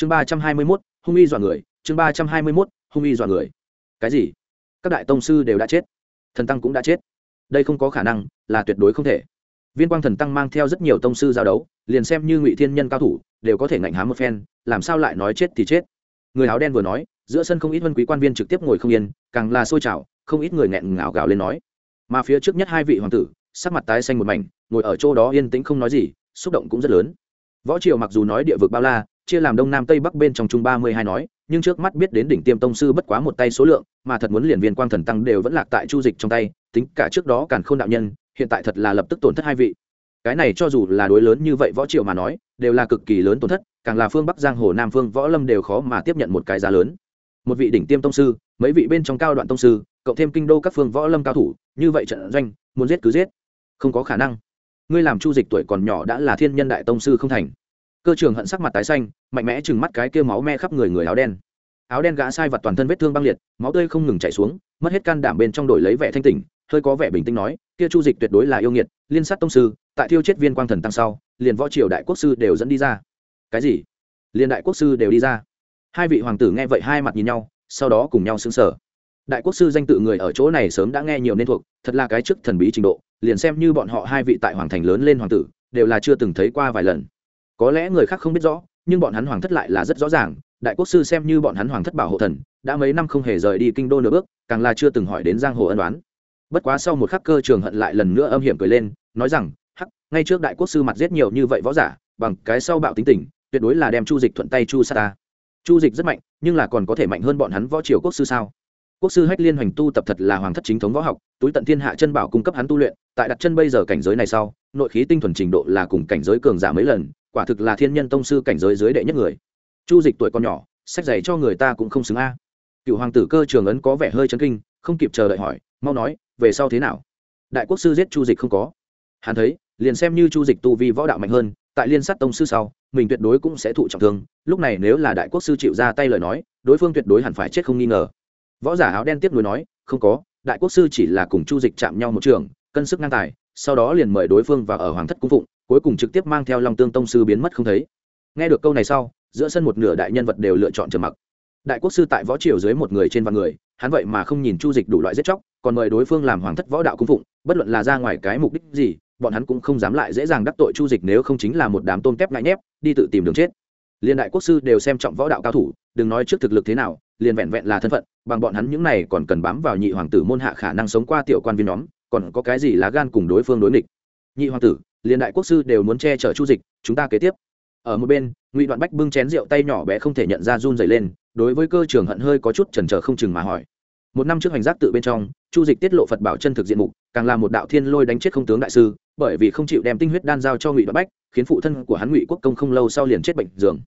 chương ba trăm hai mươi mốt, hung y dọa người. Chương ba trăm hai mươi mốt, hung y dọa người. Cái gì? Các đại tông sư đều đã chết. Thần tăng cũng đã chết. Đây không có khả năng, là tuyệt đối không thể. Viên quang thần tăng mang theo rất nhiều tông sư giao đấu, liền xem như ngụy thiên nhân cao thủ, đều có thể ngạnh hám một phen, làm sao lại nói chết thì chết. Người áo đen vừa nói, giữa sân không ít vân quý quan viên trực tiếp ngồi không yên, càng là sôi trào, không ít người nghẹn ngào gào lên nói. Mà phía trước nhất hai vị hoàng tử, sắc mặt tái xanh một mảnh, ngồi ở chỗ đó yên tĩnh không nói gì, xúc động cũng rất lớn. Võ triều mặc dù nói địa vực bao la chia làm đông nam tây bắc bên trong trung ba mươi hai nói, nhưng trước mắt biết đến đỉnh tiêm tông sư bất quá một tay số lượng, mà thật muốn liền viên quang thần tăng đều vẫn lạc tại chu dịch trong tay, tính cả trước đó càn khôn đạo nhân, hiện tại thật là lập tức tổn thất hai vị. Cái này cho dù là đối lớn như vậy võ triều mà nói, đều là cực kỳ lớn tổn thất, càng là phương bắc giang hồ nam phương võ lâm đều khó mà tiếp nhận một cái giá lớn. Một vị đỉnh tiêm tông sư, mấy vị bên trong cao đoạn tông sư, cộng thêm kinh đô các phương võ lâm cao thủ, như vậy trận doanh, muốn giết cứ giết. Không có khả năng. Ngươi làm chu dịch tuổi còn nhỏ đã là thiên nhân đại tông sư không thành cơ trường hận sắc mặt tái xanh, mạnh mẽ chừng mắt cái kia máu me khắp người người áo đen. Áo đen gã sai vật toàn thân vết thương băng liệt, máu tươi không ngừng chảy xuống, mất hết can đảm bên trong đổi lấy vẻ thanh tỉnh, hơi có vẻ bình tĩnh nói, kia chu dịch tuyệt đối là yêu nghiệt, liên sát tông sư, tại thiêu chết viên quang thần tăng sau, liền võ triều đại quốc sư đều dẫn đi ra. Cái gì? Liền đại quốc sư đều đi ra? Hai vị hoàng tử nghe vậy hai mặt nhìn nhau, sau đó cùng nhau xứng sở đại quốc sư danh tự người ở chỗ này sớm đã nghe nhiều nên thuộc, thật là cái chức thần bí trình độ, liền xem như bọn họ hai vị tại hoàng thành lớn lên hoàng tử, đều là chưa từng thấy qua vài lần có lẽ người khác không biết rõ, nhưng bọn hắn hoàng thất lại là rất rõ ràng, đại quốc sư xem như bọn hắn hoàng thất bảo hộ thần, đã mấy năm không hề rời đi kinh đô nửa bước, càng là chưa từng hỏi đến giang hồ ân đoán bất quá sau một khắc cơ trường hận lại lần nữa âm hiểm cười lên, nói rằng, hắc, ngay trước đại quốc sư mặt giết nhiều như vậy võ giả, bằng cái sau bạo tính tình, tuyệt đối là đem chu dịch thuận tay chu sa ta. Chu dịch rất mạnh, nhưng là còn có thể mạnh hơn bọn hắn võ triều quốc sư sao? Quốc sư hách liên hoành tu tập thật là hoàng thất chính thống võ học, túi tận thiên hạ chân bảo cung cấp hắn tu luyện, tại đặt chân bây giờ cảnh giới này sau, nội khí tinh thuần trình độ là cùng cảnh giới cường giả mấy lần quả thực là thiên nhân tông sư cảnh giới dưới đệ nhất người. Chu dịch tuổi còn nhỏ, sách giày cho người ta cũng không xứng a. Cựu hoàng tử cơ trường ấn có vẻ hơi chấn kinh, không kịp chờ đợi hỏi, mau nói, về sau thế nào? Đại quốc sư giết chu dịch không có. Hắn thấy, liền xem như chu dịch tu vi võ đạo mạnh hơn, tại liên sát tông sư sau, mình tuyệt đối cũng sẽ thụ trọng thương, lúc này nếu là đại quốc sư chịu ra tay lời nói, đối phương tuyệt đối hẳn phải chết không nghi ngờ. Võ giả áo đen tiếp nối nói, không có, đại quốc sư chỉ là cùng chu dịch chạm nhau một trường, cân sức ngang tài, sau đó liền mời đối phương vào ở hoàng thất cung phụng cuối cùng trực tiếp mang theo long tương tông sư biến mất không thấy. Nghe được câu này sau, giữa sân một nửa đại nhân vật đều lựa chọn trầm mặc. Đại quốc sư tại võ triều dưới một người trên vạn người, hắn vậy mà không nhìn chu dịch đủ loại giết chóc, còn mời đối phương làm hoàng thất võ đạo cung phụng, bất luận là ra ngoài cái mục đích gì, bọn hắn cũng không dám lại dễ dàng đắc tội chu dịch nếu không chính là một đám tôm tép ngại nhép, đi tự tìm đường chết. Liên đại quốc sư đều xem trọng võ đạo cao thủ, đừng nói trước thực lực thế nào, liền vẹn vẹn là thân phận, bằng bọn hắn những này còn cần bám vào nhị hoàng tử môn hạ khả năng sống qua tiểu quan viên nhóm, còn có cái gì lá gan cùng đối phương đối nghịch. Nhị hoàng tử liền đại quốc sư đều muốn che chở chu dịch, chúng ta kế tiếp. Ở một bên, ngụy đoạn bách bưng chén rượu tay nhỏ bé không thể nhận ra run dày lên, đối với cơ trường hận hơi có chút chần chờ không chừng mà hỏi. Một năm trước hành giác tự bên trong, chu dịch tiết lộ phật bảo chân thực diện mục, càng là một đạo thiên lôi đánh chết không tướng đại sư, bởi vì không chịu đem tinh huyết đan giao cho ngụy đoạn bách, khiến phụ thân của hắn ngụy quốc công không lâu sau liền chết bệnh giường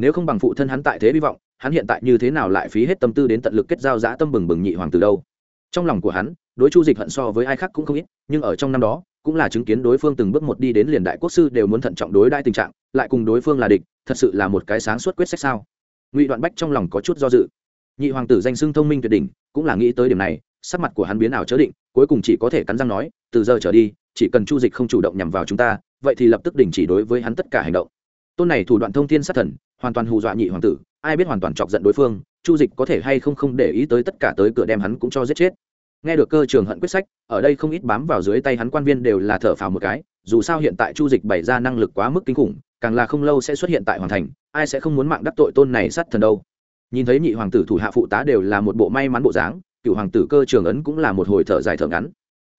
nếu không bằng phụ thân hắn tại thế hy vọng, hắn hiện tại như thế nào lại phí hết tâm tư đến tận lực kết giao giã tâm bừng bừng nhị hoàng từ đâu? Trong lòng của hắn, đối chu dịch hận so với ai khác cũng không ít, nhưng ở trong năm đó cũng là chứng kiến đối phương từng bước một đi đến liền đại quốc sư đều muốn thận trọng đối đãi tình trạng, lại cùng đối phương là địch, thật sự là một cái sáng suốt quyết sách sao? Ngụy đoạn bách trong lòng có chút do dự. Nhị hoàng tử danh xưng thông minh tuyệt đỉnh, cũng là nghĩ tới điểm này, sắc mặt của hắn biến ảo chớ định, cuối cùng chỉ có thể cắn răng nói, từ giờ trở đi, chỉ cần chu dịch không chủ động nhằm vào chúng ta, vậy thì lập tức đình chỉ đối với hắn tất cả hành động. Tôn này thủ đoạn thông thiên sát thần, hoàn toàn hù dọa nhị hoàng tử, ai biết hoàn toàn chọc giận đối phương, chu dịch có thể hay không không để ý tới tất cả tới cửa đem hắn cũng cho giết chết nghe được cơ trường hận quyết sách, ở đây không ít bám vào dưới tay hắn quan viên đều là thở phào một cái, dù sao hiện tại chu dịch bày ra năng lực quá mức kinh khủng, càng là không lâu sẽ xuất hiện tại hoàng thành, ai sẽ không muốn mạng đắc tội tôn này sát thần đâu. Nhìn thấy nhị hoàng tử thủ hạ phụ tá đều là một bộ may mắn bộ dáng, cựu hoàng tử cơ trường ấn cũng là một hồi thở dài thở ngắn.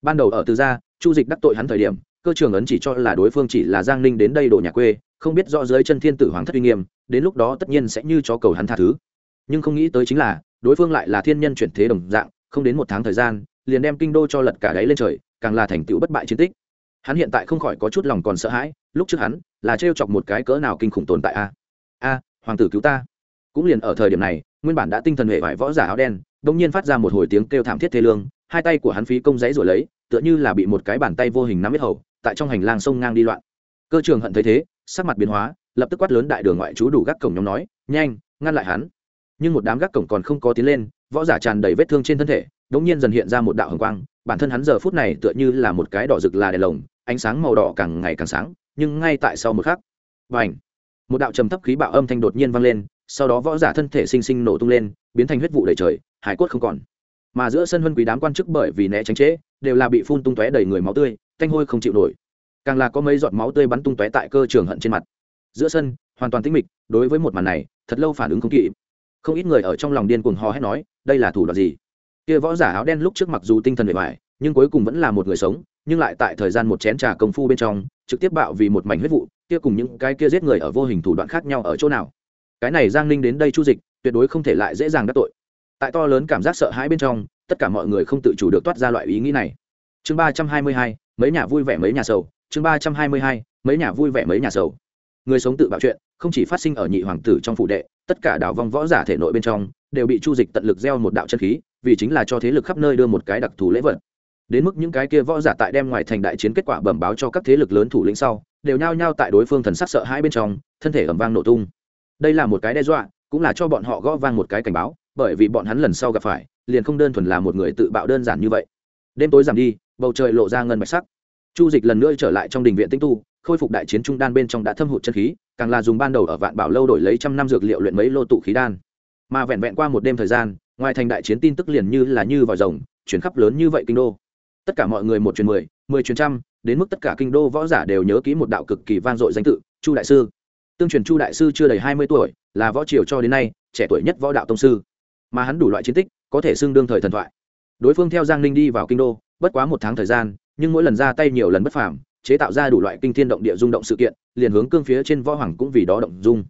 Ban đầu ở từ gia, chu dịch đắc tội hắn thời điểm, cơ trường ấn chỉ cho là đối phương chỉ là giang ninh đến đây đổ nhà quê, không biết rõ dưới chân thiên tử hoàng thất uy nghiêm, đến lúc đó tất nhiên sẽ như cho cầu hắn tha thứ. Nhưng không nghĩ tới chính là, đối phương lại là thiên nhân chuyển thế đồng dạng không đến một tháng thời gian, liền đem kinh đô cho lật cả đáy lên trời, càng là thành tựu bất bại chiến tích. Hắn hiện tại không khỏi có chút lòng còn sợ hãi, lúc trước hắn là trêu chọc một cái cỡ nào kinh khủng tồn tại a. A, hoàng tử cứu ta. Cũng liền ở thời điểm này, nguyên bản đã tinh thần hệ vải võ giả áo đen bỗng nhiên phát ra một hồi tiếng kêu thảm thiết thê lương, hai tay của hắn phí công giấy rồi lấy, tựa như là bị một cái bàn tay vô hình nắm hết hầu, tại trong hành lang sông ngang đi loạn. Cơ trường hận thấy thế, sắc mặt biến hóa, lập tức quát lớn đại đường ngoại chú đủ gác cổng nhóm nói, nhanh, ngăn lại hắn. Nhưng một đám gác cổng còn không có tiến lên võ giả tràn đầy vết thương trên thân thể đống nhiên dần hiện ra một đạo hồng quang. Bản thân hắn giờ phút này tựa như là một cái đỏ rực là đèn lồng, ánh sáng màu đỏ càng ngày càng sáng, nhưng ngay tại sau một khắc và ảnh một đạo trầm thấp khí bạo âm thanh đột nhiên vang lên, sau đó võ giả thân thể sinh sinh nổ tung lên, biến thành huyết vụ đầy trời, hải cốt không còn. Mà giữa sân vân quý đám quan chức bởi vì né tránh trễ, đều là bị phun tung tóe đầy người máu tươi, canh hôi không chịu nổi. Càng là có mấy giọt máu tươi bắn tung tóe tại cơ trường hận trên mặt. Giữa sân, hoàn toàn tĩnh mịch, đối với một màn này, thật lâu phản ứng không kịp không ít người ở trong lòng điên cuồng hò hét nói, đây là thủ đoạn gì? Kia võ giả áo đen lúc trước mặc dù tinh thần bề ngoài nhưng cuối cùng vẫn là một người sống, nhưng lại tại thời gian một chén trà công phu bên trong, trực tiếp bạo vì một mảnh huyết vụ, kia cùng những cái kia giết người ở vô hình thủ đoạn khác nhau ở chỗ nào? Cái này giang ninh đến đây chu dịch, tuyệt đối không thể lại dễ dàng đắc tội. Tại to lớn cảm giác sợ hãi bên trong, tất cả mọi người không tự chủ được toát ra loại ý nghĩ này. Chương ba trăm hai mươi hai, mấy nhà vui vẻ mấy nhà sầu. Chương ba trăm hai mươi hai, mấy nhà vui vẻ mấy nhà sầu. Người sống tự bạo chuyện, không chỉ phát sinh ở nhị hoàng tử trong phủ đệ tất cả đảo vong võ giả thể nội bên trong, đều bị chu dịch tận lực gieo một đạo chân khí, vì chính là cho thế lực khắp nơi đưa một cái đặc thù lễ vật. Đến mức những cái kia võ giả tại đem ngoài thành đại chiến kết quả bẩm báo cho các thế lực lớn thủ lĩnh sau, đều nhao nhao tại đối phương thần sắc sợ hãi bên trong, thân thể ẩm vang nổ tung. Đây là một cái đe dọa, cũng là cho bọn họ gõ vang một cái cảnh báo, bởi vì bọn hắn lần sau gặp phải, liền không đơn thuần là một người tự bạo đơn giản như vậy. Đêm tối giảm đi, bầu trời lộ ra ngân bạch sắc. Chu dịch lần nữa trở lại trong đình viện tinh tu khôi phục đại chiến trung đan bên trong đã thâm hụt chân khí, càng là dùng ban đầu ở vạn bảo lâu đổi lấy trăm năm dược liệu luyện mấy lô tụ khí đan. Mà vẹn vẹn qua một đêm thời gian, ngoài thành đại chiến tin tức liền như là như vòi rồng, chuyển khắp lớn như vậy kinh đô. Tất cả mọi người một truyền mười mười truyền trăm, đến mức tất cả kinh đô võ giả đều nhớ kỹ một đạo cực kỳ vang dội danh tự, chu đại sư. Tương truyền chu đại sư chưa đầy hai mươi tuổi, là võ triều cho đến nay, trẻ tuổi nhất võ đạo tông sư. Mà hắn đủ loại chiến tích, có thể xưng đương thời thần thoại. Đối phương theo giang ninh đi vào kinh đô, bất quá một tháng thời gian, nhưng mỗi lần ra tay nhiều lần bất phàm chế tạo ra đủ loại kinh thiên động địa rung động sự kiện, liền hướng cương phía trên võ hoàng cũng vì đó động dung.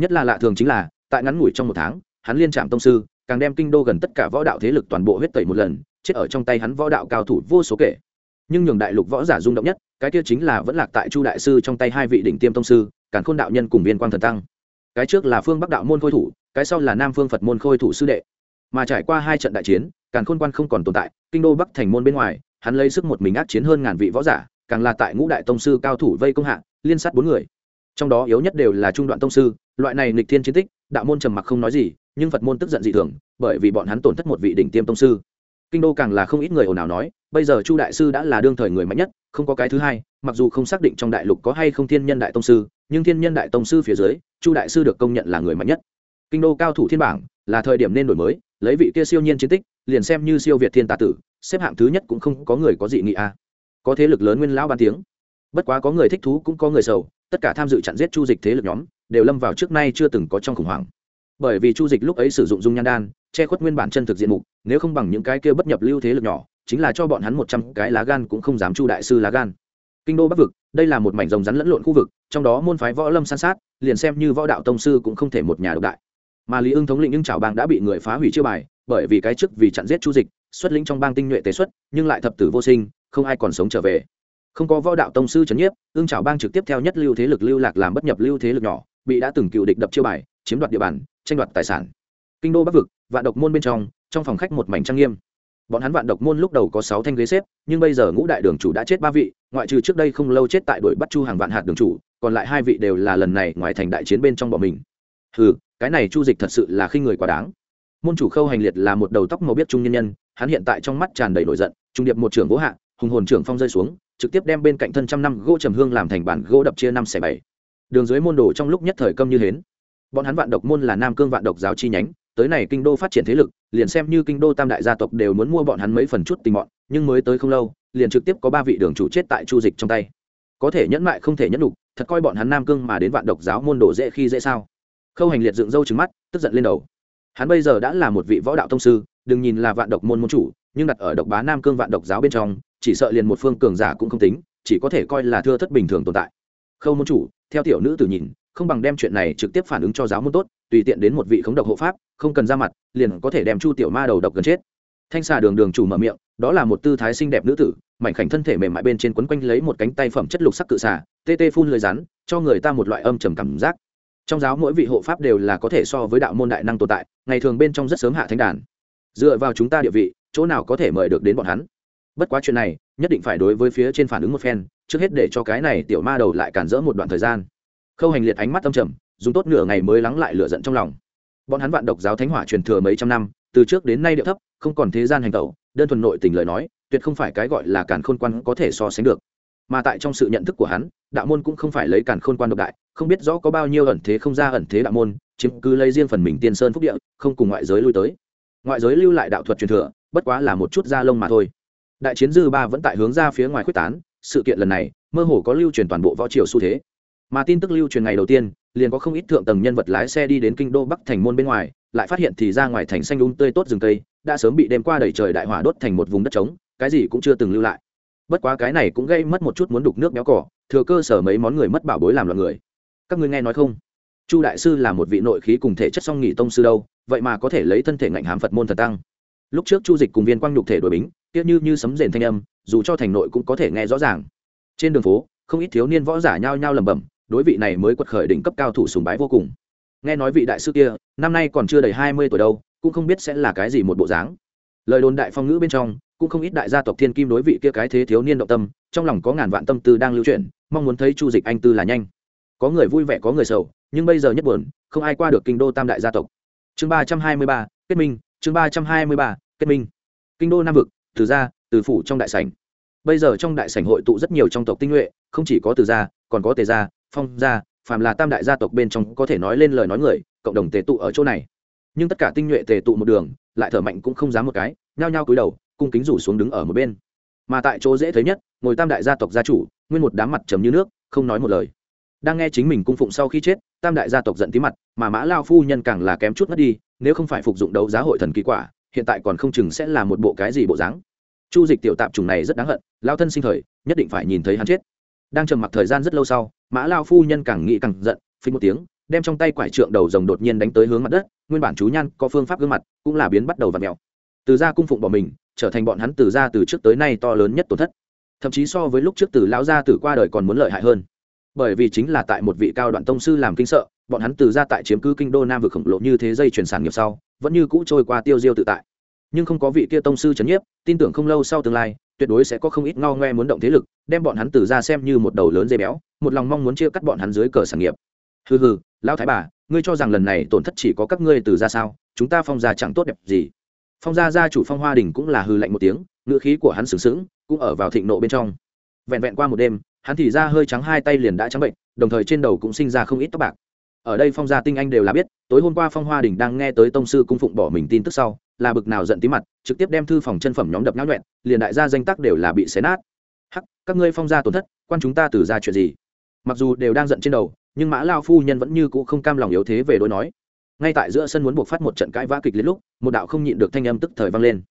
Nhất là lạ thường chính là, tại ngắn ngủi trong một tháng, hắn liên trạm tông sư, càng đem kinh đô gần tất cả võ đạo thế lực toàn bộ huyết tẩy một lần, chết ở trong tay hắn võ đạo cao thủ vô số kể. Nhưng nhường đại lục võ giả rung động nhất, cái kia chính là vẫn lạc tại chu đại sư trong tay hai vị đỉnh tiêm tông sư, càn khôn đạo nhân cùng viên quang thần tăng. Cái trước là phương bắc đạo môn khôi thủ, cái sau là nam phương phật môn khôi thủ sư đệ. Mà trải qua hai trận đại chiến, càn khôn quan không còn tồn tại, kinh đô bắc thành môn bên ngoài, hắn lấy sức một mình ác chiến hơn ngàn vị võ giả càng là tại ngũ đại tông sư cao thủ vây công hạ, liên sát bốn người. Trong đó yếu nhất đều là trung đoạn tông sư, loại này nghịch thiên chiến tích, đạo môn trầm mặc không nói gì, nhưng phật môn tức giận dị thường, bởi vì bọn hắn tổn thất một vị đỉnh tiêm tông sư. Kinh đô càng là không ít người ồn ào nói, bây giờ chu đại sư đã là đương thời người mạnh nhất, không có cái thứ hai, mặc dù không xác định trong đại lục có hay không thiên nhân đại tông sư, nhưng thiên nhân đại tông sư phía dưới, chu đại sư được công nhận là người mạnh nhất. Kinh đô cao thủ thiên bảng là thời điểm nên đổi mới, lấy vị kia siêu nhiên chiến tích, liền xem như siêu việt thiên tà tử, xếp hạng thứ nhất cũng không có người có dị nghị a. à có thế lực lớn nguyên lão ban tiếng. Bất quá có người thích thú cũng có người sầu, tất cả tham dự chặn giết chu dịch thế lực nhóm đều lâm vào trước nay chưa từng có trong khủng hoảng. Bởi vì chu dịch lúc ấy sử dụng dung nhan đan, che khuất nguyên bản chân thực diện mục, nếu không bằng những cái kia bất nhập lưu thế lực nhỏ, chính là cho bọn hắn một trăm cái lá gan cũng không dám chu đại sư lá gan. Kinh đô bắc vực, đây là một mảnh rồng rắn lẫn lộn khu vực, trong đó môn phái võ lâm san sát, liền xem như võ đạo tông sư cũng không thể một nhà độc đại. Mà lý ưng thống lĩnh nhưng trào bang đã bị người phá hủy chiêu bài, bởi vì cái chức vì chặn giết chu dịch, xuất lĩnh trong bang tinh nhuệ tế xuất, nhưng lại thập tử vô sinh không ai còn sống trở về. Không có võ đạo tông sư trấn nhiếp ương trào bang trực tiếp theo nhất lưu thế lực lưu lạc làm bất nhập lưu thế lực nhỏ, bị đã từng cựu địch đập chiêu bài, chiếm đoạt địa bàn, tranh đoạt tài sản. Kinh đô bắc vực, vạn độc môn bên trong trong phòng khách một mảnh trang nghiêm. Bọn hắn vạn độc môn lúc đầu có sáu thanh ghế xếp, nhưng bây giờ ngũ đại đường chủ đã chết ba vị, ngoại trừ trước đây không lâu chết tại đội bắt chu hàng vạn hạt đường chủ, còn lại hai vị đều là lần này ngoài thành đại chiến bên trong bọn mình. Ừ cái này chu dịch thật sự là khi người quá đáng. Môn chủ khâu hành liệt là một đầu tóc màu biết trung nhân nhân, hắn hiện tại trong mắt tràn đầy nổi giận, trung điệp một trưởng gỗ hạ hùng hồn trưởng phong rơi xuống trực tiếp đem bên cạnh thân trăm năm gỗ trầm hương làm thành bản gỗ đập chia năm xẻ bảy. Đường dưới môn đồ trong lúc nhất thời câm như hến. Bọn hắn vạn độc môn là nam cương vạn độc giáo chi nhánh tới này kinh đô phát triển thế lực liền xem như kinh đô tam đại gia tộc đều muốn mua bọn hắn mấy phần chút tình bọn, nhưng mới tới không lâu liền trực tiếp có ba vị đường chủ chết tại chu dịch trong tay. Có thể nhẫn mại không thể nhẫn đục thật coi bọn hắn nam cương mà đến vạn độc giáo môn đồ dễ khi dễ sao? Khâu hành liệt dựng râu trứng mắt tức giận lên đầu. Hắn bây giờ đã là một vị võ đạo thông sư đừng nhìn là vạn độc môn môn chủ nhưng đặt ở độc bá nam cương vạn độc giáo bên trong chỉ sợ liền một phương cường giả cũng không tính, chỉ có thể coi là thưa thất bình thường tồn tại. Khâu môn chủ, theo tiểu nữ tử nhìn, không bằng đem chuyện này trực tiếp phản ứng cho giáo môn tốt, tùy tiện đến một vị khống độc hộ pháp, không cần ra mặt, liền có thể đem chu tiểu ma đầu độc gần chết. Thanh xà đường đường chủ mở miệng, đó là một tư thái xinh đẹp nữ tử, mảnh khảnh thân thể mềm mại bên trên quấn quanh lấy một cánh tay phẩm chất lục sắc cự xà, tê tê phun lưới rắn, cho người ta một loại âm trầm cảm giác. Trong giáo mỗi vị hộ pháp đều là có thể so với đạo môn đại năng tồn tại, ngày thường bên trong rất sớm hạ thánh đàn. Dựa vào chúng ta địa vị, chỗ nào có thể mời được đến bọn hắn? Bất quá chuyện này, nhất định phải đối với phía trên phản ứng một phen, trước hết để cho cái này tiểu ma đầu lại cản rỡ một đoạn thời gian. Khâu hành liệt ánh mắt âm trầm, dùng tốt nửa ngày mới lắng lại lửa giận trong lòng. Bọn hắn vạn độc giáo thánh hỏa truyền thừa mấy trăm năm, từ trước đến nay điệu thấp, không còn thế gian hành tẩu, đơn thuần nội tình lời nói, tuyệt không phải cái gọi là càn khôn quan có thể so sánh được. Mà tại trong sự nhận thức của hắn, đạo môn cũng không phải lấy càn khôn quan độc đại, không biết rõ có bao nhiêu ẩn thế không ra ẩn thế đạo môn, chiếm cứ lấy riêng phần mình tiên sơn phúc địa, không cùng ngoại giới lui tới. Ngoại giới lưu lại đạo thuật truyền thừa, bất quá là một chút da lông mà thôi đại chiến dư ba vẫn tại hướng ra phía ngoài quyết tán, sự kiện lần này, mơ hồ có lưu truyền toàn bộ võ triều xu thế. Mà tin tức lưu truyền ngày đầu tiên, liền có không ít thượng tầng nhân vật lái xe đi đến kinh đô bắc thành môn bên ngoài, lại phát hiện thì ra ngoài thành xanh đúng tươi tốt rừng cây, đã sớm bị đêm qua đẩy trời đại hỏa đốt thành một vùng đất trống, cái gì cũng chưa từng lưu lại. Bất quá cái này cũng gây mất một chút muốn đục nước béo cỏ, thừa cơ sở mấy món người mất bảo bối làm loạn người. Các ngươi nghe nói không? Chu đại sư là một vị nội khí cùng thể chất song nghị tông sư đâu, vậy mà có thể lấy thân thể ngạnh hám phật môn thần tăng. Lúc trước chu dịch cùng viên quang nhục thể đổi bính tiếc như như sấm rền thanh âm, dù cho thành nội cũng có thể nghe rõ ràng. Trên đường phố, không ít thiếu niên võ giả nhao nhao lẩm bẩm, đối vị này mới quật khởi đỉnh cấp cao thủ sùng bái vô cùng. Nghe nói vị đại sư kia, năm nay còn chưa đầy hai mươi tuổi đâu, cũng không biết sẽ là cái gì một bộ dáng. Lời đồn đại phong ngữ bên trong, cũng không ít đại gia tộc thiên kim đối vị kia cái thế thiếu niên động tâm, trong lòng có ngàn vạn tâm tư đang lưu chuyển, mong muốn thấy chu dịch anh tư là nhanh. Có người vui vẻ, có người sầu, nhưng bây giờ nhất buồn, không ai qua được kinh đô tam đại gia tộc. Chương ba trăm hai mươi ba, kết minh, chương ba trăm hai mươi ba, kết minh. Kinh đô nam vực từ gia, từ phủ trong đại sảnh. Bây giờ trong đại sảnh hội tụ rất nhiều trong tộc tinh nhuệ, không chỉ có từ gia, còn có tề gia, phong gia, phàm là tam đại gia tộc bên trong có thể nói lên lời nói người, cộng đồng tề tụ ở chỗ này. Nhưng tất cả tinh nhuệ tề tụ một đường, lại thở mạnh cũng không dám một cái, nhao nhao cúi đầu, cung kính rủ xuống đứng ở một bên. Mà tại chỗ dễ thấy nhất, ngồi tam đại gia tộc gia chủ, nguyên một đám mặt trầm như nước, không nói một lời. Đang nghe chính mình cung phụng sau khi chết, tam đại gia tộc giận tí mặt, mà mã lao phu nhân càng là kém chút mất đi, nếu không phải phục dụng đấu giá hội thần kỳ quả hiện tại còn không chừng sẽ là một bộ cái gì bộ dáng. Chu dịch tiểu tạp chủng này rất đáng hận, lao thân sinh thời, nhất định phải nhìn thấy hắn chết. Đang trầm mặc thời gian rất lâu sau, mã lao phu nhân càng nghĩ càng giận phí một tiếng, đem trong tay quải trượng đầu rồng đột nhiên đánh tới hướng mặt đất, nguyên bản chú nhan, có phương pháp gương mặt, cũng là biến bắt đầu và mẹo từ ra cung phụng bỏ mình, trở thành bọn hắn từ ra từ trước tới nay to lớn nhất tổn thất. Thậm chí so với lúc trước từ lão gia tử qua đời còn muốn lợi hại hơn. Bởi vì chính là tại một vị cao đoạn tông sư làm kinh sợ, bọn hắn từ ra tại chiếm cứ kinh đô nam vực khổng lồ như thế dây chuyển sản nghiệp sau vẫn như cũ trôi qua tiêu diêu tự tại. Nhưng không có vị kia tông sư c h ấ n nhiếp, tin tưởng không lâu sau tương lai, tuyệt đối sẽ có không ít ngao ngoe muốn động thế lực, đem bọn hắn từ ra xem như một đầu lớn dây béo, một lòng mong muốn chia cắt bọn hắn dưới cờ sản nghiệp. Hừ hừ, lão thái bà, ngươi cho rằng lần này tổn thất chỉ có các ngươi từ ra sao? Chúng ta phong gia chẳng tốt đẹp gì. Phong gia gia chủ phong hoa đình cũng là hư lạnh một tiếng ngựa khí của hắn sừng sững, cũng ở vào thịnh nộ bên trong. Vẹn vẹn qua một đêm, hắn thì ra hơi trắng hai tay liền đã trắng bệnh, đồng thời trên đầu cũng sinh ra không ít tóc bạc ở đây phong gia tinh anh đều là biết, tối hôm qua phong hoa đình đang nghe tới tông sư cung phụng bỏ mình tin tức sau, là bực nào giận tí mặt, trực tiếp đem thư phòng chân phẩm nhóm đập náo nhuẹn liền đại gia danh tác đều là bị xé nát. Hắc, các ngươi phong gia tổn thất, quan chúng ta từ ra chuyện gì? Mặc dù đều đang giận trên đầu, nhưng mã lao phu nhân vẫn như cũ không cam lòng yếu thế về đối nói. Ngay tại giữa sân muốn buộc phát một trận cãi vã kịch liệt lúc, một đạo không nhịn được thanh âm tức thời vang lên.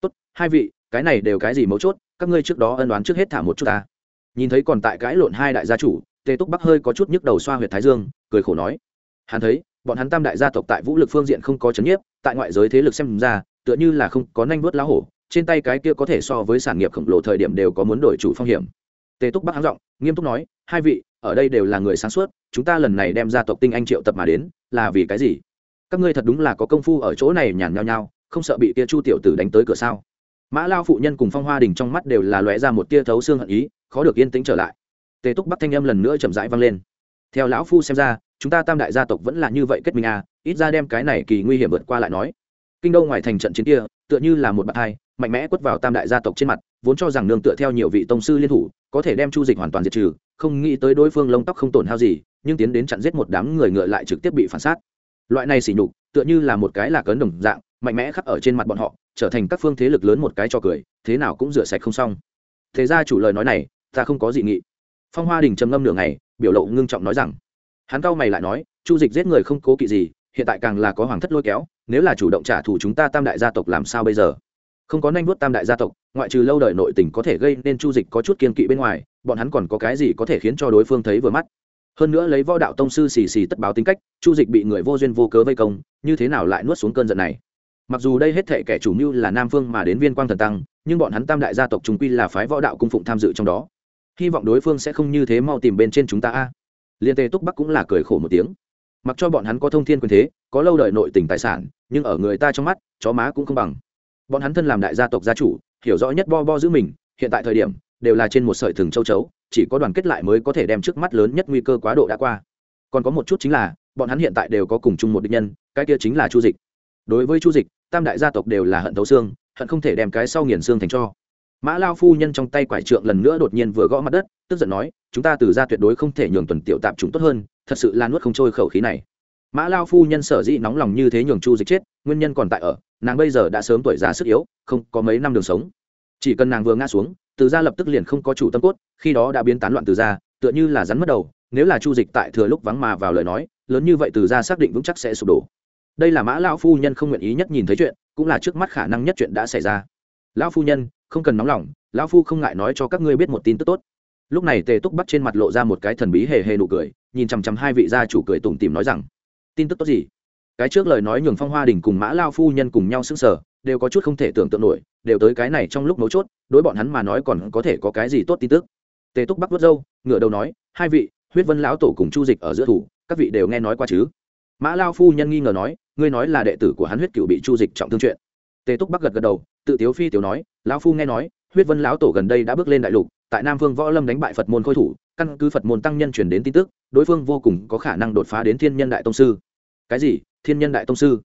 Tốt, hai vị, cái này đều cái gì mấu chốt, các ngươi trước đó ân đoán trước hết thả một chút ta. Nhìn thấy còn tại cãi lộn hai đại gia chủ, tề túc bắc hơi có chút nhức đầu xoa huyệt thái dương cười khổ nói. Hắn thấy, bọn hắn tam đại gia tộc tại vũ lực phương diện không có chấn nhiếp, tại ngoại giới thế lực xem ra, tựa như là không có nanh vớt lá hổ, trên tay cái kia có thể so với sản nghiệp khổng lồ thời điểm đều có muốn đổi chủ phong hiểm. Tề túc bắc háng giọng, nghiêm túc nói, hai vị, ở đây đều là người sáng suốt, chúng ta lần này đem gia tộc tinh anh triệu tập mà đến, là vì cái gì? Các ngươi thật đúng là có công phu ở chỗ này nhàn nhao nhao, không sợ bị kia chu tiểu tử đánh tới cửa sao? Mã lao phụ nhân cùng phong hoa đình trong mắt đều là lóe ra một tia thấu xương hận ý, khó được yên tĩnh trở lại. Tề túc bắc thanh âm lần nữa chậm rãi vang lên theo lão phu xem ra, chúng ta tam đại gia tộc vẫn là như vậy kết minh à ít ra đem cái này kỳ nguy hiểm vượt qua lại nói. Kinh đô ngoài thành trận chiến kia, tựa như là một bạt hai mạnh mẽ quất vào tam đại gia tộc trên mặt, vốn cho rằng nương tựa theo nhiều vị tông sư liên thủ, có thể đem chu dịch hoàn toàn diệt trừ, không nghĩ tới đối phương lông tóc không tổn hao gì, nhưng tiến đến chặn giết một đám người ngựa lại trực tiếp bị phản sát. Loại này xỉ nhục, tựa như là một cái là cấn đồng dạng, mạnh mẽ khắc ở trên mặt bọn họ, trở thành các phương thế lực lớn một cái cho cười, thế nào cũng rửa sạch không xong. Thế ra chủ lời nói này, ta không có dị nghị. Phong hoa đình trầm ngâm nửa ngày biểu lộ ngưng trọng nói rằng, hắn cau mày lại nói, chu dịch giết người không cố kỵ gì, hiện tại càng là có hoàng thất lôi kéo, nếu là chủ động trả thù chúng ta tam đại gia tộc làm sao bây giờ? Không có nanh vuốt tam đại gia tộc, ngoại trừ lâu đời nội tình có thể gây nên chu dịch có chút kiên kỵ bên ngoài, bọn hắn còn có cái gì có thể khiến cho đối phương thấy vừa mắt? Hơn nữa lấy võ đạo tông sư xì xì tất báo tính cách, chu dịch bị người vô duyên vô cớ vây công, như thế nào lại nuốt xuống cơn giận này? Mặc dù đây hết thể kẻ chủ mưu là nam phương mà đến viên quang thần tăng, nhưng bọn hắn tam đại gia tộc chúng quy là phái võ đạo cung phụng tham dự trong đó hy vọng đối phương sẽ không như thế mau tìm bên trên chúng ta a. Liên tề túc bắc cũng là cười khổ một tiếng. Mặc cho bọn hắn có thông thiên quyền thế, có lâu đời nội tình tài sản, nhưng ở người ta trong mắt, chó má cũng không bằng. Bọn hắn thân làm đại gia tộc gia chủ, hiểu rõ nhất bo bo giữ mình, hiện tại thời điểm, đều là trên một sợi thừng châu chấu, chỉ có đoàn kết lại mới có thể đem trước mắt lớn nhất nguy cơ quá độ đã qua. Còn có một chút chính là, bọn hắn hiện tại đều có cùng chung một định nhân, cái kia chính là chu dịch. Đối với chu dịch, tam đại gia tộc đều là hận thấu xương, hận không thể đem cái sau nghiền xương thành cho mã lao phu nhân trong tay quải trượng lần nữa đột nhiên vừa gõ mặt đất, tức giận nói, chúng ta từ ra tuyệt đối không thể nhường tuần tiểu tạp chúng tốt hơn, thật sự là nuốt không trôi khẩu khí này. Mã lao phu nhân sở dĩ nóng lòng như thế nhường chu dịch chết, nguyên nhân còn tại ở, nàng bây giờ đã sớm tuổi già sức yếu, không có mấy năm đường sống. Chỉ cần nàng vừa ngã xuống, từ ra lập tức liền không có chủ tâm cốt, khi đó đã biến tán loạn từ ra tựa như là rắn mất đầu, nếu là chu dịch tại thừa lúc vắng mà vào lời nói, lớn như vậy từ ra xác định vững chắc sẽ sụp đổ. Đây là mã lão phu nhân không nguyện ý nhất nhìn thấy chuyện, cũng là trước mắt khả năng nhất chuyện đã xảy ra. Lão phu nhân không cần nóng lòng, lão phu không ngại nói cho các ngươi biết một tin tức tốt. Lúc này tề túc bắt trên mặt lộ ra một cái thần bí hề hề nụ cười, nhìn chằm chằm hai vị gia chủ cười tủm tìm nói rằng, tin tức tốt gì? Cái trước lời nói nhường phong hoa đình cùng mã lao phu nhân cùng nhau sững sờ, đều có chút không thể tưởng tượng nổi, đều tới cái này trong lúc mấu chốt, đối bọn hắn mà nói còn có thể có cái gì tốt tin tức. Tề túc bắc vớt râu ngựa đầu nói, hai vị, huyết vân lão tổ cùng chu dịch ở giữa thủ, các vị đều nghe nói qua chứ? Mã lao phu nhân nghi ngờ nói, ngươi nói là đệ tử của hắn huyết cựu bị chu dịch trọng thương chuyện tề túc bắc gật gật đầu, tự tiếu phi tiểu nói, lão phu nghe nói, huyết vân lão tổ gần đây đã bước lên đại lục, tại nam vương võ lâm đánh bại phật môn khôi thủ, căn cứ phật môn tăng nhân truyền đến tin tức, đối phương vô cùng có khả năng đột phá đến thiên nhân đại tông sư. Cái gì? Thiên nhân đại tông sư?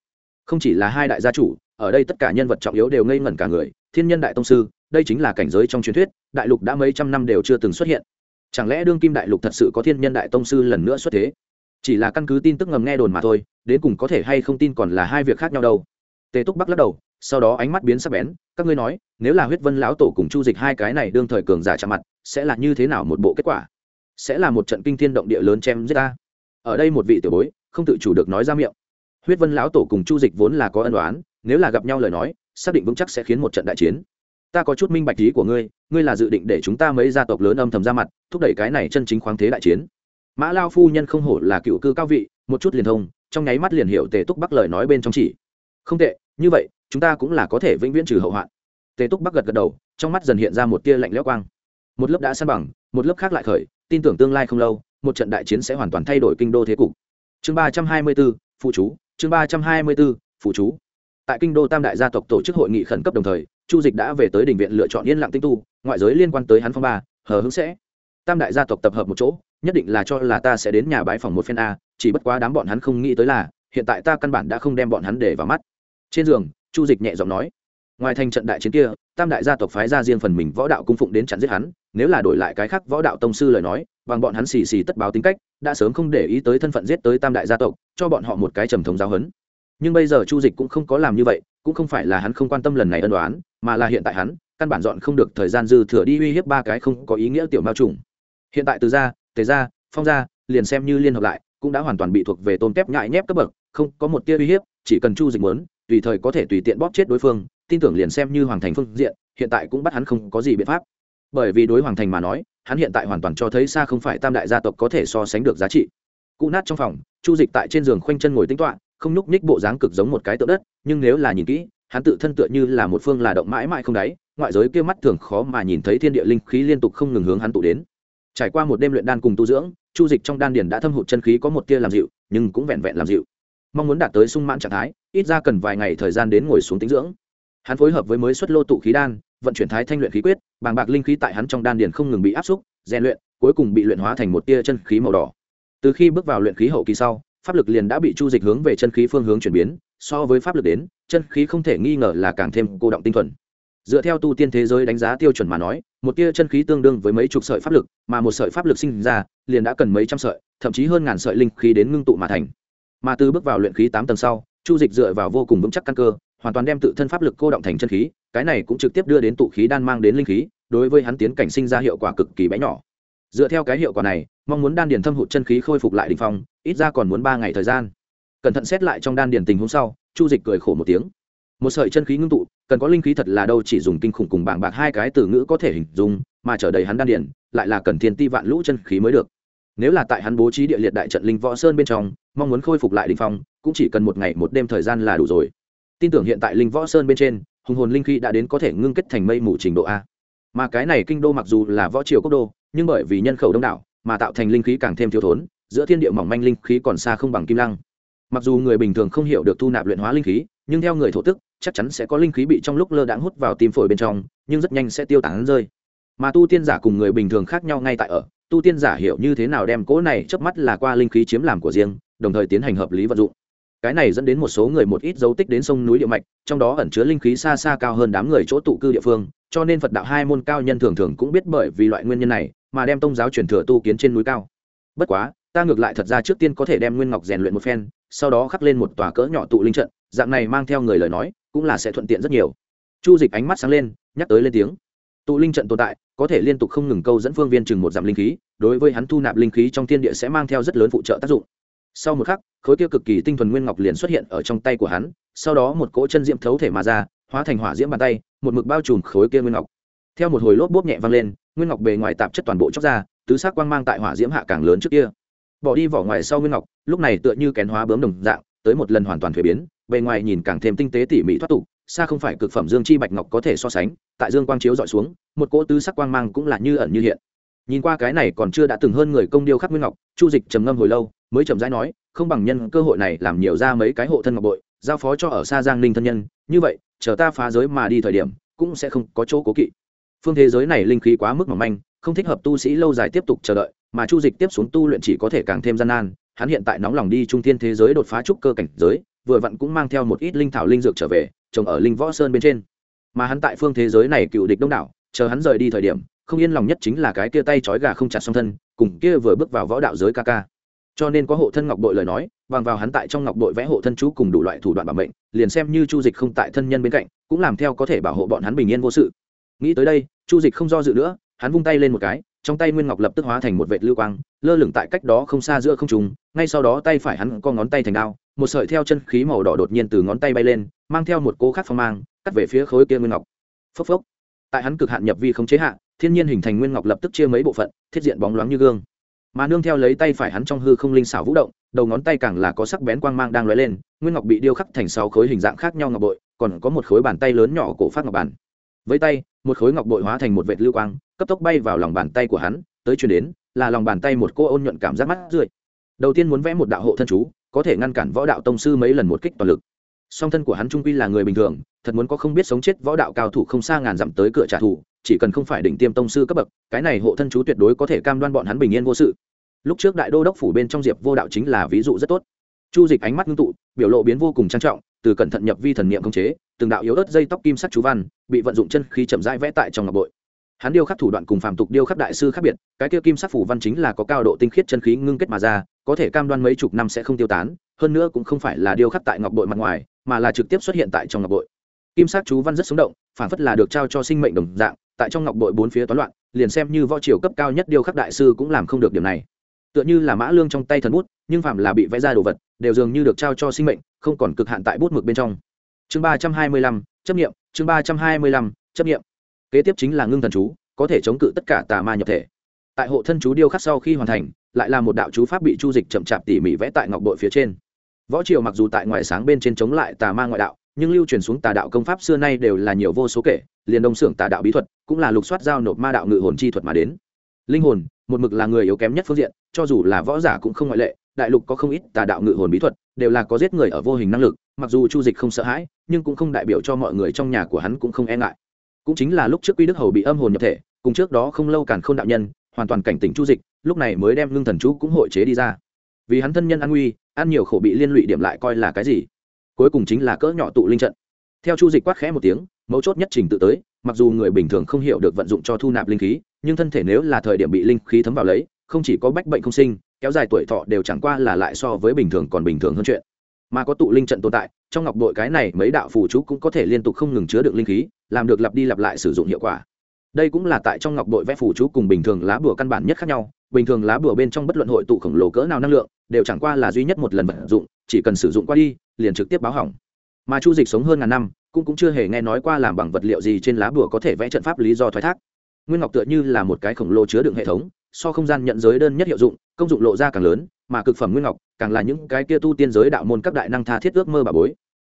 Không chỉ là hai đại gia chủ, ở đây tất cả nhân vật trọng yếu đều ngây ngẩn cả người, thiên nhân đại tông sư, đây chính là cảnh giới trong truyền thuyết, đại lục đã mấy trăm năm đều chưa từng xuất hiện. Chẳng lẽ đương kim đại lục thật sự có thiên nhân đại tông sư lần nữa xuất thế? Chỉ là căn cứ tin tức ngầm nghe đồn mà thôi, đến cùng có thể hay không tin còn là hai việc khác nhau đâu. Tề túc bắc lắc đầu sau đó ánh mắt biến sắc bén, các ngươi nói, nếu là huyết vân lão tổ cùng chu dịch hai cái này đương thời cường giả chạm mặt, sẽ là như thế nào một bộ kết quả? Sẽ là một trận kinh thiên động địa lớn chém giết ta? Ở đây một vị tiểu bối, không tự chủ được nói ra miệng. Huyết vân lão tổ cùng chu dịch vốn là có ân đoán nếu là gặp nhau lời nói, xác định vững chắc sẽ khiến một trận đại chiến. Ta có chút minh bạch ý của ngươi ngươi là dự định để chúng ta mấy gia tộc lớn âm thầm ra mặt, thúc đẩy cái này chân chính khoáng thế đại chiến. Mã lao phu nhân không hổ là cựu cư cao vị, một chút liền thông, trong nháy mắt liền hiểu tề túc bắc lời nói bên trong chỉ. Không tệ, như vậy chúng ta cũng là có thể vĩnh viễn trừ hậu hoạn. Tề túc bắc gật gật đầu, trong mắt dần hiện ra một tia lạnh lẽo quang. Một lớp đã san bằng, một lớp khác lại khởi, tin tưởng tương lai không lâu, một trận đại chiến sẽ hoàn toàn thay đổi kinh đô thế cục. Chương ba trăm hai mươi b ố phụ chú, chương ba trăm hai mươi b ố phụ chú. Tại kinh đô tam đại gia tộc tổ chức hội nghị khẩn cấp đồng thời, chu dịch đã về tới đình viện lựa chọn yên lặng tinh tu, ngoại giới liên quan tới hắn phong ba, hờ hững sẽ. Tam đại gia tộc tập hợp một chỗ, nhất định là cho là ta sẽ đến nhà bái phòng một phen a, chỉ bất quá đám bọn hắn không nghĩ tới là, hiện tại ta căn bản đã không đem bọn hắn để vào mắt. Trên giường chu dịch nhẹ giọng nói, ngoài thành trận đại chiến kia, tam đại gia tộc phái ra riêng phần mình võ đạo cung phụng đến chặn giết hắn, nếu là đổi lại cái khác võ đạo tông sư lời nói, bằng bọn hắn xì xì tất báo tính cách, đã sớm không để ý tới thân phận giết tới tam đại gia tộc, cho bọn họ một cái trầm thống giáo hấn nhưng bây giờ chu dịch cũng không có làm như vậy, cũng không phải là hắn không quan tâm lần này ân đoán mà là hiện tại hắn, căn bản dọn không được thời gian dư thừa đi uy hiếp ba cái không có ý nghĩa tiểu mao trùng. Hiện tại từ gia, tề gia, phong gia, liền xem như liên hợp lại, cũng đã hoàn toàn bị thuộc về tôn kép nhại nhép cấp bậc, không có một tia uy hiếp, chỉ cần chu dịch muốn tùy thời có thể tùy tiện bóp chết đối phương, tin tưởng liền xem như hoàng thành phương diện, hiện tại cũng bắt hắn không có gì biện pháp. Bởi vì đối hoàng thành mà nói, hắn hiện tại hoàn toàn cho thấy xa không phải tam đại gia tộc có thể so sánh được giá trị. Cụ nát trong phòng, chu dịch tại trên giường khoanh chân ngồi tính toạ không nhúc nhích bộ dáng cực giống một cái tượng đất, nhưng nếu là nhìn kỹ, hắn tự thân tựa như là một phương là động mãi mãi không đáy, ngoại giới kia mắt thường khó mà nhìn thấy thiên địa linh khí liên tục không ngừng hướng hắn tụ đến. Trải qua một đêm luyện đan cùng tu dưỡng, chu dịch trong đan điền đã thâm hụt chân khí có một tia làm dịu, nhưng cũng vẹn vẹn làm dịu mong muốn đạt tới sung mãn trạng thái, ít ra cần vài ngày thời gian đến ngồi xuống tính dưỡng. Hắn phối hợp với mới xuất lô tụ khí đan, vận chuyển thái thanh luyện khí quyết, bàng bạc linh khí tại hắn trong đan điền không ngừng bị áp xúc, rèn luyện, cuối cùng bị luyện hóa thành một tia chân khí màu đỏ. Từ khi bước vào luyện khí hậu kỳ sau, pháp lực liền đã bị chu dịch hướng về chân khí phương hướng chuyển biến, so với pháp lực đến, chân khí không thể nghi ngờ là càng thêm cô động tinh thuần. Dựa theo tu tiên thế giới đánh giá tiêu chuẩn mà nói, một tia chân khí tương đương với mấy chục sợi pháp lực, mà một sợi pháp lực sinh ra, liền đã cần mấy trăm sợi, thậm chí hơn ngàn sợi linh khí đến ngưng tụ mà thành mà từ bước vào luyện khí tám tầng sau, chu dịch dựa vào vô cùng vững chắc căn cơ, hoàn toàn đem tự thân pháp lực cô động thành chân khí, cái này cũng trực tiếp đưa đến tụ khí đan mang đến linh khí, đối với hắn tiến cảnh sinh ra hiệu quả cực kỳ bé nhỏ. Dựa theo cái hiệu quả này, mong muốn đan điền thâm hụt chân khí khôi phục lại đ ỉ n h phong, ít ra còn muốn ba ngày thời gian. Cẩn thận xét lại trong đan điền tình hôm sau, chu dịch cười khổ một tiếng. Một sợi chân khí ngưng tụ, cần có linh khí thật là đâu chỉ dùng kinh khủng cùng bảng bạc hai cái từ ngữ có thể hình dung, mà trở đầy hắn đan điền, lại là cần thiên ti vạn lũ chân khí mới được nếu là tại hắn bố trí địa liệt đại trận linh võ sơn bên trong, mong muốn khôi phục lại đình phong, cũng chỉ cần một ngày một đêm thời gian là đủ rồi. Tin tưởng hiện tại linh võ sơn bên trên, hùng hồn linh khí đã đến có thể ngưng kết thành mây mù trình độ a. Mà cái này kinh đô mặc dù là võ triều quốc đô, nhưng bởi vì nhân khẩu đông đảo, mà tạo thành linh khí càng thêm thiếu thốn, giữa thiên địa mỏng manh linh khí còn xa không bằng kim lăng. Mặc dù người bình thường không hiểu được thu nạp luyện hóa linh khí, nhưng theo người thổ tức, chắc chắn sẽ có linh khí bị trong lúc lơ đãng hút vào tim phổi bên trong, nhưng rất nhanh sẽ tiêu tán rơi. Mà tu tiên giả cùng người bình thường khác nhau ngay tại ở tu tiên giả hiểu như thế nào đem cỗ này chớp mắt là qua linh khí chiếm làm của riêng, đồng thời tiến hành hợp lý vận dụng. Cái này dẫn đến một số người một ít dấu tích đến sông núi địa mạch, trong đó ẩn chứa linh khí xa xa cao hơn đám người chỗ tụ cư địa phương, cho nên phật đạo hai môn cao nhân thường thường cũng biết bởi vì loại nguyên nhân này mà đem tông giáo truyền thừa tu kiến trên núi cao. Bất quá, ta ngược lại thật ra trước tiên có thể đem nguyên ngọc rèn luyện một phen, sau đó khắc lên một tòa cỡ nhỏ tụ linh trận, dạng này mang theo người lời nói cũng là sẽ thuận tiện rất nhiều. Chu dịch ánh mắt sáng lên, nhắc tới lên tiếng tụ linh trận tồn tại, có thể liên tục không ngừng câu dẫn phương viên chừng một dặm linh khí, đối với hắn thu nạp linh khí trong thiên địa sẽ mang theo rất lớn phụ trợ tác dụng. Sau một khắc, khối kia cực kỳ tinh thuần nguyên ngọc liền xuất hiện ở trong tay của hắn, sau đó một cỗ chân diễm thấu thể mà ra, hóa thành hỏa diễm bàn tay, một mực bao trùm khối kia nguyên ngọc. Theo một hồi lốp bốp nhẹ vang lên, nguyên ngọc bề ngoài tạp chất toàn bộ chóc ra, tứ sắc quang mang tại hỏa diễm hạ càng lớn trước kia. Bỏ đi vỏ ngoài sau nguyên ngọc, lúc này tựa như kén hóa bướm đồng dạng, tới một lần hoàn toàn thuế biến, bề ngoài nhìn càng thêm tinh tế tỉ mỉ thoát tục xa không phải cực phẩm dương chi bạch ngọc có thể so sánh, tại dương quang chiếu dọi xuống, một cỗ tứ sắc quang mang cũng là như ẩn như hiện. Nhìn qua cái này còn chưa đã từng hơn người công điêu khắc nguyên ngọc, chu dịch trầm ngâm hồi lâu, mới trầm rãi nói, không bằng nhân cơ hội này làm nhiều ra mấy cái hộ thân ngọc bội, giao phó cho ở xa giang ninh thân nhân, như vậy, chờ ta phá giới mà đi thời điểm, cũng sẽ không có chỗ cố kỵ. Phương thế giới này linh khí quá mức mỏng manh, không thích hợp tu sĩ lâu dài tiếp tục chờ đợi, mà chu dịch tiếp xuống tu luyện chỉ có thể càng thêm gian nan, hắn hiện tại nóng lòng đi trung thiên thế giới đột phá trúc cơ cảnh giới, vừa vặn cũng mang theo một ít linh thảo linh dược trở về trồng ở linh võ sơn bên trên. Mà hắn tại phương thế giới này cựu địch đông đảo, chờ hắn rời đi thời điểm, không yên lòng nhất chính là cái kia tay trói gà không chặt song thân, cùng kia vừa bước vào võ đạo giới ca ca. Cho nên có hộ thân ngọc đội lời nói, bằng vào hắn tại trong ngọc đội vẽ hộ thân chú cùng đủ loại thủ đoạn bảo mệnh, liền xem như chu dịch không tại thân nhân bên cạnh, cũng làm theo có thể bảo hộ bọn hắn bình yên vô sự. Nghĩ tới đây, chu dịch không do dự nữa, hắn vung tay lên một cái, trong tay nguyên ngọc lập tức hóa thành một vệt lưu quang, lơ lửng tại cách đó không xa giữa không trùng ngay sau đó tay phải hắn co ngón tay thành đao, một sợi theo chân khí màu đỏ đột nhiên từ ngón tay bay lên mang theo một cô khác phong mang, cắt về phía khối kia nguyên ngọc. Phốc phốc. Tại hắn cực hạn nhập vi không chế hạ, thiên nhiên hình thành nguyên ngọc lập tức chia mấy bộ phận, thiết diện bóng loáng như gương. Mà nương theo lấy tay phải hắn trong hư không linh xảo vũ động, đầu ngón tay càng là có sắc bén quang mang đang lóe lên, nguyên ngọc bị điêu khắc thành sáu khối hình dạng khác nhau ngọc bội, còn có một khối bàn tay lớn nhỏ cổ phát ngọc bản với tay, một khối ngọc bội hóa thành một vệt lưu quang, cấp tốc bay vào lòng bàn tay của hắn, tới chuyển đến, là lòng bàn tay một cô ôn nhuận cảm giác mắt rượi. Đầu tiên muốn vẽ một đạo hộ thân chú, có thể ngăn cản võ đạo tông sư mấy lần một kích toàn lực song thân của hắn trung quy là người bình thường, thật muốn có không biết sống chết võ đạo cao thủ không xa ngàn dặm tới cửa trả thù, chỉ cần không phải đỉnh tiêm tông sư cấp bậc, cái này hộ thân chú tuyệt đối có thể cam đoan bọn hắn bình yên vô sự. Lúc trước đại đô đốc phủ bên trong diệp vô đạo chính là ví dụ rất tốt. Chu dịch ánh mắt ngưng tụ, biểu lộ biến vô cùng trang trọng, từ cẩn thận nhập vi thần niệm khống chế, từng đạo yếu ớt dây tóc kim sắc chú văn, bị vận dụng chân khí chậm rãi vẽ tại trong ngọc bội. Hắn điêu khắc thủ đoạn cùng phàm tục điêu khắc đại sư khác biệt, cái kia kim sắc phủ văn chính là có cao độ tinh khiết chân khí ngưng kết mà ra, có thể cam đoan mấy chục năm sẽ không tiêu tán, hơn nữa cũng không phải là điêu khắc tại ngọc bội mặt ngoài mà là trực tiếp xuất hiện tại trong ngọc bội. Kim sắc chú văn rất sống động, phản phất là được trao cho sinh mệnh đồng dạng, tại trong ngọc bội bốn phía toán loạn, liền xem như võ triều cấp cao nhất điêu khắc đại sư cũng làm không được điểm này. Tựa như là mã lương trong tay thần bút, nhưng phạm là bị vẽ ra đồ vật, đều dường như được trao cho sinh mệnh, không còn cực hạn tại bút mực bên trong. Chương ba trăm hai mươi lăm, chấp nghiệm chương ba trăm hai mươi lăm, chấp nghiệm kế tiếp chính là ngưng thần chú, có thể chống cự tất cả tà ma nhập thể. Tại hộ thân chú điêu khắc sau khi hoàn thành, lại là một đạo chú pháp bị chu dịch chậm chạp tỉ mỉ vẽ tại ngọc bội phía trên võ triều mặc dù tại ngoài sáng bên trên chống lại tà ma ngoại đạo, nhưng lưu truyền xuống tà đạo công pháp xưa nay đều là nhiều vô số kể, liền đông xưởng tà đạo bí thuật, cũng là lục soát giao nộp ma đạo ngự hồn chi thuật mà đến. Linh hồn, một mực là người yếu kém nhất phương diện, cho dù là võ giả cũng không ngoại lệ, đại lục có không ít tà đạo ngự hồn bí thuật, đều là có giết người ở vô hình năng lực, mặc dù chu dịch không sợ hãi, nhưng cũng không đại biểu cho mọi người trong nhà của hắn cũng không e ngại. Cũng chính là lúc trước quy đức hầu bị âm hồn nhập thể, cùng trước đó không lâu càn k h ô n đạo nhân, hoàn toàn cảnh tỉnh chu dịch, lúc này mới đem ngưng thần chú cũng hội chế đi ra vì hắn thân nhân an nguy, ăn nhiều khổ bị liên lụy điểm lại coi là cái gì? Cuối cùng chính là cỡ nhỏ tụ linh trận. Theo chu dịch quát khẽ một tiếng, mấu chốt nhất trình tự tới, mặc dù người bình thường không hiểu được vận dụng cho thu nạp linh khí, nhưng thân thể nếu là thời điểm bị linh khí thấm vào lấy, không chỉ có bách bệnh không sinh, kéo dài tuổi thọ đều chẳng qua là lại so với bình thường còn bình thường hơn chuyện. Mà có tụ linh trận tồn tại, trong ngọc đội cái này mấy đạo phù chú cũng có thể liên tục không ngừng chứa được linh khí, làm được lặp đi lặp lại sử dụng hiệu quả. Đây cũng là tại trong ngọc đội vẽ phù chú cùng bình thường lá bùa căn bản nhất khác nhau, bình thường lá bùa bên trong bất luận hội tụ khổng lồ cỡ nào năng lượng đều chẳng qua là duy nhất một lần vận dụng, chỉ cần sử dụng qua đi, liền trực tiếp báo hỏng. Mà chu dịch sống hơn ngàn năm, cũng cũng chưa hề nghe nói qua làm bằng vật liệu gì trên lá bùa có thể vẽ trận pháp lý do thoái thác. Nguyên ngọc tựa như là một cái khổng lồ chứa đựng hệ thống, so không gian nhận giới đơn nhất hiệu dụng, công dụng lộ ra càng lớn, mà cực phẩm nguyên ngọc càng là những cái kia tu tiên giới đạo môn các đại năng tha thiết ước mơ bà bối.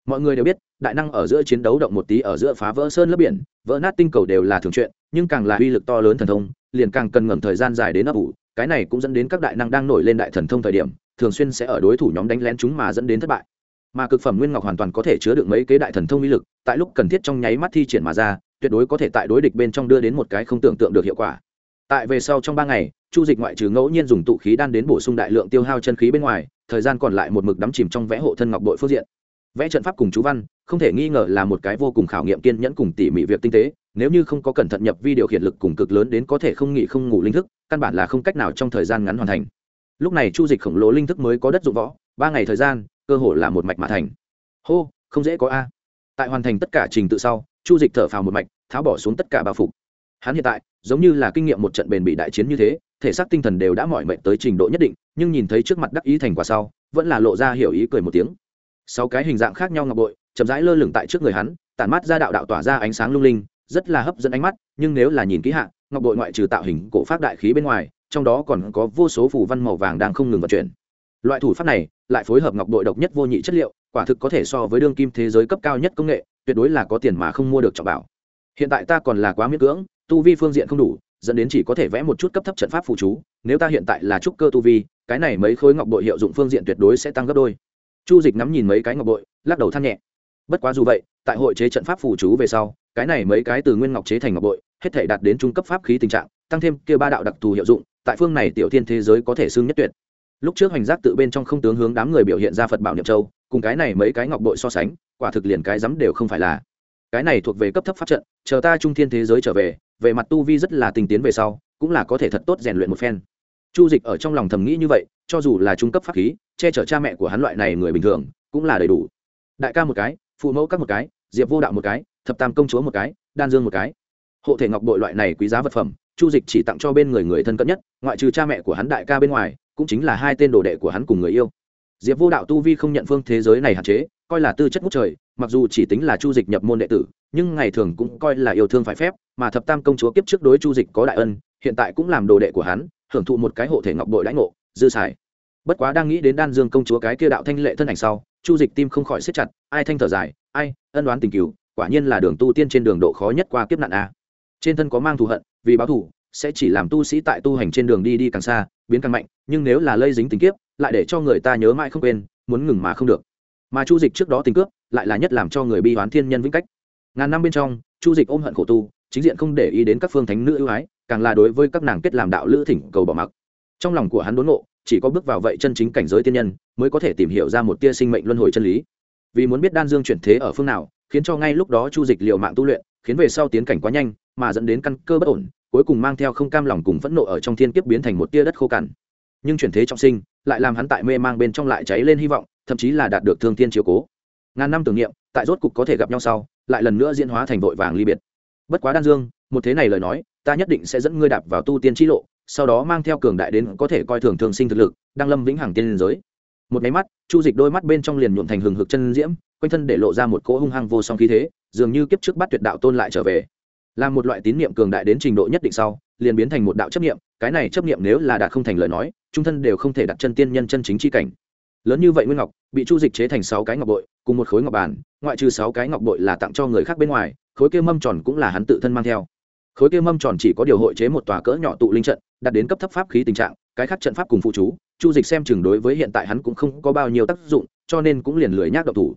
Mọi người đều biết, đại năng ở giữa chiến đấu động một tí ở giữa phá vỡ sơn lớp biển, vỡ nát tinh cầu đều là thường chuyện, nhưng càng là uy lực to lớn thần thông, liền càng cần ngẩng thời gian dài đến ấp ủ cái này cũng dẫn đến các đại năng đang nổi lên đại thần thông thời điểm, thường xuyên sẽ ở đối thủ nhóm đánh lén chúng mà dẫn đến thất bại. Mà cực phẩm nguyên ngọc hoàn toàn có thể chứa được mấy kế đại thần thông uy lực, tại lúc cần thiết trong nháy mắt thi triển mà ra, tuyệt đối có thể tại đối địch bên trong đưa đến một cái không tưởng tượng được hiệu quả. Tại về sau trong ba ngày, chu dịch ngoại trừ ngẫu nhiên dùng tụ khí đan đến bổ sung đại lượng tiêu hao chân khí bên ngoài, thời gian còn lại một mực đắm chìm trong vẽ hộ thân ngọc bội phương diện vẽ trận pháp cùng chú văn, không thể nghi ngờ là một cái vô cùng khảo nghiệm kiên nhẫn cùng tỉ mỉ việc tinh tế, nếu như không có cẩn thận nhập vi điều khiển lực cùng cực lớn đến có thể không nghỉ không ngủ linh thức, căn bản là không cách nào trong thời gian ngắn hoàn thành. Lúc này chu dịch khổng lồ linh thức mới có đất dụng võ, ba ngày thời gian, cơ hội là một mạch mà thành. Hô, không dễ có a. Tại hoàn thành tất cả trình tự sau, chu dịch thở phào một mạch, tháo bỏ xuống tất cả bao phục. Hắn hiện tại, giống như là kinh nghiệm một trận bền bị đại chiến như thế, thể xác tinh thần đều đã mỏi mệt tới trình độ nhất định, nhưng nhìn thấy trước mặt đắc ý thành quả sau, vẫn là lộ ra hiểu ý cười một tiếng sáu cái hình dạng khác nhau ngọc bội, chậm rãi lơ lửng tại trước người hắn, tản mắt ra đạo đạo tỏa ra ánh sáng lung linh, rất là hấp dẫn ánh mắt, nhưng nếu là nhìn kỹ hạ, ngọc bội ngoại trừ tạo hình cổ pháp đại khí bên ngoài, trong đó còn có vô số phù văn màu vàng đang không ngừng vận chuyển. Loại thủ pháp này lại phối hợp ngọc bội độc nhất vô nhị chất liệu, quả thực có thể so với đương kim thế giới cấp cao nhất công nghệ, tuyệt đối là có tiền mà không mua được trọng bảo. Hiện tại ta còn là quá miễn cưỡng, tu vi phương diện không đủ, dẫn đến chỉ có thể vẽ một chút cấp thấp trận pháp phụ chú, nếu ta hiện tại là trúc cơ tu vi, cái này mấy khối ngọc bội hiệu dụng phương diện tuyệt đối sẽ tăng gấp đôi chu dịch ngắm nhìn mấy cái ngọc bội, lắc đầu than nhẹ. Bất quá dù vậy, tại hội chế trận pháp phù chú về sau, cái này mấy cái từ nguyên ngọc chế thành ngọc bội, hết thể đạt đến trung cấp pháp khí tình trạng, tăng thêm kia ba đạo đặc thù hiệu dụng, tại phương này tiểu thiên thế giới có thể xưng nhất tuyệt. Lúc trước hành giác tự bên trong không tướng hướng đám người biểu hiện ra phật bảo niệm châu, cùng cái này mấy cái ngọc bội so sánh, quả thực liền cái rắm đều không phải là. Cái này thuộc về cấp thấp pháp trận, chờ ta trung thiên thế giới trở về về mặt tu vi rất là tinh tiến về sau, cũng là có thể thật tốt rèn luyện một phen chu dịch ở trong lòng thầm nghĩ như vậy, cho dù là trung cấp pháp khí, che chở cha mẹ của hắn loại này người bình thường, cũng là đầy đủ. Đại ca một cái, phụ mẫu các một cái, diệp vô đạo một cái, thập tam công chúa một cái, đan dương một cái. Hộ thể ngọc bội loại này quý giá vật phẩm, chu dịch chỉ tặng cho bên người người thân cận nhất, ngoại trừ cha mẹ của hắn đại ca bên ngoài, cũng chính là hai tên đồ đệ của hắn cùng người yêu. Diệp vô đạo tu vi không nhận phương thế giới này hạn chế, coi là tư chất ngút trời, mặc dù chỉ tính là chu dịch nhập môn đệ tử, nhưng ngày thường cũng coi là yêu thương phải phép, mà thập tam công chúa kiếp trước đối chu dịch có đại ân, hiện tại cũng làm đồ đệ của hắn hưởng thụ một cái hộ thể ngọc bội lãnh ngộ, dư xài. Bất quá đang nghĩ đến đan dương công chúa cái kia đạo thanh lệ thân ảnh sau, chu dịch tim không khỏi siết chặt, ai thanh thở dài, ai, ân đoán tình cừu quả nhiên là đường tu tiên trên đường độ khó nhất qua kiếp nạn a. Trên thân có mang thù hận, vì báo thù, sẽ chỉ làm tu sĩ tại tu hành trên đường đi đi càng xa, biến càng mạnh, nhưng nếu là lây dính tình kiếp, lại để cho người ta nhớ mãi không quên, muốn ngừng mà không được. Mà chu dịch trước đó tình cướp, lại là nhất làm cho người bi hoán thiên nhân vĩnh cách. Ngàn năm bên trong, chu dịch ôm hận khổ tu, chính diện không để ý đến các phương thánh nữ ưu ái càng là đối với các nàng kết làm đạo lữ thỉnh cầu bỏ mặc. Trong lòng của hắn đốn ngộ, chỉ có bước vào vậy chân chính cảnh giới tiên nhân, mới có thể tìm hiểu ra một tia sinh mệnh luân hồi chân lý. Vì muốn biết đan dương chuyển thế ở phương nào, khiến cho ngay lúc đó chu dịch liều mạng tu luyện, khiến về sau tiến cảnh quá nhanh, mà dẫn đến căn cơ bất ổn, cuối cùng mang theo không cam lòng cùng phẫn nộ ở trong thiên kiếp biến thành một tia đất khô cằn. Nhưng chuyển thế trọng sinh, lại làm hắn tại mê mang bên trong lại cháy lên hy vọng, thậm chí là đạt được thương thiên chiếu cố. Ngàn năm tưởng niệm, tại rốt cục có thể gặp nhau sau, lại lần nữa diễn hóa thành vội vàng ly biệt. Bất quá đan dương, một thế này lời nói ta nhất định sẽ dẫn ngươi đạp vào tu tiên t lộ, sau đó mang theo cường đại đến có thể coi thường thường sinh thực lực, đang lâm vĩnh hằng tiên liên giới. Một máy mắt, chu dịch đôi mắt bên trong liền nhuộm thành hừng hực chân diễm, quanh thân để lộ ra một cỗ hung hăng vô song khí thế, dường như kiếp trước bắt tuyệt đạo tôn lại trở về. Là một loại tín niệm cường đại đến trình độ nhất định sau, liền biến thành một đạo chấp niệm, cái này chấp niệm nếu là đạt không thành lời nói, trung thân đều không thể đặt chân tiên nhân chân chính chi cảnh. Lớn như vậy nguyên ngọc, bị chu dịch chế thành sáu cái ngọc bội, cùng một khối ngọc bàn, ngoại trừ sáu cái ngọc bội là tặng cho người khác bên ngoài, khối kia mâm tròn cũng là hắn tự thân mang theo khối kia mâm tròn chỉ có điều hội chế một tòa cỡ nhỏ tụ linh trận, đạt đến cấp thấp pháp khí tình trạng, cái khác trận pháp cùng phụ chú, chu dịch xem chừng đối với hiện tại hắn cũng không có bao nhiêu tác dụng, cho nên cũng liền lười nhác độc thủ.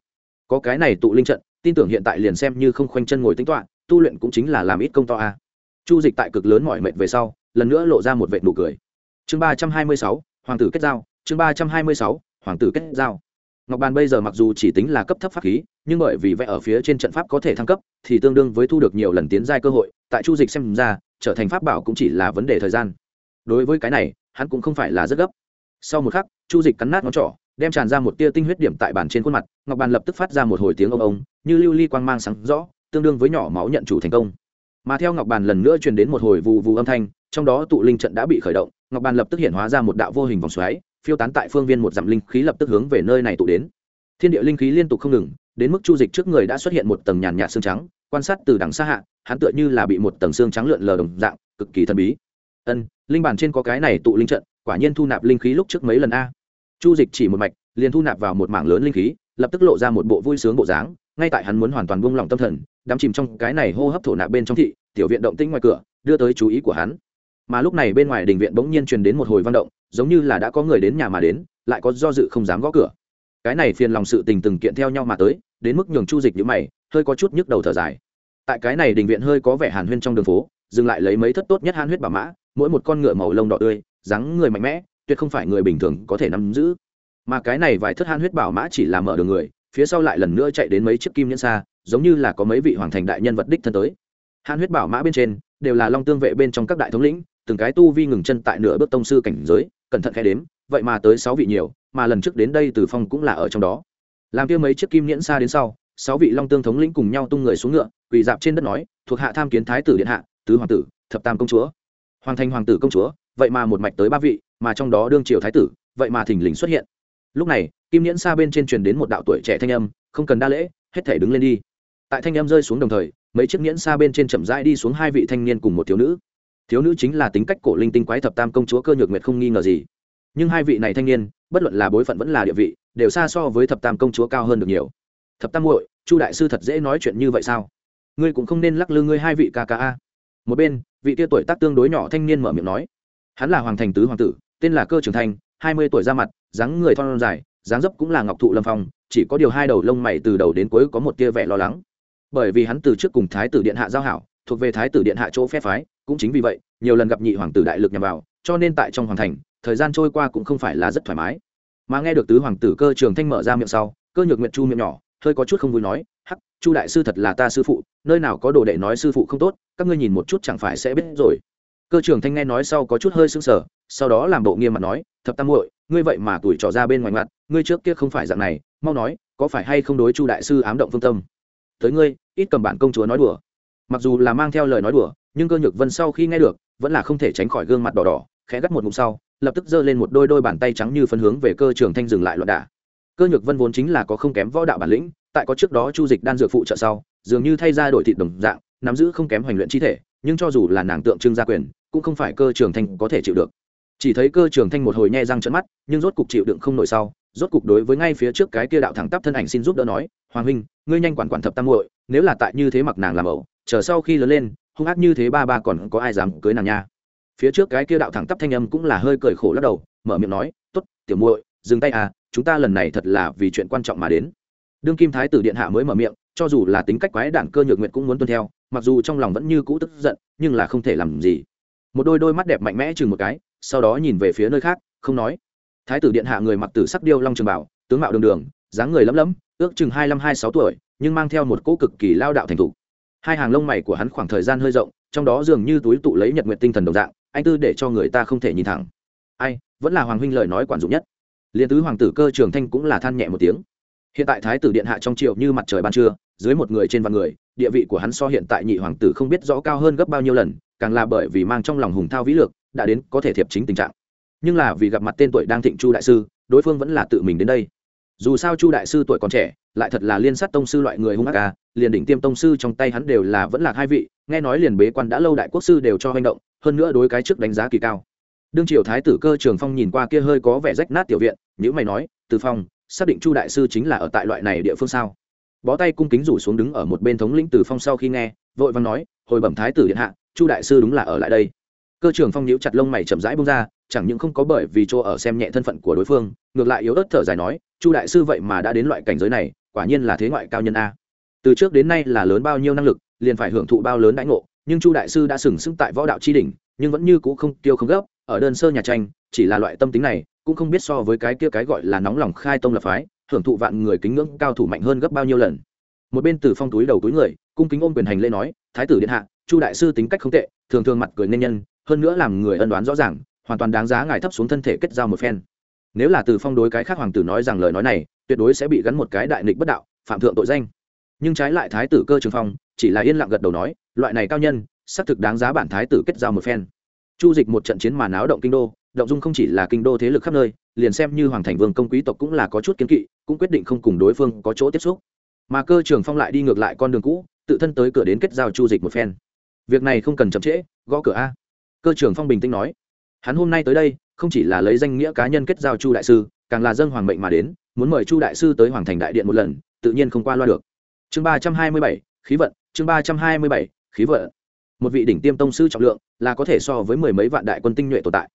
Có cái này tụ linh trận, tin tưởng hiện tại liền xem như không khoanh chân ngồi tính toạ tu luyện cũng chính là làm ít công to a chu dịch tại cực lớn mọi mệnh về sau, lần nữa lộ ra một vệ nụ cười. Chương ba trăm hai mươi sáu, hoàng tử kết giao, chương ba trăm hai mươi sáu, hoàng tử kết giao ngọc bàn bây giờ mặc dù chỉ tính là cấp thấp pháp khí, nhưng bởi vì vẽ ở phía trên trận pháp có thể thăng cấp, thì tương đương với thu được nhiều lần tiến giai cơ hội, tại chu dịch xem ra, trở thành pháp bảo cũng chỉ là vấn đề thời gian. Đối với cái này, hắn cũng không phải là rất gấp. Sau một khắc, chu dịch cắn nát ngón trỏ, đem tràn ra một tia tinh huyết điểm tại bàn trên khuôn mặt, ngọc bàn lập tức phát ra một hồi tiếng ông ông, như lưu ly quang mang sáng rõ, tương đương với nhỏ máu nhận chủ thành công. Mà theo ngọc bàn lần nữa truyền đến một hồi vù vù âm thanh, trong đó tụ linh trận đã bị khởi động, ngọc bàn lập tức hiện hóa ra một đạo vô hình vòng xoáy phiêu tán tại phương viên một dặm linh khí lập tức hướng về nơi này tụ đến. Thiên địa linh khí liên tục không ngừng, đến mức chu dịch trước người đã xuất hiện một tầng nhàn nhạt xương trắng, quan sát từ đằng xa hạ, hắn tựa như là bị một tầng xương trắng lượn lờ đồng dạng, cực kỳ thần bí. Ân, linh bản trên có cái này tụ linh trận, quả nhiên thu nạp linh khí lúc trước mấy lần a. Chu dịch chỉ một mạch, liền thu nạp vào một mảng lớn linh khí, lập tức lộ ra một bộ vui sướng bộ dáng, ngay tại hắn muốn hoàn toàn buông lỏng tâm thần, đắm chìm trong cái này hô hấp thổ nạp bên trong thị, tiểu viện động tĩnh ngoài cửa, đưa tới chú ý của hắn mà lúc này bên ngoài đình viện bỗng nhiên truyền đến một hồi văn động, giống như là đã có người đến nhà mà đến, lại có do dự không dám gõ cửa. Cái này phiền lòng sự tình từng kiện theo nhau mà tới, đến mức nhường chu dịch như mày, hơi có chút nhức đầu thở dài. Tại cái này đình viện hơi có vẻ hàn huyên trong đường phố, dừng lại lấy mấy thất tốt nhất han huyết bà mã, mỗi một con ngựa màu lông đỏ tươi, dáng người mạnh mẽ, tuyệt không phải người bình thường có thể nắm giữ. Mà cái này vài thất han huyết bảo mã chỉ là mở đường người, phía sau lại lần nữa chạy đến mấy chiếc kim nhẫn xa, giống như là có mấy vị hoàng thành đại nhân vật đích thân tới. Han huyết bảo mã bên trên, đều là long tương vệ bên trong các đại thống lĩnh từng cái tu vi ngừng chân tại nửa bước tông sư cảnh giới, cẩn thận khe đếm, vậy mà tới sáu vị nhiều, mà lần trước đến đây từ phong cũng là ở trong đó. Làm kia mấy chiếc kim nhẫn xa đến sau, sáu vị long tương thống lĩnh cùng nhau tung người xuống ngựa, quỳ dạp trên đất nói, thuộc hạ tham kiến thái tử điện hạ, tứ hoàng tử, thập tam công chúa. Hoàng thành hoàng tử công chúa, vậy mà một mạch tới ba vị, mà trong đó đương triều thái tử, vậy mà thình lình xuất hiện. Lúc này, kim nhẫn xa bên trên truyền đến một đạo tuổi trẻ thanh âm, không cần đa lễ, hết thể đứng lên đi. Tại thanh âm rơi xuống đồng thời, mấy chiếc nhẫn xa bên trên chậm rãi đi xuống hai vị thanh niên cùng một thiếu nữ thiếu nữ chính là tính cách cổ linh tinh quái thập tam công chúa cơ nhược nguyệt không nghi ngờ gì. Nhưng hai vị này thanh niên, bất luận là bối phận vẫn là địa vị, đều xa so với thập tam công chúa cao hơn được nhiều. Thập tam muội, chu đại sư thật dễ nói chuyện như vậy sao? Ngươi cũng không nên lắc lư ngươi hai vị ca ca a. Một bên, vị tia tuổi tác tương đối nhỏ thanh niên mở miệng nói, hắn là hoàng thành tứ hoàng tử, tên là cơ trưởng thành, hai mươi tuổi ra mặt, dáng người thon dài, dáng dấp cũng là ngọc thụ lâm phong, chỉ có điều hai đầu lông mày từ đầu đến cuối có một tia vẻ lo lắng. Bởi vì hắn từ trước cùng thái tử điện hạ giao hảo, thuộc về thái tử điện hạ chỗ phép phái cũng chính vì vậy, nhiều lần gặp nhị hoàng tử đại lực nhằm vào, cho nên tại trong hoàng thành, thời gian trôi qua cũng không phải là rất thoải mái. Mà nghe được tứ hoàng tử cơ trường thanh mở ra miệng sau, cơ nhược nguyện chu miệng nhỏ, hơi có chút không vui nói, hắc, chu đại sư thật là ta sư phụ, nơi nào có đồ đệ nói sư phụ không tốt, các ngươi nhìn một chút chẳng phải sẽ biết rồi. Cơ trường thanh nghe nói sau có chút hơi sưng sờ, sau đó làm bộ nghiêm mặt nói, thập tam muội, ngươi vậy mà tuổi trò ra bên ngoài mặt, ngươi trước kia không phải dạng này, mau nói, có phải hay không đối chu đại sư ám động phương tâm? Tới ngươi, ít cầm bản công chúa nói đùa. Mặc dù là mang theo lời nói đùa nhưng cơ nhược vân sau khi nghe được, vẫn là không thể tránh khỏi gương mặt đỏ đỏ, khẽ gắt một ngụm sau, lập tức giơ lên một đôi đôi bàn tay trắng như phân hướng về cơ trường thanh dừng lại loạn đả. Cơ nhược vân vốn chính là có không kém võ đạo bản lĩnh, tại có trước đó chu dịch đan dược phụ trợ sau, dường như thay ra đổi thịt đồng dạng, nắm giữ không kém hoành luyện chi thể, nhưng cho dù là nàng tượng trưng gia quyền, cũng không phải cơ trường thanh có thể chịu được. Chỉ thấy cơ trường thanh một hồi nhe răng trận mắt, nhưng rốt cục chịu đựng không nổi sau, rốt cục đối với ngay phía trước cái kia đạo thẳng tắp thân ảnh xin giúp đỡ nói, hoàng huynh, ngươi nhanh quản quản thập tam muội, nếu là tại như thế mặc nàng làm ẩu, chờ sau khi lớn lên hung ác như thế ba ba còn có ai dám cưới nàng nha? Phía trước cái kia đạo thẳng tắp thanh âm cũng là hơi cười khổ lắc đầu, mở miệng nói, tốt, tiểu muội, dừng tay à chúng ta lần này thật là vì chuyện quan trọng mà đến. Đương kim thái tử điện hạ mới mở miệng, cho dù là tính cách quái đản cơ nhược nguyện cũng muốn tuân theo, mặc dù trong lòng vẫn như cũ tức giận, nhưng là không thể làm gì. Một đôi đôi mắt đẹp mạnh mẽ chừng một cái, sau đó nhìn về phía nơi khác, không nói. Thái tử điện hạ người mặc tử sắc điêu long trường bảo, tướng mạo đường đường, dáng người lấm lấm ước chừng hai mươi hai sáu tuổi, nhưng mang theo một cỗ cực kỳ lao đạo thành thục hai hàng lông mày của hắn khoảng thời gian hơi rộng, trong đó dường như túi tụ lấy nhật nguyện tinh thần đồng dạng, anh tư để cho người ta không thể nhìn thẳng. Ai, vẫn là hoàng huynh lời nói quản dụng nhất. Liền tứ hoàng tử cơ trường thanh cũng là than nhẹ một tiếng. Hiện tại thái tử điện hạ trong triệu như mặt trời ban trưa, dưới một người trên vạn người, địa vị của hắn so hiện tại nhị hoàng tử không biết rõ cao hơn gấp bao nhiêu lần, càng là bởi vì mang trong lòng hùng thao vĩ lược, đã đến có thể thiệp chính tình trạng. Nhưng là vì gặp mặt tên tuổi đang thịnh chu đại sư, đối phương vẫn là tự mình đến đây dù sao chu đại sư tuổi còn trẻ, lại thật là liên sát tông sư loại người hung ác ca liền đỉnh tiêm tông sư trong tay hắn đều là vẫn là hai vị, nghe nói liền bế quan đã lâu đại quốc sư đều cho hành động, hơn nữa đối cái trước đánh giá kỳ cao. Đương triều thái tử cơ trường phong nhìn qua kia hơi có vẻ rách nát tiểu viện nhữ mày nói, từ phong, xác định chu đại sư chính là ở tại loại này địa phương sao? Bó tay cung kính rủ xuống đứng ở một bên thống lĩnh từ phong sau khi nghe, vội văn nói, hồi bẩm thái tử điện hạ, chu đại sư đúng là ở lại đây. Cơ trường phong nhíu chặt lông mày chậm rãi bông ra chẳng những không có bởi vì chỗ ở xem nhẹ thân phận của đối phương, ngược lại yếu ớt thở dài nói, chu đại sư vậy mà đã đến loại cảnh giới này, quả nhiên là thế ngoại cao nhân a. Từ trước đến nay là lớn bao nhiêu năng lực, liền phải hưởng thụ bao lớn đãi ngộ, nhưng chu đại sư đã sừng sững tại võ đạo tri đỉnh, nhưng vẫn như cũ không tiêu không gấp, ở đơn sơ nhà tranh, chỉ là loại tâm tính này, cũng không biết so với cái kia cái gọi là nóng lòng khai tông lập phái, hưởng thụ vạn người kính ngưỡng cao thủ mạnh hơn gấp bao nhiêu lần. Một bên từ phong túi đầu túi người, cung kính ôm quyền hành lê nói, thái tử điện hạ, chu đại sư tính cách không tệ, thường thường mặt cười nên nhân, hơn nữa làm người ân đoán rõ ràng hoàn toàn đáng giá ngài thấp xuống thân thể kết giao một phen. Nếu là từ phong đối cái khác hoàng tử nói rằng lời nói này, tuyệt đối sẽ bị gắn một cái đại nghịch bất đạo, phạm thượng tội danh. Nhưng trái lại thái tử cơ trường phong, chỉ là yên lặng gật đầu nói, loại này cao nhân, xác thực đáng giá bản thái tử kết giao một phen. Chu dịch một trận chiến mà náo động kinh đô, động dung không chỉ là kinh đô thế lực khắp nơi, liền xem như hoàng thành vương công quý tộc cũng là có chút kiến kỵ, cũng quyết định không cùng đối phương có chỗ tiếp xúc. Mà cơ trường phong lại đi ngược lại con đường cũ, tự thân tới cửa đến kết giao chu dịch một phen. Việc này không cần chậm trễ, gõ cửa a. Cơ trường phong bình tĩnh nói hắn hôm nay tới đây, không chỉ là lấy danh nghĩa cá nhân kết giao chu đại sư, càng là dân hoàng mệnh mà đến, muốn mời chu đại sư tới hoàng thành đại điện một lần, tự nhiên không qua loa được. Chương ba trăm hai mươi bảy, khí vận, chương ba trăm hai mươi bảy, khí vận. Một vị đỉnh tiêm tông sư trọng lượng, là có thể so với mười mấy vạn đại quân tinh nhuệ tồn tại.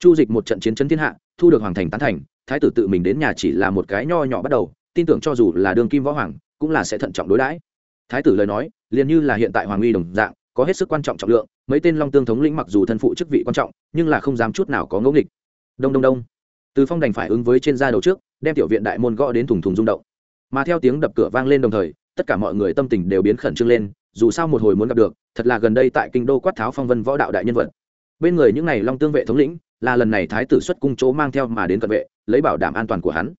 Chu dịch một trận chiến chấn thiên hạ, thu được hoàng thành tán thành, thái tử tự mình đến nhà chỉ là một cái nho nhỏ bắt đầu, tin tưởng cho dù là đường kim võ hoàng, cũng là sẽ thận trọng đối đãi. Thái tử lời nói, liền như là hiện tại hoàng uy đồng dạng có hết sức quan trọng trọng lượng, mấy tên long tương thống lĩnh mặc dù thân phụ chức vị quan trọng, nhưng là không dám chút nào có ngẫu nghịch. Đông đông đông. Từ phong đành phải ứng với trên da đầu trước, đem tiểu viện đại môn gõ đến thùng thùng rung động. Mà theo tiếng đập cửa vang lên đồng thời, tất cả mọi người tâm tình đều biến khẩn trương lên, dù sao một hồi muốn gặp được, thật là gần đây tại kinh đô quát tháo phong vân võ đạo đại nhân vật. Bên người những n à y long tương vệ thống lĩnh, là lần này thái tử xuất cung chỗ mang theo mà đến cận vệ, lấy bảo đảm an toàn của hắn.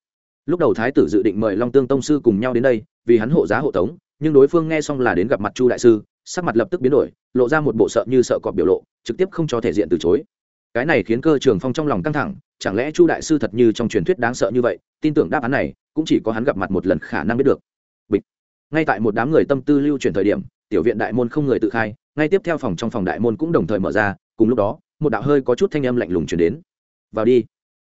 Lúc đầu thái tử dự định mời long tương tông sư cùng nhau đến đây, vì hắn hộ giá hộ tống, nhưng đối phương nghe xong là đến gặp mặt chu đại sư sắc mặt lập tức biến đổi, lộ ra một bộ sợ như sợ cọp biểu lộ, trực tiếp không cho thể diện từ chối. Cái này khiến cơ trường phong trong lòng căng thẳng, chẳng lẽ chu đại sư thật như trong truyền thuyết đáng sợ như vậy, tin tưởng đáp án này, cũng chỉ có hắn gặp mặt một lần khả năng biết được. Bịch. Ngay tại một đám người tâm tư lưu chuyển thời điểm, tiểu viện đại môn không người tự khai, ngay tiếp theo phòng trong phòng đại môn cũng đồng thời mở ra, cùng lúc đó, một đạo hơi có chút thanh âm lạnh lùng chuyển đến. Vào đi.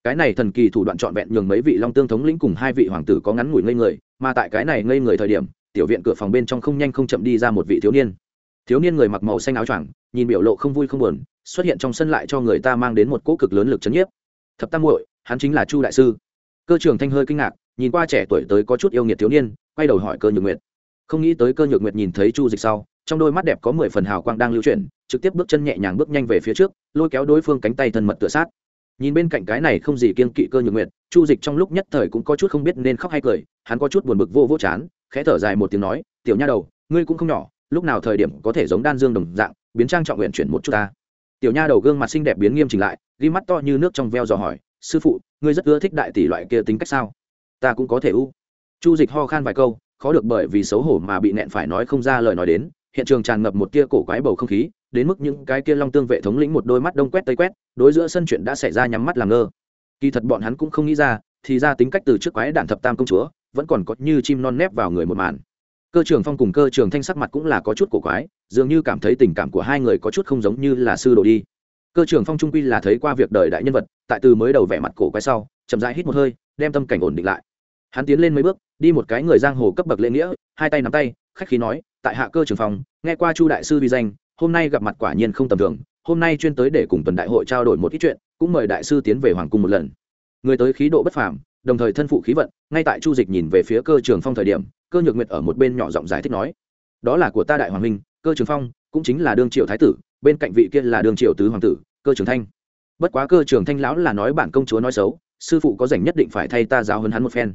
Cái này thần kỳ thủ đoạn trọn vẹn nhường mấy vị long tương thống lĩnh cùng hai vị hoàng tử có ngắn ngủi ngây người, mà tại cái này ngây người thời điểm tiểu viện cửa phòng bên trong không nhanh không chậm đi ra một vị thiếu niên. Thiếu niên người mặc màu xanh áo choàng, nhìn biểu lộ không vui không buồn, xuất hiện trong sân lại cho người ta mang đến một cỗ cực lớn lực chấn nhiếp. Thập tam muội, hắn chính là chu đại sư. Cơ trường thanh hơi kinh ngạc, nhìn qua trẻ tuổi tới có chút yêu nghiệt thiếu niên, quay đầu hỏi cơ nhược nguyệt. Không nghĩ tới cơ nhược nguyệt nhìn thấy chu dịch sau, trong đôi mắt đẹp có mười phần hào quang đang lưu chuyển, trực tiếp bước chân nhẹ nhàng bước nhanh về phía trước, lôi kéo đối phương cánh tay thân mật tựa sát. Nhìn bên cạnh cái này không gì kiên kỵ cơ nhược nguyệt, chu dịch trong lúc nhất thời cũng có chút không biết nên khóc hay cười, hắn có chút buồn bực vô vô chán khẽ thở dài một tiếng nói, tiểu nha đầu, ngươi cũng không nhỏ, lúc nào thời điểm có thể giống đan dương đồng dạng, biến trang trọng nguyện chuyển một chút ta? Tiểu nha đầu gương mặt xinh đẹp biến nghiêm chỉnh lại, ghi mắt to như nước trong veo dò hỏi, sư phụ, ngươi rất ưa thích đại tỷ loại kia tính cách sao? Ta cũng có thể u chu dịch ho khan vài câu, khó được bởi vì xấu hổ mà bị nẹn phải nói không ra lời nói đến, hiện trường tràn ngập một tia cổ quái bầu không khí, đến mức những cái kia long tương vệ thống lĩnh một đôi mắt đông quét tây quét, đối giữa sân chuyện đã xảy ra nhắm mắt làm ngơ. Kỳ thật bọn hắn cũng không nghĩ ra, thì ra tính cách từ trước quái đạn thập tam công chúa vẫn còn có như chim non nép vào người một màn. Cơ trường phong cùng cơ trường thanh sắc mặt cũng là có chút cổ quái, dường như cảm thấy tình cảm của hai người có chút không giống như là sư đồ đi. Cơ trường phong trung quy là thấy qua việc đời đại nhân vật, tại từ mới đầu vẻ mặt cổ quái sau, chậm rãi hít một hơi, đem tâm cảnh ổn định lại. Hắn tiến lên mấy bước, đi một cái người giang hồ cấp bậc lễ nghĩa, hai tay nắm tay, khách khí nói, tại hạ cơ trường phong, nghe qua chu đại sư vi danh, hôm nay gặp mặt quả nhiên không tầm thường, hôm nay chuyên tới để cùng tuần đại hội trao đổi một ít chuyện, cũng mời đại sư tiến về hoàng cung một lần người tới khí độ bất phàm, đồng thời thân phụ khí vận, ngay tại chu dịch nhìn về phía cơ trường phong thời điểm, cơ nhược nguyệt ở một bên nhỏ giọng giải thích nói, đó là của ta đại hoàng minh cơ trường phong, cũng chính là đương triệu thái tử, bên cạnh vị kia là đương triệu tứ hoàng tử, cơ trường thanh. Bất quá cơ trường thanh lão là nói bản công chúa nói xấu, sư phụ có rảnh nhất định phải thay ta giáo huấn hắn một phen.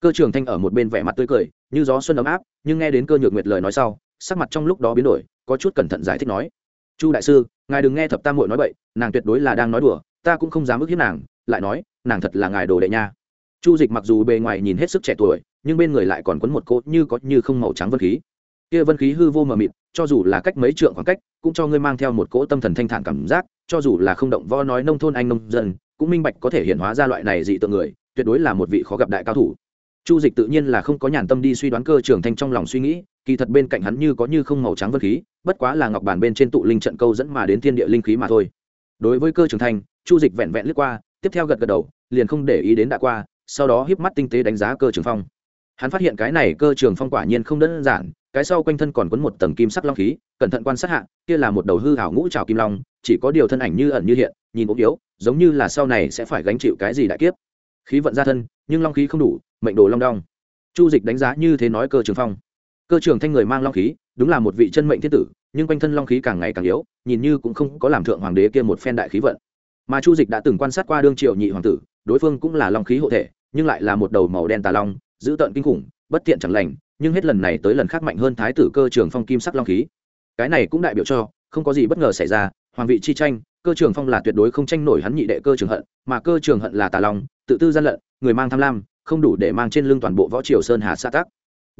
Cơ trường thanh ở một bên vẻ mặt tươi cười, như gió xuân ấm áp, nhưng nghe đến cơ nhược nguyệt lời nói sau, sắc mặt trong lúc đó biến đổi, có chút cẩn thận giải thích nói, chu đại sư, ngài đừng nghe thập tam muội nói bậy, nàng tuyệt đối là đang nói đùa, ta cũng không dám ức hiếp nàng. Lại nói nàng thật là ngài đồ đệ nha. Chu dịch mặc dù bề ngoài nhìn hết sức trẻ tuổi, nhưng bên người lại còn quấn một cốt như có như không màu trắng vân khí. Kia vân khí hư vô mờ mịt, cho dù là cách mấy trượng khoảng cách, cũng cho ngươi mang theo một cỗ tâm thần thanh thản cảm giác, cho dù là không động vo nói nông thôn anh nông dân, cũng minh bạch có thể hiện hóa ra loại này dị tượng người, tuyệt đối là một vị khó gặp đại cao thủ. Chu dịch tự nhiên là không có nhàn tâm đi suy đoán cơ trưởng thanh trong lòng suy nghĩ, kỳ thật bên cạnh hắn như có như không màu trắng vân khí, bất quá là ngọc bàn bên trên tụ linh trận câu dẫn mà đến thiên địa linh khí mà thôi. Đối với cơ trưởng thanh, chu dịch vẹn vẹn lướt qua tiếp theo gật gật đầu, liền không để ý đến đã qua, sau đó híp mắt tinh tế đánh giá cơ trường phong. Hắn phát hiện cái này cơ trường phong quả nhiên không đơn giản, cái sau quanh thân còn quấn một tầng kim sắc long khí, cẩn thận quan sát hạ, kia là một đầu hư hảo ngũ trào kim long, chỉ có điều thân ảnh như ẩn như hiện, nhìn ốm yếu, giống như là sau này sẽ phải gánh chịu cái gì đại kiếp. Khí vận ra thân, nhưng long khí không đủ, mệnh đồ long đong. Chu dịch đánh giá như thế nói cơ trường phong. Cơ trường thanh người mang long khí, đúng là một vị chân mệnh thiên tử, nhưng quanh thân long khí càng ngày càng yếu, nhìn như cũng không có làm thượng hoàng đế kia một phen đại khí vận mà chu dịch đã từng quan sát qua đương triều nhị hoàng tử, đối phương cũng là long khí hộ thể, nhưng lại là một đầu màu đen tà long, dữ tợn kinh khủng, bất tiện chẳng lành, nhưng hết lần này tới lần khác mạnh hơn thái tử cơ trường phong kim sắc long khí. Cái này cũng đại biểu cho, không có gì bất ngờ xảy ra, hoàng vị chi tranh, cơ trường phong là tuyệt đối không tranh nổi hắn nhị đệ cơ trường hận, mà cơ trường hận là tà long, tự tư gian lận, người mang tham lam, không đủ để mang trên lưng toàn bộ võ triều sơn hà sa tác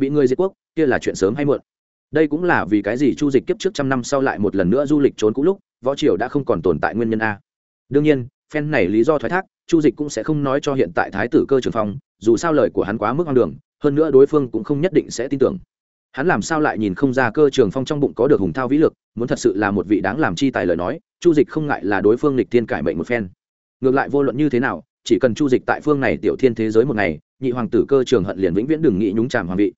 bị người diệt quốc, kia là chuyện sớm hay muộn. Đây cũng là vì cái gì chu dịch kiếp trước trăm năm sau lại một lần nữa du lịch trốn cũ lúc, võ triều đã không còn tồn tại nguyên nhân a đương nhiên, phen này lý do thoái thác, chu dịch cũng sẽ không nói cho hiện tại thái tử cơ trường phong dù sao lời của hắn quá mức hoang đường, hơn nữa đối phương cũng không nhất định sẽ tin tưởng. Hắn làm sao lại nhìn không ra cơ trường phong trong bụng có được hùng thao vĩ lực, muốn thật sự là một vị đáng làm chi tài lời nói, chu dịch không ngại là đối phương lịch thiên cải mệnh một phen. Ngược lại vô luận như thế nào, chỉ cần chu dịch tại phương này tiểu thiên thế giới một ngày, nhị hoàng tử cơ trường hận liền vĩnh viễn đừng nghĩ nhúng tràm hoàng vị.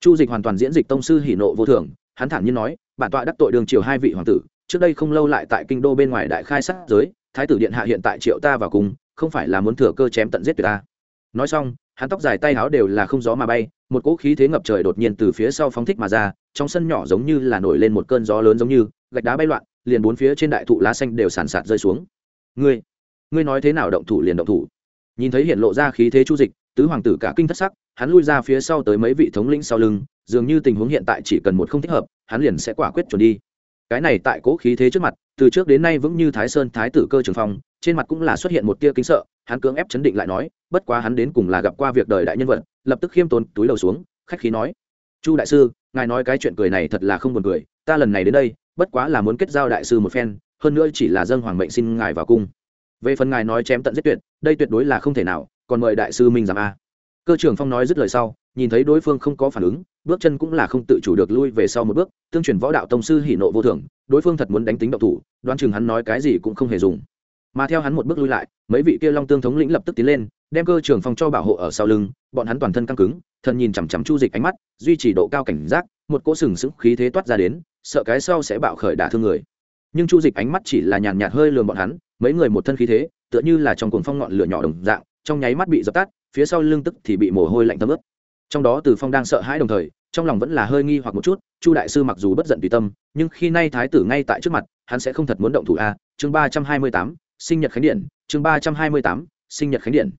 Chu dịch hoàn toàn diễn dịch tông sư hỉ nộ vô thường, hắn thản nhiên nói, bản tọa đắc tội đường triều hai vị hoàng tử, trước đây không lâu lại tại kinh đô bên ngoài đại khai sát giới thái tử điện hạ hiện tại triệu ta vào cùng, không phải là muốn thừa cơ chém tận giết tuyệt ta. Nói xong, hắn tóc dài tay áo đều là không gió mà bay, một cỗ khí thế ngập trời đột nhiên từ phía sau phóng thích mà ra, trong sân nhỏ giống như là nổi lên một cơn gió lớn giống như, gạch đá bay loạn, liền bốn phía trên đại thụ lá xanh đều sàn sạt rơi xuống. Ngươi ngươi nói thế nào động thủ liền động thủ? Nhìn thấy hiện lộ ra khí thế chu dịch, tứ hoàng tử cả kinh thất sắc, hắn lui ra phía sau tới mấy vị thống lĩnh sau lưng, dường như tình huống hiện tại chỉ cần một không thích hợp, hắn liền sẽ quả quyết chuẩn đi cái này tại cố khí thế trước mặt, từ trước đến nay vững như thái sơn, thái tử cơ trường phong, trên mặt cũng là xuất hiện một tia kính sợ, hắn cưỡng ép chấn định lại nói, bất quá hắn đến cùng là gặp qua việc đời đại nhân vật, lập tức khiêm tốn túi đầu xuống, khách khí nói, chu đại sư, ngài nói cái chuyện cười này thật là không buồn cười, ta lần này đến đây, bất quá là muốn kết giao đại sư một phen, hơn nữa chỉ là dân hoàng mệnh xin ngài vào cung. Về phần ngài nói chém tận giết tuyệt, đây tuyệt đối là không thể nào, còn mời đại sư minh giảm a cơ trưởng phong nói dứt lời sau, nhìn thấy đối phương không có phản ứng, bước chân cũng là không tự chủ được lui về sau một bước, tương truyền võ đạo tông sư hỉ nộ vô thường, đối phương thật muốn đánh tính động thủ, đoán chừng hắn nói cái gì cũng không hề dùng. Mà theo hắn một bước lui lại, mấy vị kia long tương thống lĩnh lập tức tiến lên, đem cơ trưởng phong cho bảo hộ ở sau lưng, bọn hắn toàn thân căng cứng thần nhìn chằm chằm chu dịch ánh mắt, duy trì độ cao cảnh giác, một cỗ sừng sững khí thế toát ra đến, sợ cái sau sẽ bạo khởi đả thương người. Nhưng chu dịch ánh mắt chỉ là nhàn nhạt hơi lườm bọn hắn, mấy người một thân khí thế, tựa như là trong cuồng phong ngọn lửa nhỏ đồng dạng trong nháy mắt bị dập tắt, phía sau lưng tức thì bị mồ hôi lạnh thấm ướt. Trong đó từ phong đang sợ hãi đồng thời, trong lòng vẫn là hơi nghi hoặc một chút, chu đại sư mặc dù bất giận tùy tâm, nhưng khi nay thái tử ngay tại trước mặt, hắn sẽ không thật muốn động thủ a. Chương ba trăm hai mươi tám, sinh nhật khánh điện, chương ba trăm hai mươi tám, sinh nhật khánh điện.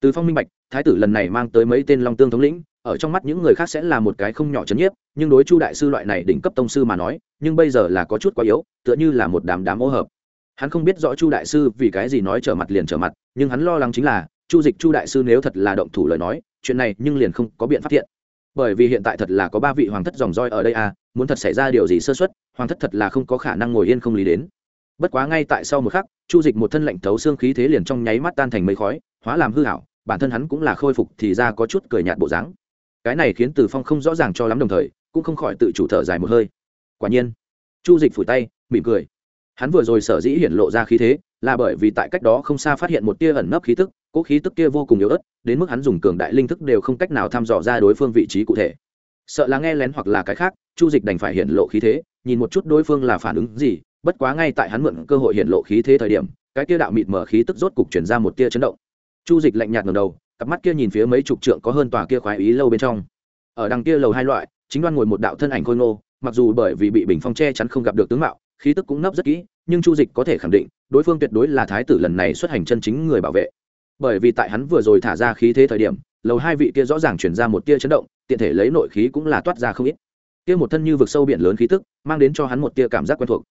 Từ phong minh bạch, thái tử lần này mang tới mấy tên long tương thống lĩnh, ở trong mắt những người khác sẽ là một cái không nhỏ chấn nhiếp, nhưng đối chu đại sư loại này đỉnh cấp tông sư mà nói, nhưng bây giờ là có chút quá yếu, tựa như là một đám đám ô hợp. Hắn không biết rõ chu đại sư vì cái gì nói trở mặt liền trở mặt, nhưng hắn lo lắng chính là chu dịch chu đại sư nếu thật là động thủ lời nói, chuyện này nhưng liền không có biện pháp hiện bởi vì hiện tại thật là có ba vị hoàng thất dòng roi ở đây à muốn thật xảy ra điều gì sơ xuất hoàng thất thật là không có khả năng ngồi yên không lý đến. Bất quá ngay tại sau một khắc, chu dịch một thân lạnh thấu xương khí thế liền trong nháy mắt tan thành mây khói, hóa làm hư hảo bản thân hắn cũng là khôi phục thì ra có chút cười nhạt bộ dáng. Cái này khiến từ phong không rõ ràng cho lắm đồng thời, cũng không khỏi tự chủ thở dài một hơi. Quả nhiên, chu dịch phủi tay, mỉm cười. Hắn vừa rồi sở dĩ hiển lộ ra khí thế, là bởi vì tại cách đó không xa phát hiện một tia ẩn nấp khí tức cỗ khí tức kia vô cùng yếu ớt, đến mức hắn dùng cường đại linh thức đều không cách nào thăm dò ra đối phương vị trí cụ thể. Sợ là nghe lén hoặc là cái khác, chu dịch đành phải hiện lộ khí thế, nhìn một chút đối phương là phản ứng gì, bất quá ngay tại hắn mượn cơ hội hiện lộ khí thế thời điểm, cái kia đạo mịt mở khí tức rốt cục chuyển ra một tia chấn động. Chu dịch lạnh nhạt ngầm đầu, cặp mắt kia nhìn phía mấy chục trượng có hơn tòa kia khoái ý lâu bên trong. Ở đằng kia lầu hai loại, chính đoan ngồi một đạo thân ảnh khôi ngô, mặc dù bởi vì bị bình phong che chắn không gặp được tướng mạo, khí tức cũng nấp rất kỹ, nhưng chu dịch có thể khẳng định, đối phương tuyệt đối là thái tử lần này xuất hành chân chính người bảo vệ bởi vì tại hắn vừa rồi thả ra khí thế thời điểm, lầu hai vị kia rõ ràng chuyển ra một tia chấn động, tiện thể lấy nội khí cũng là toát ra không ít. Kia một thân như vực sâu biển lớn khí tức, mang đến cho hắn một tia cảm giác quen thuộc.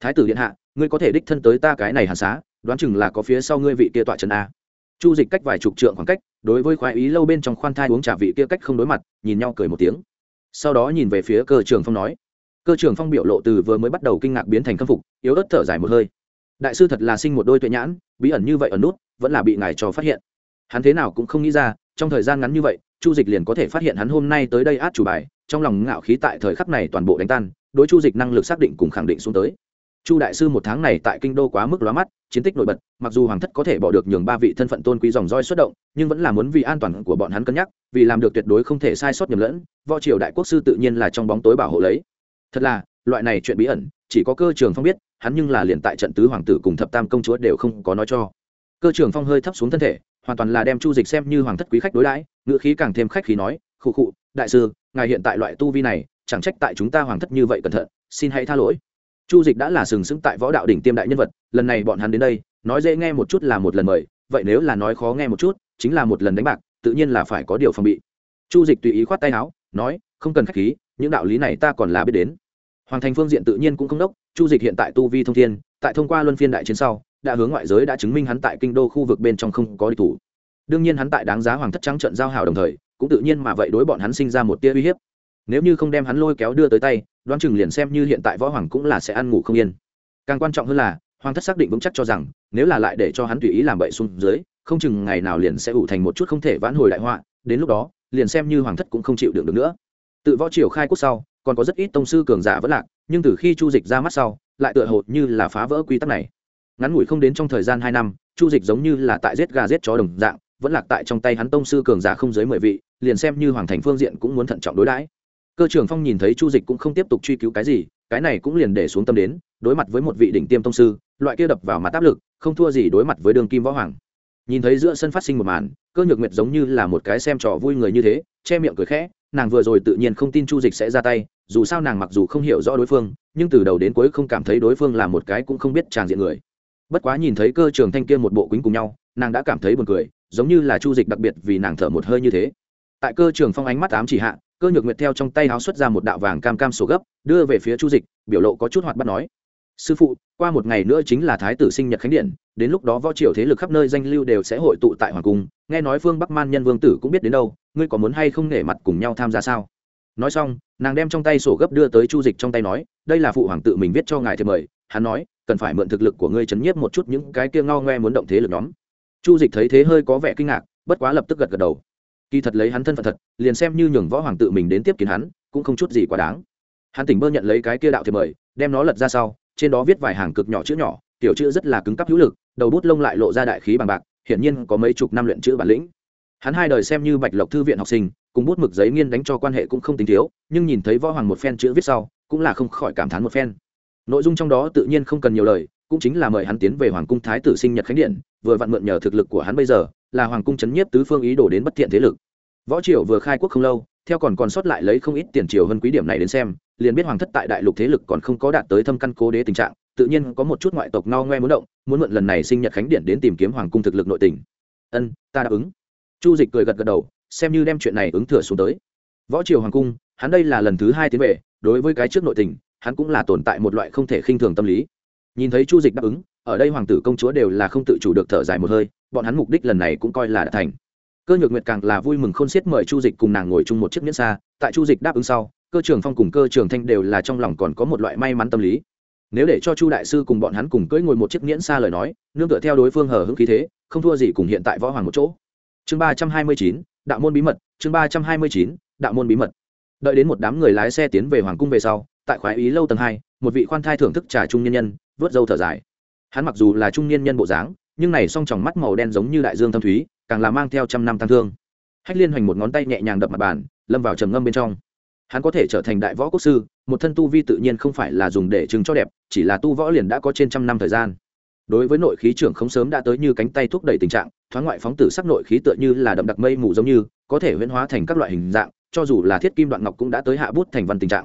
Thái tử điện hạ, ngươi có thể đích thân tới ta cái này hàn xá, đoán chừng là có phía sau ngươi vị kia tọa trần a. Chu dịch cách vài chục trượng khoảng cách, đối với khoái ý lâu bên trong khoan thai uống trà vị kia cách không đối mặt, nhìn nhau cười một tiếng. Sau đó nhìn về phía cơ trường phong nói, cơ trường phong biểu lộ từ vừa mới bắt đầu kinh ngạc biến thành khâm phục, yếu ớt thở dài một hơi. Đại sư thật là sinh một đôi tuệ nhãn, bí ẩn như vậy ở nút vẫn là bị ngài cho phát hiện. Hắn thế nào cũng không nghĩ ra, trong thời gian ngắn như vậy, chu dịch liền có thể phát hiện hắn hôm nay tới đây át chủ bài, trong lòng ngạo khí tại thời khắc này toàn bộ đánh tan, đối chu dịch năng lực xác định cùng khẳng định xuống tới. Chu đại sư một tháng này tại kinh đô quá mức lóa mắt, chiến tích nổi bật, mặc dù hoàng thất có thể bỏ được nhường ba vị thân phận tôn quý dòng roi xuất động, nhưng vẫn là muốn vì an toàn của bọn hắn cân nhắc, vì làm được tuyệt đối không thể sai sót nhầm lẫn, võ triều đại quốc sư tự nhiên là trong bóng tối bảo hộ lấy. Thật là, loại này chuyện bí ẩn, chỉ có cơ trường phong biết, hắn nhưng là liền tại trận tứ hoàng tử cùng thập tam công chúa đều không có nói cho cơ trưởng phong hơi thấp xuống thân thể, hoàn toàn là đem chu dịch xem như hoàng thất quý khách đối đãi, ngữ khí càng thêm khách khí nói, khụ khụ, đại sư, ngài hiện tại loại tu vi này, chẳng trách tại chúng ta hoàng thất như vậy cẩn thận, xin hãy tha lỗi. Chu dịch đã là sừng sững tại võ đạo đỉnh tiêm đại nhân vật, lần này bọn hắn đến đây, nói dễ nghe một chút là một lần mời, vậy nếu là nói khó nghe một chút, chính là một lần đánh bạc, tự nhiên là phải có điều phòng bị. Chu dịch tùy ý khoát tay áo, nói, không cần khách khí, những đạo lý này ta còn là biết đến. Hoàng thành phương diện tự nhiên cũng không đốc, chu dịch hiện tại tu vi thông thiên, tại thông qua luân phiên đại chiến sau đã hướng ngoại giới đã chứng minh hắn tại kinh đô khu vực bên trong không có địch thủ. Đương nhiên hắn tại đáng giá hoàng thất trắng trận giao hảo đồng thời, cũng tự nhiên mà vậy đối bọn hắn sinh ra một tia uy hiếp. Nếu như không đem hắn lôi kéo đưa tới tay, đoán chừng liền xem như hiện tại võ hoàng cũng là sẽ ăn ngủ không yên. Càng quan trọng hơn là, hoàng thất xác định vững chắc cho rằng, nếu là lại để cho hắn tùy ý làm bậy xuống dưới, không chừng ngày nào liền sẽ ủ thành một chút không thể vãn hồi đại họa, đến lúc đó, liền xem như hoàng thất cũng không chịu đựng được nữa. Tự võ triều khai quốc sau, còn có rất ít tông sư cường giả vẫn lạc, nhưng từ khi chu dịch ra mắt sau, lại tựa hồ như là phá vỡ quy tắc này ngắn ngủi không đến trong thời gian hai năm, chu dịch giống như là tại giết gà giết chó đồng dạng, vẫn lạc tại trong tay hắn tông sư cường giả không dưới mười vị, liền xem như hoàng thành phương diện cũng muốn thận trọng đối đãi. Cơ trưởng phong nhìn thấy chu dịch cũng không tiếp tục truy cứu cái gì, cái này cũng liền để xuống tâm đến, đối mặt với một vị đỉnh tiêm tông sư, loại kia đập vào mặt áp lực, không thua gì đối mặt với đường kim võ hoàng. Nhìn thấy giữa sân phát sinh một màn, cơ nhược nguyệt giống như là một cái xem trò vui người như thế, che miệng cười khẽ, nàng vừa rồi tự nhiên không tin chu dịch sẽ ra tay, dù sao nàng mặc dù không hiểu rõ đối phương, nhưng từ đầu đến cuối không cảm thấy đối phương là một cái cũng không biết tràng diện người bất quá nhìn thấy cơ trường thanh kia một bộ quýnh cùng nhau, nàng đã cảm thấy buồn cười, giống như là chu dịch đặc biệt vì nàng thở một hơi như thế. Tại cơ trường phong ánh mắt ám chỉ hạ, cơ nhược nguyệt theo trong tay háo xuất ra một đạo vàng cam cam sổ gấp, đưa về phía chu dịch, biểu lộ có chút hoạt bắt nói. Sư phụ, qua một ngày nữa chính là thái tử sinh nhật khánh điện, đến lúc đó võ triều thế lực khắp nơi danh lưu đều sẽ hội tụ tại hoàng cung, nghe nói phương bắc man nhân vương tử cũng biết đến đâu, ngươi có muốn hay không nể mặt cùng nhau tham gia sao? Nói xong, nàng đem trong tay sổ gấp đưa tới chu dịch trong tay nói, đây là phụ hoàng tự mình viết cho ngài thì mời hắn nói, cần phải mượn thực lực của ngươi chấn nhiếp một chút những cái kia ngao ngoe muốn động thế lực nhóm. Chu dịch thấy thế hơi có vẻ kinh ngạc, bất quá lập tức gật gật đầu. Kỳ thật lấy hắn thân phận thật, liền xem như nhường võ hoàng tự mình đến tiếp kiến hắn, cũng không chút gì quá đáng. Hắn tỉnh bơ nhận lấy cái kia đạo thì mời, đem nó lật ra sau, trên đó viết vài hàng cực nhỏ chữ nhỏ tiểu chữ rất là cứng cắp hữu lực, đầu bút lông lại lộ ra đại khí bằng bạc, hiển nhiên có mấy chục năm luyện chữ bản lĩnh. Hắn hai đời xem như bạch lộc thư viện học sinh, cùng bút mực giấy nghiên đánh cho quan hệ cũng không tính thiếu, nhưng nhìn thấy võ hoàng một phen chữ viết sau, cũng là không khỏi cảm thán một phen nội dung trong đó tự nhiên không cần nhiều lời, cũng chính là mời hắn tiến về hoàng cung thái tử sinh nhật khánh điện, vừa vặn mượn nhờ thực lực của hắn bây giờ, là hoàng cung chấn nhiếp tứ phương ý đồ đến bất thiện thế lực. Võ triều vừa khai quốc không lâu, theo còn còn sót lại lấy không ít tiền triều hơn quý điểm này đến xem, liền biết hoàng thất tại đại lục thế lực còn không có đạt tới thâm căn cố đế tình trạng, tự nhiên có một chút ngoại tộc no ngoe muốn động, muốn mượn lần này sinh nhật khánh điện đến tìm kiếm hoàng cung thực lực nội tình. Ân, ta đáp ứng. Chu dịch cười gật gật đầu, xem như đem chuyện này ứng thừa xuống tới. Võ triều hoàng cung, hắn đây là lần thứ hai tiến về, đối với cái trước nội tình hắn cũng là tồn tại một loại không thể khinh thường tâm lý. Nhìn thấy chu dịch đáp ứng, ở đây hoàng tử công chúa đều là không tự chủ được thở dài một hơi, bọn hắn mục đích lần này cũng coi là đã thành. Cơ nhược nguyệt càng là vui mừng khôn xiết mời chu dịch cùng nàng ngồi chung một chiếc miễn xa, tại chu dịch đáp ứng sau, cơ trường phong cùng cơ trường thanh đều là trong lòng còn có một loại may mắn tâm lý. Nếu để cho chu đại sư cùng bọn hắn cùng cưỡi ngồi một chiếc miễn xa lời nói, nương tựa theo đối phương hở hững khí thế, không thua gì cùng hiện tại võ hoàng một chỗ. Chương ba trăm hai mươi chín, đạo môn bí mật, chương ba trăm hai mươi chín, đạo môn bí mật. Đợi đến một đám người lái xe tiến về hoàng cung về sau tại khoái ý lâu tầng hai, một vị khoan thai thưởng thức trà trung nhân nhân, vớt dâu thở dài. Hắn mặc dù là trung niên nhân bộ dáng, nhưng này song tròng mắt màu đen giống như đại dương thâm thúy, càng là mang theo trăm năm tăng thương. Hách liên hoành một ngón tay nhẹ nhàng đập mặt bàn, lâm vào trầm ngâm bên trong. Hắn có thể trở thành đại võ quốc sư, một thân tu vi tự nhiên không phải là dùng để chứng cho đẹp, chỉ là tu võ liền đã có trên trăm năm thời gian. Đối với nội khí trưởng không sớm đã tới như cánh tay thúc đẩy tình trạng, thoáng ngoại phóng tử sắc nội khí tựa như là đậm đặc mây mù giống như, có thể huyễn hóa thành các loại hình dạng, cho dù là thiết kim đoạn ngọc cũng đã tới hạ bút thành văn tình trạng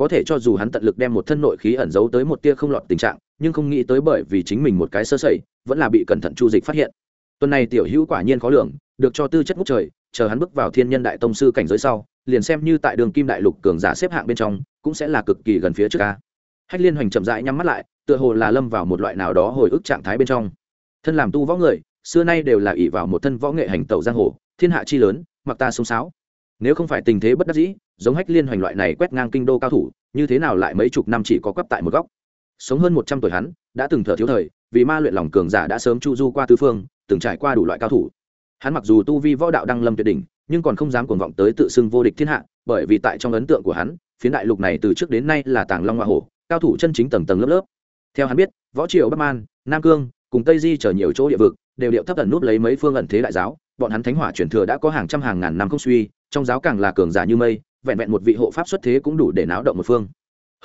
có thể cho dù hắn tận lực đem một thân nội khí ẩn giấu tới một tia không lọt tình trạng, nhưng không nghĩ tới bởi vì chính mình một cái sơ sẩy, vẫn là bị cẩn thận chu dịch phát hiện. Tuần này tiểu hữu quả nhiên khó lường, được cho tư chất ngút trời, chờ hắn bước vào thiên nhân đại tông sư cảnh giới sau, liền xem như tại đường kim đại lục cường giả xếp hạng bên trong, cũng sẽ là cực kỳ gần phía trước ca hách liên hoành chậm rãi nhắm mắt lại, tựa hồ là lâm vào một loại nào đó hồi ức trạng thái bên trong. Thân làm tu võ người, xưa nay đều là ỷ vào một thân võ nghệ hành tẩu giang hồ, thiên hạ chi lớn, mặc ta sông sáo nếu không phải tình thế bất đắc dĩ, giống hách liên hoành loại này quét ngang kinh đô cao thủ, như thế nào lại mấy chục năm chỉ có quắp tại một góc? Sống hơn một trăm tuổi hắn, đã từng thở thiếu thời, vì ma luyện lòng cường giả đã sớm chu du qua tứ phương, từng trải qua đủ loại cao thủ. Hắn mặc dù tu vi võ đạo đăng lâm tuyệt đỉnh, nhưng còn không dám cuồng vọng tới tự xưng vô địch thiên hạ, bởi vì tại trong ấn tượng của hắn, phiến đại lục này từ trước đến nay là tàng long hoa hổ, cao thủ chân chính tầng tầng lớp lớp. Theo hắn biết, võ triều bắc man, nam cương, cùng tây di chở nhiều chỗ địa vực, đều điệu thấp tần nút lấy mấy phương ẩn thế đại giáo bọn hắn thánh hỏa truyền thừa đã có hàng trăm hàng ngàn năm không suy, trong giáo càng là cường giả như mây, vẹn vẹn một vị hộ pháp xuất thế cũng đủ để náo động một phương.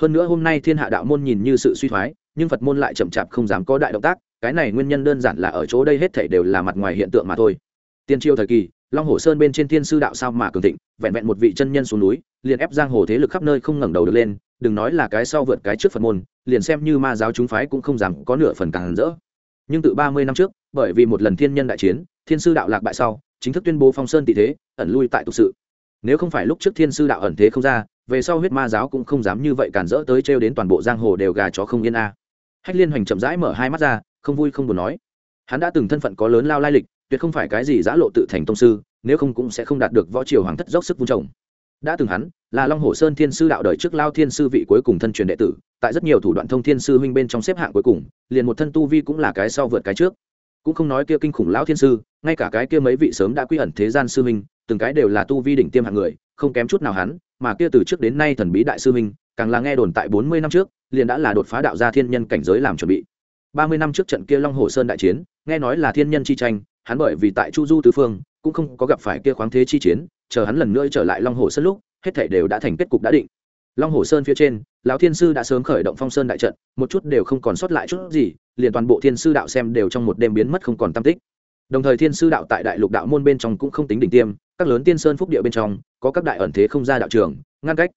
Hơn nữa hôm nay thiên hạ đạo môn nhìn như sự suy thoái, nhưng phật môn lại chậm chạp không dám có đại động tác, cái này nguyên nhân đơn giản là ở chỗ đây hết thảy đều là mặt ngoài hiện tượng mà thôi. Tiên triều thời kỳ, long hồ sơn bên trên thiên sư đạo sao mà cường thịnh, vẹn vẹn một vị chân nhân xuống núi, liền ép giang hồ thế lực khắp nơi không ngẩng đầu được lên, đừng nói là cái sau vượt cái trước phật môn, liền xem như ma giáo chúng phái cũng không dám có nửa phần càng rỡ nhưng từ ba mươi năm trước, bởi vì một lần thiên nhân đại chiến, thiên sư đạo lạc bại sau, chính thức tuyên bố phong sơn tị thế, ẩn lui tại tục sự. Nếu không phải lúc trước thiên sư đạo ẩn thế không ra, về sau huyết ma giáo cũng không dám như vậy cản rỡ tới trêu đến toàn bộ giang hồ đều gà chó không yên a. À. hách liên hoành chậm rãi mở hai mắt ra, không vui không buồn nói. Hắn đã từng thân phận có lớn lao lai lịch, tuyệt không phải cái gì giã lộ tự thành tông sư, nếu không cũng sẽ không đạt được võ triều hoàng thất dốc sức vun trồng đã từng hắn, là long hồ sơn thiên sư đạo đời trước lao thiên sư vị cuối cùng thân truyền đệ tử, tại rất nhiều thủ đoạn thông thiên sư huynh bên trong xếp hạng cuối cùng, liền một thân tu vi cũng là cái sau vượt cái trước. Cũng không nói kia kinh khủng lão thiên sư, ngay cả cái kia mấy vị sớm đã quy ẩn thế gian sư huynh, từng cái đều là tu vi đỉnh tiêm hạng người, không kém chút nào hắn, mà kia từ trước đến nay thần bí đại sư huynh, càng là nghe đồn tại bốn mươi năm trước, liền đã là đột phá đạo gia thiên nhân cảnh giới làm chuẩn bị. ba mươi năm trước trận kia long hồ sơn đại chiến, nghe nói là thiên nhân chi tranh, hắn bởi vì tại chu du tứ phương, cũng không có gặp phải kia khoáng thế chi chiến chờ hắn lần nữa trở lại long hồ sơn lúc, hết thảy đều đã thành kết cục đã định. Long hồ sơn phía trên, lão thiên sư đã sớm khởi động phong sơn đại trận, một chút đều không còn sót lại chút gì, liền toàn bộ thiên sư đạo xem đều trong một đêm biến mất không còn tam tích. Đồng thời thiên sư đạo tại đại lục đạo môn bên trong cũng không tính đỉnh tiêm, các lớn tiên sơn phúc địa bên trong, có các đại ẩn thế không ra đạo trường, ngăn cách.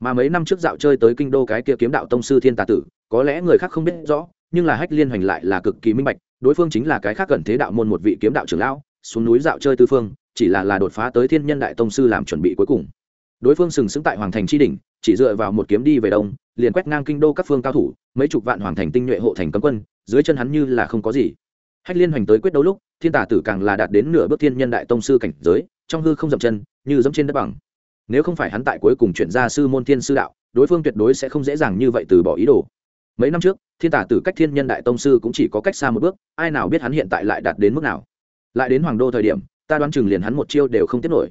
Mà mấy năm trước dạo chơi tới kinh đô cái kia kiếm đạo tông sư thiên tà tử, có lẽ người khác không biết rõ, nhưng là hách liên hoành lại là cực kỳ minh bạch, đối phương chính là cái khác ẩn thế đạo môn một vị kiếm đạo trưởng lão, xuống núi dạo chơi tư phương chỉ là là đột phá tới thiên nhân đại tông sư làm chuẩn bị cuối cùng. Đối phương sừng sững tại hoàng thành tri đỉnh, chỉ dựa vào một kiếm đi về đông, liền quét ngang kinh đô các phương cao thủ, mấy chục vạn hoàng thành tinh nhuệ hộ thành cấm quân, dưới chân hắn như là không có gì. Hách liên hoành tới quyết đấu lúc, thiên tả tử càng là đạt đến nửa bước thiên nhân đại tông sư cảnh giới, trong hư không dậm chân, như dẫm trên đất bằng. Nếu không phải hắn tại cuối cùng chuyển ra sư môn thiên sư đạo, đối phương tuyệt đối sẽ không dễ dàng như vậy từ bỏ ý đồ. Mấy năm trước, thiên tả tử cách thiên nhân đại tông sư cũng chỉ có cách xa một bước, ai nào biết hắn hiện tại lại đạt đến mức nào. Lại đến hoàng đô thời điểm ta đoán chừng liền hắn một chiêu đều không tiếp nổi.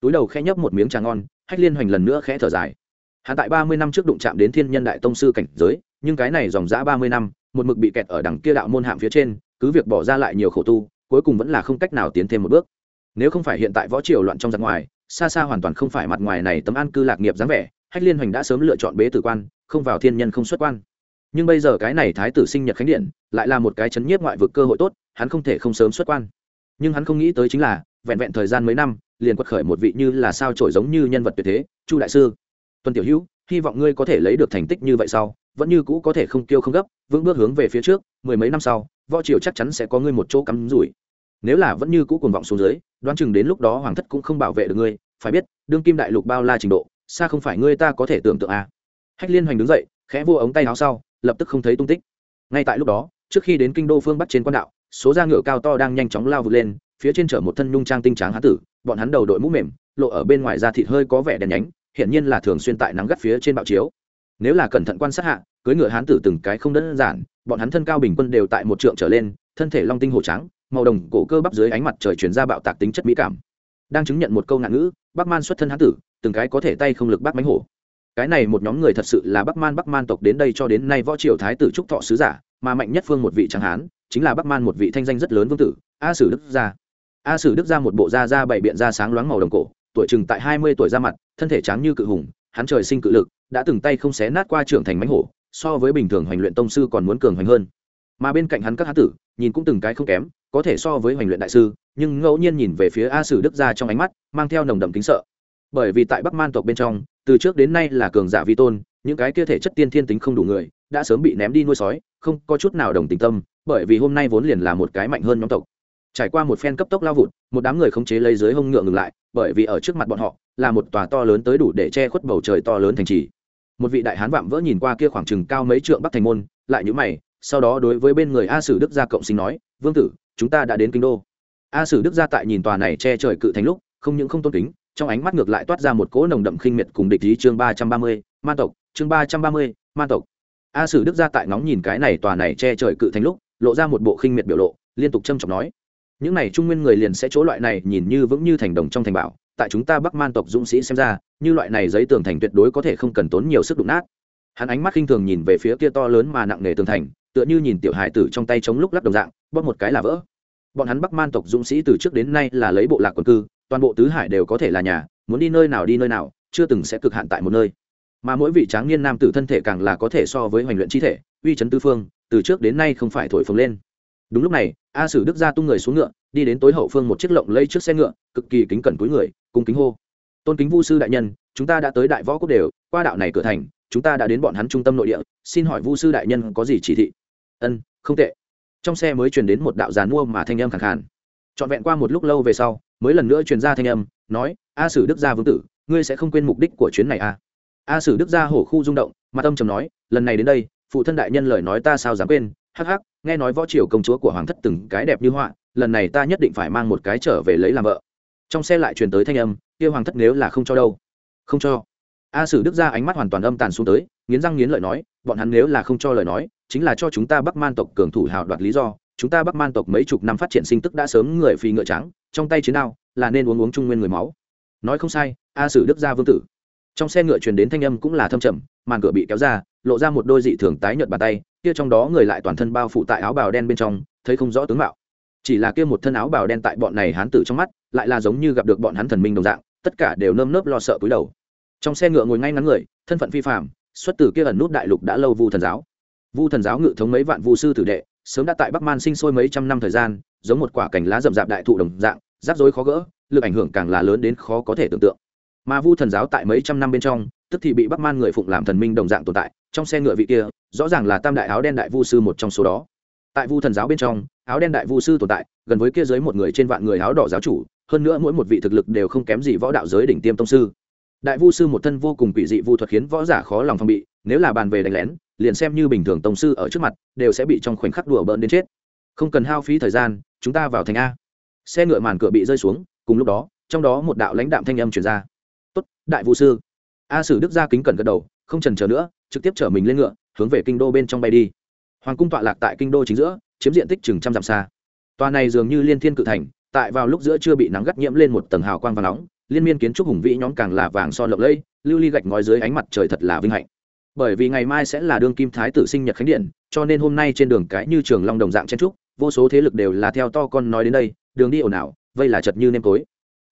Túi đầu khẽ nhấp một miếng trà ngon, hách liên hoành lần nữa khẽ thở dài. Hắn tại ba mươi năm trước đụng chạm đến thiên nhân đại tông sư cảnh giới, nhưng cái này dòng dã ba mươi năm, một mực bị kẹt ở đằng kia đạo môn hạm phía trên, cứ việc bỏ ra lại nhiều khổ tu, cuối cùng vẫn là không cách nào tiến thêm một bước. Nếu không phải hiện tại võ triều loạn trong giặc ngoài, xa xa hoàn toàn không phải mặt ngoài này tấm an cư lạc nghiệp dáng vẻ, hách liên hoành đã sớm lựa chọn bế tử quan, không vào thiên nhân không xuất quan. Nhưng bây giờ cái này thái tử sinh nhật khánh điện, lại là một cái chấn nhiếp ngoại vực cơ hội tốt, hắn không thể không sớm xuất quan nhưng hắn không nghĩ tới chính là, vẹn vẹn thời gian mấy năm, liền quật khởi một vị như là sao trổi giống như nhân vật tuyệt thế, chu đại sư. Tuân tiểu hữu, hy vọng ngươi có thể lấy được thành tích như vậy sau, vẫn như cũ có thể không kiêu không gấp, vững bước hướng về phía trước, mười mấy năm sau, võ triều chắc chắn sẽ có ngươi một chỗ cắm rủi. Nếu là vẫn như cũ cuồng vọng xuống dưới, đoán chừng đến lúc đó hoàng thất cũng không bảo vệ được ngươi, phải biết, đương kim đại lục bao la trình độ, xa không phải ngươi ta có thể tưởng tượng à. hách liên hoành đứng dậy, khẽ vô ống tay áo sau, lập tức không thấy tung tích. Ngay tại lúc đó, trước khi đến kinh đô phương bắc trên quan đạo số da ngựa cao to đang nhanh chóng lao vượt lên, phía trên chở một thân nhung trang tinh tráng hán tử, bọn hắn đầu đội mũ mềm, lộ ở bên ngoài da thịt hơi có vẻ đèn nhánh, hiển nhiên là thường xuyên tại nắng gắt phía trên bạo chiếu. Nếu là cẩn thận quan sát hạ, cưới ngựa hán tử từng cái không đơn giản, bọn hắn thân cao bình quân đều tại một trượng trở lên, thân thể long tinh hồ trắng màu đồng cổ cơ bắp dưới ánh mặt trời chuyển ra bạo tạc tính chất mỹ cảm. Đang chứng nhận một câu ngạn ngữ, bắc man xuất thân hán tử, từng cái có thể tay không lực bắt mánh hổ. Cái này một nhóm người thật sự là bắc man bắc man tộc đến đây cho đến nay võ triều thái tử trúc thọ sứ giả mà mạnh nhất phương một vị tráng hán, chính là bắc man một vị thanh danh rất lớn vương tử, a sử đức gia. A sử đức gia một bộ da da bảy biện da sáng loáng màu đồng cổ, tuổi chừng tại hai mươi tuổi ra mặt, thân thể trắng như cự hùng, hắn trời sinh cự lực, đã từng tay không xé nát qua trưởng thành mánh hổ, so với bình thường hoành luyện tông sư còn muốn cường hoành hơn. Mà bên cạnh hắn các hán tử, nhìn cũng từng cái không kém, có thể so với hoành luyện đại sư, nhưng ngẫu nhiên nhìn về phía a sử đức gia trong ánh mắt, mang theo nồng đậm kính sợ. Bởi vì tại bắc man tộc bên trong, từ trước đến nay là cường giả vi tôn, những cái kia thể chất tiên thiên tính không đủ người đã sớm bị ném đi nuôi sói, không có chút nào đồng tình tâm, bởi vì hôm nay vốn liền là một cái mạnh hơn nhóm tộc. Trải qua một phen cấp tốc lao vụt, một đám người khống chế lấy dưới hông ngựa ngừng lại, bởi vì ở trước mặt bọn họ, là một tòa to lớn tới đủ để che khuất bầu trời to lớn thành trì. Một vị đại hán vạm vỡ nhìn qua kia khoảng chừng cao mấy trượng bắc thành môn, lại nhữ mày, sau đó đối với bên người a sử đức gia cộng sinh nói, vương tử, chúng ta đã đến kinh đô. A sử đức gia tại nhìn tòa này che trời cự thành lúc, không những không tôn kính, trong ánh mắt ngược lại toát ra một cỗ nồng đậm khinh miệt cùng địch ý chương ba trăm ba mươi man tộc, chương ba trăm ba mươi man tộc a sử đức gia tại ngóng nhìn cái này tòa này che trời cự thành lúc, lộ ra một bộ khinh miệt biểu lộ, liên tục trâm trọng nói, những này trung nguyên người liền sẽ chỗ loại này nhìn như vững như thành đồng trong thành bảo, tại chúng ta bắc man tộc dũng sĩ xem ra, như loại này giấy tường thành tuyệt đối có thể không cần tốn nhiều sức đụng nát. Hắn ánh mắt khinh thường nhìn về phía kia to lớn mà nặng nề tường thành, tựa như nhìn tiểu hài tử trong tay chống lúc lắc đồng dạng, bóp một cái là vỡ. Bọn hắn bắc man tộc dũng sĩ từ trước đến nay là lấy bộ lạc quần cư, toàn bộ tứ hải đều có thể là nhà, muốn đi nơi nào đi nơi nào, chưa từng sẽ cực hạn tại một nơi mà mỗi vị tráng niên nam tử thân thể càng là có thể so với hoành luyện chi thể, uy chấn tư phương, từ trước đến nay không phải thổi phồng lên. Đúng lúc này, a sử đức ra tung người xuống ngựa, đi đến tối hậu phương một chiếc lộng lây trước xe ngựa, cực kỳ kính cẩn túi người, cung kính hô. Tôn kính vu sư đại nhân, chúng ta đã tới đại võ quốc đều, qua đạo này cửa thành, chúng ta đã đến bọn hắn trung tâm nội địa, xin hỏi vu sư đại nhân có gì chỉ thị? Ân, không tệ. Trong xe mới truyền đến một đạo giàn mua mà thanh âm khẳng khàn. Trọn vẹn qua một lúc lâu về sau, mới lần nữa truyền ra thanh âm, nói, a sử đức gia vương tử, ngươi sẽ không quên mục đích của chuyến này à? A sử đức gia hổ khu rung động mà tâm trầm nói, lần này đến đây, phụ thân đại nhân lời nói ta sao dám quên, hắc hắc, nghe nói võ triều công chúa của hoàng thất từng cái đẹp như họa, lần này ta nhất định phải mang một cái trở về lấy làm vợ. Trong xe lại truyền tới thanh âm, kia hoàng thất nếu là không cho đâu. Không cho. A sử đức gia ánh mắt hoàn toàn âm tàn xuống tới, nghiến răng nghiến lợi nói, bọn hắn nếu là không cho lời nói, chính là cho chúng ta bắc man tộc cường thủ hào đoạt lý do, chúng ta bắc man tộc mấy chục năm phát triển sinh tức đã sớm người phi ngựa trắng, trong tay chiến đao, là nên uống uống trung nguyên người máu. Nói không sai, a sử đức gia vương tử trong xe ngựa truyền đến thanh âm cũng là thâm trầm, màn cửa bị kéo ra, lộ ra một đôi dị thường tái nhợt bàn tay, kia trong đó người lại toàn thân bao phủ tại áo bào đen bên trong, thấy không rõ tướng mạo. Chỉ là kia một thân áo bào đen tại bọn này hán tử trong mắt, lại là giống như gặp được bọn hắn thần minh đồng dạng, tất cả đều nơm nớp lo sợ cúi đầu. Trong xe ngựa ngồi ngay ngắn người, thân phận phi phạm xuất từ kia ẩn nút đại lục đã lâu vu thần giáo. Vu thần giáo ngự thống mấy vạn vu sư tử đệ, sớm đã tại bắc man sinh sôi mấy trăm năm thời gian, giống một quả cành lá rậm rạp đại thụ đồng dạng, rắc rối khó gỡ, lực ảnh hưởng càng là lớn đến khó có thể tưởng tượng mà vu thần giáo tại mấy trăm năm bên trong, tức thì bị bắc man người phụng làm thần minh đồng dạng tồn tại, trong xe ngựa vị kia, rõ ràng là tam đại áo đen đại vu sư một trong số đó. Tại vu thần giáo bên trong, áo đen đại vu sư tồn tại, gần với kia giới một người trên vạn người áo đỏ giáo chủ, hơn nữa mỗi một vị thực lực đều không kém gì võ đạo giới đỉnh tiêm tông sư. Đại vu sư một thân vô cùng quỷ dị vu thuật khiến võ giả khó lòng phòng bị, nếu là bàn về đánh lén, liền xem như bình thường tông sư ở trước mặt, đều sẽ bị trong khoảnh khắc đùa bỡn đến chết. Không cần hao phí thời gian, chúng ta vào thành a. Xe ngựa màn cửa bị rơi xuống, cùng lúc đó, trong đó một đạo lãnh đạm thanh âm truyền ra tốt, đại vũ sư. A sử đức ra kính cẩn gật đầu, không trần chờ nữa, trực tiếp chở mình lên ngựa, hướng về kinh đô bên trong bay đi. Hoàng cung tọa lạc tại kinh đô chính giữa, chiếm diện tích chừng trăm dặm xa. Tòa này dường như liên thiên cự thành, tại vào lúc giữa chưa bị nắng gắt nhiễm lên một tầng hào quang và nóng, liên miên kiến trúc hùng vĩ nhóm càng là vàng son lộng lẫy, lưu ly gạch ngói dưới ánh mặt trời thật là vinh hạnh. Bởi vì ngày mai sẽ là đương kim thái tử sinh nhật khánh điện, cho nên hôm nay trên đường cái như trường long đồng dạng chen trúc, vô số thế lực đều là theo to con nói đến đây, đường đi ồn ào, vây là chật như nêm tối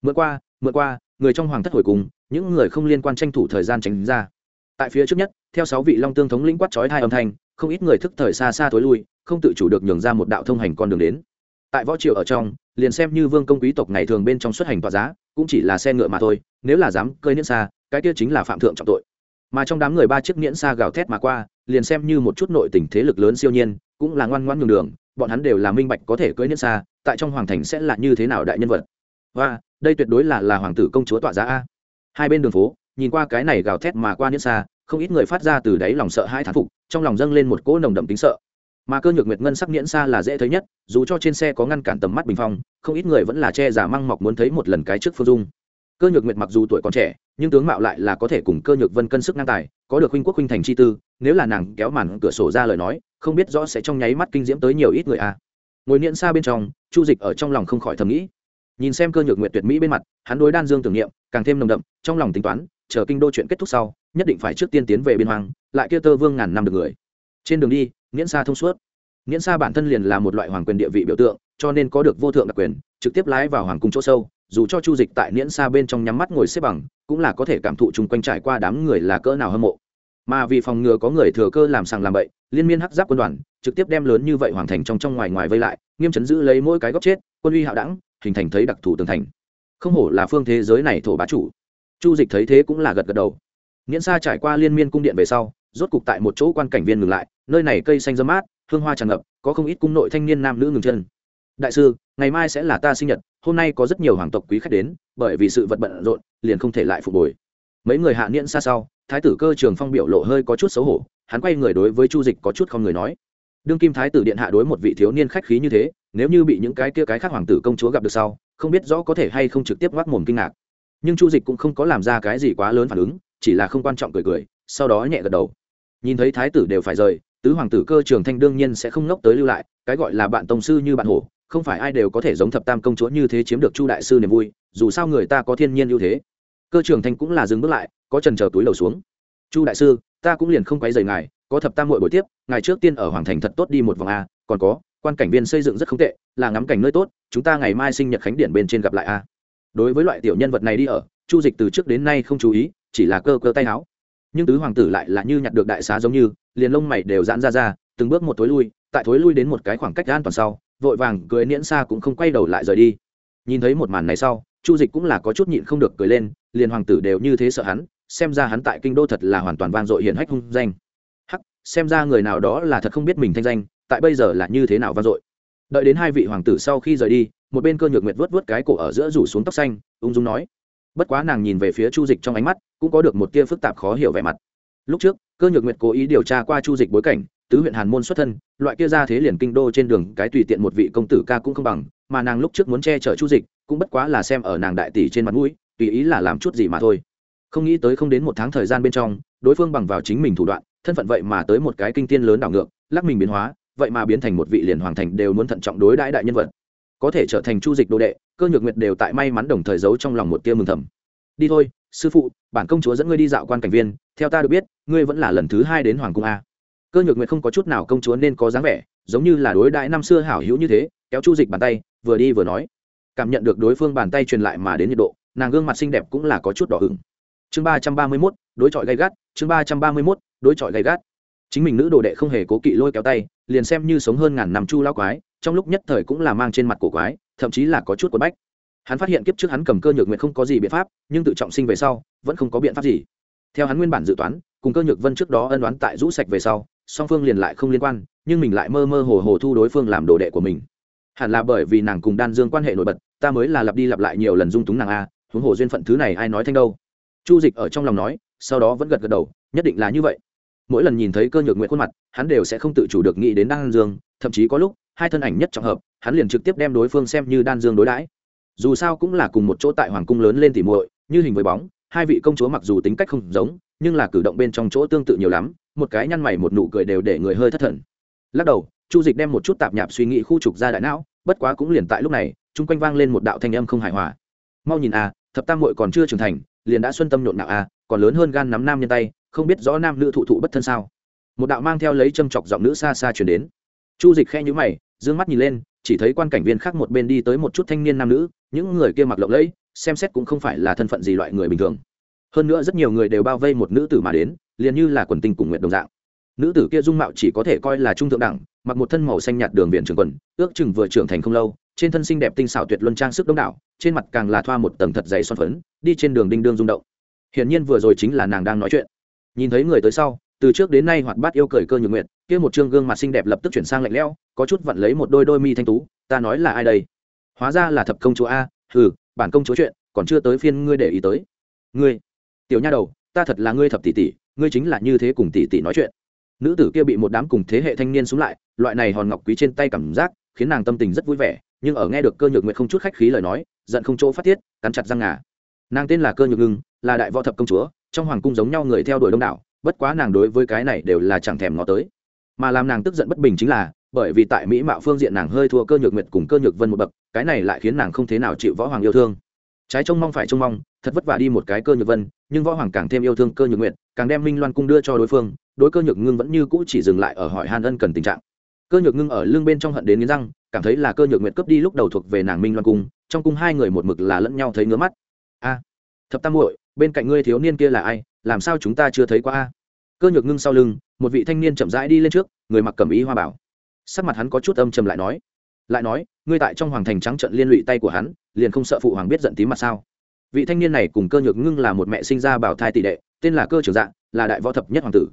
mượn qua mượn qua người trong hoàng thất hồi cùng, những người không liên quan tranh thủ thời gian tránh ra. Tại phía trước nhất, theo sáu vị long tương thống lĩnh quát chói hai âm thanh, không ít người thức thời xa xa tối lui, không tự chủ được nhường ra một đạo thông hành con đường đến. Tại võ triều ở trong, liền xem như vương công quý tộc ngày thường bên trong xuất hành tòa giá, cũng chỉ là xe ngựa mà thôi, nếu là dám cơi niễn xa, cái kia chính là phạm thượng trọng tội. Mà trong đám người ba chiếc niễn xa gào thét mà qua, liền xem như một chút nội tình thế lực lớn siêu nhiên, cũng là ngoan ngoan nhường đường, bọn hắn đều là minh bạch có thể cưỡi niễn xa, tại trong hoàng thành sẽ là như thế nào đại nhân vật. Và đây tuyệt đối là là hoàng tử công chúa tọa giá a. Hai bên đường phố, nhìn qua cái này gào thét mà qua niễn xa, không ít người phát ra từ đáy lòng sợ hai thán phục, trong lòng dâng lên một cỗ nồng đậm tính sợ. Mà cơ nhược nguyệt ngân sắc niễn xa là dễ thấy nhất, dù cho trên xe có ngăn cản tầm mắt bình phong, không ít người vẫn là che giả măng mọc muốn thấy một lần cái trước phương dung. Cơ nhược nguyệt mặc dù tuổi còn trẻ, nhưng tướng mạo lại là có thể cùng cơ nhược vân cân sức ngang tài, có được huynh quốc huynh thành chi tư, nếu là nàng kéo màn cửa sổ ra lời nói, không biết rõ sẽ trong nháy mắt kinh diễm tới nhiều ít người a. À. ngồi niễn xa bên trong, chu dịch ở trong lòng không khỏi thầm nghĩ nhìn xem cơ nhược nguyện tuyệt mỹ bên mặt, hắn đối đan dương tưởng niệm, càng thêm nồng đậm, trong lòng tính toán, chờ kinh đô chuyện kết thúc sau, nhất định phải trước tiên tiến về biên hoàng lại kia tơ vương ngàn năm được người. Trên đường đi niễn xa thông suốt. Niễn xa bản thân liền là một loại hoàng quyền địa vị biểu tượng, cho nên có được vô thượng đặc quyền, trực tiếp lái vào hoàng cung chỗ sâu, dù cho chu dịch tại niễn xa bên trong nhắm mắt ngồi xếp bằng, cũng là có thể cảm thụ chung quanh trải qua đám người là cỡ nào hâm mộ mà vì phòng ngừa có người thừa cơ làm sàng làm bậy, liên miên hắc giáp quân đoàn, trực tiếp đem lớn như vậy hoàn thành trong trong ngoài ngoài vây lại, nghiêm chấn giữ lấy mỗi cái góc chết, quân uy hạo đẳng, hình thành thấy đặc thù tường thành. Không hổ là phương thế giới này thổ bá chủ. Chu dịch thấy thế cũng là gật gật đầu. Nghiễn xa trải qua liên miên cung điện về sau, rốt cục tại một chỗ quan cảnh viên ngừng lại, nơi này cây xanh dơ mát, hương hoa tràn ngập, có không ít cung nội thanh niên nam nữ ngừng chân. Đại sư, ngày mai sẽ là ta sinh nhật, hôm nay có rất nhiều hoàng tộc quý khách đến, bởi vì sự vật bận rộn, liền không thể lại phục hồi mấy người hạ niễn xa sau, thái tử cơ trường phong biểu lộ hơi có chút xấu hổ, hắn quay người đối với chu dịch có chút không người nói. Đương kim thái tử điện hạ đối một vị thiếu niên khách khí như thế, nếu như bị những cái kia cái khác hoàng tử công chúa gặp được sau, không biết rõ có thể hay không trực tiếp ngoác mồm kinh ngạc. Nhưng chu dịch cũng không có làm ra cái gì quá lớn phản ứng, chỉ là không quan trọng cười cười, sau đó nhẹ gật đầu. Nhìn thấy thái tử đều phải rời, tứ hoàng tử cơ trường thanh đương nhiên sẽ không ngốc tới lưu lại, cái gọi là bạn tổng sư như bạn hổ, không phải ai đều có thể giống thập tam công chúa như thế chiếm được chu đại sư niềm vui, dù sao người ta có thiên nhiên ưu thế cơ trưởng thanh cũng là dừng bước lại, có trần chờ túi lầu xuống. Chu đại sư, ta cũng liền không quấy rầy ngài, có thập tam muội buổi tiếp, ngài trước tiên ở hoàng thành thật tốt đi một vòng a, còn có, quan cảnh viên xây dựng rất không tệ, là ngắm cảnh nơi tốt, chúng ta ngày mai sinh nhật khánh điện bên trên gặp lại a. Đối với loại tiểu nhân vật này đi ở, chu dịch từ trước đến nay không chú ý, chỉ là cơ cơ tay áo nhưng tứ hoàng tử lại là như nhặt được đại xá giống như, liền lông mày đều giãn ra ra, từng bước một thối lui, tại thối lui đến một cái khoảng cách an toàn sau, vội vàng cười niễn xa cũng không quay đầu lại rời đi. Nhìn thấy một màn này sau, chu dịch cũng là có chút nhịn không được cười lên liền hoàng tử đều như thế sợ hắn, xem ra hắn tại kinh đô thật là hoàn toàn vang dội hiển hách hung danh. Hắc, xem ra người nào đó là thật không biết mình thanh danh, tại bây giờ là như thế nào vang dội. Đợi đến hai vị hoàng tử sau khi rời đi, một bên cơ nhược nguyệt vớt vớt cái cổ ở giữa rủ xuống tóc xanh, ung dung nói. Bất quá nàng nhìn về phía chu dịch trong ánh mắt, cũng có được một tia phức tạp khó hiểu vẻ mặt. Lúc trước, cơ nhược nguyệt cố ý điều tra qua chu dịch bối cảnh, tứ huyện hàn môn xuất thân, loại kia ra thế liền kinh đô trên đường, cái tùy tiện một vị công tử ca cũng không bằng, mà nàng lúc trước muốn che chở chu dịch, cũng bất quá là xem ở nàng đại tỷ trên mặt mũi tùy ý là làm chút gì mà thôi. Không nghĩ tới không đến một tháng thời gian bên trong, đối phương bằng vào chính mình thủ đoạn, thân phận vậy mà tới một cái kinh tiên lớn đảo ngược, lắc mình biến hóa, vậy mà biến thành một vị liền hoàng thành đều muốn thận trọng đối đãi đại nhân vật. Có thể trở thành chu dịch đồ đệ, cơ nhược nguyệt đều tại may mắn đồng thời giấu trong lòng một tia mừng thầm. Đi thôi, sư phụ, bản công chúa dẫn ngươi đi dạo quan cảnh viên, theo ta được biết, ngươi vẫn là lần thứ hai đến hoàng cung a. Cơ nhược nguyệt không có chút nào công chúa nên có dáng vẻ, giống như là đối đãi năm xưa hảo hữu như thế, kéo chu dịch bàn tay, vừa đi vừa nói. Cảm nhận được đối phương bàn tay truyền lại mà đến nhiệt độ nàng gương mặt xinh đẹp cũng là có chút đỏ hửng chương ba trăm ba mươi mốt, đối chọi gay gắt, chương ba trăm ba mươi mốt, đối chọi gay gắt. Chính mình nữ đồ đệ không hề cố kỵ lôi kéo tay, liền xem như sống hơn ngàn năm chu lao quái, trong lúc nhất thời cũng là mang trên mặt cổ quái, thậm chí là có chút quần bách. Hắn phát hiện kiếp trước hắn cầm cơ nhược nguyện không có gì biện pháp, nhưng tự trọng sinh về sau, vẫn không có biện pháp gì. Theo hắn nguyên bản dự toán, cùng cơ nhược vân trước đó ân đoán tại rũ sạch về sau, song phương liền lại không liên quan, nhưng mình lại mơ mơ hồ hồ thu đối phương làm đồ đệ của mình. Hẳn là bởi vì nàng cùng đan dương quan hệ nổi bật, ta mới là lặp đi lặp lại nhiều lần dung túng nàng a huống hồ duyên phận thứ này ai nói thanh đâu. Chu dịch ở trong lòng nói, sau đó vẫn gật gật đầu, nhất định là như vậy. Mỗi lần nhìn thấy cơ nhược nguyện khuôn mặt, hắn đều sẽ không tự chủ được nghĩ đến đan dương, thậm chí có lúc, hai thân ảnh nhất trọng hợp, hắn liền trực tiếp đem đối phương xem như đan dương đối đãi. Dù sao cũng là cùng một chỗ tại hoàng cung lớn lên tỉ muội, như hình với bóng, hai vị công chúa mặc dù tính cách không giống, nhưng là cử động bên trong chỗ tương tự nhiều lắm, một cái nhăn mày một nụ cười đều để người hơi thất thần. Lắc đầu, chu dịch đem một chút tạp nhạp suy nghĩ khu trục ra đại não, bất quá cũng liền tại lúc này, chung quanh vang lên một đạo thanh âm không hài hòa. Mau nhìn a thập tam muội còn chưa trưởng thành, liền đã xuân tâm nhộn nạo a à, còn lớn hơn gan nắm nam nhân tay, không biết rõ nam nữ thụ thụ bất thân sao. Một đạo mang theo lấy châm chọc giọng nữ xa xa chuyển đến. Chu dịch khe nhữ mày d ư ơ n g mắt nhìn lên, chỉ thấy quan cảnh viên khác một bên đi tới một chút thanh niên nam nữ, những người kia mặc lộng lẫy, xem xét cũng không phải là thân phận gì loại người bình thường. Hơn nữa rất nhiều người đều bao vây một nữ tử mà đến, liền như là quần tinh cùng nguyện đồng dạng. Nữ tử kia dung mạo chỉ có thể coi là trung thượng đẳng mặc một thân màu xanh nhạt đường viền trường quần, ước chừng vừa trưởng thành không lâu, trên thân xinh đẹp tinh xảo tuyệt luân trang sức đông đảo, trên mặt càng là thoa một tầng thật dày son phấn, đi trên đường đinh đương rung động. Hiển nhiên vừa rồi chính là nàng đang nói chuyện. Nhìn thấy người tới sau, từ trước đến nay hoạt bát yêu cười cơ nhược nguyện kia một trương gương mặt xinh đẹp lập tức chuyển sang lạnh lẽo, có chút vặn lấy một đôi đôi mi thanh tú, ta nói là ai đây? Hóa ra là thập công chúa a, hừ, bản công chúa chuyện, còn chưa tới phiên ngươi để ý tới. Ngươi, tiểu nha đầu, ta thật là ngươi thập tỷ tỷ, ngươi chính là như thế cùng tỷ tỷ nói chuyện nữ tử kia bị một đám cùng thế hệ thanh niên xuống lại, loại này hòn ngọc quý trên tay cảm giác, khiến nàng tâm tình rất vui vẻ, nhưng ở nghe được cơ nhược nguyện không chút khách khí lời nói, giận không chỗ phát tiết, cắn chặt răng ngà. Nàng tên là cơ nhược ngưng, là đại võ thập công chúa, trong hoàng cung giống nhau người theo đuổi đông đảo, bất quá nàng đối với cái này đều là chẳng thèm ngó tới. Mà làm nàng tức giận bất bình chính là, bởi vì tại mỹ mạo phương diện nàng hơi thua cơ nhược nguyệt cùng cơ nhược vân một bậc, cái này lại khiến nàng không thế nào chịu võ hoàng yêu thương. Trái trông mong phải trông mong, thật vất vả đi một cái cơ nhược vân, nhưng võ hoàng càng thêm yêu thương cơ nhược nguyệt, càng đem minh loan cung đưa cho đối phương đối cơ nhược ngưng vẫn như cũ chỉ dừng lại ở hỏi hàn ân cần tình trạng. Cơ nhược ngưng ở lưng bên trong hận đến nghiến răng, cảm thấy là cơ nhược nguyệt cướp đi lúc đầu thuộc về nàng minh loan cung, trong cung hai người một mực là lẫn nhau thấy ngứa mắt. A, thập tam muội, bên cạnh ngươi thiếu niên kia là ai? Làm sao chúng ta chưa thấy qua a? Cơ nhược ngưng sau lưng, một vị thanh niên chậm rãi đi lên trước, người mặc cẩm ý hoa bảo. Sắc mặt hắn có chút âm trầm lại nói lại nói, ngươi tại trong hoàng thành trắng trận liên lụy tay của hắn, liền không sợ phụ hoàng biết giận tím mặt sao? Vị thanh niên này cùng cơ nhược ngưng là một mẹ sinh ra bảo thai tỷ đệ, tên là cơ trường dạng, là đại võ thập nhất hoàng tử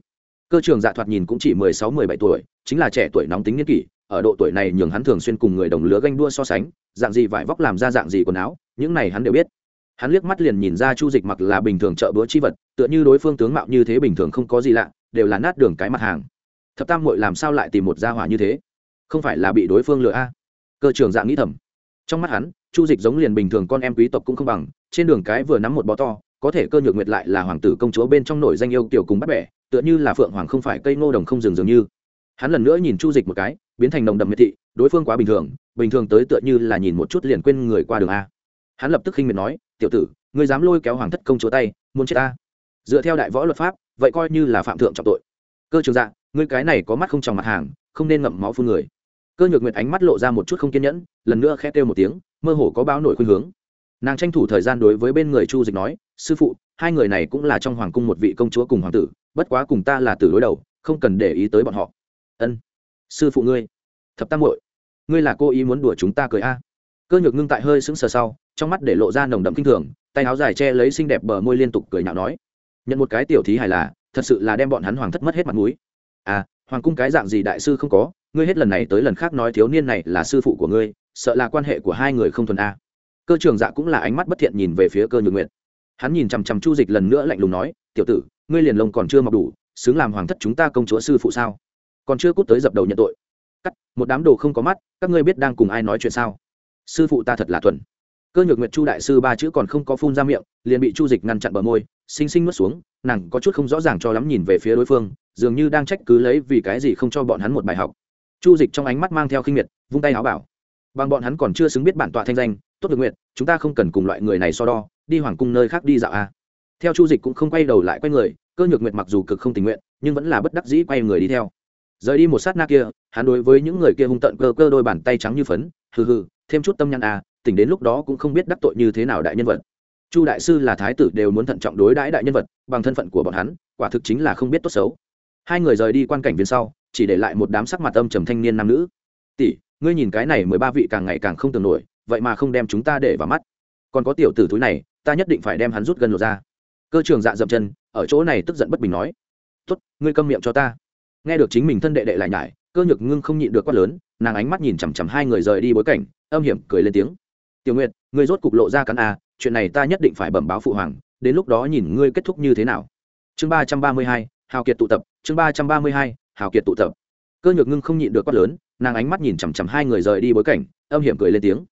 cơ trường dạ thoạt nhìn cũng chỉ mười sáu, mười bảy tuổi, chính là trẻ tuổi nóng tính niên kỷ, ở độ tuổi này nhường hắn thường xuyên cùng người đồng lứa ganh đua so sánh, dạng gì vải vóc làm ra dạng gì quần áo, những này hắn đều biết. Hắn liếc mắt liền nhìn ra chu dịch mặc là bình thường chợ bữa chi vật, tựa như đối phương tướng mạo như thế bình thường không có gì lạ, đều là nát đường cái mặt hàng. Thập tam mội làm sao lại tìm một gia hỏa như thế? Không phải là bị đối phương lừa a? Cơ trường dạng nghĩ thầm. Trong mắt hắn, chu dịch giống liền bình thường con em quý tộc cũng không bằng, trên đường cái vừa nắm một bó to, có thể cơ nhược nguyệt lại là hoàng tử công chúa bên trong nổi danh yêu kiểu cùng bắt bẻ tựa như là phượng hoàng không phải cây ngô đồng không dừng dường như. Hắn lần nữa nhìn chu dịch một cái, biến thành nồng đậm miệt thị, đối phương quá bình thường bình thường tới tựa như là nhìn một chút liền quên người qua đường a. Hắn lập tức khinh miệt nói, tiểu tử, ngươi dám lôi kéo hoàng thất công chúa tay, muốn chết ta? Dựa theo đại võ luật pháp, vậy coi như là phạm thượng trọng tội. Cơ trường dạ ngươi cái này có mắt không tròng mặt hàng, không nên ngậm máu phun người. Cơ nhược nguyệt ánh mắt lộ ra một chút không kiên nhẫn, lần nữa khét kêu một tiếng, mơ hồ có báo nổi khuyên hướng. Nàng tranh thủ thời gian đối với bên người chu dịch nói, sư phụ hai người này cũng là trong hoàng cung một vị công chúa cùng hoàng tử, bất quá cùng ta là tử đối đầu, không cần để ý tới bọn họ. Ân, sư phụ ngươi, thập tam hội ngươi là cô ý muốn đùa chúng ta cười a. Cơ nhược ngưng tại hơi sững sờ sau, trong mắt để lộ ra nồng đậm kinh thường, tay áo dài che lấy xinh đẹp bờ môi liên tục cười nhạo nói, nhận một cái tiểu thí hài là, thật sự là đem bọn hắn hoàng thất mất hết mặt mũi. À hoàng cung cái dạng gì đại sư không có, ngươi hết lần này tới lần khác nói thiếu niên này là sư phụ của ngươi, sợ là quan hệ của hai người không thuần a. Cơ trường dạ cũng là ánh mắt bất thiện nhìn về phía cơ nhược Nguyệt hắn nhìn chằm chằm chu dịch lần nữa lạnh lùng nói, tiểu tử, ngươi liền lông còn chưa mọc đủ, xứng làm hoàng thất chúng ta công chúa sư phụ sao? Còn chưa cút tới dập đầu nhận tội. Cắt, một đám đồ không có mắt, các ngươi biết đang cùng ai nói chuyện sao? Sư phụ ta thật là thuần. Cơ nhược nguyệt chu đại sư ba chữ còn không có phun ra miệng, liền bị chu dịch ngăn chặn bờ môi, xinh xinh nuốt xuống, nàng có chút không rõ ràng cho lắm nhìn về phía đối phương, dường như đang trách cứ lấy vì cái gì không cho bọn hắn một bài học. Chu dịch trong ánh mắt mang theo khinh miệt, vung tay áo bảo. Bằng bọn hắn còn chưa xứng biết bản tọa thanh danh, tốt được nguyện chúng ta không cần cùng loại người này so đo đi hoàng cung nơi khác đi dạo a theo chu dịch cũng không quay đầu lại quay người cơ nhược nguyệt mặc dù cực không tình nguyện nhưng vẫn là bất đắc dĩ quay người đi theo. Rời đi một sát na kia hắn đối với những người kia hung tận cơ cơ đôi bàn tay trắng như phấn hừ hừ thêm chút tâm nhăn à, tỉnh đến lúc đó cũng không biết đắc tội như thế nào đại nhân vật. Chu đại sư là thái tử đều muốn thận trọng đối đãi đại nhân vật bằng thân phận của bọn hắn quả thực chính là không biết tốt xấu. Hai người rời đi quan cảnh viên sau chỉ để lại một đám sắc mặt âm trầm thanh niên nam nữ. Tỷ ngươi nhìn cái này mười ba vị càng ngày càng không tưởng nổi vậy mà không đem chúng ta để vào mắt. Còn có tiểu tử túi này ta nhất định phải đem hắn rút gần lột ra. Cơ trường dạ dậm chân, ở chỗ này tức giận bất bình nói, tốt, ngươi câm miệng cho ta. Nghe được chính mình thân đệ đệ lại nhải, cơ nhược ngưng không nhịn được quát lớn, nàng ánh mắt nhìn chằm chằm hai người rời đi bối cảnh, âm hiểm cười lên tiếng, tiểu nguyệt, ngươi rốt cục lộ ra cắn a chuyện này ta nhất định phải bẩm báo phụ hoàng, đến lúc đó nhìn ngươi kết thúc như thế nào. Chương ba trăm ba mươi hai, hào kiệt tụ tập, chương ba trăm ba mươi hai, hào kiệt tụ tập. Cơ nhược ngưng không nhịn được quát lớn, nàng ánh mắt nhìn chằm chằm hai người rời đi bối cảnh, âm hiểm cười lên tiếng,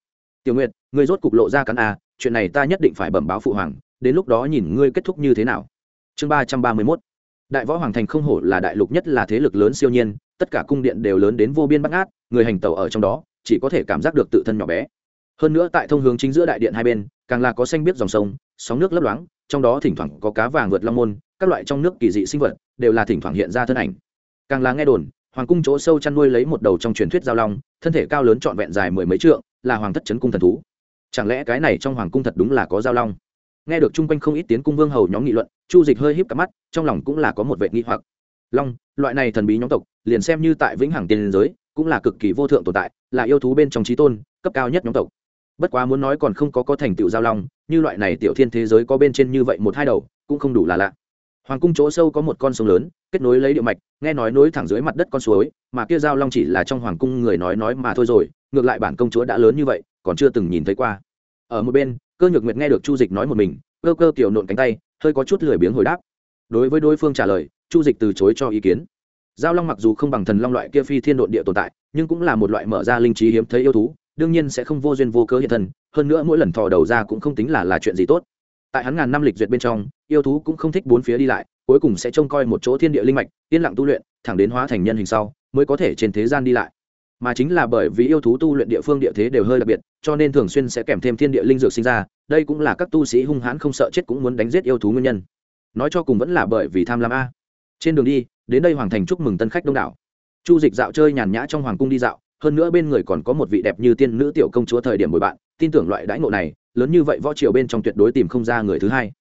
tiểu nguyệt, ngươi rốt cục lộ ra cắn a chuyện này ta nhất định phải bẩm báo phụ hoàng, đến lúc đó nhìn ngươi kết thúc như thế nào. Chương ba trăm ba mươi mốt. Đại võ hoàng thành không hổ là đại lục nhất là thế lực lớn siêu nhiên, tất cả cung điện đều lớn đến vô biên bắt ngát người hành tàu ở trong đó, chỉ có thể cảm giác được tự thân nhỏ bé. Hơn nữa tại thông hướng chính giữa đại điện hai bên, càng là có xanh biết dòng sông, sóng nước lấp loáng, trong đó thỉnh thoảng có cá vàng vượt long môn, các loại trong nước kỳ dị sinh vật đều là thỉnh thoảng hiện ra thân ảnh. Càng là nghe đồn, hoàng cung chỗ sâu chăn nuôi lấy một đầu trong truyền thuyết giao long, thân thể cao lớn trọn vẹn dài mười mấy trượng, là hoàng thất chấn cung thần thú chẳng lẽ cái này trong hoàng cung thật đúng là có giao long? Nghe được chung quanh không ít tiếng cung vương hầu nhóm nghị luận, chu dịch hơi híp cả mắt, trong lòng cũng là có một vệ nghi hoặc. Long, loại này thần bí nhóm tộc, liền xem như tại vĩnh hằng tiên giới, cũng là cực kỳ vô thượng tồn tại, là yêu thú bên trong trí tôn, cấp cao nhất nhóm tộc. Bất quá muốn nói còn không có có thành tựu giao long, như loại này tiểu thiên thế giới có bên trên như vậy một hai đầu, cũng không đủ là lạ. Hoàng cung chỗ sâu có một con sông lớn, kết nối lấy địa mạch, nghe nói nối thẳng dưới mặt đất con suối, mà kia giao long chỉ là trong hoàng cung người nói nói mà thôi rồi, ngược lại bản công chúa đã lớn như vậy còn chưa từng nhìn thấy qua. Ở một bên, cơ nhược nguyệt nghe được chu dịch nói một mình, cơ cơ tiểu nộn cánh tay, hơi có chút lười biếng hồi đáp. Đối với đối phương trả lời, chu dịch từ chối cho ý kiến. Giao long mặc dù không bằng thần long loại kia phi thiên độn địa tồn tại, nhưng cũng là một loại mở ra linh trí hiếm thấy yêu thú, đương nhiên sẽ không vô duyên vô cớ hiện thân, hơn nữa mỗi lần thò đầu ra cũng không tính là là chuyện gì tốt. Tại hắn ngàn năm lịch duyệt bên trong, yêu thú cũng không thích bốn phía đi lại, cuối cùng sẽ trông coi một chỗ thiên địa linh mạch, yên lặng tu luyện, thẳng đến hóa thành nhân hình sau, mới có thể trên thế gian đi lại mà chính là bởi vì yêu thú tu luyện địa phương địa thế đều hơi đặc biệt, cho nên thường xuyên sẽ kèm thêm thiên địa linh dược sinh ra, đây cũng là các tu sĩ hung hãn không sợ chết cũng muốn đánh giết yêu thú nguyên nhân. Nói cho cùng vẫn là bởi vì tham lam a. Trên đường đi, đến đây hoàng thành chúc mừng tân khách đông đảo. Chu dịch dạo chơi nhàn nhã trong hoàng cung đi dạo, hơn nữa bên người còn có một vị đẹp như tiên nữ tiểu công chúa thời điểm bồi bạn, tin tưởng loại đãi ngộ này, lớn như vậy võ triều bên trong tuyệt đối tìm không ra người thứ hai.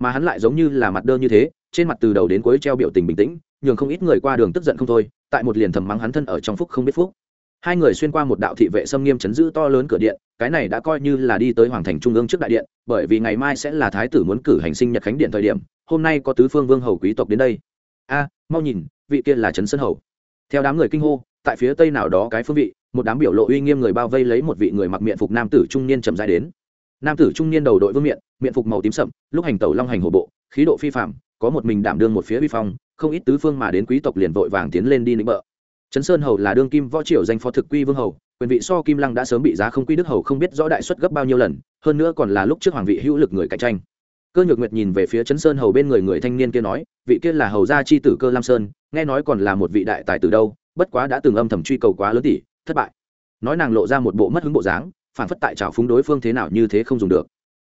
Mà hắn lại giống như là mặt đơn như thế, trên mặt từ đầu đến cuối treo biểu tình bình tĩnh, nhường không ít người qua đường tức giận không thôi, tại một liền thầm mắng hắn thân ở trong phúc không biết phúc hai người xuyên qua một đạo thị vệ xâm nghiêm chấn giữ to lớn cửa điện cái này đã coi như là đi tới hoàng thành trung ương trước đại điện bởi vì ngày mai sẽ là thái tử muốn cử hành sinh nhật khánh điện thời điểm hôm nay có tứ phương vương hầu quý tộc đến đây. A mau nhìn vị kia là trấn sơn hầu. Theo đám người kinh hô tại phía tây nào đó cái phương vị một đám biểu lộ uy nghiêm người bao vây lấy một vị người mặc miệng phục nam tử trung niên chậm dài đến. Nam tử trung niên đầu đội vương miện, miệng phục màu tím sậm lúc hành tẩu long hành hổ bộ khí độ phi phạm có một mình đảm đương một phía vi phong không ít tứ phương mà đến quý tộc liền vội vàng tiến lên đi nịnh bợ trấn sơn hầu là đương kim võ triều danh phó thực quy vương hầu, quyền vị so kim lăng đã sớm bị giá không quy đức hầu không biết rõ đại suất gấp bao nhiêu lần, hơn nữa còn là lúc trước hoàng vị hữu lực người cạnh tranh. Cơ nhược nguyệt nhìn về phía trấn sơn hầu bên người người thanh niên kia nói, vị kia là hầu gia c h i tử cơ lam sơn, nghe nói còn là một vị đại tài từ đâu, bất quá đã từng âm thầm truy cầu quá lớn tỷ, thất bại. Nói nàng lộ ra một bộ mất hứng bộ dáng, phản phất tại trào phúng đối phương thế nào như thế không dùng được.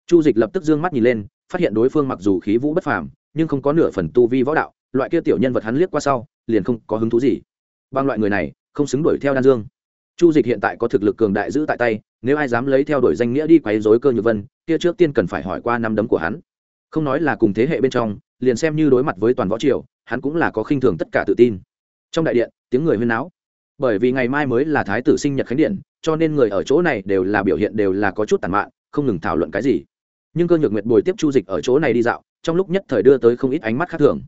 Chu dịch lập tức d ư ơ n g mắt nhìn lên, phát hiện đối phương mặc dù khí vũ bất phàm, nhưng không có nửa phần tu vi võ đạo, loại kia tiểu nhân vật hắn liếc qua sau, liền không có hứng thú gì bằng loại người này, không xứng đuổi theo đan dương. Chu dịch hiện tại có thực lực cường đại giữ tại tay, nếu ai dám lấy theo đuổi danh nghĩa đi quấy dối cơ nhược vân, kia trước tiên cần phải hỏi qua năm đấm của hắn. Không nói là cùng thế hệ bên trong, liền xem như đối mặt với toàn võ triều, hắn cũng là có khinh thường tất cả tự tin. Trong đại điện, tiếng người huyên náo. Bởi vì ngày mai mới là thái tử sinh nhật khánh điện, cho nên người ở chỗ này đều là biểu hiện đều là có chút tàn mạn, không ngừng thảo luận cái gì. Nhưng cơ nhược nguyệt bồi tiếp chu dịch ở chỗ này đi dạo, trong lúc nhất thời đưa tới không ít ánh mắt khác thường.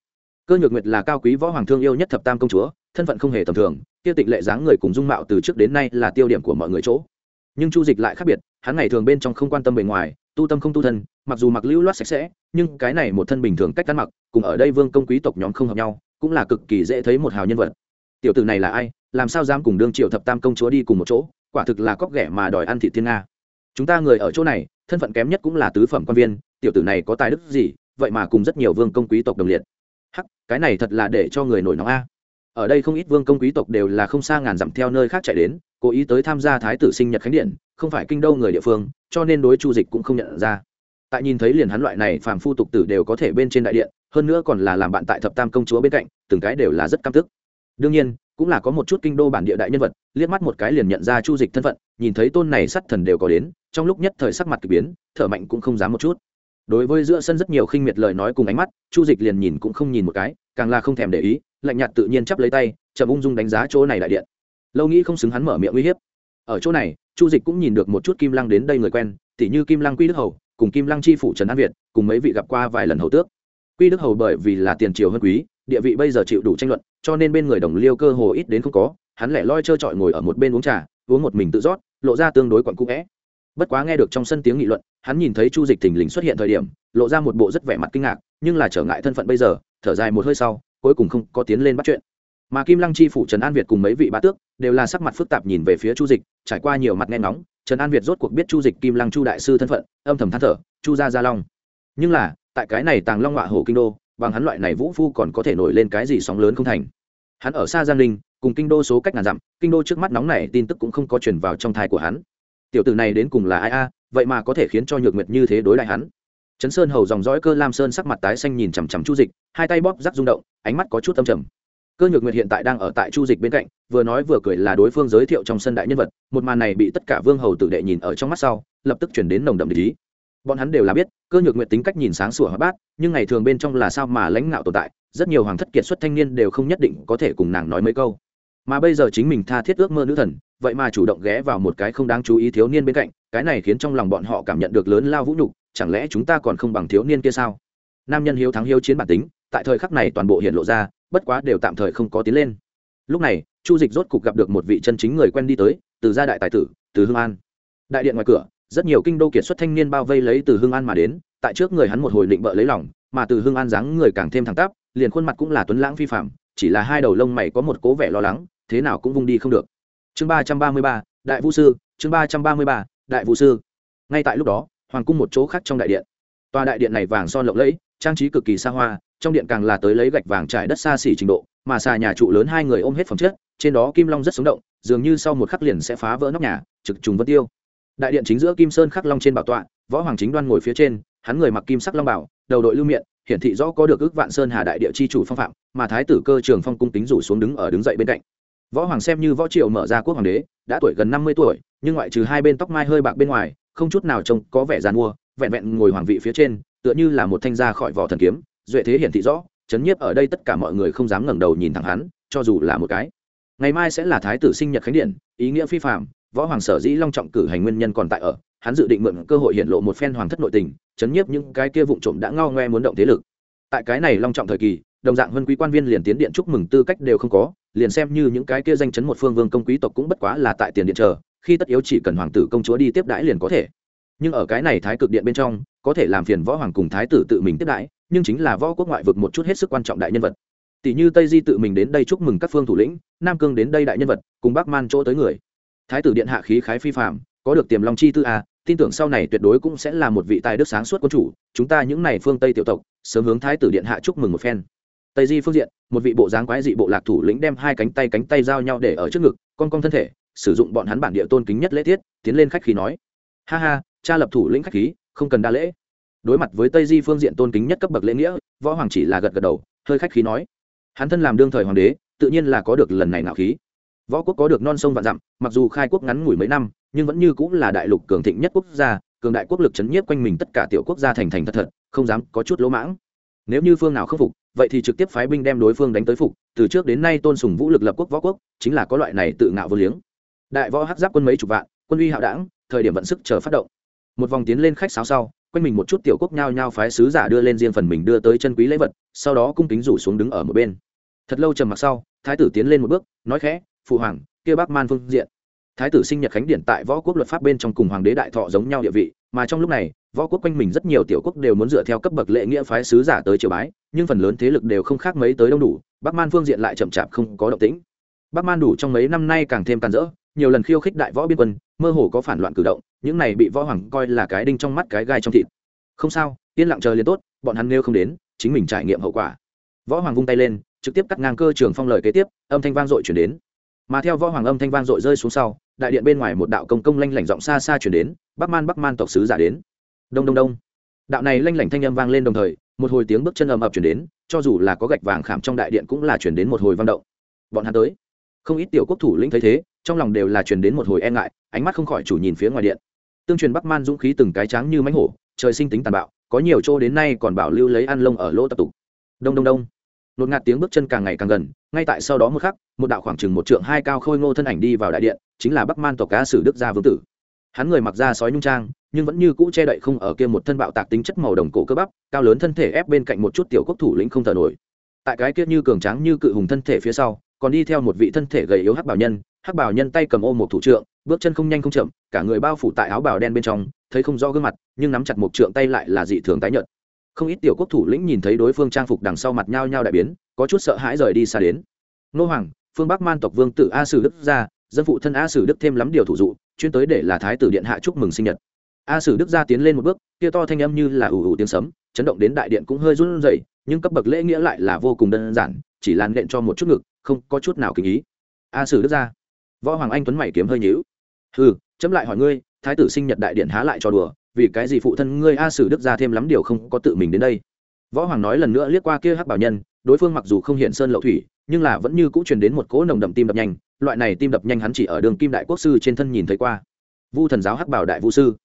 Cơ nhược nguyệt là cao quý võ hoàng thương yêu nhất thập tam công chúa thân phận không hề tầm thường tiêu tịnh lệ dáng người cùng dung mạo từ trước đến nay là tiêu điểm của mọi người chỗ. Nhưng chu dịch lại khác biệt, hắn ngày thường bên trong không quan tâm bề ngoài, tu tâm không tu thân, mặc dù mặc lưu loát sạch sẽ, nhưng cái này một thân bình thường cách ăn mặc, cùng ở đây vương công quý tộc nhóm không hợp nhau, cũng là cực kỳ dễ thấy một hào nhân vật. Tiểu tử này là ai, làm sao dám cùng đương triệu thập tam công chúa đi cùng một chỗ, quả thực là cóc ghẻ mà đòi ăn thị thiên nga. Chúng ta người ở chỗ này, thân phận kém nhất cũng là tứ phẩm quan viên, tiểu tử này có tài đức gì, vậy mà cùng rất nhiều vương công quý tộc đồng liệt. Hắc, cái này thật là để cho người nổi nóng a ở đây không ít vương công quý tộc đều là không xa ngàn dặm theo nơi khác chạy đến, cố ý tới tham gia thái tử sinh nhật khánh điện, không phải kinh đô người địa phương, cho nên đối chu dịch cũng không nhận ra. Tại nhìn thấy liền hắn loại này phàm phu tục tử đều có thể bên trên đại điện, hơn nữa còn là làm bạn tại thập tam công chúa bên cạnh, từng cái đều là rất căm tức. Đương nhiên, cũng là có một chút kinh đô bản địa đại nhân vật, liếc mắt một cái liền nhận ra chu dịch thân phận, nhìn thấy tôn này sắt thần đều có đến, trong lúc nhất thời sắc mặt k ỳ biến, thở mạnh cũng không dám một chút. Đối với giữa sân rất nhiều khinh miệt lời nói cùng ánh mắt, chu dịch liền nhìn cũng không nhìn một cái, càng là không thèm để ý lạnh nhạt tự nhiên chắp lấy tay, chậm ung dung đánh giá chỗ này đại điện. Lâu nghĩ không xứng hắn mở miệng uy hiếp. Ở chỗ này, chu dịch cũng nhìn được một chút kim lăng đến đây người quen, tỉ như kim lăng quy đức hầu, cùng kim lăng chi phủ trần an việt, cùng mấy vị gặp qua vài lần hầu tước. Quy đức hầu bởi vì là tiền triều hơn quý, địa vị bây giờ chịu đủ tranh luận, cho nên bên người đồng liêu cơ hồ ít đến không có, hắn lẻ loi trơ trọi ngồi ở một bên uống trà, uống một mình tự rót, lộ ra tương đối quặn cũ vẽ bất quá nghe được trong sân tiếng nghị luận, hắn nhìn thấy chu dịch thình lình xuất hiện thời điểm, lộ ra một bộ rất vẻ mặt kinh ngạc, nhưng là trở ngại thân phận bây giờ, thở dài một hơi sau cuối cùng không có tiến lên bắt chuyện. Mà kim lăng chi phủ trần an việt cùng mấy vị bá tước đều là sắc mặt phức tạp nhìn về phía chu dịch, trải qua nhiều mặt nghe ngóng, trần an việt rốt cuộc biết chu dịch kim lăng chu đại sư thân phận, âm thầm than thở, chu gia gia long. Nhưng là, tại cái này tàng long họa hổ kinh đô, bằng hắn loại này vũ phu còn có thể nổi lên cái gì sóng lớn không thành. Hắn ở xa giang ninh, cùng kinh đô số cách ngàn dặm, kinh đô trước mắt nóng này tin tức cũng không có chuyển vào trong thai của hắn. Tiểu tử này đến cùng là ai a? Vậy mà có thể khiến cho nhược nguyệt như thế đối lại hắn trấn sơn hầu dòng dõi cơ lam sơn sắc mặt tái xanh nhìn chằm chằm chu dịch, hai tay bóp rắc rung động, ánh mắt có chút tâm trầm. Cơ nhược nguyệt hiện tại đang ở tại chu dịch bên cạnh, vừa nói vừa cười là đối phương giới thiệu trong sân đại nhân vật, một màn này bị tất cả vương hầu tử đệ nhìn ở trong mắt sau, lập tức chuyển đến nồng đậm lý bọn hắn đều là biết, cơ nhược nguyệt tính cách nhìn sáng sủa hoạt bát, nhưng ngày thường bên trong là sao mà lãnh ngạo tồn tại, rất nhiều hoàng thất kiệt xuất thanh niên đều không nhất định có thể cùng nàng nói mấy câu. Mà bây giờ chính mình tha thiết ước mơ nữ thần, vậy mà chủ động ghé vào một cái không đáng chú ý thiếu niên bên cạnh cái này khiến trong lòng bọn họ cảm nhận được lớn lao vũ nhục, chẳng lẽ chúng ta còn không bằng thiếu niên kia sao? Nam nhân hiếu thắng hiếu chiến bản tính, tại thời khắc này toàn bộ hiện lộ ra, bất quá đều tạm thời không có tiến lên. Lúc này, chu dịch rốt cục gặp được một vị chân chính người quen đi tới, từ gia đại tài tử, từ hương an. Đại điện ngoài cửa, rất nhiều kinh đô kiệt xuất thanh niên bao vây lấy từ hương an mà đến, tại trước người hắn một hồi định bợ lấy lòng, mà từ hương an dáng người càng thêm thẳng tắp, liền khuôn mặt cũng là tuấn lãng phi phạm chỉ là hai đầu lông mày có một cố vẻ lo lắng, thế nào cũng vung đi không được. Chương ba trăm ba mươi ba, đại vũ sư, chương ba trăm ba mươi ba đại vũ sư. Ngay tại lúc đó, hoàng cung một chỗ khác trong đại điện. Tòa đại điện này vàng son lộng lẫy, trang trí cực kỳ xa hoa, trong điện càng là tới lấy gạch vàng trải đất xa xỉ trình độ, mà xà nhà trụ lớn hai người ôm hết phẩm chất, trên đó kim long rất sống động, dường như sau một khắc liền sẽ phá vỡ nóc nhà, trực trùng vân tiêu. Đại điện chính giữa kim sơn khắc long trên bảo tọa, võ hoàng chính đoan ngồi phía trên, hắn người mặc kim sắc long bảo, đầu đội lưu miệng hiển thị rõ có được ước vạn sơn hà đại địa chi chủ phong phạm, mà thái tử cơ trường phong cung tính rủ xuống đứng ở đứng dậy bên cạnh. Võ hoàng xem như võ triều mở ra quốc hoàng đế, đã tuổi gần năm mươi tuổi nhưng ngoại trừ hai bên tóc mai hơi bạc bên ngoài, không chút nào trông có vẻ g i mua, vẹn vẹn ngồi hoàng vị phía trên, tựa như là một thanh gia khỏi vỏ thần kiếm. Duệ thế hiển thị rõ, chấn nhiếp ở đây tất cả mọi người không dám ngẩng đầu nhìn thẳng hắn, cho dù là một cái. Ngày mai sẽ là thái tử sinh nhật khánh điện, ý nghĩa phi phạm võ hoàng sở dĩ long trọng cử hành nguyên nhân còn tại ở, hắn dự định mượn cơ hội hiện lộ một phen hoàng thất nội tình, chấn nhiếp những cái kia vụn trộm đã ngao ngoe muốn động thế lực. Tại cái này long trọng thời kỳ, đồng dạng vân quý quan viên liền tiến điện chúc mừng tư cách đều không có, liền xem như những cái kia danh chấn một phương vương công quý tộc cũng bất quá là tại tiền điện chờ khi tất yếu chỉ cần hoàng tử công chúa đi tiếp đãi liền có thể. Nhưng ở cái này thái cực điện bên trong, có thể làm phiền võ hoàng cùng thái tử tự mình tiếp đãi, nhưng chính là võ quốc ngoại vực một chút hết sức quan trọng đại nhân vật. Tỷ như tây di tự mình đến đây chúc mừng các phương thủ lĩnh, nam cương đến đây đại nhân vật, cùng bắc man chỗ tới người. Thái tử điện hạ khí khái phi phạm có được tiềm long chi tư a tin tưởng sau này tuyệt đối cũng sẽ là một vị tài đức sáng suốt quân chủ, chúng ta những này phương tây tiểu tộc, sớm hướng thái tử điện hạ chúc mừng một phen. Tây di phương diện, một vị bộ dáng quái dị bộ lạc thủ lĩnh đem hai cánh tay cánh tay giao nhau để ở trước ngực, con con thân thể sử dụng bọn hắn bản địa tôn kính nhất lễ tiết, tiến lên khách khí nói, ha ha, cha lập thủ lĩnh khách khí, không cần đa lễ. Đối mặt với tây di phương diện tôn kính nhất cấp bậc lễ nghĩa, võ hoàng chỉ là gật gật đầu, hơi khách khí nói, hắn thân làm đương thời hoàng đế, tự nhiên là có được lần này nạo khí. Võ quốc có được non sông vạn dặm, mặc dù khai quốc ngắn ngủi mấy năm, nhưng vẫn như cũng là đại lục cường thịnh nhất quốc gia, cường đại quốc lực chấn nhiếp quanh mình tất cả tiểu quốc gia thành thành thật thật, không dám có chút lỗ mãng. Nếu như phương nào khắc phục, vậy thì trực tiếp phái binh đem đối phương đánh tới phục, từ trước đến nay tôn sùng vũ lực lập quốc võ quốc, chính là có loại này tự ngạo vô liếng đại võ hát giáp quân mấy chục vạn, quân uy hạo đảng, thời điểm vận sức chờ phát động. Một vòng tiến lên khách sáo sau, quanh mình một chút tiểu quốc nhao nhao phái sứ giả đưa lên riêng phần mình đưa tới chân quý lễ vật, sau đó cung kính rủ xuống đứng ở một bên. Thật lâu trầm mặc sau, thái tử tiến lên một bước, nói khẽ, phụ hoàng, kia bác man phương diện. Thái tử sinh nhật khánh điển tại võ quốc luật pháp bên trong cùng hoàng đế đại thọ giống nhau địa vị, mà trong lúc này, võ quốc quanh mình rất nhiều tiểu quốc đều muốn dựa theo cấp bậc lệ nghĩa phái sứ giả tới triều bái, nhưng phần lớn thế lực đều không khác mấy tới đông đủ, bắc man phương diện lại chậm chạp không có động tĩnh. Bắc man đủ trong mấy năm nay càng thêm tàn rỡ nhiều lần khiêu khích đại võ biên quân, mơ hồ có phản loạn cử động, những này bị võ hoàng coi là cái đinh trong mắt cái gai trong thịt. Không sao, yên lặng chờ liền tốt, bọn hắn nêu không đến, chính mình trải nghiệm hậu quả. Võ hoàng vung tay lên, trực tiếp cắt ngang cơ trường phong lời kế tiếp, âm thanh vang dội chuyển đến. Mà theo võ hoàng âm thanh vang dội rơi xuống sau, đại điện bên ngoài một đạo công công lanh lảnh giọng xa xa chuyển đến, bắc man bắc man tộc sứ giả đến. Đông đông đông. Đạo này lanh lảnh thanh âm vang lên đồng thời, một hồi tiếng bước chân ầm ập chuyển đến, cho dù là có gạch vàng khảm trong đại điện cũng là chuyển đến một hồi vang động. Bọn hắn tới. Không ít tiểu quốc thủ lĩnh thấy thế trong lòng đều là truyền đến một hồi e ngại, ánh mắt không khỏi chủ nhìn phía ngoài điện. Tương truyền bắc man dũng khí từng cái trắng như mánh hổ, trời sinh tính tàn bạo, có nhiều chỗ đến nay còn bảo lưu lấy ăn lông ở lỗ tập tục. Đông đông đông. Nột ngạt tiếng bước chân càng ngày càng gần, ngay tại sau đó một khắc, một đạo khoảng chừng một trượng hai cao khôi ngô thân ảnh đi vào đại điện, chính là bắc man tộc cá sử đức gia vương tử. Hắn người mặc da sói nhung trang, nhưng vẫn như cũ che đậy không ở kia một thân bạo tạc tính chất màu đồng cổ cơ bắp, cao lớn thân thể ép bên cạnh một chút tiểu quốc thủ lĩnh không thở nổi. Tại cái kia như cường tráng như cự hùng thân thể phía sau, còn đi theo một vị thân thể gầy yếu hắc bảo nhân hắc bảo nhân tay cầm ô một thủ trượng, bước chân không nhanh không chậm, cả người bao phủ tại áo bào đen bên trong, thấy không rõ gương mặt, nhưng nắm chặt một trượng tay lại là dị thường tái nhợt. Không ít tiểu quốc thủ lĩnh nhìn thấy đối phương trang phục đằng sau mặt nhau nhau đại biến, có chút sợ hãi rời đi xa đến. Nô hoàng, phương bắc man tộc vương tử a sử đức ra, dân phụ thân a sử đức thêm lắm điều thủ dụ, chuyên tới để là thái tử điện hạ chúc mừng sinh nhật. A sử đức ra tiến lên một bước, kia to thanh âm như là ủ ủ tiếng sấm, chấn động đến đại điện cũng hơi run rẩy, nhưng cấp bậc lễ nghĩa lại là vô cùng đơn giản, chỉ làn đệm cho một chút ngực, không có chút nào kính ý. A sử đức ra võ hoàng anh tuấn mày kiếm hơi nhíu. Ừ chấm lại hỏi ngươi, thái tử sinh nhật đại điện há lại cho đùa, vì cái gì phụ thân ngươi a sử đức ra thêm lắm điều không có tự mình đến đây? Võ hoàng nói lần nữa liếc qua kia hắc bảo nhân, đối phương mặc dù không hiện sơn lậu thủy, nhưng là vẫn như cũ truyền đến một cỗ nồng đậm tim đập nhanh, loại này tim đập nhanh hắn chỉ ở đường kim đại quốc sư trên thân nhìn thấy qua. Vu thần giáo hắc bảo đại vũ sư.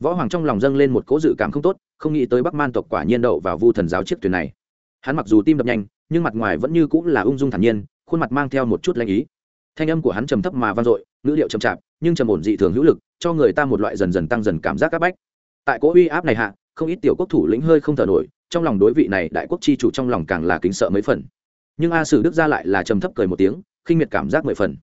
Võ hoàng trong lòng dâng lên một cỗ dự cảm không tốt, không nghĩ tới bắc man tộc quả nhiên đậu vào vu thần giáo chiếc thuyền này. Hắn mặc dù tim đập nhanh, nhưng mặt ngoài vẫn như cũng là ung dung thản nhiên, khuôn mặt mang theo một chút lanh ý thanh âm của hắn trầm thấp mà vang dội, ngữ điệu chậm chạp, nhưng trầm ổn dị thường hữu lực, cho người ta một loại dần dần tăng dần cảm giác áp bách. Tại cỗ uy áp này hạ, không ít tiểu quốc thủ lĩnh hơi không thở nổi, trong lòng đối vị này đại quốc chi chủ trong lòng càng là kính sợ mấy phần. Nhưng a sử đức ra lại là trầm thấp cười một tiếng, khinh miệt cảm giác mười phần.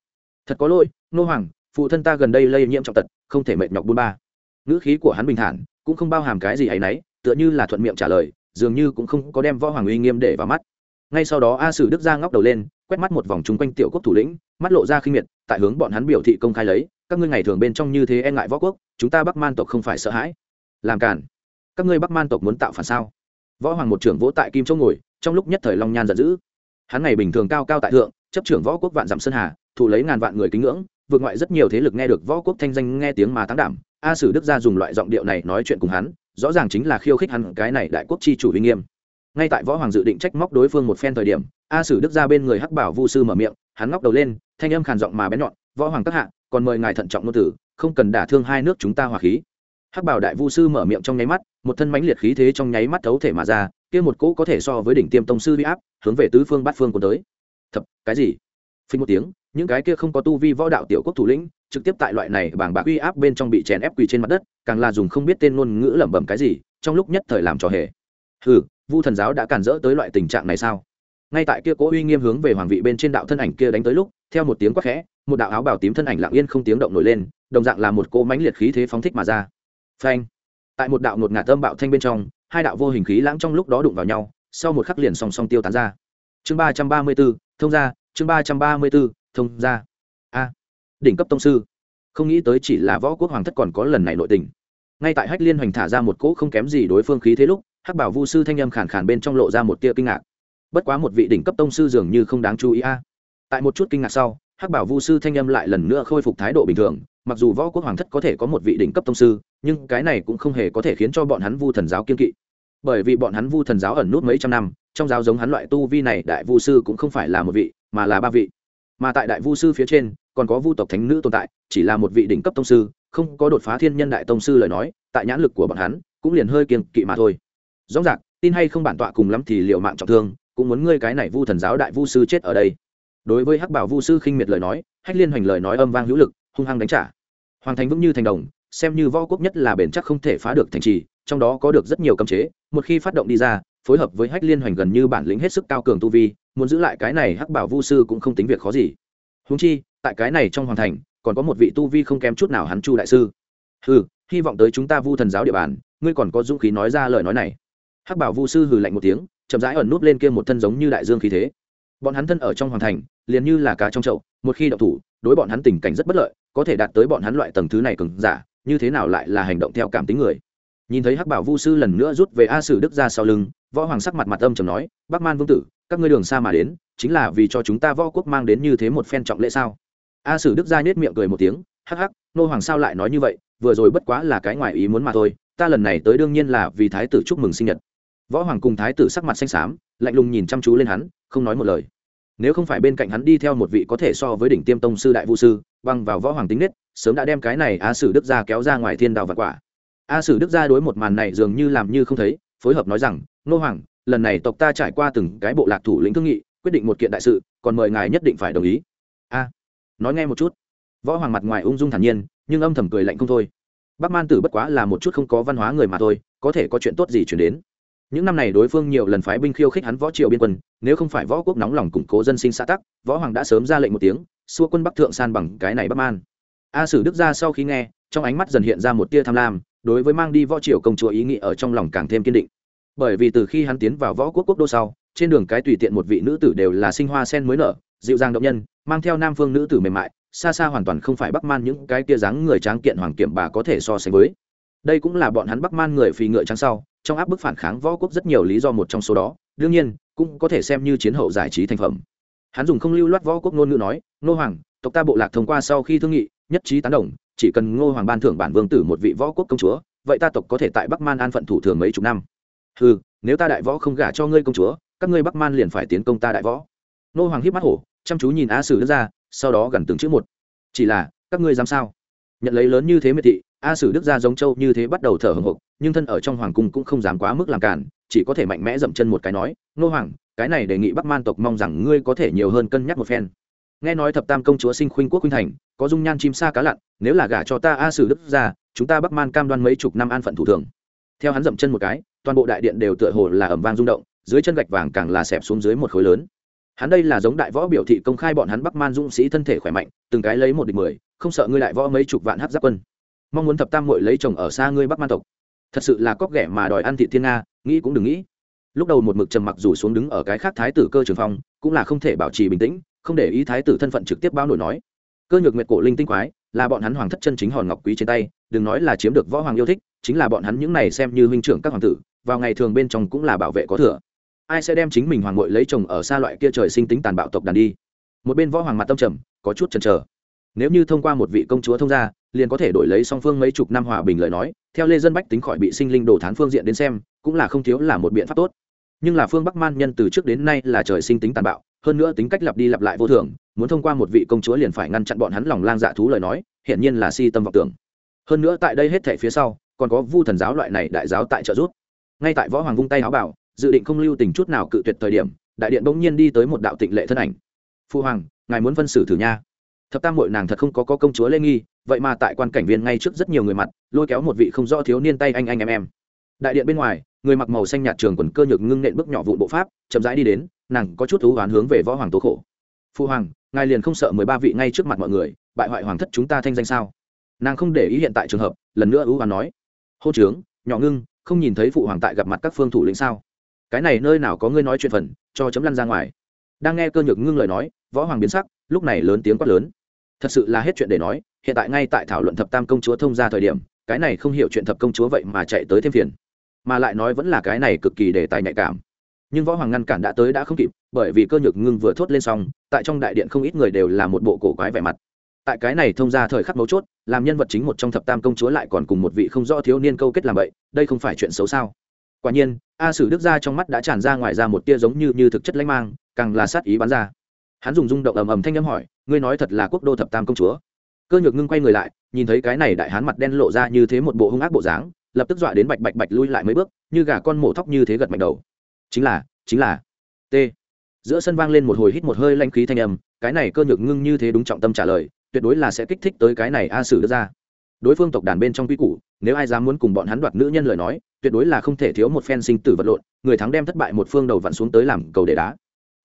Thật có lỗi, nô hoàng, phụ thân ta gần đây lây nhiễm trọng tật, không thể mệt nhọc buôn ba. Ngữ khí của hắn bình thản, cũng không bao hàm cái gì ấy nấy tựa như là thuận miệng trả lời, dường như cũng không có đem võ hoàng uy nghiêm để vào mắt. Ngay sau đó a sử đức ra ngóc đầu lên quét mắt một vòng chung quanh tiểu quốc thủ lĩnh, mắt lộ ra khinh miệt, tại hướng bọn hắn biểu thị công khai lấy, các ngươi ngày thường bên trong như thế e ngại võ quốc, chúng ta bắc man tộc không phải sợ hãi. Làm cản các ngươi bắc man tộc muốn tạo phản sao? Võ hoàng một trưởng vỗ tại kim châu ngồi, trong lúc nhất thời long nhan giận dữ. Hắn ngày bình thường cao cao tại thượng, chấp trưởng võ quốc vạn dặm sơn hà thủ lấy ngàn vạn người kính ngưỡng, vượt ngoại rất nhiều thế lực nghe được võ quốc thanh danh, nghe tiếng mà thắng đảm. A sử đức gia dùng loại giọng điệu này nói chuyện cùng hắn, rõ ràng chính là khiêu khích hắn, cái này đại quốc chi chủ uy nghiêm ngay tại võ hoàng dự định trách móc đối phương một phen thời điểm, a sử đức ra bên người hắc bảo vu sư mở miệng, hắn ngóc đầu lên, thanh âm khàn giọng mà bén nhọn, võ hoàng các hạ, còn mời ngài thận trọng nô tử không cần đả thương hai nước chúng ta hòa khí. Hắc bảo đại vu sư mở miệng trong nháy mắt, một thân mãnh liệt khí thế trong nháy mắt thấu thể mà ra, kia một cỗ có thể so với đỉnh tiêm tông sư huy áp, hướng về tứ phương bát phương của tới. Thập, cái gì? Phình một tiếng, những cái kia không có tu vi võ đạo tiểu quốc thủ lĩnh, trực tiếp tại loại này bảng bạc uy áp bên trong bị chèn ép quỳ trên mặt đất, càng là dùng không biết tên ngôn ngữ lẩm bẩm cái gì, trong lúc nhất thời làm trò hề. Hừ vu thần giáo đã cản rỡ tới loại tình trạng này sao? Ngay tại kia cố uy nghiêm hướng về hoàng vị bên trên đạo thân ảnh kia đánh tới lúc, theo một tiếng quát khẽ, một đạo áo bào tím thân ảnh lặng yên không tiếng động nổi lên, đồng dạng là một cỗ mãnh liệt khí thế phóng thích mà ra. Phanh! Tại một đạo ngột ngạt âm bạo thanh bên trong, hai đạo vô hình khí lãng trong lúc đó đụng vào nhau, sau một khắc liền song song tiêu tán ra. Chương ba trăm ba mươi b ố thông ra chương ba trăm ba mươi b ố thông ra a! Đỉnh cấp tông sư. Không nghĩ tới chỉ là võ quốc hoàng thất còn có lần này nội tình. Ngay tại hách liên hoành thả ra một cỗ không kém gì đối phương khí thế lúc hắc bảo vu sư thanh âm khàn khàn bên trong lộ ra một tia kinh ngạc. Bất quá một vị đỉnh cấp tông sư dường như không đáng chú ý a. Tại một chút kinh ngạc sau, hắc bảo vu sư thanh âm lại lần nữa khôi phục thái độ bình thường, mặc dù võ quốc hoàng thất có thể có một vị đỉnh cấp tông sư, nhưng cái này cũng không hề có thể khiến cho bọn hắn vu thần giáo kiên kỵ. Bởi vì bọn hắn vu thần giáo ẩn nút mấy trăm năm, trong giáo giống hắn loại tu vi này đại vu sư cũng không phải là một vị, mà là ba vị. Mà tại đại vu sư phía trên, còn có vu tộc thánh nữ tồn tại, chỉ là một vị đỉnh cấp tông sư, không có đột phá thiên nhân đại tông sư lời nói, tại nhãn lực của bọn hắn, cũng liền hơi kiên kỵ mà thôi rõ ràng, tin hay không bản tọa cùng lắm thì liệu mạng trọng thương, cũng muốn ngươi cái này vu thần giáo đại vu sư chết ở đây. Đối với hắc bảo vu sư khinh miệt lời nói, hách liên hoành lời nói âm vang hữu lực, hung hăng đánh trả. Hoàng thành vững như thành đồng, xem như võ quốc nhất là bền chắc không thể phá được thành trì, trong đó có được rất nhiều cấm chế, một khi phát động đi ra, phối hợp với hách liên hoành gần như bản lĩnh hết sức cao cường tu vi, muốn giữ lại cái này hắc bảo vu sư cũng không tính việc khó gì. Húng chi, tại cái này trong hoàng thành, còn có một vị tu vi không kém chút nào hắn chu đại sư. Ừ hy vọng tới chúng ta vu thần giáo địa bàn, ngươi còn có dũng khí nói ra lời nói này hắc bảo vu sư hừ lạnh một tiếng, chậm rãi ẩn núp lên kia một thân giống như đại dương khí thế. Bọn hắn thân ở trong hoàng thành, liền như là cá trong chậu, một khi động thủ, đối bọn hắn tình cảnh rất bất lợi, có thể đạt tới bọn hắn loại tầng thứ này cường giả, như thế nào lại là hành động theo cảm tính người? Nhìn thấy hắc bảo vu sư lần nữa rút về a sử đức ra sau lưng, võ hoàng sắc mặt mặt âm trầm nói, bắc man vương tử, các ngươi đường xa mà đến, chính là vì cho chúng ta võ quốc mang đến như thế một phen trọng lễ sao? A sử đức ra nhếch miệng cười một tiếng, hắc hắc, nô hoàng sao lại nói như vậy, vừa rồi bất quá là cái ngoài ý muốn mà thôi, ta lần này tới đương nhiên là vì thái tử chúc mừng sinh nhật võ hoàng cùng thái tử sắc mặt xanh xám, lạnh lùng nhìn chăm chú lên hắn, không nói một lời. Nếu không phải bên cạnh hắn đi theo một vị có thể so với đỉnh tiêm tông sư đại vũ sư, băng vào võ hoàng tính nết, sớm đã đem cái này a sử đức gia kéo ra ngoài thiên đào và quả. A sử đức gia đối một màn này dường như làm như không thấy, phối hợp nói rằng, nô hoàng, lần này tộc ta trải qua từng cái bộ lạc thủ lĩnh thương nghị, quyết định một kiện đại sự, còn mời ngài nhất định phải đồng ý. A, nói nghe một chút. Võ hoàng mặt ngoài ung dung thản nhiên, nhưng âm thầm cười lạnh không thôi. Bác man tử bất quá là một chút không có văn hóa người mà thôi, có thể có chuyện tốt gì chuyển đến? Những năm này đối phương nhiều lần phái binh khiêu khích hắn võ triều biên quân, nếu không phải võ quốc nóng lòng củng cố dân sinh xã tắc, võ hoàng đã sớm ra lệnh một tiếng, xua quân bắc thượng san bằng cái này bắc man. A sử đức ra sau khi nghe, trong ánh mắt dần hiện ra một tia tham lam, đối với mang đi võ triều công chúa ý nghĩ ở trong lòng càng thêm kiên định. Bởi vì từ khi hắn tiến vào võ quốc quốc đô sau, trên đường cái tùy tiện một vị nữ tử đều là sinh hoa sen mới nở, dịu dàng động nhân, mang theo nam phương nữ tử mềm mại, xa xa hoàn toàn không phải bắc man những cái tia dáng người tráng kiện hoàng kiểm bà có thể so sánh với đây cũng là bọn hắn bắc man người phì ngựa trắng sau, trong áp bức phản kháng võ quốc rất nhiều lý do một trong số đó, đương nhiên, cũng có thể xem như chiến hậu giải trí thành phẩm. Hắn dùng không lưu loát võ quốc ngôn ngữ nói nô hoàng, tộc ta bộ lạc thông qua sau khi thương nghị, nhất trí tán đồng, chỉ cần ngô hoàng ban thưởng bản vương tử một vị võ quốc công chúa, vậy ta tộc có thể tại bắc man an phận thủ thường mấy chục năm. Ừ nếu ta đại võ không gả cho ngươi công chúa, các ngươi bắc man liền phải tiến công ta đại võ. Nô hoàng hiếp mắt hổ, chăm chú nhìn a sử ra, sau đó gần từng chữ một. Chỉ là, các ngươi dám sao? Nhận lấy lớn như thế miệt thị a sử đức ra giống châu như thế bắt đầu thở hồng hộc, nhưng thân ở trong hoàng cung cũng không dám quá mức làm cản, chỉ có thể mạnh mẽ dậm chân một cái nói, nô hoàng, cái này đề nghị bắc man tộc mong rằng ngươi có thể nhiều hơn cân nhắc một phen. Nghe nói thập tam công chúa sinh khuynh quốc khuynh thành, có dung nhan chim sa cá lặn, nếu là gả cho ta a sử đức ra chúng ta bắc man cam đoan mấy chục năm an phận thủ thường. Theo hắn dậm chân một cái, toàn bộ đại điện đều tựa hồ là ẩm vang rung động, dưới chân gạch vàng càng là xẹp xuống dưới một khối lớn. Hắn đây là giống đại võ biểu thị công khai bọn hắn bắc man dũng sĩ thân thể khỏe mạnh, từng cái lấy một địch mười, không sợ ngươi đại võ mấy chục vạn hát giáp quân mong muốn thập tam muội lấy chồng ở xa ngươi bắc man tộc. Thật sự là cóc ghẻ mà đòi ăn thị thiên nga, nghĩ cũng đừng nghĩ. Lúc đầu một mực trầm mặc rủ xuống đứng ở cái khác thái tử cơ trường phong, cũng là không thể bảo trì bình tĩnh, không để ý thái tử thân phận trực tiếp bao nổi nói. Cơ nhược nguyệt cổ linh tinh quái, là bọn hắn hoàng thất chân chính hòn ngọc quý trên tay, đừng nói là chiếm được võ hoàng yêu thích, chính là bọn hắn những này xem như huynh trưởng các hoàng tử, vào ngày thường bên trong cũng là bảo vệ có thừa. Ai sẽ đem chính mình hoàng ngội lấy chồng ở xa loại kia trời sinh tính tàn bạo tộc đàn đi? Một bên võ hoàng mặt tâm trầm, có chút chần chờ nếu như thông qua một vị công chúa thông gia, liền có thể đổi lấy song phương mấy chục năm hòa bình lời nói, theo lê dân bách tính khỏi bị sinh linh đồ thán phương diện đến xem, cũng là không thiếu là một biện pháp tốt. Nhưng là phương bắc man nhân từ trước đến nay là trời sinh tính tàn bạo, hơn nữa tính cách lặp đi lặp lại vô thường, muốn thông qua một vị công chúa liền phải ngăn chặn bọn hắn lòng lang dạ thú lời nói, hiển nhiên là si tâm vọng tưởng. Hơn nữa tại đây hết thể phía sau, còn có vu thần giáo loại này đại giáo tại trợ giúp. Ngay tại võ hoàng vung tay áo bảo, dự định không lưu tình chút nào cự tuyệt thời điểm, đại điện bỗng nhiên đi tới một đạo tịnh lệ thân ảnh. Phu hoàng, ngài muốn phân xử thử nha thập tam mội nàng thật không có, có công chúa lê nghi vậy mà tại quan cảnh viên ngay trước rất nhiều người mặt lôi kéo một vị không rõ thiếu niên tay anh anh em em. Đại điện bên ngoài người mặc màu xanh nhạt trường quần cơ nhược ngưng nện bước nhỏ vụn bộ pháp chậm rãi đi đến nàng có chút thú oán hướng về võ hoàng tố khổ. Phu hoàng ngài liền không sợ mười ba vị ngay trước mặt mọi người bại hoại hoàng thất chúng ta thanh danh sao? Nàng không để ý hiện tại trường hợp lần nữa ưu oán nói. Hô trướng nhỏ ngưng không nhìn thấy phụ hoàng tại gặp mặt các phương thủ lĩnh sao? Cái này nơi nào có ngươi nói chuyện phần cho chấm lăn ra ngoài. Đang nghe cơ nhược ngưng lời nói võ hoàng biến sắc lúc này lớn tiếng quát lớn thật sự là hết chuyện để nói, hiện tại ngay tại thảo luận thập tam công chúa thông ra thời điểm, cái này không hiểu chuyện thập công chúa vậy mà chạy tới thêm phiền. Mà lại nói vẫn là cái này cực kỳ đề tài nhạy cảm. Nhưng võ hoàng ngăn cản đã tới đã không kịp, bởi vì cơ nhược ngưng vừa thốt lên xong, tại trong đại điện không ít người đều là một bộ cổ quái vẻ mặt. Tại cái này thông ra thời khắc mấu chốt, làm nhân vật chính một trong thập tam công chúa lại còn cùng một vị không rõ thiếu niên câu kết làm vậy, đây không phải chuyện xấu sao? Quả nhiên, a sử đức ra trong mắt đã tràn ra ngoài ra một tia giống như như thực chất lãnh mang, càng là sát ý bắn ra hắn dùng rung động ầm ầm thanh â m hỏi, ngươi nói thật là quốc đô thập tam công chúa? Cơ nhược ngưng quay người lại, nhìn thấy cái này đại hán mặt đen lộ ra như thế một bộ hung ác bộ dáng, lập tức dọa đến bạch bạch bạch lui lại mấy bước, như gà con mổ thóc như thế gật mạnh đầu. Chính là chính là. T. Giữa sân vang lên một hồi hít một hơi lanh khí thanh âm, cái này cơ nhược ngưng như thế đúng trọng tâm trả lời, tuyệt đối là sẽ kích thích tới cái này a sử đưa ra. Đối phương tộc đàn bên trong quy củ, nếu ai dám muốn cùng bọn hắn đoạt nữ nhân lời nói, tuyệt đối là không thể thiếu một phen sinh tử vật lộn, người thắng đem thất bại một phương đầu vặn xuống tới làm cầu để đá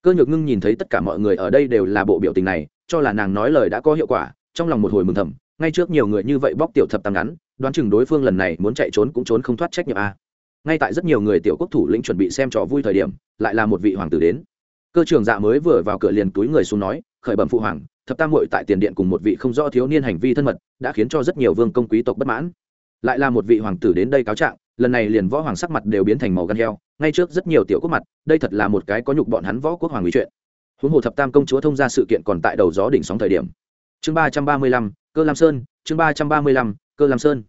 cơ nhược ngưng nhìn thấy tất cả mọi người ở đây đều là bộ biểu tình này, cho là nàng nói lời đã có hiệu quả, trong lòng một hồi mừng thầm, ngay trước nhiều người như vậy bóc tiểu thập tam ngắn, đoán chừng đối phương lần này muốn chạy trốn cũng trốn không thoát trách nhiệm a. Ngay tại rất nhiều người tiểu quốc thủ lĩnh chuẩn bị xem trò vui thời điểm, lại là một vị hoàng tử đến. Cơ trường dạ mới vừa vào cửa liền túi người xuống nói, khởi bẩm phụ hoàng, thập tam hội tại tiền điện cùng một vị không rõ thiếu niên hành vi thân mật, đã khiến cho rất nhiều vương công quý tộc bất mãn. Lại là một vị hoàng tử đến đây cáo trạng lần này liền võ hoàng sắc mặt đều biến thành màu gan heo, ngay trước rất nhiều tiểu quốc mặt, đây thật là một cái có nhục bọn hắn võ quốc hoàng lý chuyện. Huống hồ thập tam công chúa thông ra sự kiện còn tại đầu gió đỉnh sóng thời điểm. Chương ba trăm ba mươi lăm, cơ lam sơn, chương ba trăm ba mươi lăm, cơ lam sơn.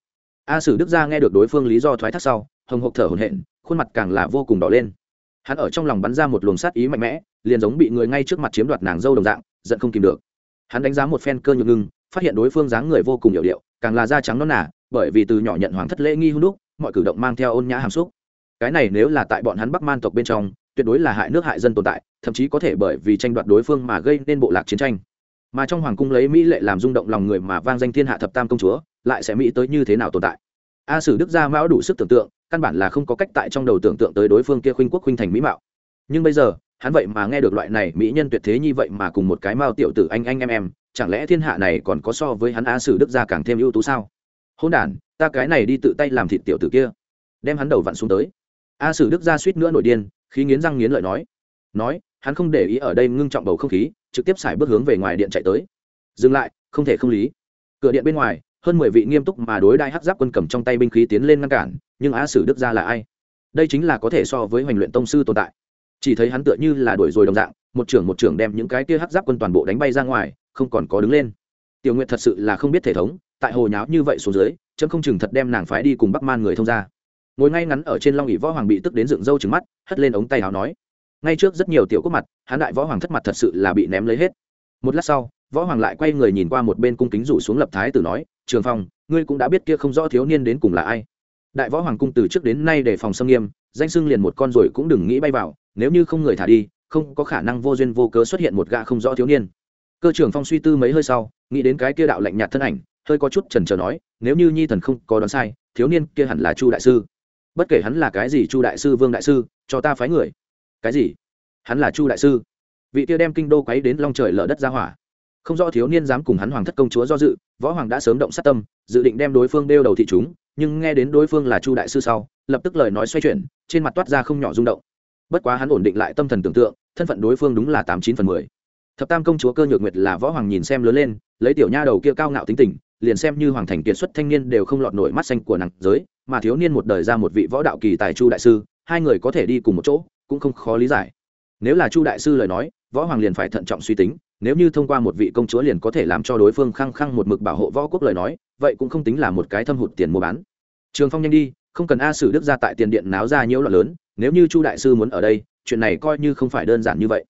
A sử đức gia nghe được đối phương lý do thoái thác sau, hồng hộc thở hổn hển, khuôn mặt càng là vô cùng đỏ lên. Hắn ở trong lòng bắn ra một luồng sát ý mạnh mẽ, liền giống bị người ngay trước mặt chiếm đoạt nàng dâu đồng dạng, giận không kìm được. Hắn đánh giá một phen cơ nhược ngưng, phát hiện đối phương dáng người vô cùng hiệu điệu, càng là da trắng non nà, bởi vì từ nhỏ nhận hoàng thất lễ nghi hung đúc mọi cử động mang theo ôn nhã hàm xúc. Cái này nếu là tại bọn hắn bắc man tộc bên trong, tuyệt đối là hại nước hại dân tồn tại, thậm chí có thể bởi vì tranh đoạt đối phương mà gây nên bộ lạc chiến tranh. Mà trong hoàng cung lấy mỹ lệ làm rung động lòng người mà vang danh thiên hạ thập tam công chúa, lại sẽ mỹ tới như thế nào tồn tại? A sử đức gia mão đủ sức tưởng tượng, căn bản là không có cách tại trong đầu tưởng tượng tới đối phương kia khuynh quốc khuynh thành mỹ mạo. Nhưng bây giờ, hắn vậy mà nghe được loại này mỹ nhân tuyệt thế như vậy mà cùng một cái mao tiểu tử anh anh em em, chẳng lẽ thiên hạ này còn có so với hắn a sử đức gia càng thêm ưu tú sao? Hôn đ ta cái này đi tự tay làm thịt tiểu tử kia. Đem hắn đầu vặn xuống tới. A sử đức gia suýt nữa nổi điên, khí nghiến răng nghiến lợi nói. Nói, hắn không để ý ở đây ngưng trọng bầu không khí, trực tiếp xài bước hướng về ngoài điện chạy tới. Dừng lại, không thể không lý. Cửa điện bên ngoài, hơn mười vị nghiêm túc mà đối đại hắc giáp quân cầm trong tay binh khí tiến lên ngăn cản, nhưng a sử đức gia là ai? Đây chính là có thể so với hoành luyện tông sư tồn tại. Chỉ thấy hắn tựa như là đuổi rồi đồng dạng, một trưởng một trưởng đem những cái kia hắc giáp quân toàn bộ đánh bay ra ngoài, không còn có đứng lên. Tiểu nguyệt thật sự là không biết thể thống tại hồ nháo như vậy xuống dưới, chấm không chừng thật đem nàng phái đi cùng bắc man người thông ra ngồi ngay ngắn ở trên long ỉ võ hoàng bị tức đến dựng râu trứng mắt, hất lên ống tay áo nói, ngay trước rất nhiều tiểu quốc mặt, hán đại võ hoàng thất mặt thật sự là bị ném lấy hết. Một lát sau, võ hoàng lại quay người nhìn qua một bên cung kính rủ xuống lập thái tử nói, trường phong, ngươi cũng đã biết kia không rõ thiếu niên đến cùng là ai. Đại võ hoàng cung từ trước đến nay để phòng xâm nghiêm, danh sưng liền một con rồi cũng đừng nghĩ bay vào, nếu như không người thả đi, không có khả năng vô duyên vô cớ xuất hiện một gã không rõ thiếu niên. Cơ trưởng phong suy tư mấy hơi sau, nghĩ đến cái kia đạo lạnh nhạt thân ảnh hơi có chút trần trờ nói, nếu như nhi thần không có đoán sai, thiếu niên kia hẳn là chu đại sư. Bất kể hắn là cái gì chu đại sư, vương đại sư, cho ta phái người. Cái gì? Hắn là chu đại sư. Vị kia đem kinh đô quấy đến long trời lở đất ra hỏa. Không rõ thiếu niên dám cùng hắn hoàng thất công chúa do dự, võ hoàng đã sớm động sát tâm, dự định đem đối phương đeo đầu thị chúng, nhưng nghe đến đối phương là chu đại sư sau, lập tức lời nói xoay chuyển, trên mặt toát ra không nhỏ rung động. Bất quá hắn ổn định lại tâm thần tưởng tượng, thân phận đối phương đúng là tám chín phần mười. Thập tam công chúa cơ nhược nguyệt là võ hoàng nhìn xem lớn lên, lấy tiểu nha đầu kia cao ngạo tính tình liền xem như hoàng thành kiệt xuất thanh niên đều không lọt nổi mắt xanh của nàng giới, mà thiếu niên một đời ra một vị võ đạo kỳ tài chu đại sư, hai người có thể đi cùng một chỗ, cũng không khó lý giải. Nếu là chu đại sư lời nói, võ hoàng liền phải thận trọng suy tính, nếu như thông qua một vị công chúa liền có thể làm cho đối phương khăng khăng một mực bảo hộ võ quốc lời nói, vậy cũng không tính là một cái thâm hụt tiền mua bán. Trường phong nhanh đi, không cần a sử đức ra tại tiền điện náo ra nhiễu loạn lớn, nếu như chu đại sư muốn ở đây, chuyện này coi như không phải đơn giản như vậy.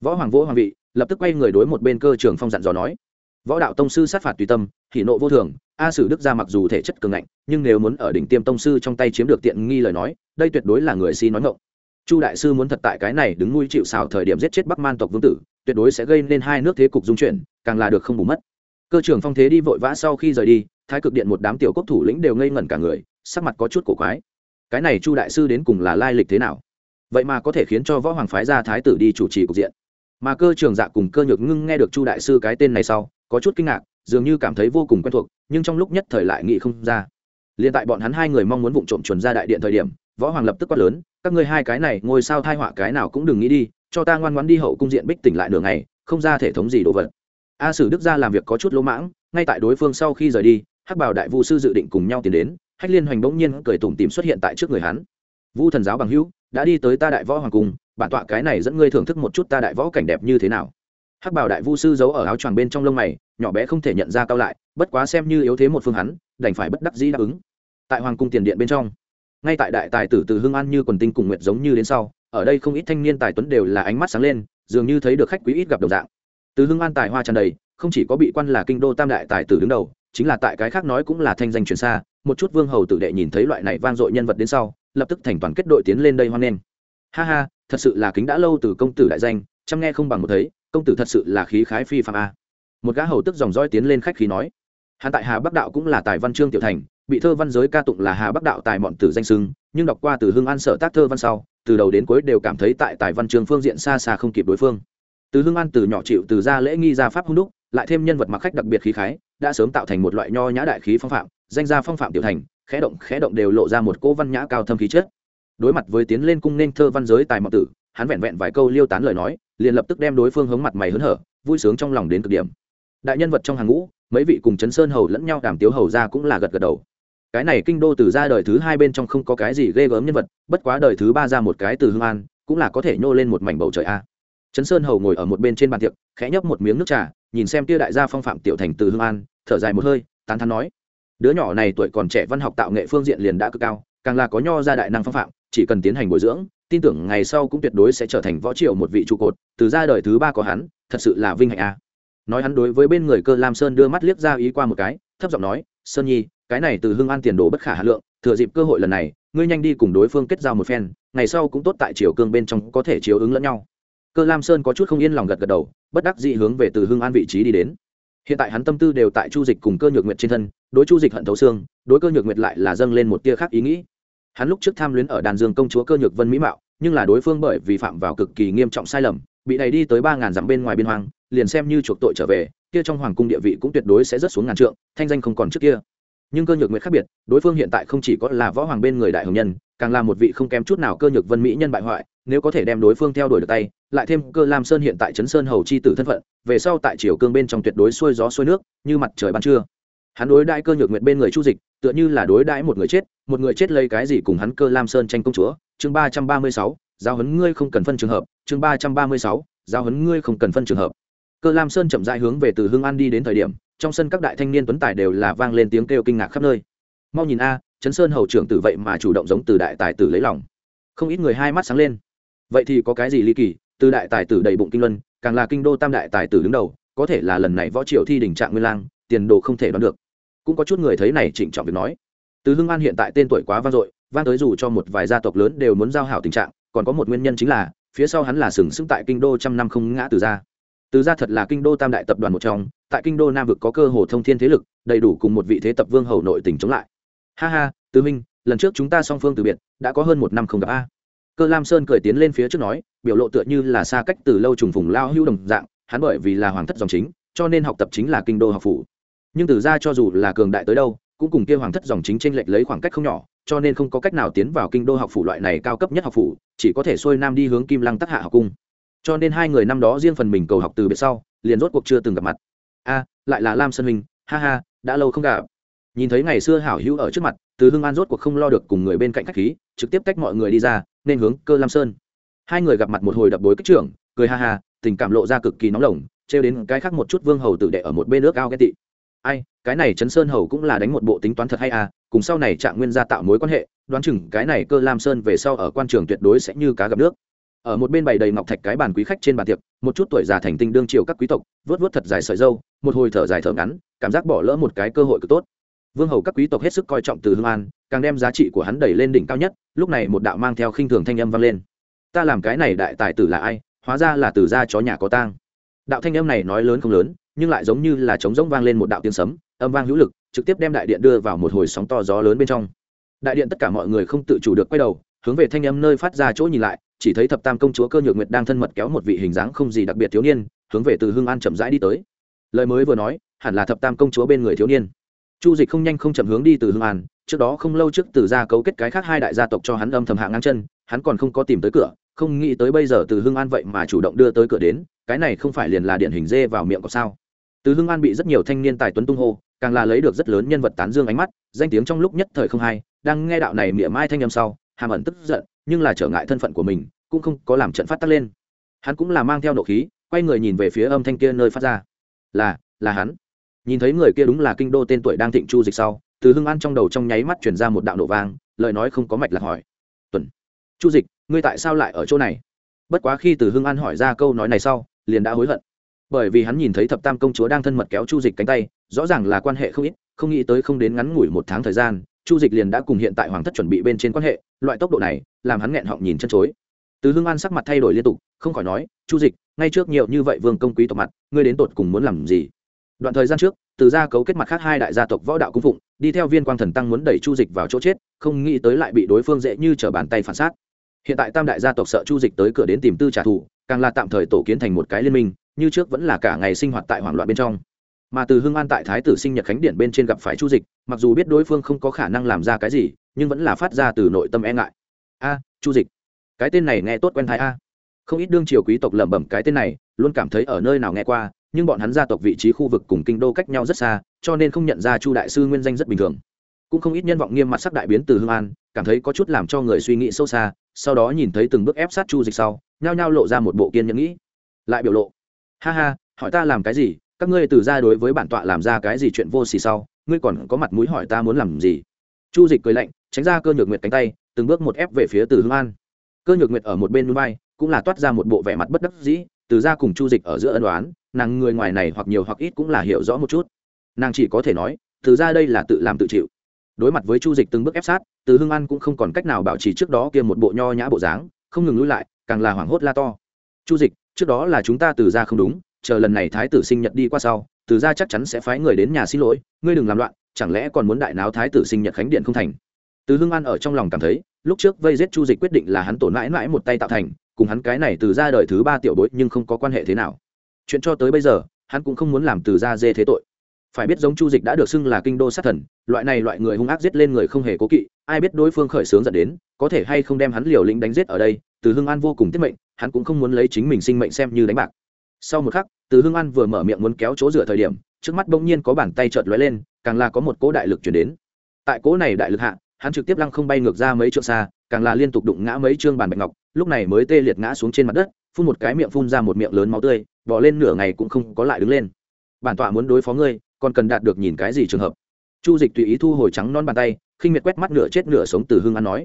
Võ hoàng vỗ hoàng vị, lập tức quay người đối một bên cơ trường phong dặn dò nói võ đạo tông sư sát phạt tùy tâm hỷ nộ vô thường, a sử đức gia mặc dù thể chất cường ngạnh, nhưng nếu muốn ở đỉnh tiêm tông sư trong tay chiếm được tiện nghi lời nói, đây tuyệt đối là người si nói ngộng chu đại sư muốn thật tại cái này đứng nuôi chịu xào thời điểm giết chết bắc man tộc vương tử, tuyệt đối sẽ gây nên hai nước thế cục dung chuyển, càng là được không bù mất. Cơ trưởng phong thế đi vội vã sau khi rời đi, thái cực điện một đám tiểu quốc thủ lĩnh đều ngây ngẩn cả người, sắc mặt có chút cổ quái. Cái này chu đại sư đến cùng là lai lịch thế nào? Vậy mà có thể khiến cho võ hoàng phái ra thái tử đi chủ trì cục diện. Mà cơ trường dạ cùng cơ nhược ngưng nghe được chu đại sư cái tên này sau có chút kinh ngạc, dường như cảm thấy vô cùng quen thuộc, nhưng trong lúc nhất thời lại nghĩ không ra. Liền tại bọn hắn hai người mong muốn vụng trộm chuẩn ra đại điện thời điểm, võ hoàng lập tức quát lớn, các ngươi hai cái này ngồi sao thai họa cái nào cũng đừng nghĩ đi, cho ta ngoan ngoãn đi hậu cung diện bích tỉnh lại nửa ngày, không ra thể thống gì đồ vật. A sử đức ra làm việc có chút lỗ mãng, ngay tại đối phương sau khi rời đi, hắc bảo đại vu sư dự định cùng nhau tiến đến, hách liên hoành bỗng nhiên cười tủm tìm xuất hiện tại trước người hắn. Vu thần giáo bằng hữu, đã đi tới ta đại võ hoàng cung, bản tọa cái này dẫn ngươi thưởng thức một chút ta đại võ cảnh đẹp như thế nào? Hắc bảo đại vu sư giấu ở áo choàng bên trong lông mày, nhỏ bé không thể nhận ra cao lại, bất quá xem như yếu thế một phương hắn, đành phải bất đắc dĩ đáp ứng. Tại hoàng cung tiền điện bên trong, ngay tại đại tài tử từ hưng an như quần tinh cùng nguyệt giống như đến sau, ở đây không ít thanh niên tài tuấn đều là ánh mắt sáng lên, dường như thấy được khách quý ít gặp đồng dạng. Từ hưng an tài hoa tràn đầy, không chỉ có bị quan là kinh đô tam đại tài tử đứng đầu, chính là tại cái khác nói cũng là thanh danh truyền xa, một chút vương hầu tử đệ nhìn thấy loại này vang dội nhân vật đến sau, lập tức thành toàn kết đội tiến lên đây hoan nghênh. Ha ha, thật sự là kính đã lâu từ công tử đại danh, chăm nghe không bằng một thấy công tử thật sự là khí khái phi phạm a. Một gã hầu tức dòng roi tiến lên khách khí nói, hắn tại hà bắc đạo cũng là tài văn chương tiểu thành, bị thơ văn giới ca tụng là hà bắc đạo tài mọn tử danh sưng nhưng đọc qua từ hưng an sở tác thơ văn sau, từ đầu đến cuối đều cảm thấy tại tài văn chương phương diện xa xa không kịp đối phương. Từ hưng an từ nhỏ chịu từ ra lễ nghi ra pháp hung đúc, lại thêm nhân vật mặc khách đặc biệt khí khái, đã sớm tạo thành một loại nho nhã đại khí phong phạm, danh gia phong phạm tiểu thành, khẽ động khẽ động đều lộ ra một cô văn nhã cao thâm khí chất. Đối mặt với tiến lên cung nên thơ văn giới tài mọn tử, hắn vẹn vẹn vài câu liêu tán lời nói liền lập tức đem đối phương hướng mặt mày hớn hở, vui sướng trong lòng đến cực điểm. Đại nhân vật trong hàng ngũ, mấy vị cùng chấn sơn hầu lẫn nhau đàm tiếu hầu ra cũng là gật gật đầu. Cái này kinh đô từ ra đời thứ hai bên trong không có cái gì ghê gớm nhân vật, bất quá đời thứ ba ra một cái từ hương an, cũng là có thể nhô lên một mảnh bầu trời a. Trấn sơn hầu ngồi ở một bên trên bàn tiệc, khẽ nhấp một miếng nước trà, nhìn xem tia đại gia phong phạm tiểu thành từ hương an, thở dài một hơi, tán thắn nói đứa nhỏ này tuổi còn trẻ, văn học tạo nghệ phương diện liền đã cực cao, càng là có nho ra đại năng phong phạm, chỉ cần tiến hành bồi dưỡng tin tưởng ngày sau cũng tuyệt đối sẽ trở thành võ triệu một vị trụ cột, từ ra đời thứ ba có hắn, thật sự là vinh hạnh a. Nói hắn đối với bên người cơ lam sơn đưa mắt liếc ra ý qua một cái, thấp giọng nói, sơn nhi, cái này từ hưng an tiền đồ bất khả hà lượng, thừa dịp cơ hội lần này, ngươi nhanh đi cùng đối phương kết giao một phen, ngày sau cũng tốt tại triều cương bên trong có thể chiếu ứng lẫn nhau. Cơ lam sơn có chút không yên lòng gật gật đầu, bất đắc dị hướng về từ hưng an vị trí đi đến. Hiện tại hắn tâm tư đều tại chu dịch cùng cơ nhược nguyệt trên thân, đối chu dịch hận thấu xương, đối cơ nhược nguyệt lại là dâng lên một tia khác ý nghĩ hắn lúc trước tham luyến ở đàn dương công chúa cơ nhược vân mỹ mạo, nhưng là đối phương bởi vì phạm vào cực kỳ nghiêm trọng sai lầm, bị đẩy đi tới ba ngàn dặm bên ngoài biên hoang, liền xem như chuộc tội trở về, kia trong hoàng cung địa vị cũng tuyệt đối sẽ rất xuống ngàn trượng, thanh danh không còn trước kia. Nhưng cơ nhược nguyệt khác biệt, đối phương hiện tại không chỉ có là võ hoàng bên người đại hồng nhân, càng là một vị không kém chút nào cơ nhược vân mỹ nhân bại hoại, nếu có thể đem đối phương theo đuổi được tay, lại thêm cơ lam sơn hiện tại trấn sơn hầu chi tử thân phận, về sau tại triều cương bên trong tuyệt đối xuôi gió xuôi nước, như mặt trời ban trưa hắn đối đãi cơ nhược nguyệt bên người chu dịch, tựa như là đối đãi một người chết, một người chết lấy cái gì cùng hắn cơ lam sơn tranh công chúa. Chương ba trăm ba mươi sáu giao hấn ngươi không cần phân trường hợp. Chương ba trăm ba mươi sáu giao hấn ngươi không cần phân trường hợp. Cơ lam sơn chậm dại hướng về từ hương an đi đến thời điểm, trong sân các đại thanh niên tuấn tài đều là vang lên tiếng kêu kinh ngạc khắp nơi. Mau nhìn a, trấn sơn hầu trưởng tử vậy mà chủ động giống từ đại tài tử lấy lòng. Không ít người hai mắt sáng lên. Vậy thì có cái gì ly kỳ? Từ đại tài tử đầy bụng kinh luân, càng là kinh đô tam đại tài tử đứng đầu, có thể là lần này võ triều thi đình trạng nguyên lang, tiền đồ không thể đoán được cũng có chút người thấy này trịnh trọng việc nói. Từ hưng an hiện tại tên tuổi quá vang dội, vang tới dù cho một vài gia tộc lớn đều muốn giao hảo tình trạng, còn có một nguyên nhân chính là, phía sau hắn là sừng sững tại kinh đô trăm năm không ngã từ gia. Từ gia thật là kinh đô tam đại tập đoàn một trong, tại kinh đô nam vực có cơ hồ thông thiên thế lực, đầy đủ cùng một vị thế tập vương hầu nội tình chống lại. Ha ha tứ minh, lần trước chúng ta song phương từ biệt, đã có hơn một năm không gặp a. Cơ lam sơn cười tiến lên phía trước nói, biểu lộ tựa như là xa cách từ lâu trùng phùng lao hưu đồng dạng, hắn bởi vì là hoàng thất dòng chính, cho nên học tập chính là kinh đô học phủ nhưng từ ra cho dù là cường đại tới đâu, cũng cùng kia hoàng thất dòng chính tranh lệch lấy khoảng cách không nhỏ, cho nên không có cách nào tiến vào kinh đô học phủ loại này cao cấp nhất học phủ, chỉ có thể xuôi nam đi hướng kim lăng tắc hạ học cung. Cho nên hai người năm đó riêng phần mình cầu học từ biệt sau, liền rốt cuộc chưa từng gặp mặt. A, lại là lam sơn huynh, ha ha, đã lâu không gặp. Nhìn thấy ngày xưa hảo hữu ở trước mặt, từ hưng an rốt cuộc không lo được cùng người bên cạnh khách khí, trực tiếp cách mọi người đi ra, nên hướng cơ lam sơn. Hai người gặp mặt một hồi đập bối kích trưởng, cười ha ha, tình cảm lộ ra cực kỳ nóng lỏng trêu đến cái khác một chút vương hầu tử đệ ở một bên nước ao ghét tị ai, cái này chấn sơn hầu cũng là đánh một bộ tính toán thật hay à cùng sau này trạng nguyên gia tạo mối quan hệ, đoán chừng cái này cơ lam sơn về sau ở quan trường tuyệt đối sẽ như cá gặp nước. Ở một bên bày đầy ngọc thạch cái bàn quý khách trên bàn tiệc, một chút tuổi già thành tinh đương triều các quý tộc, vớt vớt thật dài sợi dâu, một hồi thở dài thở ngắn, cảm giác bỏ lỡ một cái cơ hội cực tốt. Vương hầu các quý tộc hết sức coi trọng từ hương an, càng đem giá trị của hắn đẩy lên đỉnh cao nhất, lúc này một đạo mang theo khinh thường thanh âm vang lên. Ta làm cái này đại tài tử là ai? Hóa ra là từ gia chó nhà có tang. Đạo thanh âm này nói lớn không lớn nhưng lại giống như là trống rỗng vang lên một đạo tiếng sấm, âm vang hữu lực, trực tiếp đem đại điện đưa vào một hồi sóng to gió lớn bên trong. Đại điện tất cả mọi người không tự chủ được quay đầu, hướng về thanh âm nơi phát ra chỗ nhìn lại, chỉ thấy thập tam công chúa cơ nhược nguyệt đang thân mật kéo một vị hình dáng không gì đặc biệt thiếu niên, hướng về từ hương an chậm rãi đi tới. Lời mới vừa nói, hẳn là thập tam công chúa bên người thiếu niên. Chu dịch không nhanh không chậm hướng đi từ hương an, trước đó không lâu trước từ gia cấu kết cái khác hai đại gia tộc cho hắn âm thầm hạ ngang chân, hắn còn không có tìm tới cửa, không nghĩ tới bây giờ từ hương an vậy mà chủ động đưa tới cửa đến, cái này không phải liền là điển hình dê vào miệng của sao từ Hưng an bị rất nhiều thanh niên tài tuấn tung hô, càng là lấy được rất lớn nhân vật tán dương ánh mắt, danh tiếng trong lúc nhất thời không hay, đang nghe đạo này miệng mai thanh â m sau, hàm ẩn tức giận, nhưng là trở ngại thân phận của mình, cũng không có làm trận phát tắc lên. Hắn cũng là mang theo nộ khí, quay người nhìn về phía âm thanh kia nơi phát ra. Là là hắn. Nhìn thấy người kia đúng là kinh đô tên tuổi đang thịnh chu dịch sau, từ hưng an trong đầu trong nháy mắt chuyển ra một đạo nổ vang, lời nói không có mạch lạc hỏi. Tuần, chu dịch, ngươi tại sao lại ở chỗ này? Bất quá khi từ hưng an hỏi ra câu nói này sau, liền đã hối hận bởi vì hắn nhìn thấy thập tam công chúa đang thân mật kéo chu dịch cánh tay, rõ ràng là quan hệ không ít, không nghĩ tới không đến ngắn ngủi một tháng thời gian, chu dịch liền đã cùng hiện tại hoàng thất chuẩn bị bên trên quan hệ, loại tốc độ này làm hắn nghẹn họng nhìn chân chối. Từ hương an sắc mặt thay đổi liên tục, không khỏi nói, chu dịch, ngay trước nhiều như vậy vương công quý tộc mặt, ngươi đến tột cùng muốn làm gì? Đoạn thời gian trước, từ gia cấu kết mặt khác hai đại gia tộc võ đạo cung phụng, đi theo viên quang thần tăng muốn đẩy chu dịch vào chỗ chết, không nghĩ tới lại bị đối phương dễ như t r ở bàn tay phản xác. Hiện tại tam đại gia tộc sợ chu dịch tới cửa đến tìm tư trả thù, càng là tạm thời tổ kiến thành một cái liên minh như trước vẫn là cả ngày sinh hoạt tại hoảng loạn bên trong. Mà từ hưng an tại thái tử sinh nhật khánh điện bên trên gặp phải chu dịch, mặc dù biết đối phương không có khả năng làm ra cái gì, nhưng vẫn là phát ra từ nội tâm e ngại. A, chu dịch, cái tên này nghe tốt quen thái a. Không ít đương triều quý tộc lẩm bẩm, cái tên này, luôn cảm thấy ở nơi nào nghe qua, nhưng bọn hắn gia tộc vị trí khu vực cùng kinh đô cách nhau rất xa, cho nên không nhận ra chu đại sư nguyên danh rất bình thường. Cũng không ít nhân vọng nghiêm mặt sắc đại biến từ hương an, cảm thấy có chút làm cho người suy nghĩ sâu xa, sau đó nhìn thấy từng bước ép sát chu dịch sau, nhao nhao lộ ra một bộ kiên nhẫn nghĩ, lại biểu lộ ha ha, hỏi ta làm cái gì? Các ngươi từ ra đối với bản tọa làm ra cái gì chuyện vô xì sau? Ngươi còn có mặt mũi hỏi ta muốn làm gì? Chu dịch cười lạnh, tránh ra cơ nhược nguyệt cánh tay, từng bước một ép về phía từ hương an. Cơ nhược nguyệt ở một bên núi bay, cũng là toát ra một bộ vẻ mặt bất đắc dĩ, từ ra cùng chu dịch ở giữa ân đoán nàng người ngoài này hoặc nhiều hoặc ít cũng là hiểu rõ một chút. Nàng chỉ có thể nói, từ ra đây là tự làm tự chịu. Đối mặt với chu dịch từng bước ép sát, từ hưng an cũng không còn cách nào bảo trì trước đó kia một bộ nho nhã bộ dáng, không ngừng lui lại, càng là hoảng hốt la to. Chu dịch trước đó là chúng ta từ ra không đúng, chờ lần này thái tử sinh nhật đi qua sau, từ ra chắc chắn sẽ phái người đến nhà xin lỗi, ngươi đừng làm loạn, chẳng lẽ còn muốn đại náo thái tử sinh nhật khánh điện không thành? Từ hưng an ở trong lòng cảm thấy, lúc trước vây giết chu dịch quyết định là hắn tổn mãi mãi một tay tạo thành, cùng hắn cái này từ ra đời thứ ba tiểu bối nhưng không có quan hệ thế nào. Chuyện cho tới bây giờ, hắn cũng không muốn làm từ ra dê thế tội. Phải biết giống chu dịch đã được xưng là kinh đô sát thần, loại này loại người hung ác giết lên người không hề cố kỵ, ai biết đối phương khởi xướng dẫn đến, có thể hay không đem hắn liều lĩnh đánh giết ở đây, từ hưng an vô cùng tiết mệnh hắn cũng không muốn lấy chính mình sinh mệnh xem như đánh bạc. Sau một khắc, từ hưng an vừa mở miệng muốn kéo chỗ dựa thời điểm, trước mắt bỗng nhiên có bàn tay chợt lóe lên, càng là có một cỗ đại lực chuyển đến. Tại cỗ này đại lực hạ, hắn trực tiếp lăng không bay ngược ra mấy trượng xa, càng là liên tục đụng ngã mấy trương bàn bạch ngọc, lúc này mới tê liệt ngã xuống trên mặt đất, phun một cái miệng phun ra một miệng lớn máu tươi, bỏ lên nửa ngày cũng không có lại đứng lên. Bản tọa muốn đối phó ngươi, còn cần đạt được nhìn cái gì trường hợp? Chu dịch tùy ý thu hồi trắng non bàn tay, khinh miệt quét mắt nửa chết nửa sống từ hưng an nói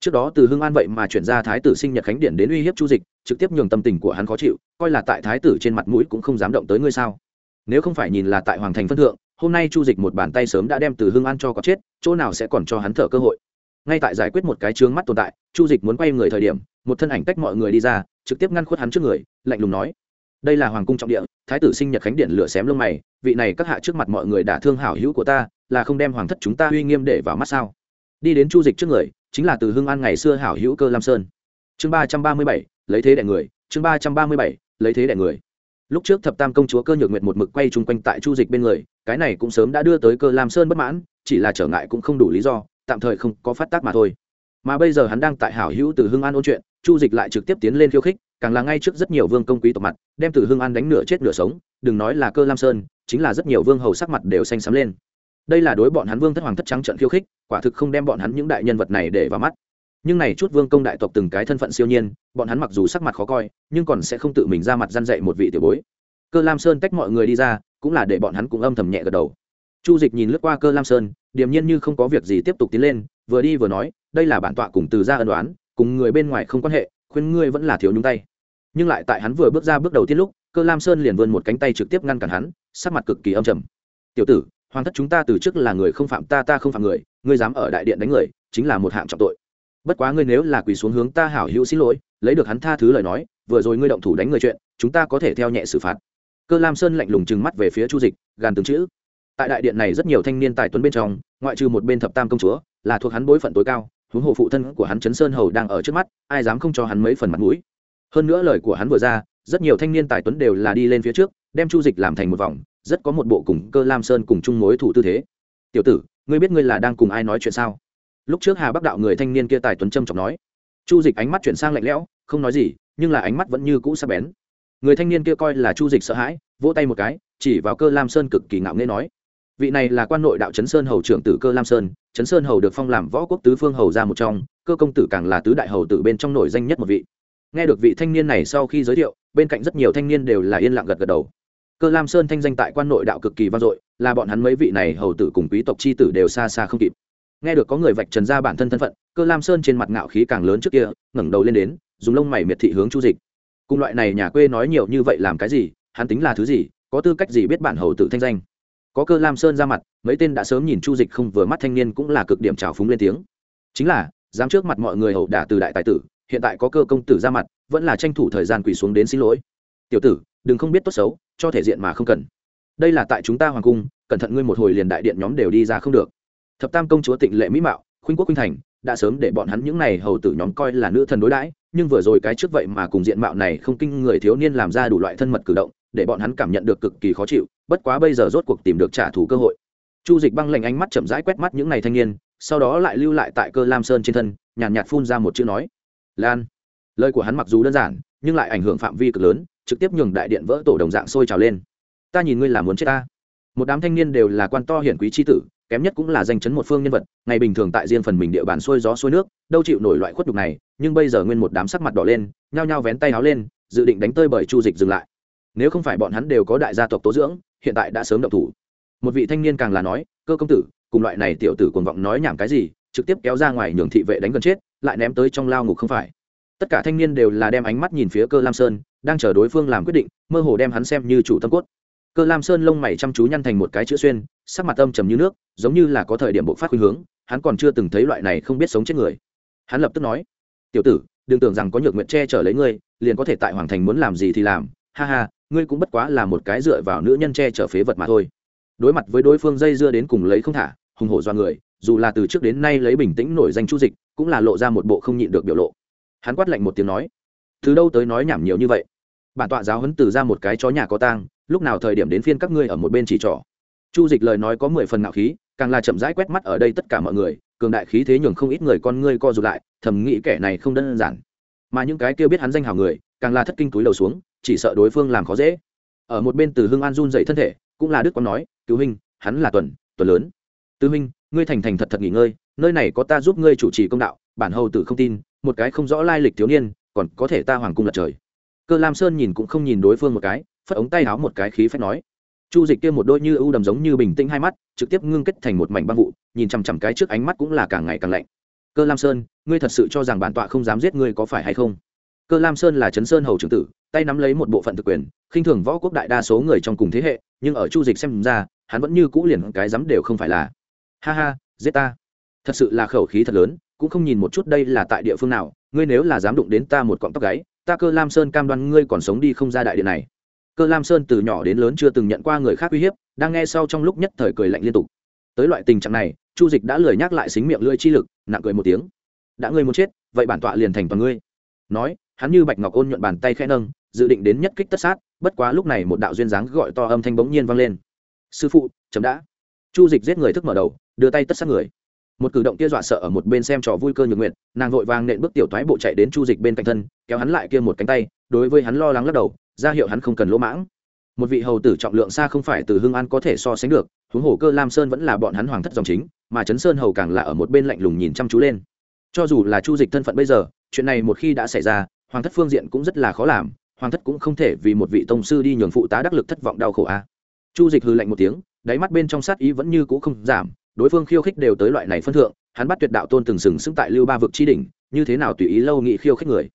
trước đó từ hưng an vậy mà chuyển ra thái tử sinh nhật khánh điện đến uy hiếp chu dịch, trực tiếp nhường tâm tình của hắn khó chịu, coi là tại thái tử trên mặt mũi cũng không dám động tới ngươi sao? Nếu không phải nhìn là tại hoàng thành phân thượng, hôm nay chu dịch một bàn tay sớm đã đem từ hưng an cho có chết, chỗ nào sẽ còn cho hắn thở cơ hội? Ngay tại giải quyết một cái chướng mắt tồn tại, chu dịch muốn quay người thời điểm, một thân ảnh tách mọi người đi ra, trực tiếp ngăn khuất hắn trước người, lạnh lùng nói, đây là hoàng cung trọng địa, thái tử sinh nhật khánh điện lửa xém lông mày, vị này các hạ trước mặt mọi người đã thương hảo hữu của ta, là không đem hoàng thất chúng ta uy nghiêm để vào mắt sao? Đi đến chu dịch trước người chính là từ hưng an ngày xưa hảo hữu cơ lam sơn. Chương ba trăm ba mươi bảy, lấy thế đại người, chương ba trăm ba mươi bảy, lấy thế đại người. Lúc trước thập tam công chúa cơ nhược nguyệt một mực quay chung quanh tại chu dịch bên người, cái này cũng sớm đã đưa tới cơ lam sơn bất mãn, chỉ là trở ngại cũng không đủ lý do, tạm thời không có phát tác mà thôi. Mà bây giờ hắn đang tại hảo hữu từ hưng an ôn chuyện, chu dịch lại trực tiếp tiến lên khiêu khích, càng là ngay trước rất nhiều vương công quý tộc mặt, đem từ hưng an đánh nửa chết nửa sống, đừng nói là cơ lam sơn, chính là rất nhiều vương hầu sắc mặt đều xanh xắm lên đây là đối bọn hắn vương thất hoàng thất trắng trận khiêu khích, quả thực không đem bọn hắn những đại nhân vật này để vào mắt. Nhưng này chút vương công đại tộc từng cái thân phận siêu nhiên, bọn hắn mặc dù sắc mặt khó coi, nhưng còn sẽ không tự mình ra mặt g i dạy một vị tiểu bối. Cơ lam sơn tách mọi người đi ra, cũng là để bọn hắn cũng âm thầm nhẹ gật đầu. Chu dịch nhìn lướt qua cơ lam sơn, điềm nhiên như không có việc gì tiếp tục tiến lên, vừa đi vừa nói, đây là bản tọa cùng từ ra ân đoán cùng người bên ngoài không quan hệ, khuyên ngươi vẫn là thiếu nhung tay. Nhưng lại tại hắn vừa bước ra bước đầu tiên lúc, cơ lam sơn liền vươn một cánh tay trực tiếp ngăn cản hắn, sắc mặt cực kỳ âm trầm. Tiểu tử hoàng thất chúng ta từ trước là người không phạm ta ta không phạm người, ngươi dám ở đại điện đánh người, chính là một hạng trọng tội. Bất quá ngươi nếu là quỳ xuống hướng ta hảo hữu xin lỗi, lấy được hắn tha thứ lời nói, vừa rồi ngươi động thủ đánh người chuyện, chúng ta có thể theo nhẹ xử phạt. Cơ lam sơn lạnh lùng trừng mắt về phía chu dịch, gàn từng chữ. Tại đại điện này rất nhiều thanh niên tài tuấn bên trong, ngoại trừ một bên thập tam công chúa, là thuộc hắn bối phận tối cao, huống hồ phụ thân của hắn chấn sơn hầu đang ở trước mắt, ai dám không cho hắn mấy phần mặt mũi. Hơn nữa lời của hắn vừa ra, rất nhiều thanh niên tài tuấn đều là đi lên phía trước, đem chu dịch làm thành một vòng rất có một bộ cùng cơ lam sơn cùng chung mối thủ tư thế. Tiểu tử, ngươi biết ngươi là đang cùng ai nói chuyện sao? Lúc trước hà bắc đạo người thanh niên kia tài tuấn trâm trọng nói. Chu dịch ánh mắt chuyển sang lạnh lẽo, không nói gì, nhưng là ánh mắt vẫn như cũ sắc bén. Người thanh niên kia coi là chu dịch sợ hãi, vỗ tay một cái, chỉ vào cơ lam sơn cực kỳ ngạo nghễ nói. Vị này là quan nội đạo trấn sơn hầu trưởng tử cơ lam sơn, trấn sơn hầu được phong làm võ quốc tứ phương hầu ra một trong, cơ công tử càng là tứ đại hầu tử bên trong nổi danh nhất một vị. Nghe được vị thanh niên này sau khi giới thiệu, bên cạnh rất nhiều thanh niên đều là yên lặng gật gật đầu cơ lam sơn thanh danh tại quan nội đạo cực kỳ vang dội, là bọn hắn mấy vị này hầu tử cùng quý tộc c h i tử đều xa xa không kịp. Nghe được có người vạch trần ra bản thân thân phận, cơ lam sơn trên mặt ngạo khí càng lớn trước kia, ngẩng đầu lên đến, dùng lông mày miệt thị hướng chu dịch. Cùng loại này nhà quê nói nhiều như vậy làm cái gì, hắn tính là thứ gì, có tư cách gì biết bản hầu tử thanh danh? Có cơ lam sơn ra mặt, mấy tên đã sớm nhìn chu dịch không vừa mắt thanh niên cũng là cực điểm trào phúng lên tiếng. Chính là, dám trước mặt mọi người hầu đả từ đại tài tử, hiện tại có cơ công tử ra mặt, vẫn là tranh thủ thời gian quỳ xuống đến xin lỗi. Tiểu tử đừng không biết tốt xấu cho thể diện mà không cần. Đây là tại chúng ta hoàng cung cẩn thận ngươi một hồi liền đại điện nhóm đều đi ra không được. Thập tam công chúa tịnh lệ mỹ mạo khuynh quốc khuynh thành đã sớm để bọn hắn những này hầu tử nhóm coi là nữ thần đối đãi nhưng vừa rồi cái trước vậy mà cùng diện mạo này không kinh người thiếu niên làm ra đủ loại thân mật cử động để bọn hắn cảm nhận được cực kỳ khó chịu bất quá bây giờ rốt cuộc tìm được trả thù cơ hội. Chu dịch băng lệnh ánh mắt chậm rãi quét mắt những n à y thanh niên sau đó lại lưu lại tại cơ lam sơn trên thân nhàn nhạt, nhạt phun ra một chữ nói lan. Lời của hắn mặc dù đơn giản nhưng lại ảnh hưởng phạm vi cực lớn trực tiếp nhường đại điện vỡ tổ đồng dạng sôi trào lên. Ta nhìn ngươi là muốn chết ta. Một đám thanh niên đều là quan to hiển quý chi tử, kém nhất cũng là danh chấn một phương nhân vật, ngày bình thường tại riêng phần mình địa bàn xuôi gió xuôi nước, đâu chịu nổi loại khuất đục này, nhưng bây giờ nguyên một đám sắc mặt đỏ lên, nhao nhao vén tay áo lên, dự định đánh tơi bởi chu dịch dừng lại. Nếu không phải bọn hắn đều có đại gia tộc tố dưỡng, hiện tại đã sớm động thủ. Một vị thanh niên càng là nói, cơ công tử, cùng loại này tiểu tử cuồng vọng nói nhảm cái gì, trực tiếp kéo ra ngoài nhường thị vệ đánh gần chết, lại ném tới trong lao ngục không phải. Tất cả thanh niên đều là đem ánh mắt nhìn phía cơ lam sơn đang chờ đối phương làm quyết định, mơ hồ đem hắn xem như chủ tâm cốt. Cơ lam sơn lông mày chăm chú nhăn thành một cái chữ xuyên, sắc mặt âm trầm như nước, giống như là có thời điểm bộ phát khuynh hướng, hắn còn chưa từng thấy loại này không biết sống chết người. Hắn lập tức nói, tiểu tử, đừng tưởng rằng có nhược nguyện che chở lấy ngươi, liền có thể tại hoàng thành muốn làm gì thì làm, ha ha, ngươi cũng bất quá là một cái dựa vào nữ nhân che chở phế vật mà thôi. Đối mặt với đối phương dây dưa đến cùng lấy không thả, hùng hổ do người, dù là từ trước đến nay lấy bình tĩnh nổi danh chu dịch, cũng là lộ ra một bộ không nhịn được biểu lộ. Hắn quát lạnh một tiếng nói từ đâu tới nói nhảm nhiều như vậy? Bản tọa giáo hấn từ ra một cái chó nhà có tang, lúc nào thời điểm đến phiên các ngươi ở một bên chỉ trỏ? Chu dịch lời nói có mười phần ngạo khí, càng là chậm rãi quét mắt ở đây tất cả mọi người, cường đại khí thế nhường không ít người con ngươi co rụt lại, thầm nghĩ kẻ này không đơn giản. Mà những cái kia biết hắn danh hào người, càng là thất kinh túi đầu xuống, chỉ sợ đối phương làm khó dễ. Ở một bên từ hưng an run dậy thân thể, cũng là đức quang nói, cứu huynh, hắn là tuần tuần lớn. Tư huynh, ngươi thành thành thật thật nghỉ ngơi, nơi này có ta giúp ngươi chủ trì công đạo, bản hầu tử không tin, một cái không rõ lai lịch thiếu niên còn có thể ta hoàng cung lật trời. Cơ lam sơn nhìn cũng không nhìn đối phương một cái, phất ống tay háo một cái khí phách nói. Chu dịch kia một đôi như ưu đầm giống như bình tĩnh hai mắt, trực tiếp ngưng kết thành một mảnh băng vụ, nhìn chằm chằm cái trước ánh mắt cũng là càng ngày càng lạnh. Cơ lam sơn, ngươi thật sự cho rằng bản tọa không dám giết ngươi có phải hay không? Cơ lam sơn là trấn sơn hầu trưởng tử, tay nắm lấy một bộ phận thực quyền, khinh thường võ quốc đại đa số người trong cùng thế hệ, nhưng ở chu dịch xem ra, hắn vẫn như cũ liền cái dám đều không phải là. Ha ha, giết ta. Thật sự là khẩu khí thật lớn, cũng không nhìn một chút đây là tại địa phương nào ngươi nếu là dám đụng đến ta một cọng tóc gáy, ta cơ lam sơn cam đoan ngươi còn sống đi không ra đại điện này. Cơ lam sơn từ nhỏ đến lớn chưa từng nhận qua người khác uy hiếp, đang nghe sau trong lúc nhất thời cười lạnh liên tục. Tới loại tình trạng này, chu dịch đã lười nhắc lại xính miệng lưỡi chi lực, nặng cười một tiếng. Đã ngươi muốn chết, vậy bản tọa liền thành toàn ngươi. Nói, hắn như bạch ngọc ôn nhuận bàn tay khẽ nâng, dự định đến nhất kích tất sát, bất quá lúc này một đạo duyên dáng gọi to âm thanh bỗng nhiên vang lên. Sư phụ, chấm đã. Chu dịch giết người thức mở đầu, đưa tay tất sát người một cử động kia dọa sợ ở một bên xem trò vui cơ nhược nguyện nàng vội vàng nện bước tiểu thoái bộ chạy đến chu dịch bên cạnh thân, kéo hắn lại kia một cánh tay, đối với hắn lo lắng lắc đầu, ra hiệu hắn không cần lỗ mãng. Một vị hầu tử trọng lượng xa không phải từ hương an có thể so sánh được, huống hồ cơ lam sơn vẫn là bọn hắn hoàng thất dòng chính, mà trấn sơn hầu càng là ở một bên lạnh lùng nhìn chăm chú lên. Cho dù là chu dịch thân phận bây giờ, chuyện này một khi đã xảy ra, hoàng thất phương diện cũng rất là khó làm, hoàng thất cũng không thể vì một vị tông sư đi nhường phụ tá đắc lực thất vọng đau khổ a. Chu dịch hư lạnh một tiếng, đáy mắt bên trong sát ý vẫn như cũ không giảm đối phương khiêu khích đều tới loại này phân thượng, hắn bắt tuyệt đạo tôn từng sừng sững tại lưu ba vực chi đỉnh, như thế nào tùy ý lâu nghị khiêu khích người?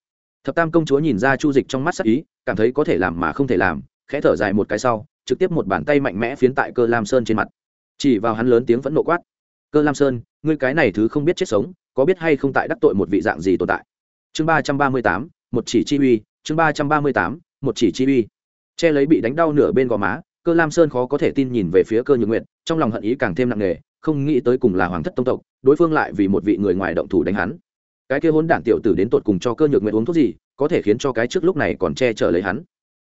Thập tam công chúa nhìn ra chu dịch trong mắt sắc ý, cảm thấy có thể làm mà không thể làm, khẽ thở dài một cái sau, trực tiếp một bàn tay mạnh mẽ phiến tại cơ lam sơn trên mặt. Chỉ vào hắn lớn tiếng phẫn nộ quát, cơ lam sơn, ngươi cái này thứ không biết chết sống, có biết hay không tại đắc tội một vị dạng gì tồn tại? Chương ba trăm ba mươi tám, một chỉ chi uy, chương ba trăm ba mươi tám, một chỉ chi uy. Che lấy bị đánh đau nửa bên gò má, cơ lam sơn khó có thể tin nhìn về phía cơ nhược nguyện trong lòng hận ý càng thêm nặng nề không nghĩ tới cùng là hoàng thất tông tộc, đối phương lại vì một vị người ngoài động thủ đánh hắn. Cái kia hôn đản tiểu tử đến tột cùng cho cơ nhược nguyện uống thuốc gì, có thể khiến cho cái trước lúc này còn che chở lấy hắn.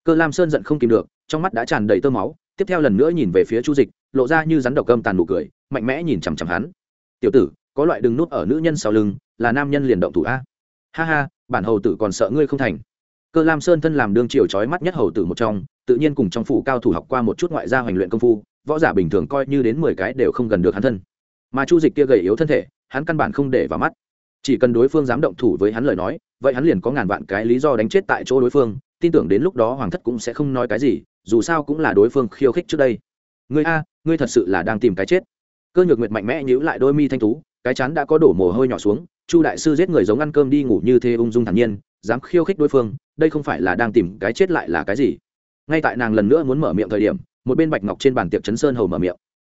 Cơ lam sơn giận không kìm được, trong mắt đã tràn đầy tơ máu, tiếp theo lần nữa nhìn về phía chu dịch, lộ ra như rắn độc cơm tàn nụ cười, mạnh mẽ nhìn chằm chằm hắn. Tiểu tử, có loại đừng nút ở nữ nhân sau lưng, là nam nhân liền động thủ a. Ha ha, bản hầu tử còn sợ ngươi không thành. Cơ lam sơn thân làm đương triều trói mắt nhất hầu tử một trong, tự nhiên cùng trong phủ cao thủ học qua một chút ngoại gia hoành luyện công phu võ giả bình thường coi như đến mười cái đều không gần được hắn thân. Mà chu dịch kia gầy yếu thân thể, hắn căn bản không để vào mắt. Chỉ cần đối phương dám động thủ với hắn lời nói, vậy hắn liền có ngàn vạn cái lý do đánh chết tại chỗ đối phương, tin tưởng đến lúc đó hoàng thất cũng sẽ không nói cái gì, dù sao cũng là đối phương khiêu khích trước đây. Ngươi a, ngươi thật sự là đang tìm cái chết. Cơ nhược nguyệt mạnh mẽ nhíu lại đôi mi thanh tú, cái chán đã có đổ mồ hôi nhỏ xuống, chu đại sư giết người giống ăn cơm đi ngủ như thế ung dung thản nhiên, dám khiêu khích đối phương, đây không phải là đang tìm cái chết lại là cái gì? Ngay tại nàng lần nữa muốn mở miệng thời điểm một bên bạch ngọc trên bàn tiệc chấn sơn hầu mở miệng.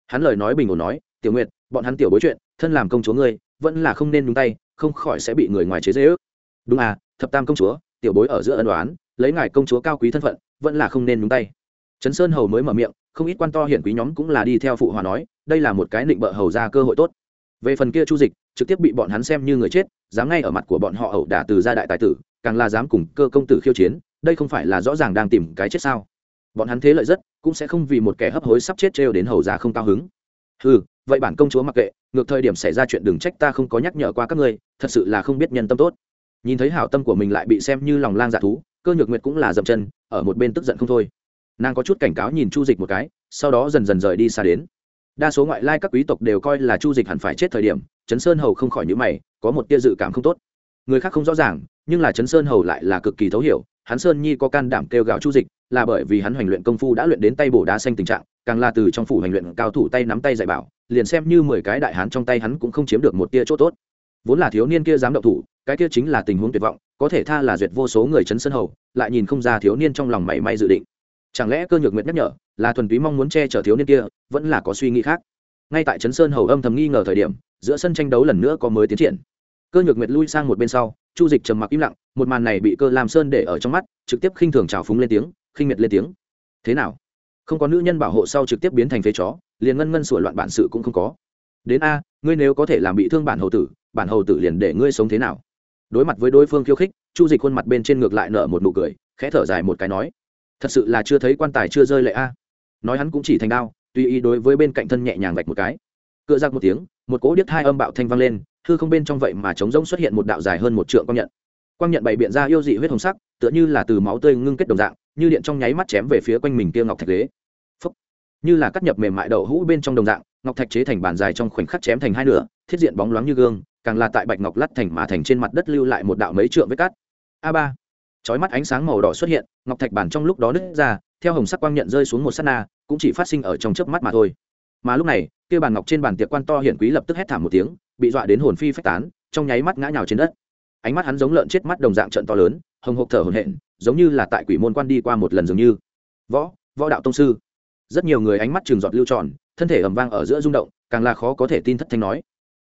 Hắn lời nói bình ổn nói, tiểu nguyệt, bọn hắn tiểu bối chuyện, thân làm công chúa ngươi, vẫn là không nên nhúng tay, không khỏi sẽ bị người ngoài chế dễ ước đúng à thập tam công chúa, tiểu bối ở giữa ân đoán lấy ngài công chúa cao quý thân phận, vẫn là không nên nhúng tay. Chấn sơn hầu mới mở miệng, không ít quan to hiển quý nhóm cũng là đi theo phụ hòa nói, đây là một cái định bợ hầu ra cơ hội tốt. Về phần kia chu dịch, trực tiếp bị bọn hắn xem như người chết, dám ngay ở mặt của bọn họ ẩu đả từ gia đại tài tử, càng là dám cùng cơ công tử khiêu chiến, đây không phải là rõ ràng đang tìm cái chết sao? Bọn hắn thế lợi rất cũng sẽ không vì một kẻ hấp hối sắp chết trêu đến hầu ra không cao hứng. Ừ vậy bản công chúa mặc kệ, ngược thời điểm xảy ra chuyện đừng trách ta không có nhắc nhở qua các ngươi, thật sự là không biết nhân tâm tốt. Nhìn thấy hảo tâm của mình lại bị xem như lòng lang dạ thú, cơ nhược nguyệt cũng là dậm chân, ở một bên tức giận không thôi. Nàng có chút cảnh cáo nhìn chu dịch một cái, sau đó dần dần rời đi xa đến. Đa số ngoại lai các quý tộc đều coi là chu dịch hẳn phải chết thời điểm, trấn sơn hầu không khỏi nhữ mày, có một tia dự cảm không tốt. Người khác không rõ ràng, nhưng là trấn sơn hầu lại là cực kỳ thấu hiểu hắn sơn nhi có can đảm kêu gào chu dịch, là bởi vì hắn hoành luyện công phu đã luyện đến tay bổ đá xanh tình trạng, càng là từ trong phủ hoành luyện cao thủ tay nắm tay dạy bảo, liền xem như mười cái đại hán trong tay hắn cũng không chiếm được một tia chỗ tốt. Vốn là thiếu niên kia dám động thủ, cái kia chính là tình huống tuyệt vọng, có thể tha là duyệt vô số người chấn sân hầu, lại nhìn không ra thiếu niên trong lòng mảy may dự định. Chẳng lẽ cơ nhược nguyệt nhắc nhở, là thuần túy mong muốn che chở thiếu niên kia, vẫn là có suy nghĩ khác? Ngay tại trấn sơn hầu âm thầm nghi ngờ thời điểm, giữa sân tranh đấu lần nữa có mới tiến triển. Cơ nhược nguyệt lui sang một bên sau, chu dịch trầm mặc im lặng một màn này bị cơ làm sơn để ở trong mắt, trực tiếp khinh thường trào phúng lên tiếng, khinh miệt lên tiếng. Thế nào? Không có nữ nhân bảo hộ sau trực tiếp biến thành phế chó, liền ngân ngân sủa loạn bản sự cũng không có. Đến a, ngươi nếu có thể làm bị thương bản hầu tử, bản hầu tử liền để ngươi sống thế nào? Đối mặt với đối phương khiêu khích, chu dịch khuôn mặt bên trên ngược lại nở một nụ cười, khẽ thở dài một cái nói, thật sự là chưa thấy quan tài chưa rơi lệ a. Nói hắn cũng chỉ thành đao tuy ý đối với bên cạnh thân nhẹ nhàng vạch một cái. Cựa giặc một tiếng, một cỗ điếc hai âm bạo thanh vang lên, hư không bên trong vậy mà trống rỗng xuất hiện một đạo dài hơn một trượng công nhận quang nhận bày biện ra yêu dị huyết hồng sắc, tựa như là từ máu tươi ngưng kết đồng dạng, như điện trong nháy mắt chém về phía quanh mình kia ngọc thạch ghế. Phúc. như là cắt nhập mềm mại đậu hũ bên trong đồng dạng, ngọc thạch chế thành bàn dài trong khoảnh khắc chém thành hai nửa, thiết diện bóng loáng như gương, càng là tại bạch ngọc lắt thành mà thành trên mặt đất lưu lại một đạo mấy trượng vết cắt a ba. Chói mắt ánh sáng màu đỏ xuất hiện, ngọc thạch bản trong lúc đó nứt ra, theo hồng sắc quang nhận rơi xuống một sát na, cũng chỉ phát sinh ở trong chớp mắt mà thôi. Mà lúc này, kia bàn ngọc trên bàn tiệc quan to hiển quý lập tức hét thảm một tiếng, bị dọa đến hồn phi phách tán, trong nháy mắt ngã nhào trên đất ánh mắt hắn giống lợn chết mắt đồng dạng trận to lớn, hồng hộp thở hổn hển, giống như là tại quỷ môn quan đi qua một lần dường như. Võ võ đạo tông sư. Rất nhiều người ánh mắt trường giọt lưu tròn, thân thể ầm vang ở giữa rung động, càng là khó có thể tin thất thanh nói.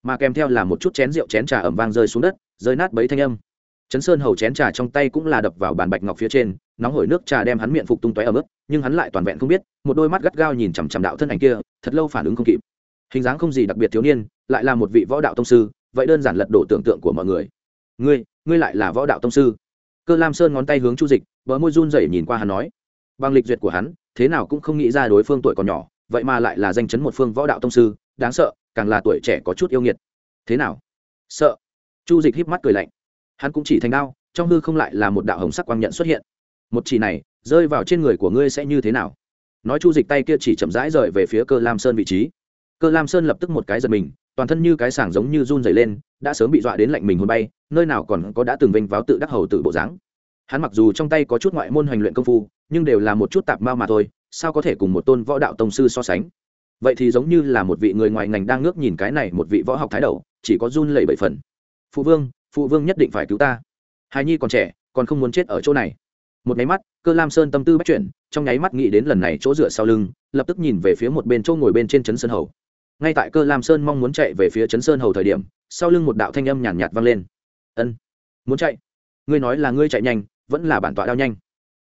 Mà kèm theo là một chút chén rượu chén trà ầm vang rơi xuống đất, rơi nát bấy thanh âm. Chấn sơn hầu chén trà trong tay cũng là đập vào bàn bạch ngọc phía trên, nóng hổi nước trà đem hắn miệng phục tung tóe ở mức nhưng hắn lại toàn vẹn không biết, một đôi mắt gắt gao nhìn chằm chằm đạo thân ảnh kia, thật lâu phản ứng không kịp. Hình dáng không gì đặc biệt thiếu niên, lại là một vị võ đạo tông sư, vậy đơn giản lật đổ tưởng tượng của mọi người ngươi ngươi lại là võ đạo tông sư. Cơ lam sơn ngón tay hướng chu dịch, bờ môi run rẩy nhìn qua hắn nói. Bằng lịch duyệt của hắn, thế nào cũng không nghĩ ra đối phương tuổi còn nhỏ, vậy mà lại là danh chấn một phương võ đạo tông sư, đáng sợ, càng là tuổi trẻ có chút yêu nghiệt. Thế nào? Sợ. Chu dịch híp mắt cười lạnh. Hắn cũng chỉ thành đao, trong hư không lại là một đạo hồng sắc quang nhận xuất hiện. Một chỉ này, rơi vào trên người của ngươi sẽ như thế nào? Nói chu dịch tay kia chỉ chậm rãi rời về phía cơ lam sơn vị trí. Cơ lam sơn lập tức một cái giật mình, toàn thân như cái sảng giống như run dày lên đã sớm bị dọa đến lạnh mình hôn bay, nơi nào còn có đã từng vinh váo tự đắc hầu tự bộ dáng. Hắn mặc dù trong tay có chút ngoại môn hoành luyện công phu, nhưng đều là một chút tạp mao mà thôi, sao có thể cùng một tôn võ đạo tông sư so sánh? Vậy thì giống như là một vị người ngoài ngành đang ngước nhìn cái này một vị võ học thái đầu, chỉ có run lẩy bảy phần. Phụ vương phụ vương nhất định phải cứu ta. Hài nhi còn trẻ, còn không muốn chết ở chỗ này. Một nháy mắt, cơ lam sơn tâm tư bắt chuyển, trong nháy mắt nghĩ đến lần này chỗ dựa sau lưng, lập tức nhìn về phía một bên chỗ ngồi bên trên trấn sơn hầu ngay tại cơ lam sơn mong muốn chạy về phía trấn sơn hầu thời điểm sau lưng một đạo thanh âm nhàn nhạt, nhạt vang lên. Ân muốn chạy? Ngươi nói là ngươi chạy nhanh vẫn là bản tọa đao nhanh.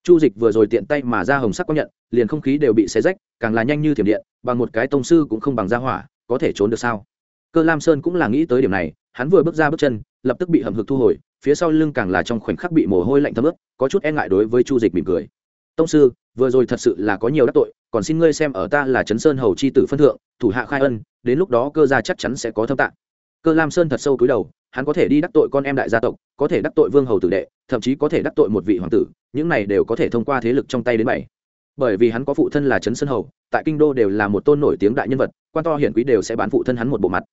Chu dịch vừa rồi tiện tay mà ra hồng sắc có nhận liền không khí đều bị xé rách càng là nhanh như thiểm điện bằng một cái tông sư cũng không bằng ra hỏa có thể trốn được sao? Cơ lam sơn cũng là nghĩ tới điểm này hắn vừa bước ra bước chân lập tức bị hầm hực thu hồi phía sau lưng càng là trong khoảnh khắc bị mồ hôi lạnh thấm ướt có chút e ngại đối với chu dịch mỉm cười tông sư, vừa rồi thật sự là có nhiều đắc tội, còn xin ngươi xem ở ta là trấn sơn hầu c h i tử phân thượng, thủ hạ khai ân, đến lúc đó cơ gia chắc chắn sẽ có thâm tạng. Cơ lam sơn thật sâu cúi đầu, hắn có thể đi đắc tội con em đại gia tộc, có thể đắc tội vương hầu tử đệ, thậm chí có thể đắc tội một vị hoàng tử, những này đều có thể thông qua thế lực trong tay đến bảy. Bởi vì hắn có phụ thân là trấn sơn hầu, tại kinh đô đều là một tôn nổi tiếng đại nhân vật, quan to hiển quý đều sẽ bán phụ thân hắn một bộ mặt.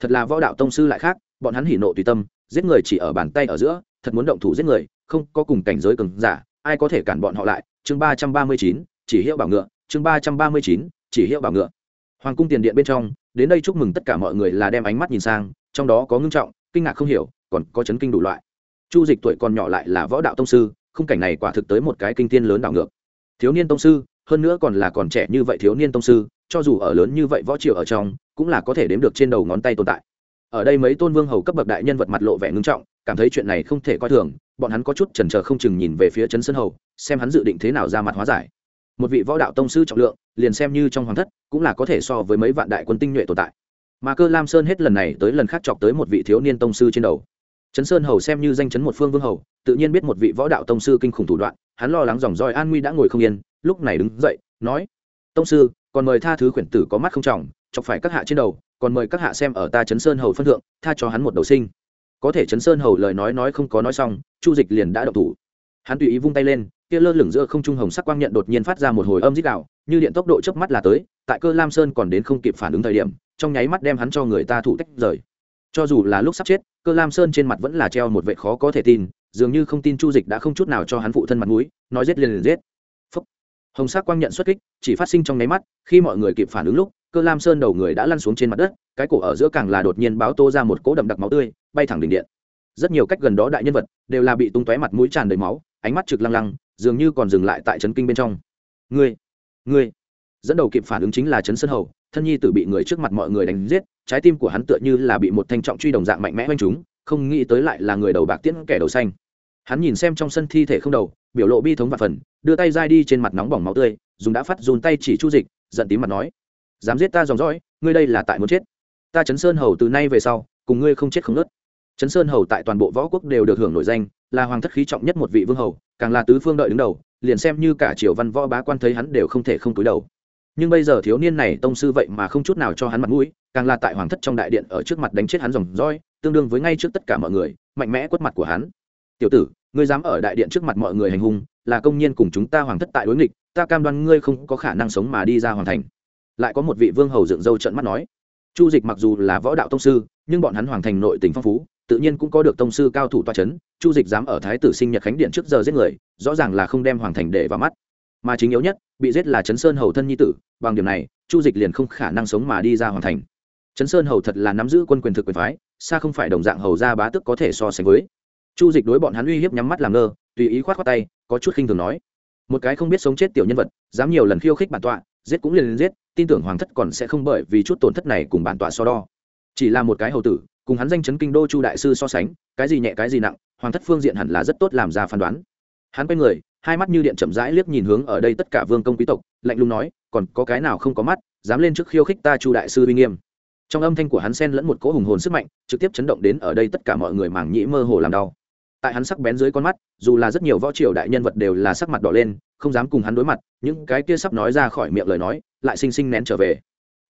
Thật là võ đạo tông sư lại khác, bọn hắn hỉ nộ tùy tâm, giết người chỉ ở bàn tay ở giữa, thật muốn động thủ giết người, không có cùng cảnh giới cường giả ai có thể cản bọn họ lại? Chương ba trăm ba mươi chín, chỉ hiệu bảo ngựa. Chương ba trăm ba mươi chín, chỉ hiệu bảo ngựa. Hoàng cung tiền điện bên trong, đến đây chúc mừng tất cả mọi người là đem ánh mắt nhìn sang, trong đó có ngưng trọng, kinh ngạc không hiểu, còn có chấn kinh đủ loại. Chu dịch tuổi còn nhỏ lại là võ đạo tông sư, khung cảnh này quả thực tới một cái kinh tiên lớn đảo ngược. Thiếu niên tông sư, hơn nữa còn là còn trẻ như vậy thiếu niên tông sư, cho dù ở lớn như vậy võ triều ở trong, cũng là có thể đếm được trên đầu ngón tay tồn tại. Ở đây mấy tôn vương hầu cấp bậc đại nhân vật mặt lộ vẻ ngưng trọng, cảm thấy chuyện này không thể coi thường bọn hắn có chút chần chờ không chừng nhìn về phía trấn sơn hầu, xem hắn dự định thế nào ra mặt hóa giải. Một vị võ đạo tông sư trọng lượng, liền xem như trong hoàng thất, cũng là có thể so với mấy vạn đại quân tinh nhuệ tồn tại. Mà cơ lam sơn hết lần này tới lần khác chọc tới một vị thiếu niên tông sư trên đầu. Trấn sơn hầu xem như danh chấn một phương vương hầu, tự nhiên biết một vị võ đạo tông sư kinh khủng thủ đoạn, hắn lo lắng dòng roi an nguy đã ngồi không yên, lúc này đứng dậy, nói, tông sư, còn mời tha thứ khuyển tử có mắt không trọng, chọc phải các hạ trên đầu, còn mời các hạ xem ở ta trấn sơn hầu phân thượng, tha cho hắn một đầu sinh có thể chấn sơn hầu lời nói nói không có nói xong, chu dịch liền đã đậu thủ. Hắn tùy ý vung tay lên, kia lơ lửng giữa không trung hồng sắc quang nhận đột nhiên phát ra một hồi âm dích đạo như điện tốc độ chớp mắt là tới, tại cơ lam sơn còn đến không kịp phản ứng thời điểm, trong nháy mắt đem hắn cho người ta thủ tách rời. Cho dù là lúc sắp chết, cơ lam sơn trên mặt vẫn là treo một vệ khó có thể tin, dường như không tin chu dịch đã không chút nào cho hắn phụ thân mặt mũi, nói giết liền liền giết. Phúc. hồng sắc quang nhận xuất kích, chỉ phát sinh trong nháy mắt, khi mọi người kịp phản ứng lúc, cơ lam sơn đầu người đã lăn xuống trên mặt đất, cái cổ ở giữa càng là đột nhiên báo tô ra một cỗ đậm đặc máu tươi bay thẳng đỉnh điện. Rất nhiều cách gần đó đại nhân vật đều là bị tung tóe mặt mũi tràn đầy máu, ánh mắt trực lăng lăng, dường như còn dừng lại tại trấn kinh bên trong. Ngươi ngươi. Dẫn đầu kịp phản ứng chính là trấn sơn hầu, thân nhi tử bị người trước mặt mọi người đánh giết, trái tim của hắn tựa như là bị một thanh trọng truy đồng dạng mạnh mẽ oanh chúng không nghĩ tới lại là người đầu bạc tiễn kẻ đầu xanh. Hắn nhìn xem trong sân thi thể không đầu, biểu lộ bi thống và phần, đưa tay dai đi trên mặt nóng bỏng máu tươi, dùng đã phát dùn tay chỉ chu dịch, giận tím mặt nói, dám giết ta dòng dõi, ngươi đây là tại muốn chết. Ta chấn sơn hầu từ nay về sau, cùng ngươi không chết không nớt Trấn sơn hầu tại toàn bộ võ quốc đều được hưởng nổi danh, là hoàng thất khí trọng nhất một vị vương hầu, càng là tứ phương đợi đứng đầu, liền xem như cả triều văn võ bá quan thấy hắn đều không thể không túi đầu. Nhưng bây giờ thiếu niên này tông sư vậy mà không chút nào cho hắn mặt mũi, càng là tại hoàng thất trong đại điện ở trước mặt đánh chết hắn dòng roi tương đương với ngay trước tất cả mọi người, mạnh mẽ quất mặt của hắn. Tiểu tử, ngươi dám ở đại điện trước mặt mọi người hành hung, là công nhiên cùng chúng ta hoàng thất tại đối nghịch, ta cam đoan ngươi không có khả năng sống mà đi ra hoàn thành. Lại có một vị vương hầu dựng râu trận mắt nói. Chu dịch mặc dù là võ đạo tông sư, nhưng bọn hắn hoàng thành nội tỉnh phong phú tự nhiên cũng có được tông sư cao thủ toa c h ấ n chu dịch dám ở thái tử sinh nhật khánh điện trước giờ giết người rõ ràng là không đem hoàng thành để vào mắt mà chính yếu nhất bị giết là chấn sơn hầu thân nhi tử bằng điểm này chu dịch liền không khả năng sống mà đi ra hoàng thành Chấn sơn hầu thật là nắm giữ quân quyền thực quyền phái xa không phải đồng dạng hầu ra bá tức có thể so sánh với chu dịch đối bọn hắn uy hiếp nhắm mắt làm ngơ tùy ý k h o á t tay có chút khinh thường nói một cái không biết sống chết tiểu nhân vật dám nhiều lần khiêu khích bản tọa giết cũng liền giết tin tưởng hoàng thất còn sẽ không bởi vì chút tổn thất này cùng bản tọa so đo chỉ là một cái hầu tử cùng hắn danh chấn kinh đô chu đại sư so sánh, cái gì nhẹ cái gì nặng, hoàng thất phương diện hẳn là rất tốt làm ra phán đoán. Hắn quay người, hai mắt như điện chậm rãi liếc nhìn hướng ở đây tất cả vương công quý tộc, lạnh lùng nói, còn có cái nào không có mắt, dám lên trước khiêu khích ta chu đại sư uy nghiêm? Trong âm thanh của hắn xen lẫn một cỗ hùng hồn sức mạnh, trực tiếp chấn động đến ở đây tất cả mọi người mảng nhĩ mơ hồ làm đau. Tại hắn sắc bén dưới con mắt, dù là rất nhiều võ triều đại nhân vật đều là sắc mặt đỏ lên, không dám cùng hắn đối mặt, những cái kia sắp nói ra khỏi miệng lời nói, lại xinh xinh nén trở về.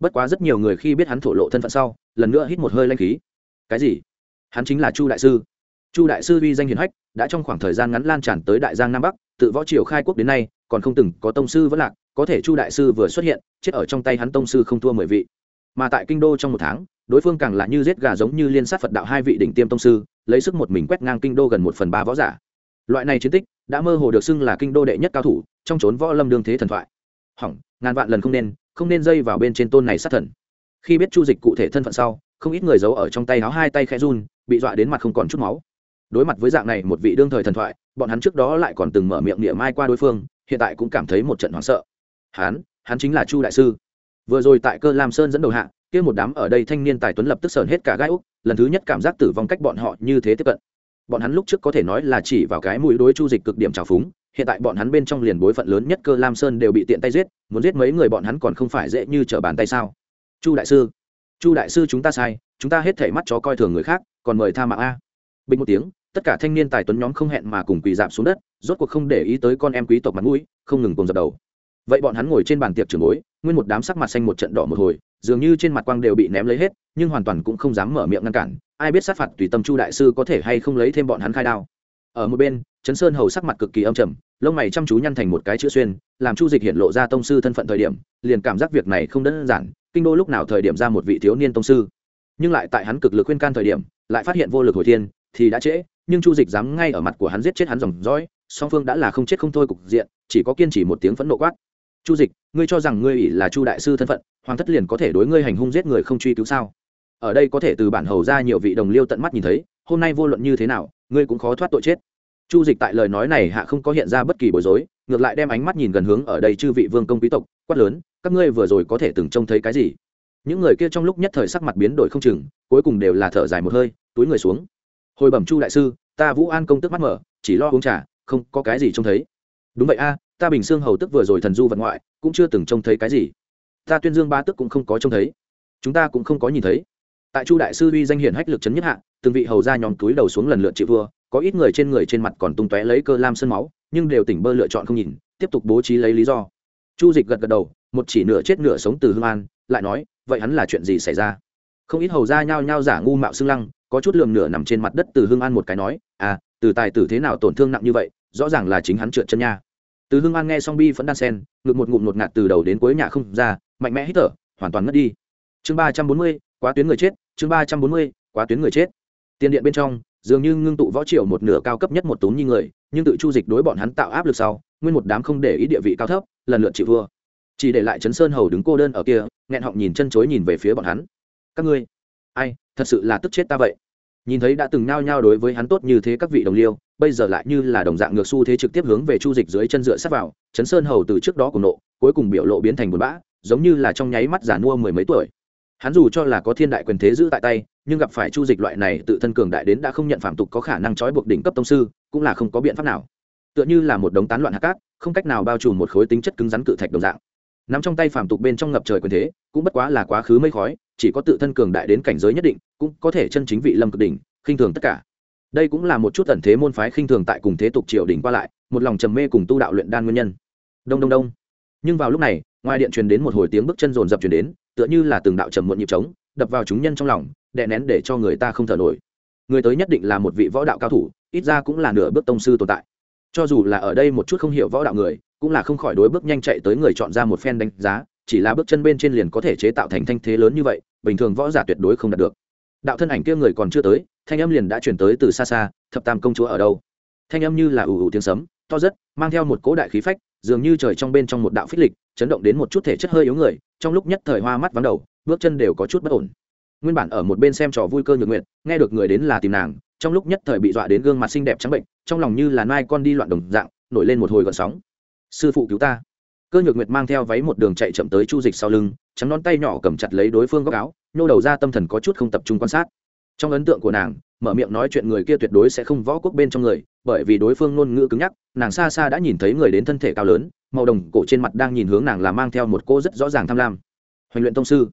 Bất quá rất nhiều người khi biết hắn thổ lộ thân phận sau, lần nữa hít một hơi lanh khí cái gì? Hắn chính là chu đại sư. Chu đại sư uy danh hiền hách, đã trong khoảng thời gian ngắn lan tràn tới đại giang nam bắc, tự võ triều khai quốc đến nay, còn không từng có tông sư vẫn lạc, có thể chu đại sư vừa xuất hiện, chết ở trong tay hắn tông sư không thua mười vị. Mà tại kinh đô trong một tháng, đối phương càng là như giết gà giống như liên sát phật đạo hai vị đỉnh tiêm tông sư, lấy sức một mình quét ngang kinh đô gần một phần ba võ giả. Loại này chiến tích, đã mơ hồ được xưng là kinh đô đệ nhất cao thủ, trong trốn võ lâm đương thế thần thoại. Hỏng, ngàn vạn lần không nên không nên dây vào bên trên tôn này sát thần. Khi biết chu dịch cụ thể thân phận sau không ít người giấu ở trong tay áo hai tay khẽ run, bị dọa đến mặt không còn chút máu. Đối mặt với dạng này một vị đương thời thần thoại, bọn hắn trước đó lại còn từng mở miệng niệm mai qua đối phương, hiện tại cũng cảm thấy một trận hoảng sợ. Hắn hắn chính là chu đại sư. Vừa rồi tại cơ lam sơn dẫn đầu hạ, kia một đám ở đây thanh niên tài tuấn lập tức sờn hết cả gai úc, lần thứ nhất cảm giác tử vong cách bọn họ như thế tiếp cận. Bọn hắn lúc trước có thể nói là chỉ vào cái mũi đối chu dịch cực điểm trào phúng, hiện tại bọn hắn bên trong liền bối phận lớn nhất cơ lam sơn đều bị tiện tay giết, muốn giết mấy người bọn hắn còn không phải dễ như trở bàn tay sao? Chu đại sư chu đại sư chúng ta sai, chúng ta hết thể mắt chó coi thường người khác, còn mời tha mạng a. Bình một tiếng, tất cả thanh niên tài tuấn nhóm không hẹn mà cùng quỳ dạp xuống đất, rốt cuộc không để ý tới con em quý tộc mặt mũi, không ngừng cùng dập đầu. Vậy bọn hắn ngồi trên bàn tiệc trường bối, nguyên một đám sắc mặt xanh một trận đỏ một hồi, dường như trên mặt quang đều bị ném lấy hết, nhưng hoàn toàn cũng không dám mở miệng ngăn cản, ai biết sát phạt tùy tâm chu đại sư có thể hay không lấy thêm bọn hắn khai đao. Ở một bên trấn sơn hầu sắc mặt cực kỳ âm trầm, lông mày chăm chú nhăn thành một cái chữ xuyên, làm chu dịch hiện lộ ra tông sư thân phận thời điểm, liền cảm giác việc này không đơn giản, kinh đô lúc nào thời điểm ra một vị thiếu niên tông sư. Nhưng lại tại hắn cực lực khuyên can thời điểm, lại phát hiện vô lực hồi thiên, thì đã trễ, nhưng chu dịch dám ngay ở mặt của hắn giết chết hắn dòng dõi, song phương đã là không chết không thôi cục diện, chỉ có kiên trì một tiếng phẫn nộ quát. Chu dịch, ngươi cho rằng ngươi ỷ là chu đại sư thân phận, hoàng thất liền có thể đối ngươi hành hung giết người không truy cứu sao? Ở đây có thể từ bản hầu ra nhiều vị đồng liêu tận mắt nhìn thấy, hôm nay vô luận như thế nào, ngươi cũng khó thoát tội chết chu dịch tại lời nói này hạ không có hiện ra bất kỳ bối rối, ngược lại đem ánh mắt nhìn gần hướng ở đây chư vị vương công quý tộc, quát lớn, các ngươi vừa rồi có thể từng trông thấy cái gì? Những người kia trong lúc nhất thời sắc mặt biến đổi không chừng, cuối cùng đều là thở dài một hơi, túi người xuống. Hồi bẩm chu đại sư, ta vũ an công tức mắt mở, chỉ lo uống trà, không có cái gì trông thấy. Đúng vậy a, ta bình xương hầu tức vừa rồi thần du vật ngoại, cũng chưa từng trông thấy cái gì. Ta tuyên dương ba tức cũng không có trông thấy. Chúng ta cũng không có nhìn thấy. Tại chu đại sư uy danh hiển hách lực chấn nhất hạ, từng vị hầu ra nhóm túi đầu xuống lần lượt chị vừa có ít người trên người trên mặt còn tung tóe lấy cơ lam sân máu, nhưng đều tỉnh bơ lựa chọn không nhìn, tiếp tục bố trí lấy lý do. Chu dịch gật gật đầu, một chỉ nửa chết nửa sống từ hương an, lại nói, vậy hắn là chuyện gì xảy ra? Không ít hầu ra nhao nhao giả ngu mạo xương lăng, có chút lườm nửa nằm trên mặt đất từ hương an một cái nói à từ tài tử thế nào tổn thương nặng như vậy, rõ ràng là chính hắn trượt chân nha. Từ hương an nghe xong bi vẫn đan sen, ngực một ngụm ngột ngạt từ đầu đến cuối nhà không ra, mạnh mẽ hít thở, hoàn toàn mất đi. Chương ba trăm bốn mươi, quá tuyến người chết, chương ba trăm bốn mươi, quá tuyến người chết. Tiền điện bên trong dường như ngưng tụ võ triệu một nửa cao cấp nhất một tốn như người, nhưng tự chu dịch đối bọn hắn tạo áp lực sau, nguyên một đám không để ý địa vị cao thấp, lần lượt chịu thua. Chỉ để lại trấn sơn hầu đứng cô đơn ở kia, nghẹn họng nhìn chân chối nhìn về phía bọn hắn. Các ngươi, ai, thật sự là tức chết ta vậy? Nhìn thấy đã từng nao nhao đối với hắn tốt như thế các vị đồng liêu, bây giờ lại như là đồng dạng ngược xu thế trực tiếp hướng về chu dịch dưới chân dựa sát vào, trấn sơn hầu từ trước đó cùng nộ, cuối cùng biểu lộ biến thành buồn bã, giống như là trong nháy mắt giả mua mười mấy tuổi. Hắn dù cho là có thiên đại quyền thế giữ tại tay nhưng gặp phải chu dịch loại này tự thân cường đại đến đã không nhận phạm tục có khả năng trói buộc đỉnh cấp tông sư, cũng là không có biện pháp nào. Tựa như là một đống tán loạn hạt cát, không cách nào bao trùm một khối tính chất cứng rắn cự thạch đồng dạng. Nắm trong tay phạm tục bên trong ngập trời quyền thế, cũng bất quá là quá khứ mây khói, chỉ có tự thân cường đại đến cảnh giới nhất định, cũng có thể chân chính vị lâm cực đỉnh, khinh thường tất cả. Đây cũng là một chút ẩn thế môn phái khinh thường tại cùng thế tục triều đỉnh qua lại, một lòng trầm mê cùng tu đạo luyện đan nguyên nhân. Đông đông đông. Nhưng vào lúc này, ngoài điện truyền đến một hồi tiếng bước chân rồn rập truyền đến, tựa như là từng đạo trầm muộn nhịp trống, đập vào chúng nhân trong lòng đè nén để cho người ta không thở nổi. Người tới nhất định là một vị võ đạo cao thủ, ít ra cũng là nửa bước tông sư tồn tại. Cho dù là ở đây một chút không hiểu võ đạo người, cũng là không khỏi đối bước nhanh chạy tới người chọn ra một phen đánh giá, chỉ là bước chân bên trên liền có thể chế tạo thành thanh thế lớn như vậy, bình thường võ giả tuyệt đối không đạt được. Đạo thân ảnh kia người còn chưa tới, thanh âm liền đã chuyển tới từ xa xa, thập tam công chúa ở đâu? Thanh âm như là ủ ủ tiếng sấm, to rất, mang theo một cỗ đại khí phách, dường như trời trong bên trong một đạo phích lịch, chấn động đến một chút thể chất hơi yếu người, trong lúc nhất thời hoa mắt vắng đầu, bước chân đều có chút bất ổn nguyên bản ở một bên xem trò vui cơ nhược nguyện nghe được người đến là tìm nàng, trong lúc nhất thời bị dọa đến gương mặt xinh đẹp trắng bệnh, trong lòng như là nai con đi loạn đồng dạng, nổi lên một hồi gợn sóng. Sư phụ cứu ta. Cơ nhược nguyệt mang theo váy một đường chạy chậm tới chu dịch sau lưng, trắng nón tay nhỏ cầm chặt lấy đối phương góc áo, nhô đầu ra tâm thần có chút không tập trung quan sát. Trong ấn tượng của nàng, mở miệng nói chuyện người kia tuyệt đối sẽ không võ quốc bên trong người, bởi vì đối phương ngôn ngữ cứng nhắc, nàng xa xa đã nhìn thấy người đến thân thể cao lớn, màu đồng cổ trên mặt đang nhìn hướng nàng là mang theo một cô rất rõ ràng tham lam. Hoành luyện tông sư.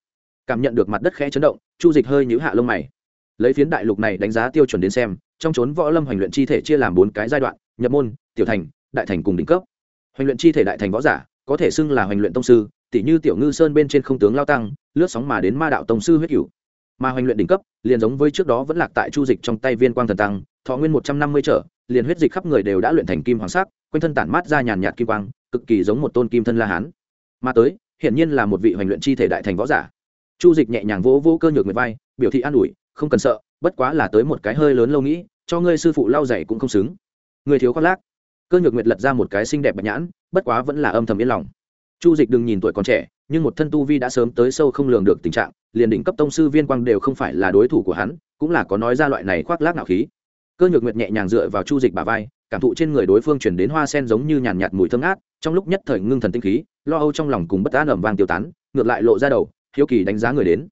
Cảm nhận được mặt đất khẽ chấn động chu dịch hơi nhíu hạ lông mày. Lấy phiến đại lục này đánh giá tiêu chuẩn đến xem, trong trốn võ lâm hoành luyện chi thể chia làm bốn cái giai đoạn, nhập môn, tiểu thành, đại thành cùng đỉnh cấp. Hoành luyện chi thể đại thành võ giả, có thể xưng là hoành luyện tông sư tỷ như tiểu ngư sơn bên trên không tướng lao tăng, lướt sóng mà đến ma đạo tông sư huyết cửu. Mà hoành luyện đỉnh cấp, liền giống với trước đó vẫn lạc tại chu dịch trong tay viên quang thần tăng, thọ nguyên một trăm năm mươi trở, liền huyết dịch khắp người đều đã luyện thành kim hoàng sắc, quanh thân tản mát ra nhàn nhạt kim quang, cực kỳ giống một tôn kim thân la hán. Mà tới, hiển nhiên là một vị hoành luyện chi thể đại thành võ giả chu dịch nhẹ nhàng vỗ vỗ cơ nhược nguyệt vai, biểu thị an ủi, không cần sợ, bất quá là tới một cái hơi lớn lâu nghĩ, cho ngươi sư phụ lau dày cũng không xứng. Người thiếu khoác lác. Cơ nhược nguyệt lật ra một cái xinh đẹp bạch nhãn, bất quá vẫn là âm thầm yên lòng. Chu dịch đừng nhìn tuổi còn trẻ, nhưng một thân tu vi đã sớm tới sâu không lường được tình trạng, liền đỉnh cấp tông sư viên quang đều không phải là đối thủ của hắn, cũng là có nói ra loại này khoác lác nạo khí. Cơ nhược nguyệt nhẹ nhàng dựa vào chu dịch bà vai, cảm thụ trên người đối phương chuyển đến hoa sen giống như nhàn nhạt mùi thơm ngát, trong lúc nhất thời ngưng thần tinh khí, lo âu trong lòng cùng bất an ẩm vang tiêu tán, ngược lại lộ ra đầu hiếu kỳ đánh giá người đến.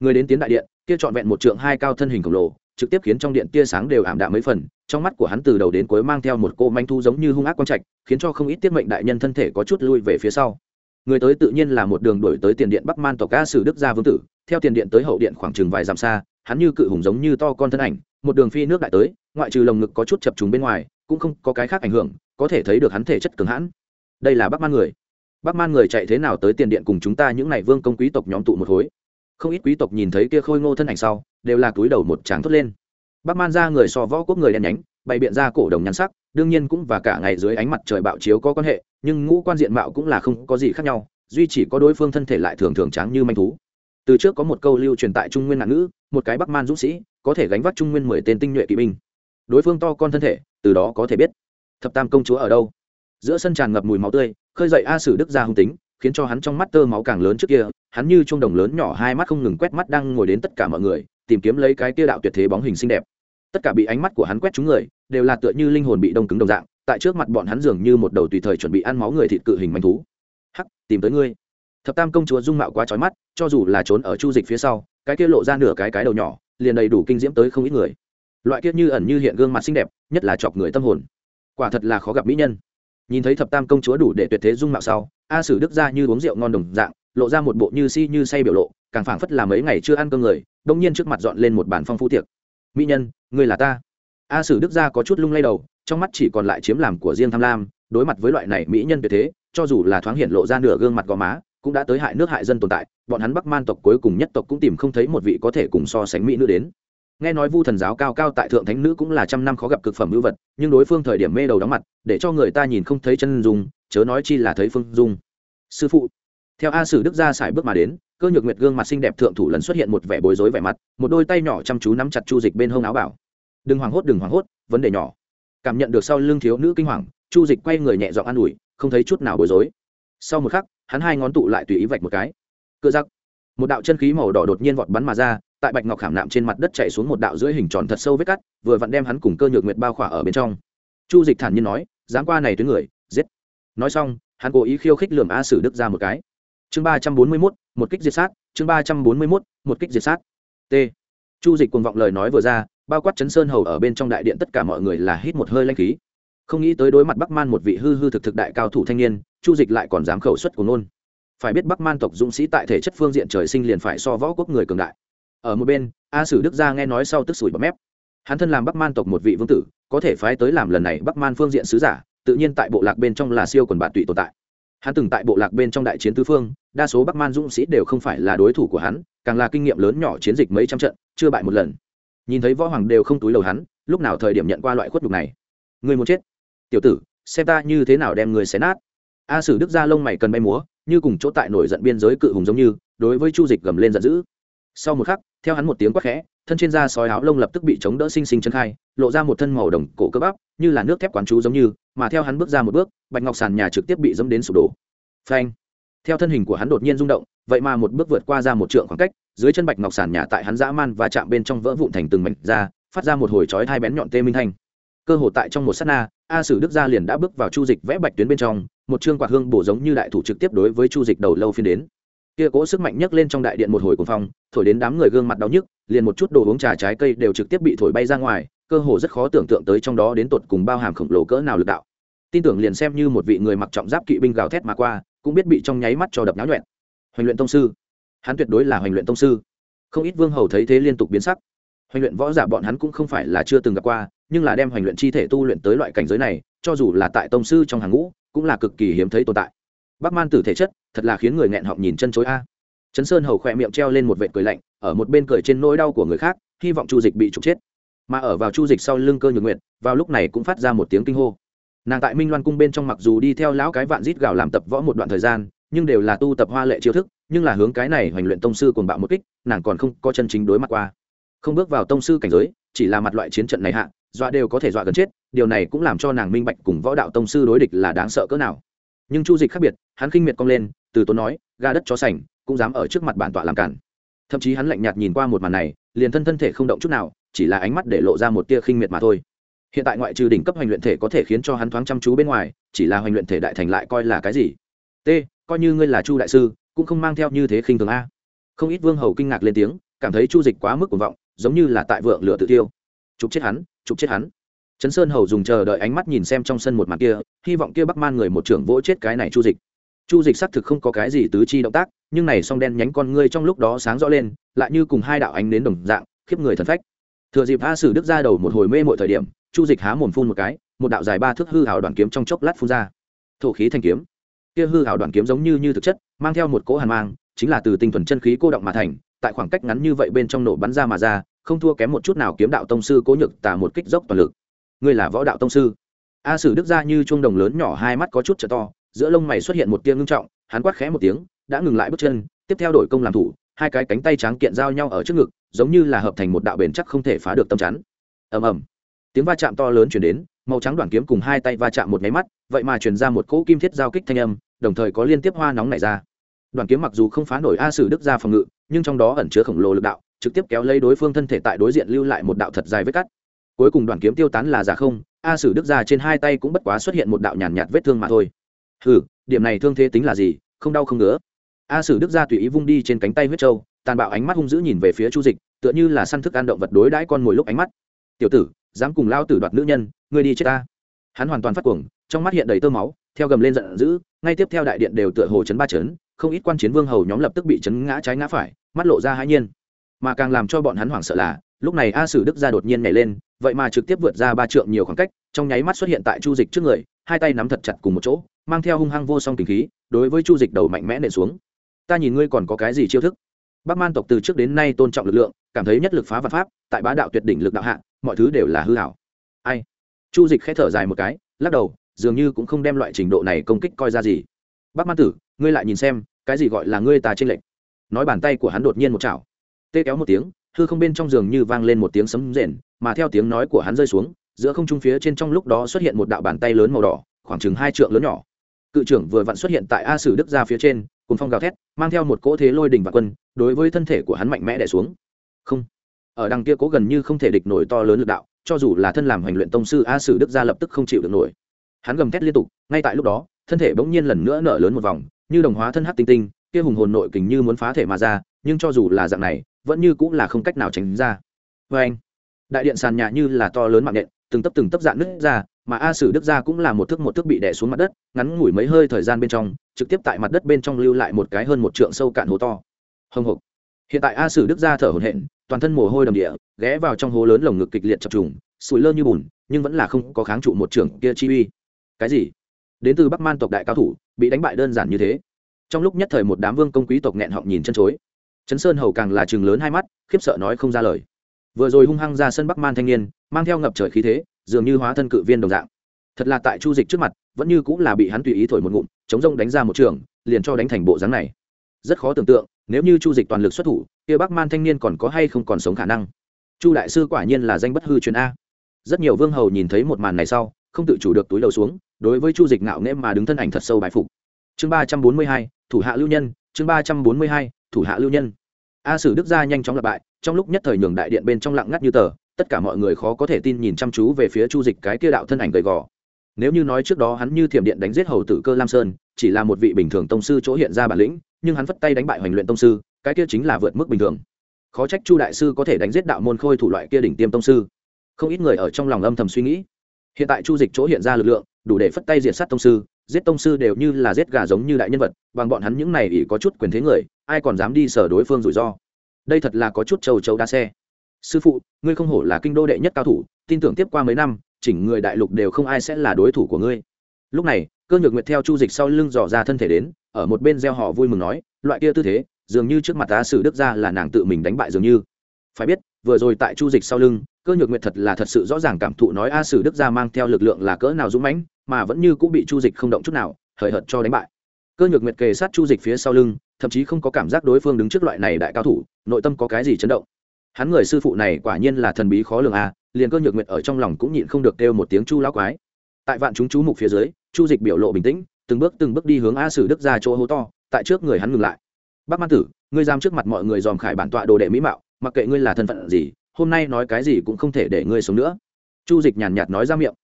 Người đến tiến đại điện, kia trọn vẹn một trượng hai cao thân hình khổng lồ, trực tiếp khiến trong điện tia sáng đều ảm đạm mấy phần, trong mắt của hắn từ đầu đến cuối mang theo một cô manh thu giống như hung ác quang trạch, khiến cho không ít tiết mệnh đại nhân thân thể có chút lui về phía sau. Người tới tự nhiên là một đường đổi tới tiền điện bắc man tộc ca sử đức gia vương tử, theo tiền điện tới hậu điện khoảng chừng vài dặm xa, hắn như cự hùng giống như to con thân ảnh, một đường phi nước đại tới, ngoại trừ lồng ngực có chút chập trùng bên ngoài, cũng không có cái khác ảnh hưởng, có thể thấy được hắn thể chất cường hãn. Đây là bắc man người bắc man người chạy thế nào tới tiền điện cùng chúng ta những n à y vương công quý tộc nhóm tụ một khối không ít quý tộc nhìn thấy kia khôi ngô thân ảnh sau, đều là túi đầu một tràng thốt lên. Bắc man ra người so võ quốc người đen nhánh, bày biện ra cổ đồng nhắn sắc, đương nhiên cũng và cả ngày dưới ánh mặt trời bạo chiếu có quan hệ, nhưng ngũ quan diện mạo cũng là không có gì khác nhau, duy chỉ có đối phương thân thể lại thường thường tráng như manh thú. Từ trước có một câu lưu truyền tại trung nguyên ngạn ngữ, một cái bắc man dũng sĩ, có thể gánh vác trung nguyên mười tên tinh nhuệ kỵ binh. Đối phương to con thân thể, từ đó có thể biết, thập tam công chúa ở đâu. Giữa sân tràn ngập mùi máu tươi khơi dậy a sử đức ra hung tính, khiến cho hắn trong mắt tơ máu càng lớn trước kia, hắn như trung đồng lớn nhỏ hai mắt không ngừng quét mắt đang ngồi đến tất cả mọi người, tìm kiếm lấy cái kia đạo tuyệt thế bóng hình xinh đẹp. Tất cả bị ánh mắt của hắn quét trúng người, đều là tựa như linh hồn bị đông cứng đồng dạng, tại trước mặt bọn hắn dường như một đầu tùy thời chuẩn bị ăn máu người thịt cự hình manh thú. Hắc, tìm tới ngươi. Thập tam công chúa dung mạo quá trói mắt, cho dù là trốn ở chu dịch phía sau, cái kia lộ ra nửa cái cái đầu nhỏ, liền đầy đủ kinh diễm tới không ít người. Loại kia như ẩn như hiện gương mặt xinh đẹp, nhất là chọc người tâm hồn. Quả thật là khó gặp mỹ nhân nhìn thấy thập tam công chúa đủ để tuyệt thế dung mạo sau, a sử đức ra như uống rượu ngon đồng dạng, lộ ra một bộ như si như say biểu lộ, càng phảng phất là mấy ngày chưa ăn cơm người, đông nhiên trước mặt dọn lên một bàn phong phú tiệc. Mỹ nhân người là ta. A sử đức gia có chút lung lay đầu, trong mắt chỉ còn lại chiếm làm của riêng tham lam, đối mặt với loại này mỹ nhân tuyệt thế, cho dù là thoáng hiện lộ ra nửa gương mặt gò má, cũng đã tới hại nước hại dân tồn tại, bọn hắn bắc man tộc cuối cùng nhất tộc cũng tìm không thấy một vị có thể cùng so sánh mỹ nữ đến nghe nói vu thần giáo cao cao tại thượng thánh nữ cũng là trăm năm khó gặp cực phẩm hữu vật, nhưng đối phương thời điểm mê đầu đóng mặt, để cho người ta nhìn không thấy chân dung, chớ nói chi là thấy phương dung. Sư phụ, theo a sử đức gia xài bước mà đến, cơ nhược nguyệt gương mặt xinh đẹp thượng thủ lần xuất hiện một vẻ bối rối vẻ mặt, một đôi tay nhỏ chăm chú nắm chặt chu dịch bên hông áo bảo. Đừng hoảng hốt, đừng hoảng hốt, vấn đề nhỏ. Cảm nhận được sau lưng thiếu nữ kinh hoàng, chu dịch quay người nhẹ dọn an ủi, không thấy chút nào bối rối. Sau một khắc, hắn hai ngón tụ lại tùy ý vạch một cái. Cựa giặc. Một đạo chân khí màu đỏ đột nhiên vọt bắn mà ra tại bạch ngọc khảm nạm trên mặt đất chạy xuống một đạo dưới hình tròn thật sâu vết cắt, vừa vặn đem hắn cùng cơ nhược nguyệt bao khỏa ở bên trong. Chu dịch thản nhiên nói dám qua này tới người, giết. Nói xong, hắn cố ý khiêu khích lường a sử đức ra một cái. Chương ba trăm bốn mươi mốt, một kích diệt sát, chương ba trăm bốn mươi mốt, một kích diệt sát. T. Chu dịch cuồng vọng lời nói vừa ra, bao quát chấn sơn hầu ở bên trong đại điện tất cả mọi người là hít một hơi lanh khí. Không nghĩ tới đối mặt bắc man một vị hư hư thực thực đại cao thủ thanh niên, chu dịch lại còn dám khẩu xuất của nôn phải biết bắc man tộc dũng sĩ tại thể chất phương diện trời sinh liền phải so võ quốc người cường đại ở một bên, a sử đức gia nghe nói sau tức sủi bọt mép. Hắn thân làm bắc man tộc một vị vương tử, có thể phái tới làm lần này bắc man phương diện sứ giả, tự nhiên tại bộ lạc bên trong là siêu quần bạn tụy tồn tại. Hắn từng tại bộ lạc bên trong đại chiến tứ phương, đa số bắc man dũng sĩ đều không phải là đối thủ của hắn, càng là kinh nghiệm lớn nhỏ chiến dịch mấy trăm trận, chưa bại một lần. Nhìn thấy võ hoàng đều không túi lầu hắn, lúc nào thời điểm nhận qua loại khuất đục này? Người muốn chết. Tiểu tử, xem ta như thế nào đem người xé nát. A sử đức ra lông mày cần bay múa, như cùng chỗ tại nổi giận biên giới cự hùng giống như, đối với chu dịch gầm lên giận dữ sau một khắc, theo hắn một tiếng quát khẽ, thân trên da sói áo lông lập tức bị chống đỡ sinh sinh chân khai, lộ ra một thân màu đồng cổ cơ bắp, như là nước thép quán chú giống như, mà theo hắn bước ra một bước, bạch ngọc sàn nhà trực tiếp bị dẫm đến sụp đổ. Phanh! Theo thân hình của hắn đột nhiên rung động, vậy mà một bước vượt qua ra một trượng khoảng cách, dưới chân bạch ngọc sàn nhà tại hắn dã man và chạm bên trong vỡ vụn thành từng mảnh ra, phát ra một hồi chói hai bén nhọn tê minh thanh. Cơ hồ tại trong một sát na, a sử đức gia liền đã bước vào chu dịch vẽ bạch tuyến bên trong, một chương quạt hương bổ giống như đại thủ trực tiếp đối với chu dịch đầu lâu phiên đến kia cố sức mạnh nhấc lên trong đại điện một hồi cuồng phong, thổi đến đám người gương mặt đau nhức, liền một chút đồ uống trà trái cây đều trực tiếp bị thổi bay ra ngoài, cơ hồ rất khó tưởng tượng tới trong đó đến tột cùng bao hàm khổng lồ cỡ nào lực đạo. Tin tưởng liền xem như một vị người mặc trọng giáp kỵ binh gào thét mà qua, cũng biết bị trong nháy mắt cho đập náo nhuẹn. Hoành luyện tông sư. Hắn tuyệt đối là hoành luyện tông sư. Không ít vương hầu thấy thế liên tục biến sắc. Hoành luyện võ giả bọn hắn cũng không phải là chưa từng gặp qua, nhưng là đem hoành luyện chi thể tu luyện tới loại cảnh giới này, cho dù là tại tông sư trong hàng ngũ, cũng là cực kỳ hiếm thấy tồn tại. Bắc man tử thể chất thật là khiến người nghẹn họng nhìn chân chối a. Chấn sơn hầu khỏe miệng treo lên một vệt cười lạnh, ở một bên cười trên nỗi đau của người khác, hy vọng chu dịch bị trục chết. Mà ở vào chu dịch sau lưng cơ nhược nguyện vào lúc này cũng phát ra một tiếng kinh hô. Nàng tại minh loan cung bên trong mặc dù đi theo lão cái vạn rít gào làm tập võ một đoạn thời gian, nhưng đều là tu tập hoa lệ chiêu thức, nhưng là hướng cái này hoành luyện tông sư còn bạo một kích, nàng còn không có chân chính đối mặt qua. Không bước vào tông sư cảnh giới, chỉ là mặt loại chiến trận này hạ, dọa đều có thể dọa gần chết, điều này cũng làm cho nàng minh bạch cùng võ đạo tông sư đối địch là đáng sợ cỡ nào. Nhưng chu dịch khác biệt, hắn khinh miệt cong lên từ tốn nói ga đất chó sành, cũng dám ở trước mặt bản tọa làm cản. Thậm chí hắn lạnh nhạt nhìn qua một màn này, liền thân thân thể không động chút nào, chỉ là ánh mắt để lộ ra một tia khinh miệt mà thôi. Hiện tại ngoại trừ đỉnh cấp hoành luyện thể có thể khiến cho hắn thoáng chăm chú bên ngoài, chỉ là hoành luyện thể đại thành lại coi là cái gì? T, coi như ngươi là chu đại sư, cũng không mang theo như thế khinh thường a. Không ít vương hầu kinh ngạc lên tiếng, cảm thấy chu dịch quá mức cuồng vọng, giống như là tại vượng lửa tự tiêu. Chụp chết hắn, chụp chết hắn. Trấn sơn hầu dùng chờ đợi ánh mắt nhìn xem trong sân một mặt kia, hy vọng kia bắc man người một trưởng vỗ chết cái này chu dịch chu dịch xác thực không có cái gì tứ chi động tác, nhưng này song đen nhánh con ngươi trong lúc đó sáng rõ lên, lại như cùng hai đạo ánh đến đồng dạng, khiếp người thần phách. Thừa dịp a sử đức ra đầu một hồi mê mọi thời điểm, chu dịch há mồm phun một cái, một đạo dài ba thước hư hảo đoàn kiếm trong chốc lát phun ra. Thổ khí thanh kiếm. Kia hư hảo đoàn kiếm giống như như thực chất, mang theo một cỗ hàn mang, chính là từ tinh thuần chân khí cô động mà thành, tại khoảng cách ngắn như vậy bên trong nổ bắn ra mà ra, không thua kém một chút nào kiếm đạo tông sư cố nhược tả một kích dốc toàn lực. Ngươi là võ đạo tông sư. A sử đức ra như chuông đồng lớn nhỏ hai mắt có chút trở to giữa lông mày xuất hiện một tiếng ngưng trọng hắn quát khẽ một tiếng đã ngừng lại bước chân tiếp theo đổi công làm thủ hai cái cánh tay trắng kiện giao nhau ở trước ngực giống như là hợp thành một đạo bền chắc không thể phá được tâm chắn. Ầm ầm. Tiếng va chạm to lớn chuyển đến màu trắng đoàn kiếm cùng hai tay va chạm một máy mắt vậy mà truyền ra một cỗ kim thiết giao kích thanh âm đồng thời có liên tiếp hoa nóng nảy ra. Đoàn kiếm mặc dù không phá nổi a sử đức ra phòng ngự nhưng trong đó ẩn chứa khổng lồ lực đạo trực tiếp kéo lấy đối phương thân thể tại đối diện lưu lại một đạo thật dài vết cắt. Cuối cùng đoàn kiếm tiêu tán là giả không a sử đức ra trên hai tay cũng bất quá xuất hiện một đạo nhàn nhạt, nhạt vết thương mà thôi hừ, điểm này thương thế tính là gì, không đau không ngứa. A sử đức ra tùy ý vung đi trên cánh tay huyết trâu, tàn bạo ánh mắt hung dữ nhìn về phía chu dịch, tựa như là săn thức ăn động vật đối đãi con mồi lúc ánh mắt. Tiểu tử, dám cùng lao tử đoạt nữ nhân, ngươi đi chết ta. Hắn hoàn toàn phát cuồng, trong mắt hiện đầy tơ máu, theo gầm lên giận dữ, ngay tiếp theo đại điện đều tựa hồ chấn ba chấn, không ít quan chiến vương hầu nhóm lập tức bị chấn ngã trái ngã phải, mắt lộ ra hãi nhiên. Mà càng làm cho bọn hắn hoảng sợ là, lúc này a sử đức ra đột nhiên nhảy lên, vậy mà trực tiếp vượt ra ba trượng nhiều khoảng cách, trong nháy mắt xuất hiện tại chu dịch trước người hai tay nắm thật chặt cùng một chỗ, mang theo hung hăng vô song tình khí, đối với chu dịch đầu mạnh mẽ nện xuống. Ta nhìn ngươi còn có cái gì chiêu thức? Bắc man tộc từ trước đến nay tôn trọng lực lượng, cảm thấy nhất lực phá vật pháp, tại bá đạo tuyệt đỉnh lực đạo hạ, mọi thứ đều là hư hảo. Ai? Chu dịch k h ẽ thở dài một cái, lắc đầu, dường như cũng không đem loại trình độ này công kích coi ra gì. Bác man tử, ngươi lại nhìn xem, cái gì gọi là ngươi tà trên lệnh nói bàn tay của hắn đột nhiên một chảo. Tê kéo một tiếng, hư không bên trong giường như vang lên một tiếng sấm rền, mà theo tiếng nói của hắn rơi xuống giữa không trung phía trên trong lúc đó xuất hiện một đạo bàn tay lớn màu đỏ, khoảng chừng hai trượng lớn nhỏ. Cự trưởng vừa vặn xuất hiện tại a sử đức ra phía trên cùng phong gào thét, mang theo một cỗ thế lôi đình và quân, đối với thân thể của hắn mạnh mẽ đẻ xuống. Không. Ở đằng kia cố gần như không thể địch nổi to lớn lực đạo, cho dù là thân làm hành luyện tông sư a sử đức gia lập tức không chịu được nổi. Hắn gầm thét liên tục, ngay tại lúc đó, thân thể bỗng nhiên lần nữa nở lớn một vòng, như đồng hóa thân hát tinh tinh, kia hùng hồn nội kình như muốn phá thể mà ra, nhưng cho dù là dạng này, vẫn như cũng là không cách nào tránh ra. Vê anh đại điện sàn nhà như là to lớn mạng nện từng tấp từng tấp dạn nứt ra, mà a sử đức ra cũng là một thước một thước bị đè xuống mặt đất, ngắn ngủi mấy hơi thời gian bên trong, trực tiếp tại mặt đất bên trong lưu lại một cái hơn một trượng sâu cạn hố to. Hồng hộc. Hiện tại a sử đức ra thở hổn hển, toàn thân mồ hôi đầm địa, ghé vào trong hố lớn lồng ngực kịch liệt chập trùng, sủi lơ như bùn, nhưng vẫn là không có kháng trụ một trưởng kia chi uy. Cái gì? Đến từ bắc man tộc đại cao thủ, bị đánh bại đơn giản như thế. Trong lúc nhất thời một đám vương công quý tộc nghẹn họng nhìn chân chối. Chấn sơn hầu càng là chừng lớn hai mắt, khiếp sợ nói không ra lời. Vừa rồi hung hăng ra sân bắc man thanh niên mang theo ngập trời khí thế, dường như hóa thân cự viên đồng dạng. Thật là tại chu dịch trước mặt, vẫn như cũng là bị hắn tùy ý thổi một ngụm, chống rông đánh ra một trường, liền cho đánh thành bộ dáng này. Rất khó tưởng tượng, nếu như chu dịch toàn lực xuất thủ, kia bắc man thanh niên còn có hay không còn sống khả năng. Chu đại sư quả nhiên là danh bất hư truyền a. Rất nhiều vương hầu nhìn thấy một màn này sau, không tự chủ được túi đầu xuống, đối với chu dịch ngạo nghễ mà đứng thân ảnh thật sâu bài phục. Chương ba trăm bốn mươi hai, thủ hạ lưu nhân, chương ba trăm bốn mươi hai, thủ hạ lưu nhân. A sử đức gia nhanh chóng lặp bại trong lúc nhất thời nhường đại điện bên trong lặng ngắt như tờ tất cả mọi người khó có thể tin nhìn chăm chú về phía chu dịch cái kia đạo thân ảnh gầy gò. Nếu như nói trước đó hắn như thiểm điện đánh giết hầu tử cơ lam sơn, chỉ là một vị bình thường tông sư chỗ hiện ra bản lĩnh, nhưng hắn phất tay đánh bại hoành luyện tông sư, cái kia chính là vượt mức bình thường. Khó trách chu đại sư có thể đánh giết đạo môn khôi thủ loại kia đỉnh tiêm tông sư. Không ít người ở trong lòng âm thầm suy nghĩ. Hiện tại chu dịch chỗ hiện ra lực lượng, đủ để phất tay diệt sát tông sư, giết tông sư đều như là giết gà giống như đại nhân vật, bằng bọn hắn những này ỷ có chút quyền thế người, ai còn dám đi sở đối phương rủi ro. Đây thật là có chút trầu trầu đa xe sư phụ, ngươi không hổ là kinh đô đệ nhất cao thủ, tin tưởng tiếp qua mấy năm, chỉnh người đại lục đều không ai sẽ là đối thủ của ngươi. Lúc này, cơ nhược nguyệt theo chu dịch sau lưng dò ra thân thể đến, ở một bên gieo họ vui mừng nói, loại kia tư thế, dường như trước mặt ta sử đức ra là nàng tự mình đánh bại dường như. Phải biết, vừa rồi tại chu dịch sau lưng, cơ nhược nguyệt thật là thật sự rõ ràng cảm thụ nói a sử đức ra mang theo lực lượng là cỡ nào dũng mãnh, mà vẫn như cũng bị chu dịch không động chút nào, hời hợt cho đánh bại. Cơ nhược nguyệt kề sát chu dịch phía sau lưng, thậm chí không có cảm giác đối phương đứng trước loại này đại cao thủ, nội tâm có cái gì chấn động hắn người sư phụ này quả nhiên là thần bí khó lường à, liền cơ nhược nguyệt ở trong lòng cũng nhịn không được kêu một tiếng chu lão quái. Tại vạn chúng chú mục phía dưới chu dịch biểu lộ bình tĩnh từng bước từng bước đi hướng a sử đức ra chỗ hố to tại trước người hắn ngừng lại. Bác man tử ngươi giam trước mặt mọi người dòm khải bản tọa đồ đệ mỹ mạo mặc kệ ngươi là thân phận gì hôm nay nói cái gì cũng không thể để ngươi sống nữa. Chu dịch nhàn nhạt nói ra miệng.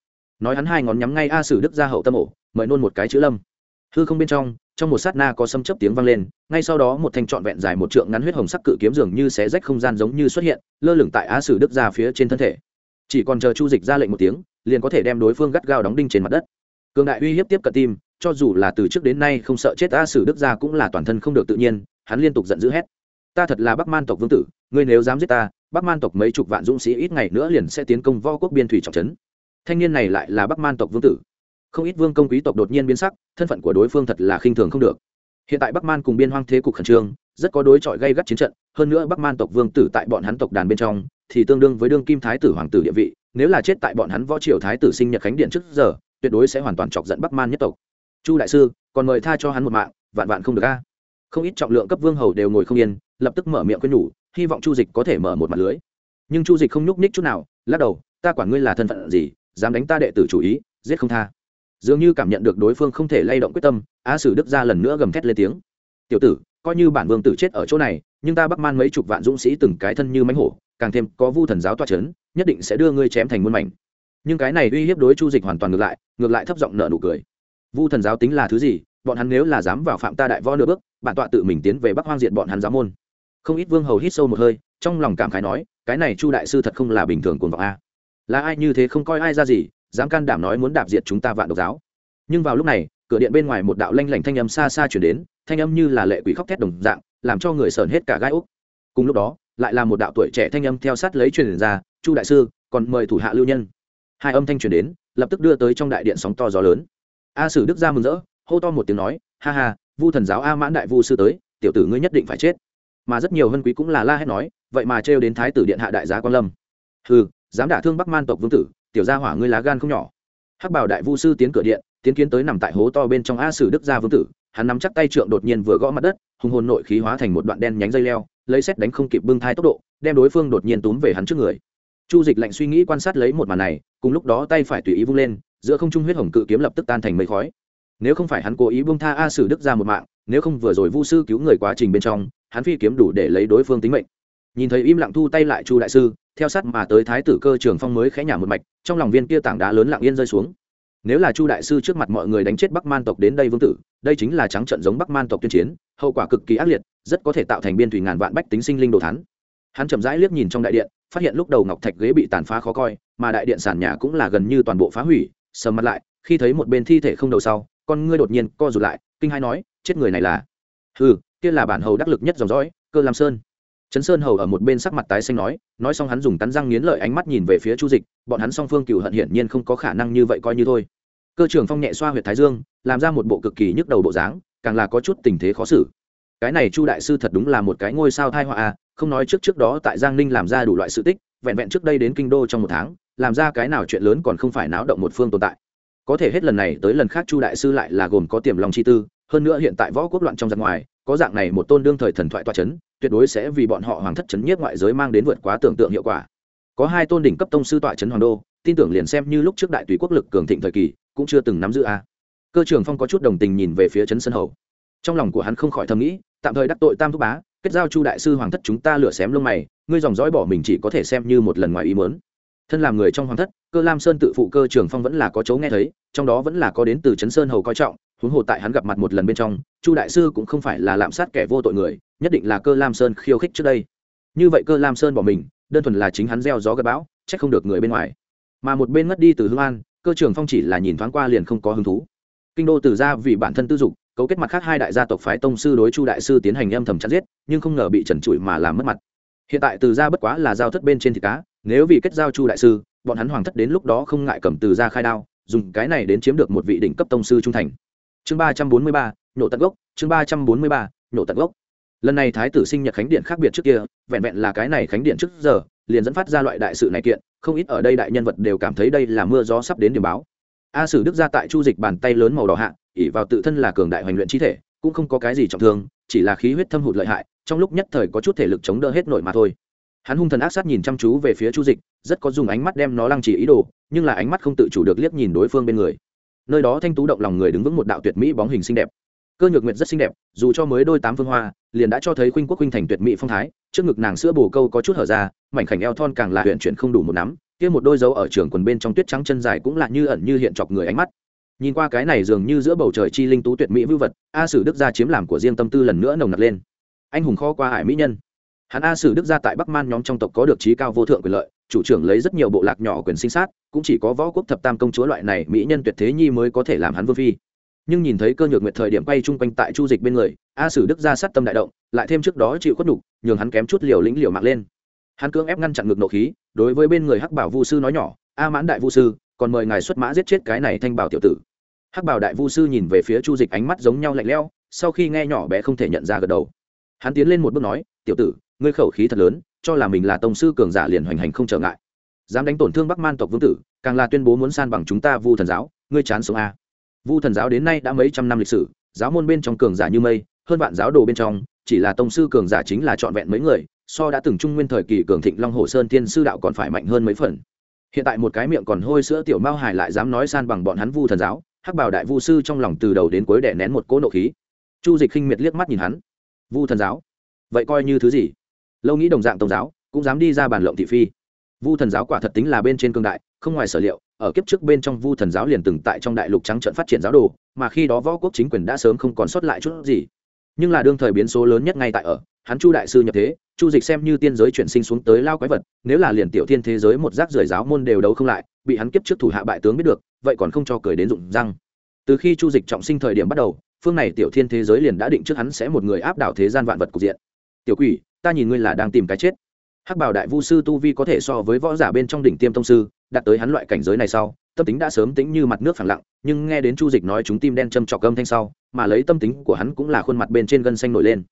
Nói hắn hai ngón nhắm ngay a sử đức ra hậu tâm ổ mời nôn một cái chữ lâm hư không bên trong trong một sát na có sấm chấp tiếng vang lên, ngay sau đó một thanh trọn vẹn dài một trượng ngắn huyết hồng sắc cự kiếm dường như xé rách không gian giống như xuất hiện, lơ lửng tại á sử đức ra phía trên thân thể. Chỉ còn chờ chu dịch ra lệnh một tiếng, liền có thể đem đối phương gắt gao đóng đinh trên mặt đất. Cường đại uy hiếp tiếp cận tim, cho dù là từ trước đến nay không sợ chết á sử đức ra cũng là toàn thân không được tự nhiên, hắn liên tục giận dữ hét. Ta thật là bắc man tộc vương tử, ngươi nếu dám giết ta, bắc man tộc mấy chục vạn dũng sĩ ít ngày nữa liền sẽ tiến công vo quốc biên thủy trọng trấn. Thanh niên này lại là bắc man tộc vương tử không ít vương công quý tộc đột nhiên biến sắc, thân phận của đối phương thật là khinh thường không được. Hiện tại bắc man cùng biên hoang thế cục khẩn trương, rất có đối chọi gây gắt chiến trận, hơn nữa bắc man tộc vương tử tại bọn hắn tộc đàn bên trong, thì tương đương với đương kim thái tử hoàng tử địa vị, nếu là chết tại bọn hắn võ triều thái tử sinh nhật khánh điện trước giờ, tuyệt đối sẽ hoàn toàn chọc giận bắc man nhất tộc. Chu đại sư, còn mời tha cho hắn một mạng, vạn vạn không được a. Không ít trọng lượng cấp vương hầu đều ngồi không yên, lập tức mở miệng quên nhủ, hy vọng chu dịch có thể mở một mặt lưới. Nhưng chu dịch không nhúc ních chút nào, lắc đầu, ta quản ngươi là thân phận gì, dám đánh ta đệ tử chủ ý, giết không tha dường như cảm nhận được đối phương không thể lay động quyết tâm, a sử đức ra lần nữa gầm thét lên tiếng. Tiểu tử, coi như bản vương tử chết ở chỗ này, nhưng ta bắc man mấy chục vạn dũng sĩ từng cái thân như mánh hổ, càng thêm có vu thần giáo toa c h ấ n nhất định sẽ đưa ngươi chém thành muôn mảnh. Nhưng cái này uy hiếp đối chu dịch hoàn toàn ngược lại ngược lại thấp giọng nợ nụ cười. Vu thần giáo tính là thứ gì? Bọn hắn nếu là dám vào phạm ta đại võ nửa bước, bản tọa tự mình tiến về bắc hoang diện bọn hắn giáo môn. Không ít vương hầu hít sâu một hơi, trong lòng cảm khái nói, cái này chu đại sư thật không là bình thường cuồng vọng a. Là ai như thế không coi ai ra gì dám can đảm nói muốn đạp diệt chúng ta vạn độc giáo. Nhưng vào lúc này, cửa điện bên ngoài một đạo lanh lảnh thanh âm xa xa chuyển đến, thanh âm như là lệ quỷ khóc thét đồng dạng, làm cho người sờn hết cả gai úc cùng lúc đó, lại là một đạo tuổi trẻ thanh âm theo sát lấy truyền ra, chu đại sư, còn mời thủ hạ lưu nhân. Hai âm thanh truyền đến, lập tức đưa tới trong đại điện sóng to gió lớn. A sử đức ra mừng rỡ, hô to một tiếng nói, ha ha, vu thần giáo a mãn đại vu sư tới, tiểu tử ngươi nhất định phải chết. Mà rất nhiều hân quý cũng là la hét nói, vậy mà trêu đến thái tử điện hạ đại giá quan lâm. Hừ, dám đả thương bắc man tộc vương tử tiểu gia hỏa ngươi lá gan không nhỏ. Hắc bảo đại vu sư tiến cửa điện, tiến kiến tới nằm tại hố to bên trong a sử đức gia vương tử, hắn nắm chắc tay trượng đột nhiên vừa gõ mặt đất, hùng hồn nội khí hóa thành một đoạn đen nhánh dây leo, lấy xét đánh không kịp bưng thai tốc độ, đem đối phương đột nhiên túm về hắn trước người. Chu dịch lạnh suy nghĩ quan sát lấy một màn này, cùng lúc đó tay phải tùy ý vung lên, giữa không trung huyết hồng cự kiếm lập tức tan thành mây khói. Nếu không phải hắn cố ý bung tha a sử đức ra một mạng, nếu không vừa rồi vu sư cứu người quá trình bên trong, hắn phi kiếm đủ để lấy đối phương tính mệnh. Nhìn thấy im lặng thu tay lại chu đại sư theo sát mà tới thái tử cơ trường phong mới khẽ nhả một mạch, trong lòng viên kia tảng đá lớn lặng yên rơi xuống. Nếu là chu đại sư trước mặt mọi người đánh chết bắc man tộc đến đây vương tử, đây chính là trắng trận giống bắc man tộc tuyên chiến, hậu quả cực kỳ ác liệt, rất có thể tạo thành biên thủy ngàn vạn bách tính sinh linh đồ thắn hắn chậm rãi liếc nhìn trong đại điện, phát hiện lúc đầu ngọc thạch ghế bị tàn phá khó coi, mà đại điện sàn nhà cũng là gần như toàn bộ phá hủy, sầm mặt lại, khi thấy một bên thi thể không đầu sau, con ngươi đột nhiên co rụt lại, kinh hai nói, chết người này là? Ừ kia là bản hầu đắc lực nhất dòng dõi, cơ lam sơn trấn sơn hầu ở một bên sắc mặt tái xanh nói nói xong hắn dùng cắn răng nghiến lợi ánh mắt nhìn về phía chu dịch, bọn hắn song phương cừu hận hiển nhiên không có khả năng như vậy coi như thôi. Cơ trưởng phong nhẹ xoa huyệt thái dương, làm ra một bộ cực kỳ nhức đầu bộ dáng, càng là có chút tình thế khó xử. Cái này chu đại sư thật đúng là một cái ngôi sao thai họa à không nói trước trước đó tại giang ninh làm ra đủ loại sự tích, vẹn vẹn trước đây đến kinh đô trong một tháng, làm ra cái nào chuyện lớn còn không phải náo động một phương tồn tại. Có thể hết lần này tới lần khác chu đại sư lại là gồm có tiềm lòng chi tư, hơn nữa hiện tại võ quốc loạn trong giặc ngoài có dạng này một tôn đương thời thần thoại toa chấn, tuyệt đối sẽ vì bọn họ hoàng thất chấn nhiếp ngoại giới mang đến vượt quá tưởng tượng hiệu quả. Có hai tôn đỉnh cấp tông sư tọa chấn hoàng đô, tin tưởng liền xem như lúc trước đại tùy quốc lực cường thịnh thời kỳ, cũng chưa từng nắm giữ a. Cơ trường phong có chút đồng tình nhìn về phía trấn sân hầu. Trong lòng của hắn không khỏi thầm nghĩ, tạm thời đắc tội tam thúc bá, kết giao chu đại sư hoàng thất chúng ta lửa xém lông mày, ngươi dòng dõi bỏ mình chỉ có thể xem như một lần ngoài ý mớn thân làm người trong hoàng thất, cơ lam sơn tự phụ cơ trường phong vẫn là có chấu nghe thấy, trong đó vẫn là có đến từ trấn sơn hầu coi trọng huống hồ tại hắn gặp mặt một lần bên trong, chu đại sư cũng không phải là lạm sát kẻ vô tội người, nhất định là cơ lam sơn khiêu khích trước đây. Như vậy cơ lam sơn bỏ mình, đơn thuần là chính hắn gieo gió gây bão trách không được người bên ngoài. Mà một bên mất đi từ hương an, cơ trường phong chỉ là nhìn thoáng qua liền không có hứng thú. Kinh đô từ ra vì bản thân tư dục, cấu kết mặt khác hai đại gia tộc phái tông sư đối chu đại sư tiến hành âm thầm chặt giết, nhưng không ngờ bị trần trụi mà làm mất mặt. Hiện tại từ ra bất quá là giao thất bên trên thịt cá, nếu vì kết giao chu đại sư, bọn hắn hoàng thất đến lúc đó không ngại cầm từ ra khai đao, dùng cái này đến chiếm được một vị đỉnh cấp tông sư trung thành chương ba trăm bốn mươi ba, nhổ tận gốc. Chương ba trăm bốn mươi ba, nhổ tận gốc. Lần này thái tử sinh nhật khánh điện khác biệt trước kia, vẹn vẹn là cái này khánh điện trước giờ, liền dẫn phát ra loại đại sự này kiện, không ít ở đây đại nhân vật đều cảm thấy đây là mưa gió sắp đến điểm báo. A sử đức ra tại chu dịch bàn tay lớn màu đỏ hạ ỉ vào tự thân là cường đại hoành luyện chi thể, cũng không có cái gì trọng thương, chỉ là khí huyết thâm hụt lợi hại, trong lúc nhất thời có chút thể lực chống đỡ hết nổi mà thôi. Hắn hung thần ác sát nhìn chăm chú về phía chu dịch, rất có dùng ánh mắt đem nó lăng trì ý đồ, nhưng là ánh mắt không tự chủ được liếc nhìn đối phương bên người nơi đó thanh tú động lòng người đứng vững một đạo tuyệt mỹ bóng hình xinh đẹp. Cơ nhược nguyệt rất xinh đẹp, dù cho mới đôi tám phương hoa, liền đã cho thấy khuynh quốc khuynh thành tuyệt mỹ phong thái. Trước ngực nàng sữa bồ câu có chút hở ra, mảnh khảnh eo thon càng là huyện chuyển không đủ một nắm. Kia một đôi dấu ở trường quần bên trong tuyết trắng chân dài cũng là như ẩn như hiện chọc người ánh mắt. Nhìn qua cái này dường như giữa bầu trời chi linh tú tuyệt mỹ vưu vật, a sử đức gia chiếm làm của riêng tâm tư lần nữa nồng nặc lên. Anh hùng kho qua hải mỹ nhân. Hắn a sử đức gia tại bắc man nhóm trong tộc có được trí cao vô thượng quyền lợi chủ trưởng lấy rất nhiều bộ lạc nhỏ quyền sinh sát, cũng chỉ có võ quốc thập tam công chúa loại này mỹ nhân tuyệt thế nhi mới có thể làm hắn vương phi. Nhưng nhìn thấy cơ nhược nguyệt thời điểm quay chung quanh tại chu dịch bên người, a sử đức ra sát tâm đại động, lại thêm trước đó chịu khuất đục nhường hắn kém chút liều lĩnh liều mạng lên. Hắn cưỡng ép ngăn chặn ngực nộ khí, đối với bên người hắc bảo vu sư nói nhỏ, a mãn đại vu sư, còn mời ngài xuất mã giết chết cái này thanh bảo tiểu tử. Hắc bảo đại vu sư nhìn về phía chu dịch ánh mắt giống nhau lạnh lẽo, sau khi nghe nhỏ bé không thể nhận ra gật đầu. Hắn tiến lên một bước nói, tiểu tử, ngươi khẩu khí thật lớn cho là mình là tông sư cường giả liền hoành hành không trở ngại. Dám đánh tổn thương bắc man tộc vương tử, càng là tuyên bố muốn san bằng chúng ta vu thần giáo, ngươi chán sống a vu thần giáo đến nay đã mấy trăm năm lịch sử, giáo môn bên trong cường giả như mây, hơn vạn giáo đồ bên trong, chỉ là tông sư cường giả chính là trọn vẹn mấy người, so đã từng trung nguyên thời kỳ cường thịnh long hồ sơn thiên sư đạo còn phải mạnh hơn mấy phần. Hiện tại một cái miệng còn hôi sữa tiểu mao hải lại dám nói san bằng bọn hắn vu thần giáo, hắc bảo đại vu sư trong lòng từ đầu đến cuối đẻ nén một cỗ nộ khí. Chu dịch khinh miệt liếc mắt nhìn hắn. Vu thần giáo? Vậy coi như thứ gì? Lâu nghĩ đồng dạng tôn giáo, cũng dám đi ra bàn lộng thị phi. Vu thần giáo quả thật tính là bên trên cương đại, không ngoài sở liệu, ở kiếp trước bên trong vu thần giáo liền từng tại trong đại lục trắng trận phát triển giáo đồ, mà khi đó võ quốc chính quyền đã sớm không còn sót lại chút gì. Nhưng là đương thời biến số lớn nhất ngay tại ở, hắn chu đại sư nhập thế, chu dịch xem như tiên giới chuyển sinh xuống tới lao quái vật, nếu là liền tiểu thiên thế giới một rác rưởi giáo môn đều đấu không lại, bị hắn kiếp trước thủ hạ bại tướng biết được, vậy còn không cho cười đến rụng răng. Từ khi chu dịch trọng sinh thời điểm bắt đầu, phương này tiểu thiên thế giới liền đã định trước hắn sẽ một người áp đảo thế gian vạn vật cục diện. Tiểu quỷ ta nhìn ngươi là đang tìm cái chết. Hắc bảo đại vu sư tu vi có thể so với võ giả bên trong đỉnh tiêm tông sư, đạt tới hắn loại cảnh giới này sau, tâm tính đã sớm tính như mặt nước phẳng lặng, nhưng nghe đến chu dịch nói chúng tim đen châm trọc âm thanh sau, mà lấy tâm tính của hắn cũng là khuôn mặt bên trên gân xanh nổi lên.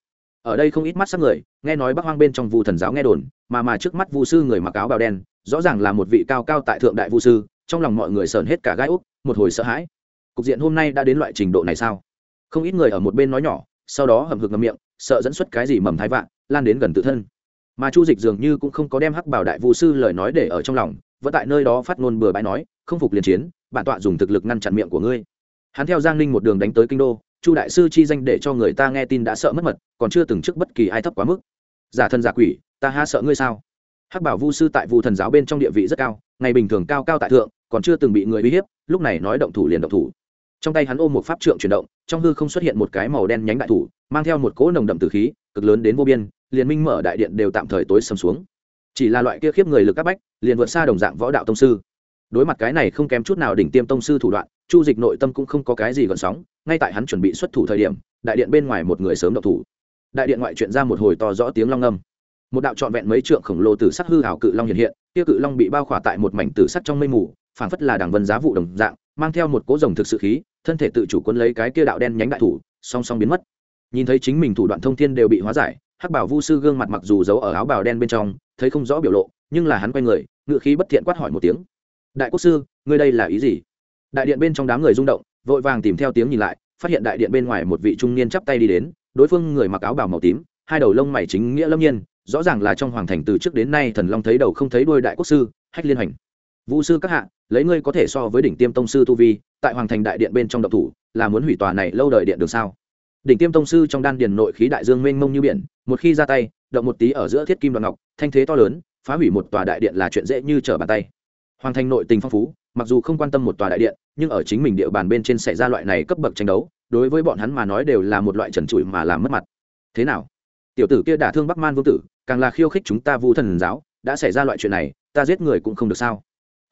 Ở đây không ít mắt sắc người, nghe nói bắc hoang bên trong vu thần giáo nghe đồn, mà mà trước mắt vu sư người mặc áo bào đen, rõ ràng là một vị cao cao tại thượng đại vu sư, trong lòng mọi người sờn hết cả gai úc, một hồi sợ hãi. Cục diện hôm nay đã đến loại trình độ này sao? Không ít người ở một bên nói nhỏ, sau đó hầm hực ngầm miệng, sợ dẫn xuất cái gì mầm thái vạn lan đến gần tự thân. Mà chu dịch dường như cũng không có đem hắc bảo đại vũ sư lời nói để ở trong lòng, vẫn tại nơi đó phát ngôn bừa bãi nói, không phục liền chiến, bản tọa dùng thực lực ngăn chặn miệng của ngươi. Hắn theo giang ninh một đường đánh tới kinh đô, chu đại sư chi danh để cho người ta nghe tin đã sợ mất mật, còn chưa từng trước bất kỳ ai thấp quá mức. Giả thân giả quỷ, ta ha sợ ngươi sao? Hắc bảo vu sư tại vu thần giáo bên trong địa vị rất cao, ngày bình thường cao cao tại thượng, còn chưa từng bị người uy hiếp, lúc này nói động thủ liền động thủ. Trong tay hắn ôm một pháp trượng chuyển động trong hư không xuất hiện một cái màu đen nhánh đại thủ, mang theo một cỗ nồng đậm từ khí, cực lớn đến vô biên, liền minh mở đại điện đều tạm thời tối sầm xuống. Chỉ là loại kia khiếp người lực các bách, liền vượt xa đồng dạng võ đạo tông sư. Đối mặt cái này không kém chút nào đỉnh tiêm tông sư thủ đoạn, chu dịch nội tâm cũng không có cái gì gợn sóng, ngay tại hắn chuẩn bị xuất thủ thời điểm, đại điện bên ngoài một người sớm độc thủ. Đại điện ngoại chuyện ra một hồi to rõ tiếng long âm một đạo trọn vẹn mấy trượng khổng lồ tử sắc hư hảo cự long hiện hiện, kia cự long bị bao khỏa tại một mảnh tử sắc trong mây mù phảng phất là đảng vân giá vụ đồng dạng, mang theo một cỗ rồng thực sự khí, thân thể tự chủ quân lấy cái kia đạo đen nhánh đại thủ, song song biến mất. Nhìn thấy chính mình thủ đoạn thông thiên đều bị hóa giải, hắc bảo vu sư gương mặt mặc dù giấu ở áo bào đen bên trong, thấy không rõ biểu lộ, nhưng là hắn quay người, ngựa khí bất thiện quát hỏi một tiếng. Đại quốc sư, ngươi đây là ý gì? Đại điện bên trong đám người rung động, vội vàng tìm theo tiếng nhìn lại, phát hiện đại điện bên ngoài một vị trung niên chắp tay đi đến, đối phương người mặc áo bào màu tím, hai đầu lông mày chính nghĩa lâm nhiên, rõ ràng là trong hoàng thành từ trước đến nay thần long thấy đầu không thấy đuôi đại quốc sư, hách liên hành. Vũ sư các hạ lấy ngươi có thể so với đỉnh tiêm tông sư tu vi, tại hoàng thành đại điện bên trong độc thủ, là muốn hủy tòa này lâu đời điện được sao? Đỉnh tiêm tông sư trong đan điền nội khí đại dương mênh mông như biển, một khi ra tay, động một tí ở giữa thiết kim đoàn ngọc, thanh thế to lớn, phá hủy một tòa đại điện là chuyện dễ như trở bàn tay. Hoàng thành nội tình phong phú, mặc dù không quan tâm một tòa đại điện, nhưng ở chính mình địa bàn bên trên xảy ra loại này cấp bậc tranh đấu, đối với bọn hắn mà nói đều là một loại trần trụi mà làm mất mặt. Thế nào? Tiểu tử kia đả thương bắc man vương tử, càng là khiêu khích chúng ta vu thần giáo, đã xảy ra loại chuyện này, ta giết người cũng không được sao?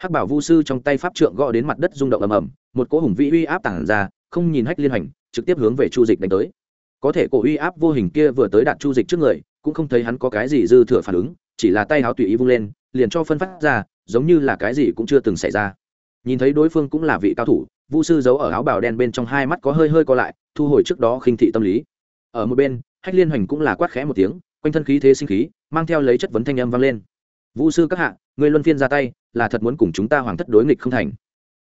Hắc bảo vu sư trong tay pháp trượng gõ đến mặt đất rung động ầm ầm, một cỗ hùng vĩ uy áp tản ra, không nhìn hách liên hành, trực tiếp hướng về chu dịch đánh tới. Có thể cổ uy áp vô hình kia vừa tới đạt chu dịch trước người, cũng không thấy hắn có cái gì dư thừa phản ứng, chỉ là tay háo tùy ý vung lên, liền cho phân phát ra, giống như là cái gì cũng chưa từng xảy ra. Nhìn thấy đối phương cũng là vị cao thủ, vu sư giấu ở áo bào đen bên trong hai mắt có hơi hơi co lại, thu hồi trước đó khinh thị tâm lý. Ở một bên, hách liên hoành cũng là quát khẽ một tiếng, quanh thân khí thế sinh khí, mang theo lấy chất vấn thanh âm vang lên. Vũ sư các hạ, người luân phiên ra tay là thật muốn cùng chúng ta hoàng thất đối nghịch không thành.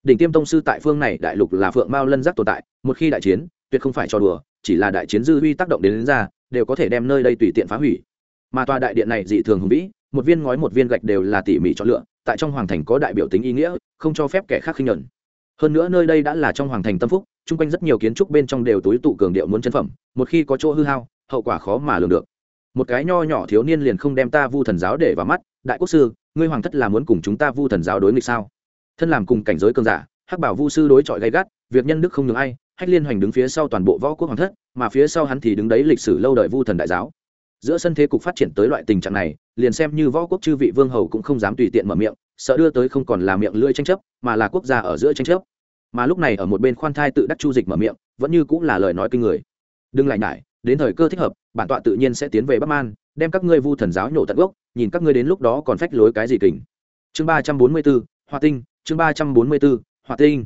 Đỉnh tiêm tông sư tại phương này đại lục là phượng mao lân giác tồn tại một khi đại chiến tuyệt không phải cho đùa chỉ là đại chiến dư uy tác động đến, đến ra đều có thể đem nơi đây tùy tiện phá hủy. Mà tòa đại điện này dị thường hùng vĩ một viên ngói một viên gạch đều là tỉ mỉ chọn lựa tại trong hoàng thành có đại biểu tính ý nghĩa không cho phép kẻ khác khinh nhẫn hơn nữa nơi đây đã là trong hoàng thành tâm phúc chung quanh rất nhiều kiến trúc bên trong đều túi tụ cường điệu muốn chân phẩm một khi có chỗ hư hao hậu quả khó mà lường được. Một cái nho nhỏ thiếu niên liền không đem ta vu thần giáo để vào mắt đại quốc sư ngươi hoàng thất là muốn cùng chúng ta vu thần giáo đối nghịch sao? Thân làm cùng cảnh giới cơn giả, hắc bảo vu sư đối chọi gay gắt, việc nhân đức không ngừng ai, hách liên hoành đứng phía sau toàn bộ võ quốc hoàng thất, mà phía sau hắn thì đứng đấy lịch sử lâu đời vu thần đại giáo. Giữa sân thế cục phát triển tới loại tình trạng này, liền xem như võ quốc chư vị vương hầu cũng không dám tùy tiện mở miệng, sợ đưa tới không còn là miệng lưỡi tranh chấp, mà là quốc gia ở giữa tranh chấp. Mà lúc này ở một bên khoan thai tự đắc chu dịch mở miệng, vẫn như cũng là lời nói kinh người. Đừng lại nhải, đến thời cơ thích hợp, bản tọa tự nhiên sẽ tiến về bắc man đem các ngươi vu thần giáo nhổ tận gốc, nhìn các ngươi đến lúc đó còn phách lối cái gì kình. Chương ba trăm bốn mươi b ố hoa tinh, chương ba trăm bốn mươi b ố hoa tinh.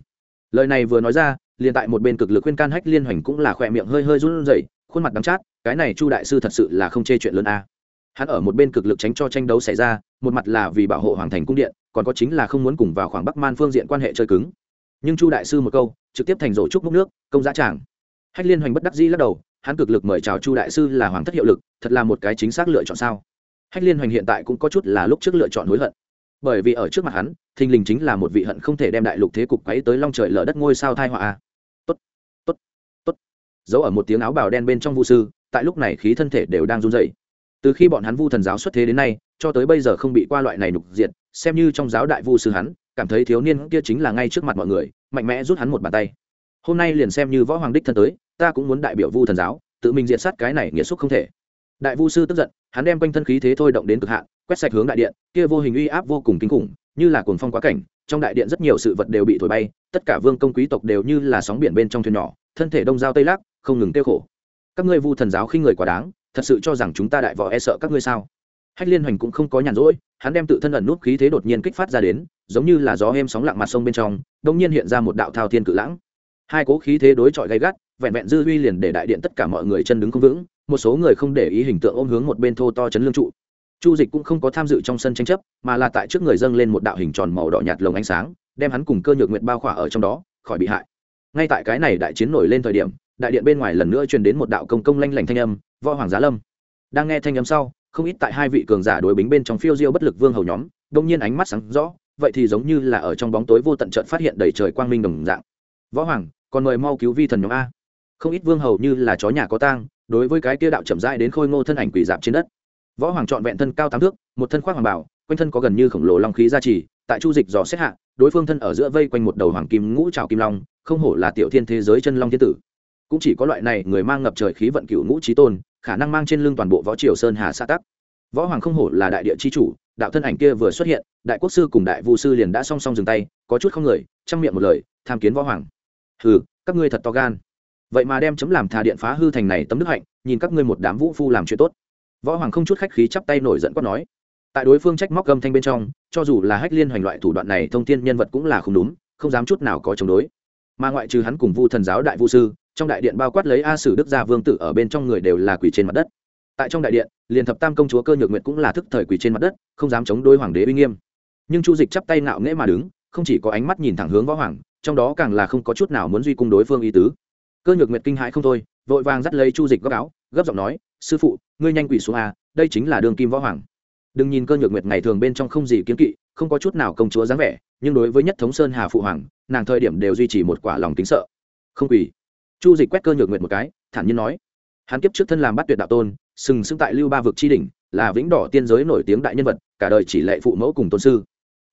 Lời này vừa nói ra, liền tại một bên cực lực khuyên can hách liên hoành cũng là khỏe miệng hơi hơi run rẩy, khuôn mặt đắng chát, cái này chu đại sư thật sự là không chê chuyện lớn a. Hắn ở một bên cực lực tránh cho tranh đấu xảy ra, một mặt là vì bảo hộ hoàng thành cung điện, còn có chính là không muốn cùng vào khoảng bắc man phương diện quan hệ chơi cứng. Nhưng chu đại sư một câu, trực tiếp thành rổ trúc múc nước, công giá tràng. Hách liên hoành bất đắc dĩ lắc đầu hắn cực lực mời chào chu đại sư là hoàng thất hiệu lực, thật là một cái chính xác lựa chọn sao? Hách liên hoành hiện tại cũng có chút là lúc trước lựa chọn hối hận. Bởi vì ở trước mặt hắn, thình lình chính là một vị hận không thể đem đại lục thế cục quấy tới long trời lở đất ngôi sao thai họa tốt tốt tốt. Giấu ở một tiếng áo bào đen bên trong vu sư, tại lúc này khí thân thể đều đang run rẩy. Từ khi bọn hắn vu thần giáo xuất thế đến nay, cho tới bây giờ không bị qua loại này nục diện, xem như trong giáo đại vu sư hắn, cảm thấy thiếu niên kia chính là ngay trước mặt mọi người, mạnh mẽ rút hắn một bàn tay. Hôm nay liền xem như võ hoàng đích thân tới ta cũng muốn đại biểu vu thần giáo, tự mình diện sát cái này nghĩa xúc không thể. Đại vu sư tức giận, hắn đem quanh thân khí thế thôi động đến cực hạn, quét sạch hướng đại điện, kia vô hình uy áp vô cùng kinh khủng, như là cuồng phong quá cảnh, trong đại điện rất nhiều sự vật đều bị thổi bay, tất cả vương công quý tộc đều như là sóng biển bên trong thuyền nhỏ, thân thể đông giao tây lắc, không ngừng tiêu khổ. Các ngươi vu thần giáo khi người quá đáng, thật sự cho rằng chúng ta đại võ e sợ các ngươi sao? Hách liên hoành cũng không có nhàn rỗi, hắn đem tự thân ẩn nút khí thế đột nhiên kích phát ra đến, giống như là gió êm sóng lặng mặt sông bên trong, đông nhiên hiện ra một đạo thao thiên cự lãng. Hai cố khí thế đối chọi gay gắt vẹn vẹn dư uy liền để đại điện tất cả mọi người chân đứng không vững, một số người không để ý hình tượng ôm hướng một bên thô to chấn lương trụ. Chu dịch cũng không có tham dự trong sân tranh chấp, mà là tại trước người dâng lên một đạo hình tròn màu đỏ nhạt lồng ánh sáng, đem hắn cùng cơ nhược nguyện bao khỏa ở trong đó, khỏi bị hại. Ngay tại cái này đại chiến nổi lên thời điểm, đại điện bên ngoài lần nữa truyền đến một đạo công công lanh lảnh thanh âm, võ hoàng giá lâm. Đang nghe thanh âm sau, không ít tại hai vị cường giả đối bính bên trong phiêu diêu bất lực vương hầu nhóm, đông nhiên ánh mắt sáng rõ, vậy thì giống như là ở trong bóng tối vô tận trận phát hiện đầy trời quang minh đồng dạng. Võ hoàng, còn mời mau cứu vi thần nhóm a không ít vương hầu như là chó nhà có tang, đối với cái kia đạo chậm rãi đến khôi ngô thân ảnh quỷ dạp trên đất. Võ hoàng trọn vẹn thân cao tám thước, một thân khoác hoàng bảo, quanh thân có gần như khổng lồ long khí gia trì, tại chu dịch dò xét hạ, đối phương thân ở giữa vây quanh một đầu hoàng kim ngũ trào kim long, không hổ là tiểu thiên thế giới chân long thiên tử. Cũng chỉ có loại này người mang ngập trời khí vận cựu ngũ trí tôn, khả năng mang trên lưng toàn bộ võ triều sơn hà sa tắc. Võ hoàng không hổ là đại địa chi chủ, đạo thân ảnh kia vừa xuất hiện, đại quốc sư cùng đại vu sư liền đã song song dừng tay, có chút không người chăm miệng một lời, tham kiến võ hoàng. Hừ, các ngươi thật to gan vậy mà đem chấm làm thà điện phá hư thành này tấm đức hạnh, nhìn các ngươi một đám vũ phu làm chuyện tốt. Võ hoàng không chút khách khí chắp tay nổi giận quát nói. Tại đối phương trách móc âm thanh bên trong, cho dù là hách liên hoành loại thủ đoạn này thông tin nhân vật cũng là không đúng, không dám chút nào có chống đối. Mà ngoại trừ hắn cùng vu thần giáo đại vu sư, trong đại điện bao quát lấy a sử đức gia vương tử ở bên trong người đều là quỷ trên mặt đất. Tại trong đại điện, liền thập tam công chúa cơ nhược nguyện cũng là thức thời quỷ trên mặt đất, không dám chống đối hoàng đế uy nghiêm. Nhưng chu dịch chắp tay ngạo nghễ mà đứng, không chỉ có ánh mắt nhìn thẳng hướng võ hoàng, trong đó càng là không có chút nào muốn duy cung đối phương y tứ cơ nhược nguyệt kinh hãi không thôi, vội vàng dắt lấy chu dịch góc áo, gấp giọng nói, sư phụ, ngươi nhanh quỷ xuống à? đây chính là đường kim võ hoàng. Đừng nhìn cơ nhược nguyệt ngày thường bên trong không gì kiến kỵ, không có chút nào công chúa dáng vẻ, nhưng đối với nhất thống sơn hà phụ hoàng, nàng thời điểm đều duy trì một quả lòng tính sợ. Không quỷ. Chu dịch quét cơ nhược nguyệt một cái, thản nhiên nói, hắn kiếp trước thân làm bắt tuyệt đạo tôn, sừng sững tại lưu ba vực tri đỉnh, là vĩnh đỏ tiên giới nổi tiếng đại nhân vật, cả đời chỉ lệ phụ mẫu cùng tôn sư.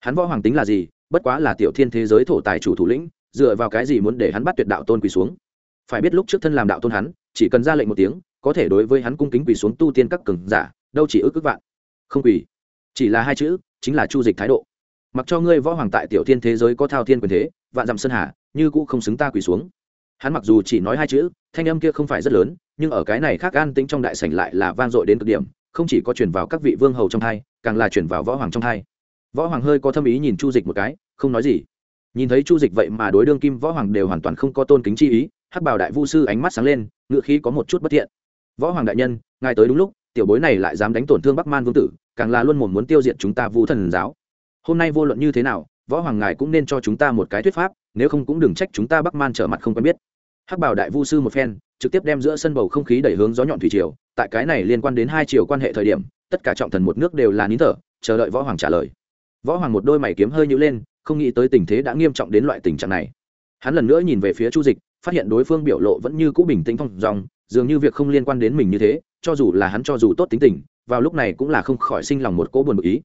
Hắn võ hoàng tính là gì, bất quá là tiểu thiên thế giới thổ tài chủ thủ lĩnh, dựa vào cái gì muốn để hắn bắt tuyệt đạo tôn quỳ xuống? Phải biết lúc trước thân làm đạo tôn hắn, chỉ cần ra lệnh một tiếng, có thể đối với hắn cung kính quỳ xuống tu tiên các cường giả, đâu chỉ ước ước vạn. Không quỳ, chỉ là hai chữ, chính là chu dịch thái độ. Mặc cho ngươi võ hoàng tại tiểu thiên thế giới có thao thiên quyền thế, vạn dặm sơn hà, như cũ không xứng ta quỳ xuống. Hắn mặc dù chỉ nói hai chữ, thanh âm kia không phải rất lớn, nhưng ở cái này khác an tĩnh trong đại sảnh lại là vang dội đến cực điểm, không chỉ có chuyển vào các vị vương hầu trong hai, càng là chuyển vào võ hoàng trong hai. Võ hoàng hơi có thâm ý nhìn chu dịch một cái, không nói gì. Nhìn thấy chu dịch vậy mà đối đương kim võ hoàng đều hoàn toàn không có tôn kính chi ý hắc bảo đại vu sư ánh mắt sáng lên, ngựa khí có một chút bất thiện. Võ hoàng đại nhân, ngài tới đúng lúc, tiểu bối này lại dám đánh tổn thương bắc man vương tử, càng là luôn mồm muốn tiêu diệt chúng ta vu thần giáo. Hôm nay vô luận như thế nào, võ hoàng ngài cũng nên cho chúng ta một cái thuyết pháp, nếu không cũng đừng trách chúng ta bắc man trở mặt không quen biết. Hắc bảo đại vu sư một phen, trực tiếp đem giữa sân bầu không khí đẩy hướng gió nhọn thủy triều, tại cái này liên quan đến hai chiều quan hệ thời điểm, tất cả trọng thần một nước đều là nín thở, chờ đợi võ hoàng trả lời. Võ hoàng một đôi mày kiếm hơi nhữ lên, không nghĩ tới tình thế đã nghiêm trọng đến loại tình trạng này. Hắn lần nữa nhìn về phía chu dịch phát hiện đối phương biểu lộ vẫn như cũ bình tĩnh phong dòng dường như việc không liên quan đến mình như thế, cho dù là hắn cho dù tốt tính tình, vào lúc này cũng là không khỏi sinh lòng một cỗ buồn bực ý.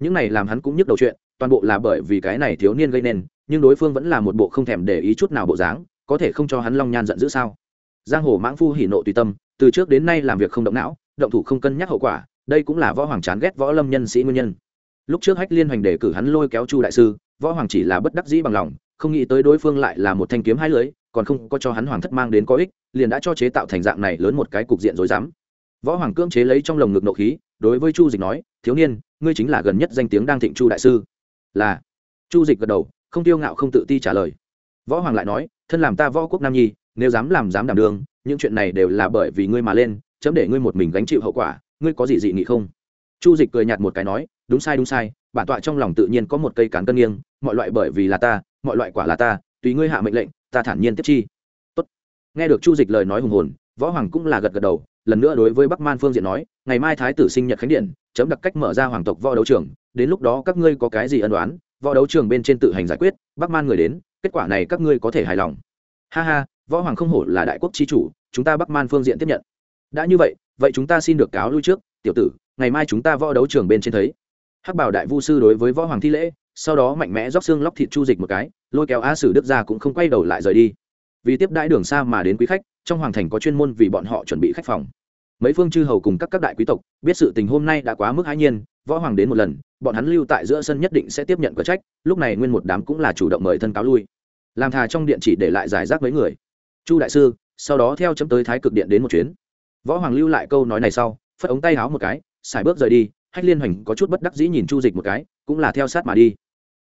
Những này làm hắn cũng nhức đầu chuyện, toàn bộ là bởi vì cái này thiếu niên gây nên, nhưng đối phương vẫn là một bộ không thèm để ý chút nào bộ dáng, có thể không cho hắn long nhan giận dữ sao? Giang hồ mãng phu hỉ nộ tùy tâm, từ trước đến nay làm việc không động não, động thủ không cân nhắc hậu quả, đây cũng là võ hoàng chán ghét võ lâm nhân sĩ nguyên nhân. Lúc trước hách liên hoành đề cử hắn lôi kéo chu đại sư, võ hoàng chỉ là bất đắc dĩ bằng lòng không nghĩ tới đối phương lại là một thanh kiếm hai lưới, còn không có cho hắn hoàng thất mang đến có ích, liền đã cho chế tạo thành dạng này lớn một cái cục diện rối rắm. Võ hoàng cưỡng chế lấy trong lồng ngực nộ khí, đối với chu dịch nói, thiếu niên, ngươi chính là gần nhất danh tiếng đang thịnh chu đại sư. Là. Chu dịch gật đầu, không tiêu ngạo không tự ti trả lời. Võ hoàng lại nói, thân làm ta võ quốc nam nhi, nếu dám làm dám đảm đường những chuyện này đều là bởi vì ngươi mà lên, chấm để ngươi một mình gánh chịu hậu quả, ngươi có gì dị nghị không? Chu dịch cười nhạt một cái nói đúng sai đúng sai, bản tọa trong lòng tự nhiên có một cây cán cân nghiêng, mọi loại bởi vì là ta, mọi loại quả là ta, tùy ngươi hạ mệnh lệnh, ta thản nhiên tiếp chi. Tốt. nghe được chu dịch lời nói hùng hồn, võ hoàng cũng là gật gật đầu, lần nữa đối với bắc man phương diện nói, ngày mai thái tử sinh nhật khánh điện, chấm đặc cách mở ra hoàng tộc võ đấu trường, đến lúc đó các ngươi có cái gì ân đoán võ đấu trường bên trên tự hành giải quyết, bắc man người đến, kết quả này các ngươi có thể hài lòng. Ha ha, võ hoàng không hổ là đại quốc chi chủ, chúng ta bắc man phương diện tiếp nhận. Đã như vậy vậy chúng ta xin được cáo lui trước, tiểu tử, ngày mai chúng ta võ đấu trường bên trên thấy hắc bảo đại vu sư đối với võ hoàng thi lễ, sau đó mạnh mẽ róc xương lóc thịt chu dịch một cái, lôi kéo a sử đức ra cũng không quay đầu lại rời đi. Vì tiếp đãi đường xa mà đến quý khách, trong hoàng thành có chuyên môn vì bọn họ chuẩn bị khách phòng. Mấy phương chư hầu cùng các các đại quý tộc, biết sự tình hôm nay đã quá mức hãi nhiên, võ hoàng đến một lần, bọn hắn lưu tại giữa sân nhất định sẽ tiếp nhận cờ trách, lúc này nguyên một đám cũng là chủ động mời thân cáo lui. Làm thà trong điện chỉ để lại giải rác mấy người. Chu đại sư, sau đó theo chấm tới thái cực điện đến một chuyến. Võ hoàng lưu lại câu nói này sau, phất ống tay háo một cái, xài bước rời đi hách liên hoành có chút bất đắc dĩ nhìn chu dịch một cái, cũng là theo sát mà đi.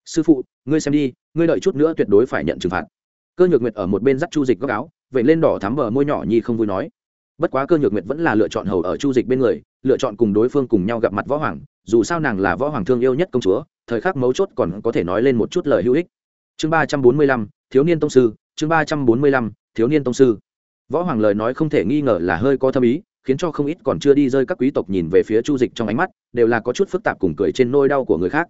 Sư phụ, ngươi xem đi, ngươi đợi chút nữa tuyệt đối phải nhận trừng phạt. Cơ nhược nguyệt ở một bên dắt chu dịch góc áo vậy lên đỏ thắm bờ môi nhỏ nhi không vui nói. Bất quá cơ nhược nguyệt vẫn là lựa chọn hầu ở chu dịch bên người, lựa chọn cùng đối phương cùng nhau gặp mặt võ hoàng, dù sao nàng là võ hoàng thương yêu nhất công chúa, thời khắc mấu chốt còn có thể nói lên một chút lời hữu ích. Chương ba trăm bốn mươi lăm, thiếu niên tông sư, chương ba trăm bốn mươi lăm, thiếu niên tông sư. Võ hoàng lời nói không thể nghi ngờ là hơi có thâm ý khiến cho không ít còn chưa đi rơi các quý tộc nhìn về phía chu dịch trong ánh mắt, đều là có chút phức tạp cùng cười trên nôi đau của người khác.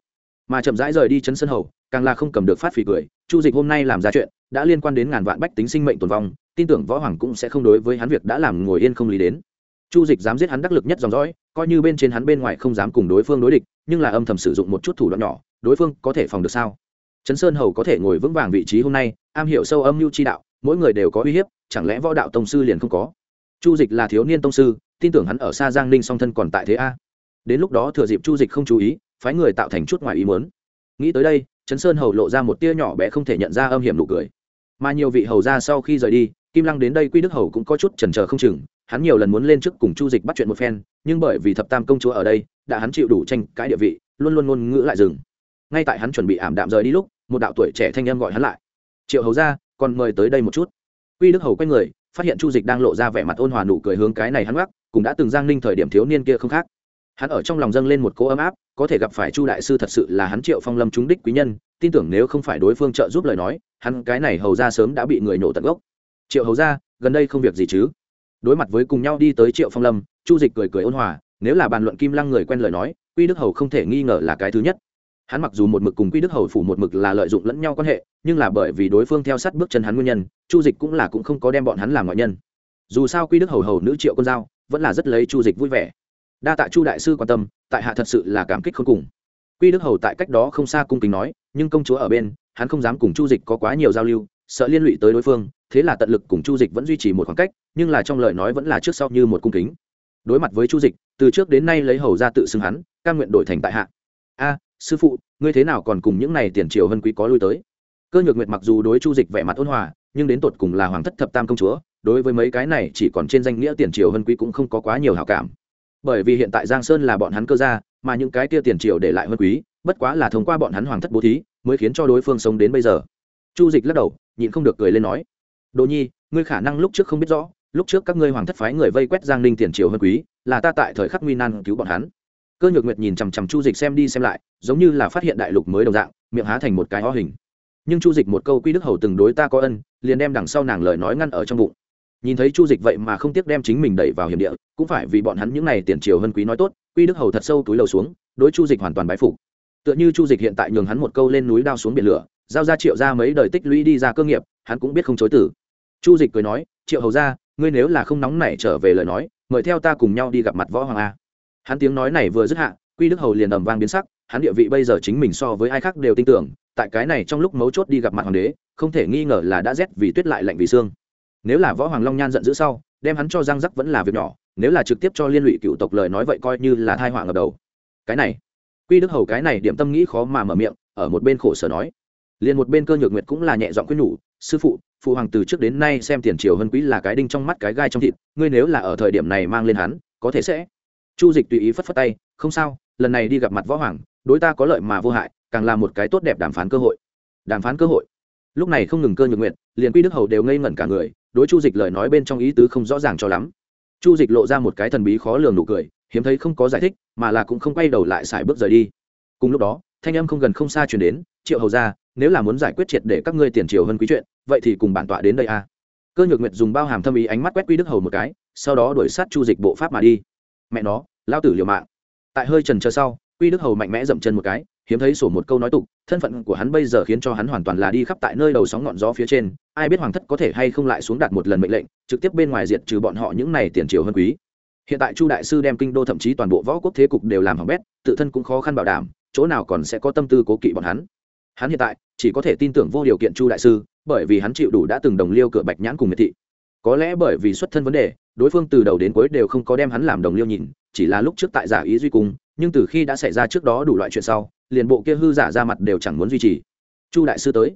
Mà chậm rãi rời đi chấn sân hầu, càng là không cầm được phát phì cười, chu dịch hôm nay làm ra chuyện, đã liên quan đến ngàn vạn bách tính sinh mệnh tồn vong, tin tưởng võ hoàng cũng sẽ không đối với hắn việc đã làm ngồi yên không lý đến. Chu dịch dám giết hắn đắc lực nhất dòng dõi, coi như bên trên hắn bên ngoài không dám cùng đối phương đối địch, nhưng là âm thầm sử dụng một chút thủ đoạn nhỏ, đối phương có thể phòng được sao? Trấn sơn hầu có thể ngồi vững vàng vị trí hôm nay, am hiểu sâu âm mưu chi đạo, mỗi người đều có uy hiếp, chẳng lẽ võ đạo tông sư liền không có? Chu dịch là thiếu niên tông sư, tin tưởng hắn ở xa giang ninh song thân còn tại thế a. Đến lúc đó thừa dịp chu dịch không chú ý, phái người tạo thành chút ngoài ý muốn. Nghĩ tới đây, trấn sơn hầu lộ ra một tia nhỏ bé không thể nhận ra âm hiểm nụ cười. Mà nhiều vị hầu ra sau khi rời đi, kim lăng đến đây quy đức hầu cũng có chút chần chờ không chừng, hắn nhiều lần muốn lên trước cùng chu dịch bắt chuyện một phen, nhưng bởi vì thập tam công chúa ở đây, đã hắn chịu đủ tranh cãi địa vị, luôn luôn ngôn ngữ lại dừng. Ngay tại hắn chuẩn bị ảm đạm rời đi lúc, một đạo tuổi trẻ thanh em gọi hắn lại. Triệu hầu ra còn mời tới đây một chút. Quy đức hầu quay người phát hiện chu dịch đang lộ ra vẻ mặt ôn hòa nụ cười hướng cái này hắn gác cũng đã từng giang ninh thời điểm thiếu niên kia không khác. Hắn ở trong lòng dâng lên một cỗ ấm áp, có thể gặp phải chu đại sư thật sự là hắn triệu phong lâm trúng đích quý nhân, tin tưởng nếu không phải đối phương trợ giúp lời nói, hắn cái này hầu ra sớm đã bị người nổ tận gốc. Triệu hầu ra gần đây không việc gì chứ? Đối mặt với cùng nhau đi tới triệu phong lâm, chu dịch cười cười ôn hòa, nếu là bàn luận kim lăng người quen lời nói, quy đức hầu không thể nghi ngờ là cái thứ nhất hắn mặc dù một mực cùng quy đức hầu phủ một mực là lợi dụng lẫn nhau quan hệ, nhưng là bởi vì đối phương theo sát bước chân hắn nguyên nhân, chu dịch cũng là cũng không có đem bọn hắn làm ngoại nhân. Dù sao quy đức hầu hầu nữ triệu con dao, vẫn là rất lấy chu dịch vui vẻ. Đa tạ chu đại sư quan tâm, tại hạ thật sự là cảm kích không cùng. Quy đức hầu tại cách đó không xa cung kính nói, nhưng công chúa ở bên, hắn không dám cùng chu dịch có quá nhiều giao lưu, sợ liên lụy tới đối phương, thế là tận lực cùng chu dịch vẫn duy trì một khoảng cách, nhưng là trong lời nói vẫn là trước sau như một cung kính. Đối mặt với chu dịch, từ trước đến nay lấy hầu ra tự xưng hắn căn nguyện đổi thành tại hạ. A sư phụ, ngươi thế nào còn cùng những này tiền triều hân quý có lui tới? Cơ nhược nguyệt mặc dù đối chu dịch vẻ mặt ôn hòa, nhưng đến tột cùng là hoàng thất thập tam công chúa, đối với mấy cái này chỉ còn trên danh nghĩa tiền triều hân quý cũng không có quá nhiều hào cảm. Bởi vì hiện tại giang sơn là bọn hắn cơ gia, mà những cái kia tiền triều để lại hân quý, bất quá là thông qua bọn hắn hoàng thất bố thí, mới khiến cho đối phương sống đến bây giờ. Chu dịch lắc đầu, nhịn không được cười lên nói đồ nhi, ngươi khả năng lúc trước không biết rõ, lúc trước các ngươi hoàng thất phái người vây quét giang ninh tiền triều hân quý, là ta tại thời khắc nguy nan cứu bọn hắn cơ nhược nguyệt nhìn chằm chằm chu dịch xem đi xem lại, giống như là phát hiện đại lục mới đồng dạng, miệng há thành một cái ho hình. Nhưng chu dịch một câu quy đức hầu từng đối ta có ân, liền đem đằng sau nàng lời nói ngăn ở trong bụng. Nhìn thấy chu dịch vậy mà không tiếc đem chính mình đẩy vào hiểm địa, cũng phải vì bọn hắn những n à y tiền triều hơn quý nói tốt, quy đức hầu thật sâu túi lầu xuống, đối chu dịch hoàn toàn bái phục. Tựa như chu dịch hiện tại nhường hắn một câu lên núi đao xuống biển lửa, giao ra triệu ra mấy đời tích lũy đi ra cơ nghiệp, hắn cũng biết không chối tử chu dịch cười nói, triệu hầu ra ngươi nếu là không nóng nảy trở về lời nói, mời theo ta cùng nhau đi gặp mặt võ hoàng a hắn tiếng nói này vừa dứt hạ, quy đức hầu liền ầm vang biến sắc, hắn địa vị bây giờ chính mình so với ai khác đều tin tưởng, tại cái này trong lúc mấu chốt đi gặp mặt hoàng đế, không thể nghi ngờ là đã rét vì tuyết lại lạnh vì xương. Nếu là võ hoàng long nhan giận dữ sau, đem hắn cho răng rắc vẫn là việc nhỏ, nếu là trực tiếp cho liên lụy cựu tộc lời nói vậy coi như là thai họa ngập đầu. Cái này, quy đức hầu cái này điểm tâm nghĩ khó mà mở miệng, ở một bên khổ sở nói. Liền một bên cơ nhược nguyệt cũng là nhẹ giọng quyết nhủ, sư phụ phụ hoàng từ trước đến nay xem tiền triều hơn quý là cái đinh trong mắt cái gai trong thịt, ngươi nếu là ở thời điểm này mang lên hắn, có thể sẽ chu dịch tùy ý phất phất tay, không sao, lần này đi gặp mặt võ hoàng, đối ta có lợi mà vô hại, càng là một cái tốt đẹp đàm phán cơ hội. Đàm phán cơ hội. Lúc này không ngừng cơ nhược nguyện, liền quy đức hầu đều ngây ngẩn cả người, đối chu dịch lời nói bên trong ý tứ không rõ ràng cho lắm. Chu dịch lộ ra một cái thần bí khó lường nụ cười, hiếm thấy không có giải thích, mà là cũng không quay đầu lại xài bước rời đi. Cùng lúc đó, thanh âm không gần không xa chuyển đến, triệu hầu ra nếu là muốn giải quyết triệt để các ngươi tiền triều hơn quý chuyện, vậy thì cùng bản tọa đến đây a. Cơ nhược nguyệt dùng bao hàm thâm ý ánh mắt quét quy đức hầu một cái, sau đó đuổi sát chu dịch bộ pháp mà đi mẹ nó, lao tử liều mạng. Tại hơi trần chờ sau, quy đức hầu mạnh mẽ dậm chân một cái, hiếm thấy sổ một câu nói tục, thân phận của hắn bây giờ khiến cho hắn hoàn toàn là đi khắp tại nơi đầu sóng ngọn gió phía trên, ai biết hoàng thất có thể hay không lại xuống đặt một lần mệnh lệnh, trực tiếp bên ngoài diệt trừ bọn họ những này tiền triều hơn quý. Hiện tại chu đại sư đem kinh đô thậm chí toàn bộ võ quốc thế cục đều làm hỏng bét, tự thân cũng khó khăn bảo đảm, chỗ nào còn sẽ có tâm tư cố kỵ bọn hắn. Hắn hiện tại chỉ có thể tin tưởng vô điều kiện chu đại sư, bởi vì hắn chịu đủ đã từng đồng liêu cửa bạch nhãn cùng miệt thị. Có lẽ bởi vì xuất thân vấn đề đối phương từ đầu đến cuối đều không có đem hắn làm đồng liêu nhìn, chỉ là lúc trước tại giả ý duy cung, nhưng từ khi đã xảy ra trước đó đủ loại chuyện sau, liền bộ kia hư giả ra mặt đều chẳng muốn duy trì. Chu đại sư tới.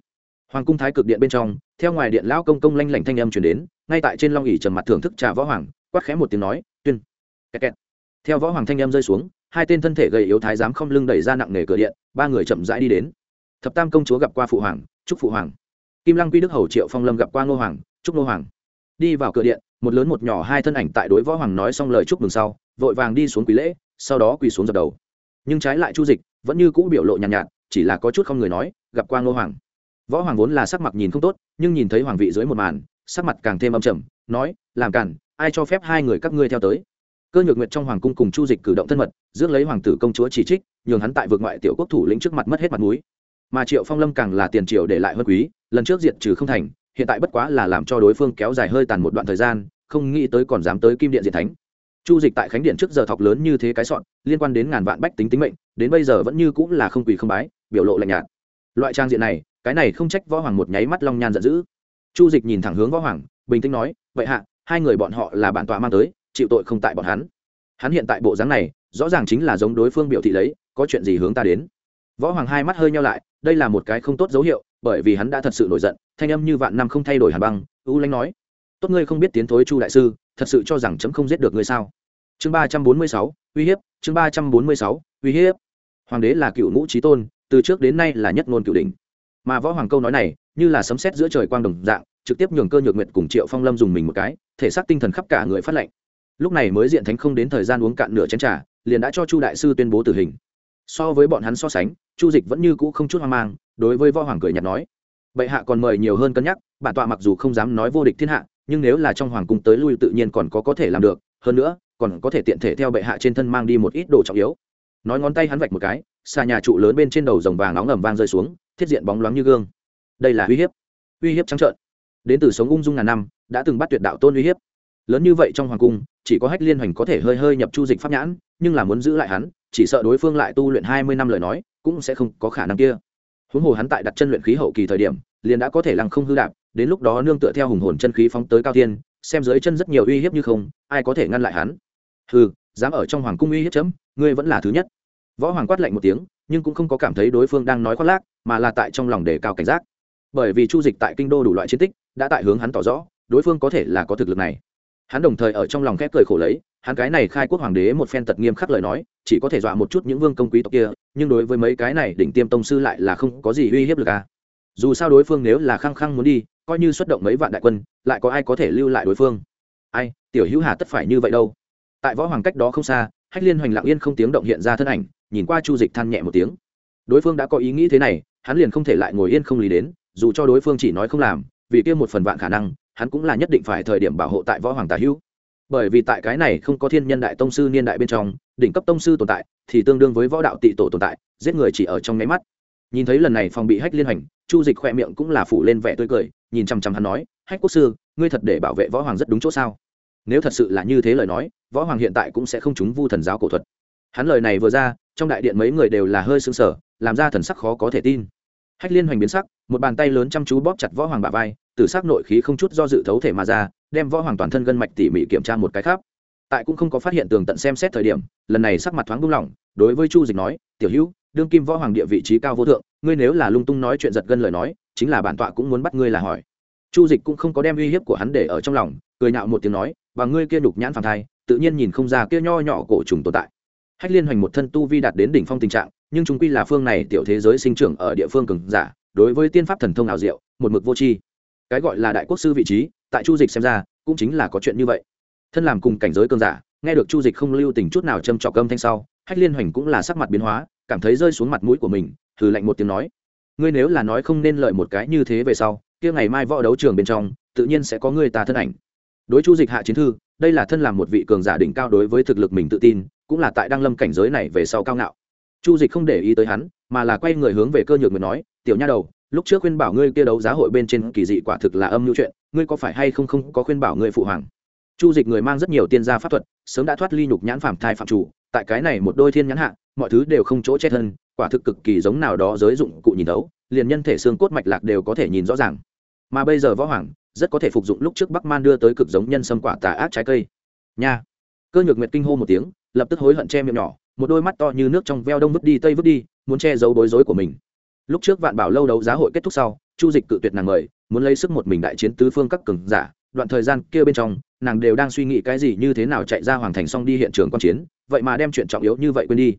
Hoàng cung thái cực điện bên trong, theo ngoài điện lão công công lanh lảnh thanh âm chuyển đến, ngay tại trên long ỉ trầm mặt thưởng thức trà võ hoàng, quát khẽ một tiếng nói, tuyên, kẹt kẹt. theo võ hoàng thanh âm rơi xuống, hai tên thân thể gầy yếu thái giám không lưng đẩy ra nặng nề cửa điện, ba người chậm rãi đi đến. Thập tam công chúa gặp qua phụ hoàng, chúc phụ hoàng. Kim lăng quy đức hầu triệu phong lâm gặp qua ngô hoàng, chúc ngô hoàng. Đi vào cửa điện một lớn một nhỏ hai thân ảnh tại đối võ hoàng nói xong lời chúc mừng sau vội vàng đi xuống quý lễ sau đó quỳ xuống dập đầu. Nhưng trái lại chu dịch vẫn như cũ biểu lộ nhàn nhạt, nhạt chỉ là có chút không người nói gặp qua ngô hoàng. Võ hoàng vốn là sắc mặt nhìn không tốt nhưng nhìn thấy hoàng vị dưới một màn sắc mặt càng thêm âm trầm nói làm cản ai cho phép hai người các ngươi theo tới? Cơ nhược nguyệt trong hoàng cung cùng chu dịch cử động thân mật rước lấy hoàng tử công chúa chỉ trích nhường hắn tại vượt ngoại tiểu quốc thủ lĩnh trước mặt mất hết mặt mũi. Mà triệu phong lâm càng là tiền triệu để lại hơn quý lần trước diệt trừ không thành hiện tại bất quá là làm cho đối phương kéo dài hơi tàn một đoạn thời gian, không nghĩ tới còn dám tới kim điện diện thánh. Chu dịch tại khánh điện trước giờ thọc lớn như thế cái sọn, liên quan đến ngàn vạn bách tính tính mệnh, đến bây giờ vẫn như cũng là không quỳ không bái, biểu lộ lạnh nhạt. Loại trang diện này, cái này không trách võ hoàng một nháy mắt long nhan giận dữ. Chu dịch nhìn thẳng hướng võ hoàng, bình tĩnh nói, vậy hạ, hai người bọn họ là bản tọa mang tới, chịu tội không tại bọn hắn. Hắn hiện tại bộ dáng này, rõ ràng chính là giống đối phương biểu thị lấy, có chuyện gì hướng ta đến? Võ hoàng hai mắt hơi nhau lại đây là một cái không tốt dấu hiệu, bởi vì hắn đã thật sự nổi giận, thanh âm như vạn năm không thay đổi hàn băng u lanh nói, tốt ngươi không biết tiến thối chu đại sư, thật sự cho rằng chấm không giết được ngươi sao? Chương ba trăm bốn mươi sáu, uy hiếp, chương ba trăm bốn mươi sáu, uy hiếp. Hoàng đế là cựu ngũ trí tôn, từ trước đến nay là nhất ngôn cựu đỉnh. Mà võ hoàng câu nói này, như là sấm sét giữa trời quang đồng dạng, trực tiếp nhường cơ nhược nguyện cùng triệu phong lâm dùng mình một cái, thể xác tinh thần khắp cả người phát lệnh lúc này mới diện thánh không đến thời gian uống cạn nửa chén trà, liền đã cho chu đại sư tuyên bố tử hình. So với bọn hắn so sánh chu dịch vẫn như cũ không chút hoang mang, đối với võ hoàng cười nhạt nói, bệ hạ còn mời nhiều hơn cân nhắc, bản tọa mặc dù không dám nói vô địch thiên hạ, nhưng nếu là trong hoàng cung tới lui tự nhiên còn có có thể làm được, hơn nữa, còn có thể tiện thể theo bệ hạ trên thân mang đi một ít đồ trọng yếu. Nói ngón tay hắn vạch một cái, xa nhà trụ lớn bên trên đầu dòng vàng nóng ẩm vang rơi xuống, thiết diện bóng loáng như gương. Đây là uy hiếp uy hiếp trắng trợn. Đến từ sống ung dung ngàn năm, đã từng bắt tuyệt đạo tôn uy hiếp. Lớn như vậy trong hoàng cung, chỉ có hách liên hoành có thể hơi hơi nhập chu dịch pháp nhãn, nhưng là muốn giữ lại hắn, chỉ sợ đối phương lại tu luyện hai mươi năm lời nói cũng sẽ không có khả năng kia. Huống hồ hắn tại đặt chân luyện khí hậu kỳ thời điểm, liền đã có thể lăng không hư đạp, đến lúc đó nương tựa theo hùng hồn chân khí phóng tới cao thiên, xem dưới chân rất nhiều uy hiếp như không, ai có thể ngăn lại hắn? Hừ, dám ở trong hoàng cung uy hiếp chấm, ngươi vẫn là thứ nhất. Võ hoàng quát lạnh một tiếng, nhưng cũng không có cảm thấy đối phương đang nói khoác lác, mà là tại trong lòng đề cao cảnh giác. Bởi vì chu dịch tại kinh đô đủ loại chiến tích, đã tại hướng hắn tỏ rõ, đối phương có thể là có thực lực này hắn đồng thời ở trong lòng khép cười khổ lấy, hắn cái này khai quốc hoàng đế một phen tật nghiêm khắc lời nói, chỉ có thể dọa một chút những vương công quý tộc kia, nhưng đối với mấy cái này đỉnh tiêm tông sư lại là không có gì uy hiếp được à. dù sao đối phương nếu là khăng khăng muốn đi, coi như xuất động mấy vạn đại quân, lại có ai có thể lưu lại đối phương? Ai, tiểu hữu hà tất phải như vậy đâu. Tại võ hoàng cách đó không xa, hách liên hoành lặng yên không tiếng động hiện ra thân ảnh, nhìn qua chu dịch than nhẹ một tiếng. Đối phương đã có ý nghĩ thế này, hắn liền không thể lại ngồi yên không lý đến, dù cho đối phương chỉ nói không làm, vì kia một phần vạn khả năng hắn cũng là nhất định phải thời điểm bảo hộ tại võ hoàng tả hữu. Bởi vì tại cái này không có thiên nhân đại tông sư niên đại bên trong, đỉnh cấp tông sư tồn tại thì tương đương với võ đạo tị tổ tồn tại, giết người chỉ ở trong nháy mắt. Nhìn thấy lần này phòng bị hách liên hành chu dịch khoe miệng cũng là phủ lên vẻ tươi cười, nhìn chằm chằm hắn nói, hách quốc sư, ngươi thật để bảo vệ võ hoàng rất đúng chỗ sao? Nếu thật sự là như thế lời nói, võ hoàng hiện tại cũng sẽ không trúng vu thần giáo cổ thuật. Hắn lời này vừa ra, trong đại điện mấy người đều là hơi sưng sở làm ra thần sắc khó có thể tin. Hách liên hoành biến sắc, một bàn tay lớn chăm chú bóp chặt võ hoàng bả vai từ sắc nội khí không chút do dự thấu thể mà ra, đem võ hoàng toàn thân gân mạch tỉ mỉ kiểm tra một cái khác tại cũng không có phát hiện tường tận xem xét thời điểm, lần này sắc mặt thoáng buông lỏng, đối với chu dịch nói, tiểu hữu, đương kim võ hoàng địa vị trí cao vô thượng, ngươi nếu là lung tung nói chuyện giật gân lời nói, chính là bản tọa cũng muốn bắt ngươi là hỏi. Chu dịch cũng không có đem uy hiếp của hắn để ở trong lòng, cười nhạo một tiếng nói, và ngươi kia đục nhãn phàm thai, tự nhiên nhìn không ra kia nho nhỏ cổ trùng tồn tại. Hách liên hoành một thân tu vi đạt đến đỉnh phong tình trạng, nhưng chúng quy là phương này tiểu thế giới sinh trưởng ở địa phương cường giả, đối với tiên pháp thần thông ảo diệu, một mực vô tri cái gọi là đại quốc sư vị trí, tại chu dịch xem ra, cũng chính là có chuyện như vậy. Thân làm cùng cảnh giới cường giả, nghe được chu dịch không lưu tình chút nào châm trọc âm thanh sau, hách liên hoành cũng là sắc mặt biến hóa, cảm thấy rơi xuống mặt mũi của mình thử lạnh một tiếng nói, ngươi nếu là nói không nên lợi một cái như thế về sau, kia ngày mai võ đấu trường bên trong, tự nhiên sẽ có người ta thân ảnh. Đối chu dịch hạ chiến thư, đây là thân làm một vị cường giả đỉnh cao đối với thực lực mình tự tin, cũng là tại đăng lâm cảnh giới này về sau cao ngạo. Chu dịch không để ý tới hắn, mà là quay người hướng về cơ nhược người nói, tiểu nha đầu lúc trước khuyên bảo ngươi kia đấu giá hội bên trên kỳ dị quả thực là âm mưu chuyện, ngươi có phải hay không không có khuyên bảo ngươi phụ hoàng? Chu dịch người mang rất nhiều tiên gia pháp thuật, sớm đã thoát ly nhục nhãn phạm thai phạm chủ, tại cái này một đôi thiên nhãn hạ, mọi thứ đều không chỗ chết hơn quả thực cực kỳ giống nào đó giới dụng cụ nhìn đấu liền nhân thể xương cốt mạch lạc đều có thể nhìn rõ ràng. Mà bây giờ võ hoàng, rất có thể phục dụng lúc trước bắc man đưa tới cực giống nhân sâm quả tà ác trái cây. Nha! Cơ nhược nguyệt kinh hô một tiếng, lập tức hối hận che miệng nhỏ, một đôi mắt to như nước trong veo đông vứt đi tây vứt đi, muốn che giấu bối rối của mình lúc trước vạn bảo lâu đấu giá hội kết thúc sau, chu dịch cự tuyệt nàng mời, muốn lấy sức một mình đại chiến tứ phương các cường giả. Đoạn thời gian kia bên trong, nàng đều đang suy nghĩ cái gì như thế nào chạy ra hoàng thành xong đi hiện trường quan chiến, vậy mà đem chuyện trọng yếu như vậy quên đi.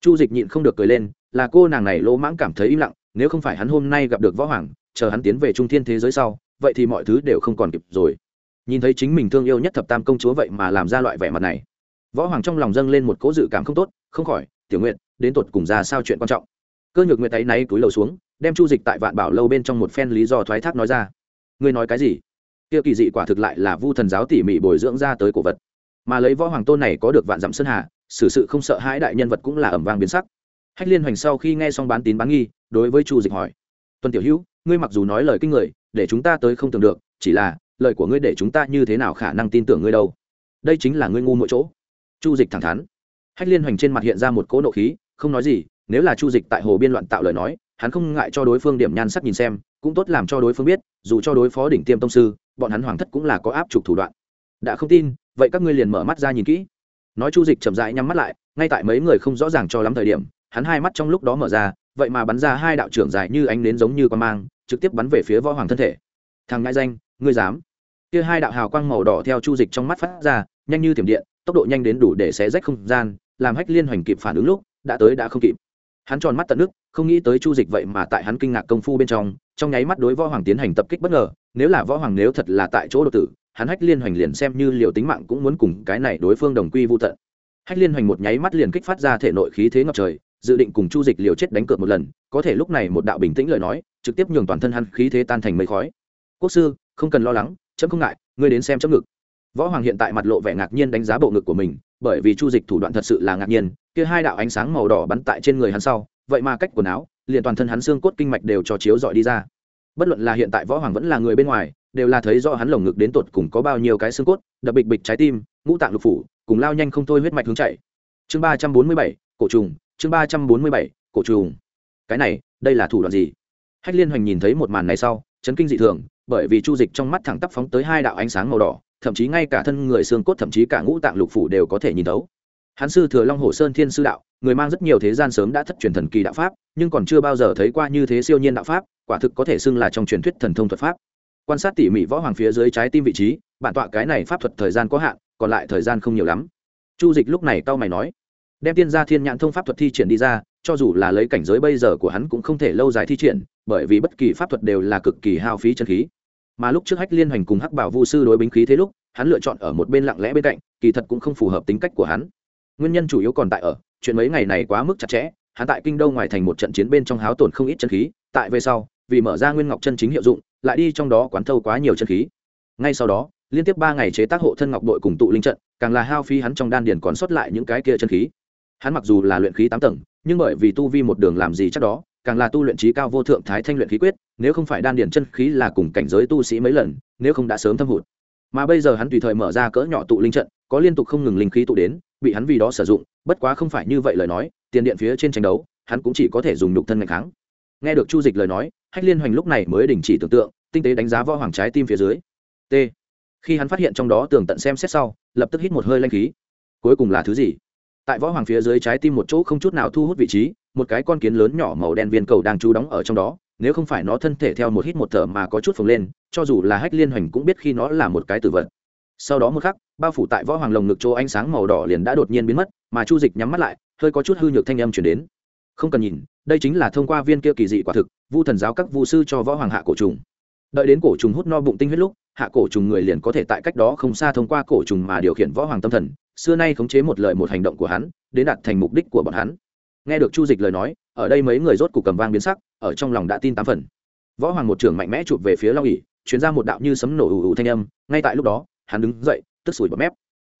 Chu dịch nhịn không được cười lên, là cô nàng này lỗ mãng cảm thấy im lặng, nếu không phải hắn hôm nay gặp được võ hoàng, chờ hắn tiến về trung thiên thế giới sau, vậy thì mọi thứ đều không còn kịp rồi. Nhìn thấy chính mình thương yêu nhất thập tam công chúa vậy mà làm ra loại vẻ mặt này, võ hoàng trong lòng dâng lên một cố dự cảm không tốt, không khỏi, tiểu nguyện đến tột cùng ra sao chuyện quan trọng? Cơ nhược nguyệt tay náy túi lầu xuống, đem chu dịch tại vạn bảo lâu bên trong một phen lý do thoái thác nói ra. Ngươi nói cái gì? Kia kỳ dị quả thực lại là vu thần giáo tỉ mỉ bồi dưỡng ra tới cổ vật. Mà lấy võ hoàng tôn này có được vạn dặm sơn hà, xử sự không sợ hãi đại nhân vật cũng là ẩm vang biến sắc. Hách liên hoành sau khi nghe xong bán tín bán nghi, đối với chu dịch hỏi tuân tiểu hữu, ngươi mặc dù nói lời kinh người, để chúng ta tới không tưởng được, chỉ là lời của ngươi để chúng ta như thế nào khả năng tin tưởng ngươi đâu? Đây chính là ngươi ngu mỗi chỗ. Chu dịch thẳng thắn. Hách liên hoành trên mặt hiện ra một cỗ nộ khí, không nói gì nếu là chu dịch tại hồ biên loạn tạo lời nói, hắn không ngại cho đối phương điểm nhan sắc nhìn xem, cũng tốt làm cho đối phương biết, dù cho đối phó đỉnh tiêm tông sư, bọn hắn hoàng thất cũng là có áp trục thủ đoạn. Đã không tin, vậy các ngươi liền mở mắt ra nhìn kỹ. Nói chu dịch chậm rãi nhắm mắt lại, ngay tại mấy người không rõ ràng cho lắm thời điểm, hắn hai mắt trong lúc đó mở ra, vậy mà bắn ra hai đạo trưởng dài như ánh nến giống như con mang, trực tiếp bắn về phía võ hoàng thân thể. Thằng ngại danh, ngươi dám. Kia hai đạo hào quang màu đỏ theo chu dịch trong mắt phát ra, nhanh như tiềm điện, tốc độ nhanh đến đủ để xé rách không gian, làm hách liên hoành kịp phản ứng lúc, đã tới đã không kịp hắn tròn mắt tận nước, không nghĩ tới chu dịch vậy mà tại hắn kinh ngạc công phu bên trong trong nháy mắt đối võ hoàng tiến hành tập kích bất ngờ, nếu là võ hoàng nếu thật là tại chỗ đột tử, hắn hách liên hoành liền xem như liều tính mạng cũng muốn cùng cái này đối phương đồng quy vô tận. Hách liên hoành một nháy mắt liền kích phát ra thể nội khí thế ngập trời, dự định cùng chu dịch liều chết đánh cược một lần, có thể lúc này một đạo bình tĩnh lời nói, trực tiếp nhường toàn thân hắn khí thế tan thành mây khói. Quốc sư, không cần lo lắng, chấm không ngại, ngươi đến xem chấm ngực. Võ hoàng hiện tại mặt lộ vẻ ngạc nhiên đánh giá bộ ngực của mình, bởi vì chu dịch thủ đoạn thật sự là ngạc nhiên kia hai đạo ánh sáng màu đỏ bắn tại trên người hắn sau, vậy mà cách quần áo, liền toàn thân hắn xương cốt kinh mạch đều cho chiếu dọi đi ra. Bất luận là hiện tại võ hoàng vẫn là người bên ngoài, đều là thấy rõ hắn lồng ngực đến tột cùng có bao nhiêu cái xương cốt, đập bịch bịch trái tim, ngũ tạng lục phủ, cùng lao nhanh không thôi huyết mạch hướng chạy. Chương ba trăm bốn mươi bảy, cổ trùng, chương ba trăm bốn mươi bảy, cổ trùng. Cái này, đây là thủ đoạn gì? Hách liên hoành nhìn thấy một màn này sau, chấn kinh dị thường, bởi vì chu dịch trong mắt thẳng tắp phóng tới hai đạo ánh sáng màu đỏ, thậm chí ngay cả thân người xương cốt thậm chí cả ngũ tạng lục phủ đều có thể nhìn thấu hắn sư thừa long hồ sơn thiên sư đạo, người mang rất nhiều thế gian sớm đã thất truyền thần kỳ đạo pháp, nhưng còn chưa bao giờ thấy qua như thế siêu nhiên đạo pháp, quả thực có thể xưng là trong truyền thuyết thần thông thuật pháp. Quan sát tỉ mỉ võ hoàng phía dưới trái tim vị trí, bản tọa cái này pháp thuật thời gian có hạn, còn lại thời gian không nhiều lắm. Chu dịch lúc này tao mày nói, đem tiên gia thiên nhãn thông pháp thuật thi triển đi ra, cho dù là lấy cảnh giới bây giờ của hắn cũng không thể lâu dài thi triển, bởi vì bất kỳ pháp thuật đều là cực kỳ hao phí chân khí. Mà lúc trước hách liên hoành cùng hắc bảo vu sư đối binh khí thế lúc, hắn lựa chọn ở một bên lặng lẽ bên cạnh, kỳ thật cũng không phù hợp tính cách của hắn nguyên nhân chủ yếu còn tại ở, chuyện mấy ngày này quá mức chặt chẽ, hắn tại kinh đô ngoài thành một trận chiến bên trong háo tổn không ít chân khí, tại về sau, vì mở ra nguyên ngọc chân chính hiệu dụng, lại đi trong đó quán thâu quá nhiều chân khí. Ngay sau đó, liên tiếp ba ngày chế tác hộ thân ngọc đội cùng tụ linh trận, càng là hao phi hắn trong đan điền còn sót lại những cái kia chân khí. Hắn mặc dù là luyện khí tám tầng, nhưng bởi vì tu vi một đường làm gì chắc đó, càng là tu luyện trí cao vô thượng thái thanh luyện khí quyết, nếu không phải đan điền chân khí là cùng cảnh giới tu sĩ mấy lần, nếu không đã sớm thâm hụt. Mà bây giờ hắn tùy thời mở ra cỡ nhỏ tụ linh trận, có liên tục không ngừng linh khí tụ đến bị hắn vì đó sử dụng, bất quá không phải như vậy lời nói, tiền điện phía trên tranh đấu, hắn cũng chỉ có thể dùng nhục thân ngày kháng. Nghe được chu dịch lời nói, hách liên hoành lúc này mới đình chỉ tưởng tượng, tinh tế đánh giá võ hoàng trái tim phía dưới. T. Khi hắn phát hiện trong đó tường tận xem xét sau, lập tức hít một hơi lanh khí. Cuối cùng là thứ gì? Tại võ hoàng phía dưới trái tim một chỗ không chút nào thu hút vị trí, một cái con kiến lớn nhỏ màu đen viên cầu đang trú đóng ở trong đó, nếu không phải nó thân thể theo một hít một thở mà có chút phồng lên, cho dù là hách liên hoành cũng biết khi nó là một cái tử vật. Sau đó một khắc bao phủ tại võ hoàng lồng ngực chỗ ánh sáng màu đỏ liền đã đột nhiên biến mất, mà chu dịch nhắm mắt lại, hơi có chút hư nhược thanh âm chuyển đến. Không cần nhìn, đây chính là thông qua viên kia kỳ dị quả thực, vu thần giáo các vu sư cho võ hoàng hạ cổ trùng. Đợi đến cổ trùng hút no bụng tinh huyết lúc, hạ cổ trùng người liền có thể tại cách đó không xa thông qua cổ trùng mà điều khiển võ hoàng tâm thần, xưa nay khống chế một lời một hành động của hắn, đến đạt thành mục đích của bọn hắn. Nghe được chu dịch lời nói, ở đây mấy người rốt cục cầm vang biến sắc, ở trong lòng đã tin tám phần. Võ hoàng một trưởng mạnh mẽ chụp về phía long ỉ chuyến ra một đạo như sấm nổ ù ù thanh âm, ngay tại lúc đó, hắn đứng dậy tức sủi bọt mép.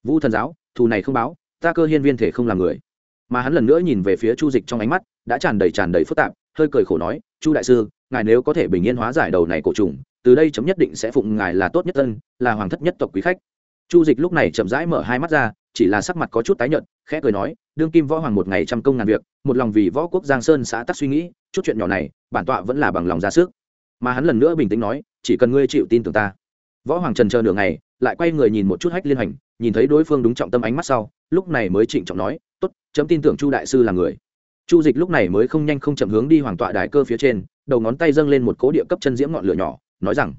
Vu thần giáo, thù này không báo, ta cơ hiên viên thể không làm người. Mà hắn lần nữa nhìn về phía chu dịch trong ánh mắt, đã tràn đầy tràn đầy phức tạp, hơi cười khổ nói, chu đại sư, ngài nếu có thể bình yên hóa giải đầu này cổ trùng, từ đây chấm nhất định sẽ phụng ngài là tốt nhất tân là hoàng thất nhất tộc quý khách. Chu dịch lúc này chậm rãi mở hai mắt ra, chỉ là sắc mặt có chút tái nhợt, khẽ cười nói, đương kim võ hoàng một ngày trăm công ngàn việc, một lòng vì võ quốc giang sơn xã tắc suy nghĩ, chút chuyện nhỏ này, bản tọa vẫn là bằng lòng ra sức. Mà hắn lần nữa bình tĩnh nói, chỉ cần ngươi chịu tin tưởng ta. Võ hoàng trần chờ nửa ngày lại quay người nhìn một chút hách liên hành, nhìn thấy đối phương đúng trọng tâm ánh mắt sau, lúc này mới trịnh trọng nói, tốt, chấm tin tưởng chu đại sư là người. Chu dịch lúc này mới không nhanh không chậm hướng đi hoàng tọa đài cơ phía trên, đầu ngón tay dâng lên một cố địa cấp chân diễm ngọn lửa nhỏ, nói rằng,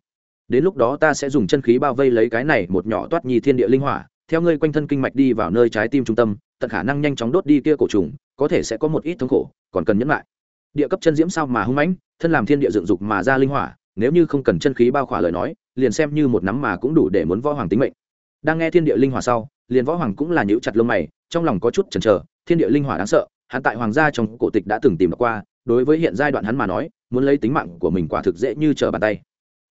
đến lúc đó ta sẽ dùng chân khí bao vây lấy cái này một nhỏ toát nhì thiên địa linh hỏa, theo ngươi quanh thân kinh mạch đi vào nơi trái tim trung tâm, tận khả năng nhanh chóng đốt đi kia cổ trùng, có thể sẽ có một ít thống khổ, còn cần nhẫn lại. Địa cấp chân diễm sao mà hung mãnh, thân làm thiên địa dựng dục mà ra linh hỏa nếu như không cần chân khí bao khỏa lời nói, liền xem như một nắm mà cũng đủ để muốn võ hoàng tính mệnh. Đang nghe thiên địa linh hỏa sau, liền võ hoàng cũng là nhíu chặt lông mày, trong lòng có chút chần chờ, thiên địa linh hỏa đáng sợ, hắn tại hoàng gia trong cổ tịch đã từng tìm được qua, đối với hiện giai đoạn hắn mà nói, muốn lấy tính mạng của mình quả thực dễ như trở bàn tay.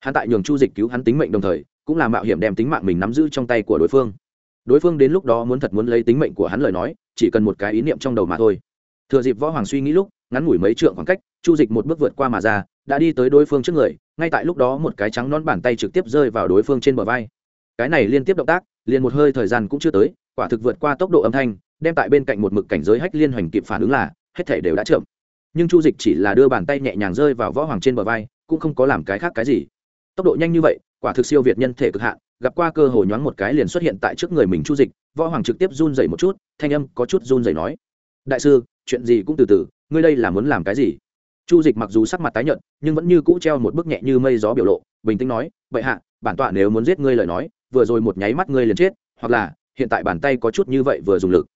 Hắn tại nhường chu dịch cứu hắn tính mệnh đồng thời, cũng là mạo hiểm đem tính mạng mình nắm giữ trong tay của đối phương. Đối phương đến lúc đó muốn thật muốn lấy tính mệnh của hắn lời nói, chỉ cần một cái ý niệm trong đầu mà thôi. Thừa dịp võ hoàng suy nghĩ lúc, ngắn ngủi mấy trượng khoảng cách, chu dịch một bước vượt qua mà ra đã đi tới đối phương trước người, ngay tại lúc đó một cái trắng nón bàn tay trực tiếp rơi vào đối phương trên bờ vai. Cái này liên tiếp động tác, liền một hơi thời gian cũng chưa tới, quả thực vượt qua tốc độ âm thanh, đem tại bên cạnh một mực cảnh giới hách liên hoành kịp phản ứng là, hết thể đều đã chậm. Nhưng chu dịch chỉ là đưa bàn tay nhẹ nhàng rơi vào võ hoàng trên bờ vai, cũng không có làm cái khác cái gì. Tốc độ nhanh như vậy, quả thực siêu việt nhân thể cực hạn, gặp qua cơ hội nhoáng một cái liền xuất hiện tại trước người mình chu dịch, võ hoàng trực tiếp run dậy một chút, thanh âm có chút run dậy nói. Đại sư, chuyện gì cũng từ từ, ngươi đây là muốn làm cái gì? Chu dịch mặc dù sắc mặt tái nhợt, nhưng vẫn như cũ treo một bức nhẹ như mây gió biểu lộ, bình tĩnh nói vậy hạ, bản tọa nếu muốn giết ngươi lời nói, vừa rồi một nháy mắt ngươi liền chết, hoặc là, hiện tại bàn tay có chút như vậy vừa dùng lực.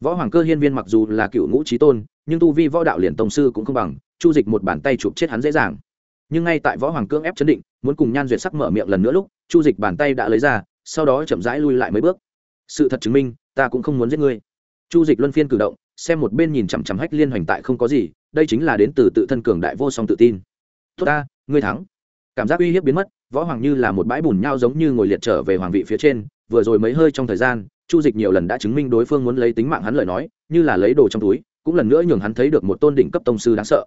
Võ hoàng cơ hiên viên mặc dù là cựu ngũ trí tôn, nhưng tu vi võ đạo liền tông sư cũng không bằng, chu dịch một bàn tay chụp chết hắn dễ dàng. Nhưng ngay tại võ hoàng Cương ép chấn định, muốn cùng nhan duyệt sắc mở miệng lần nữa lúc, chu dịch bàn tay đã lấy ra, sau đó chậm rãi lui lại mấy bước. Sự thật chứng minh, ta cũng không muốn giết ngươi. Chu dịch luân phiên cử động, xem một bên nhìn chằm chằm hách liên hoành tại không có gì đây chính là đến từ tự thân cường đại vô song tự tin. Tốt ta, ngươi thắng. Cảm giác uy hiếp biến mất, võ hoàng như là một bãi bùn nhau giống như ngồi liệt trở về hoàng vị phía trên, vừa rồi mấy hơi trong thời gian, chu dịch nhiều lần đã chứng minh đối phương muốn lấy tính mạng hắn lời nói, như là lấy đồ trong túi, cũng lần nữa nhường hắn thấy được một tôn đỉnh cấp tông sư đáng sợ.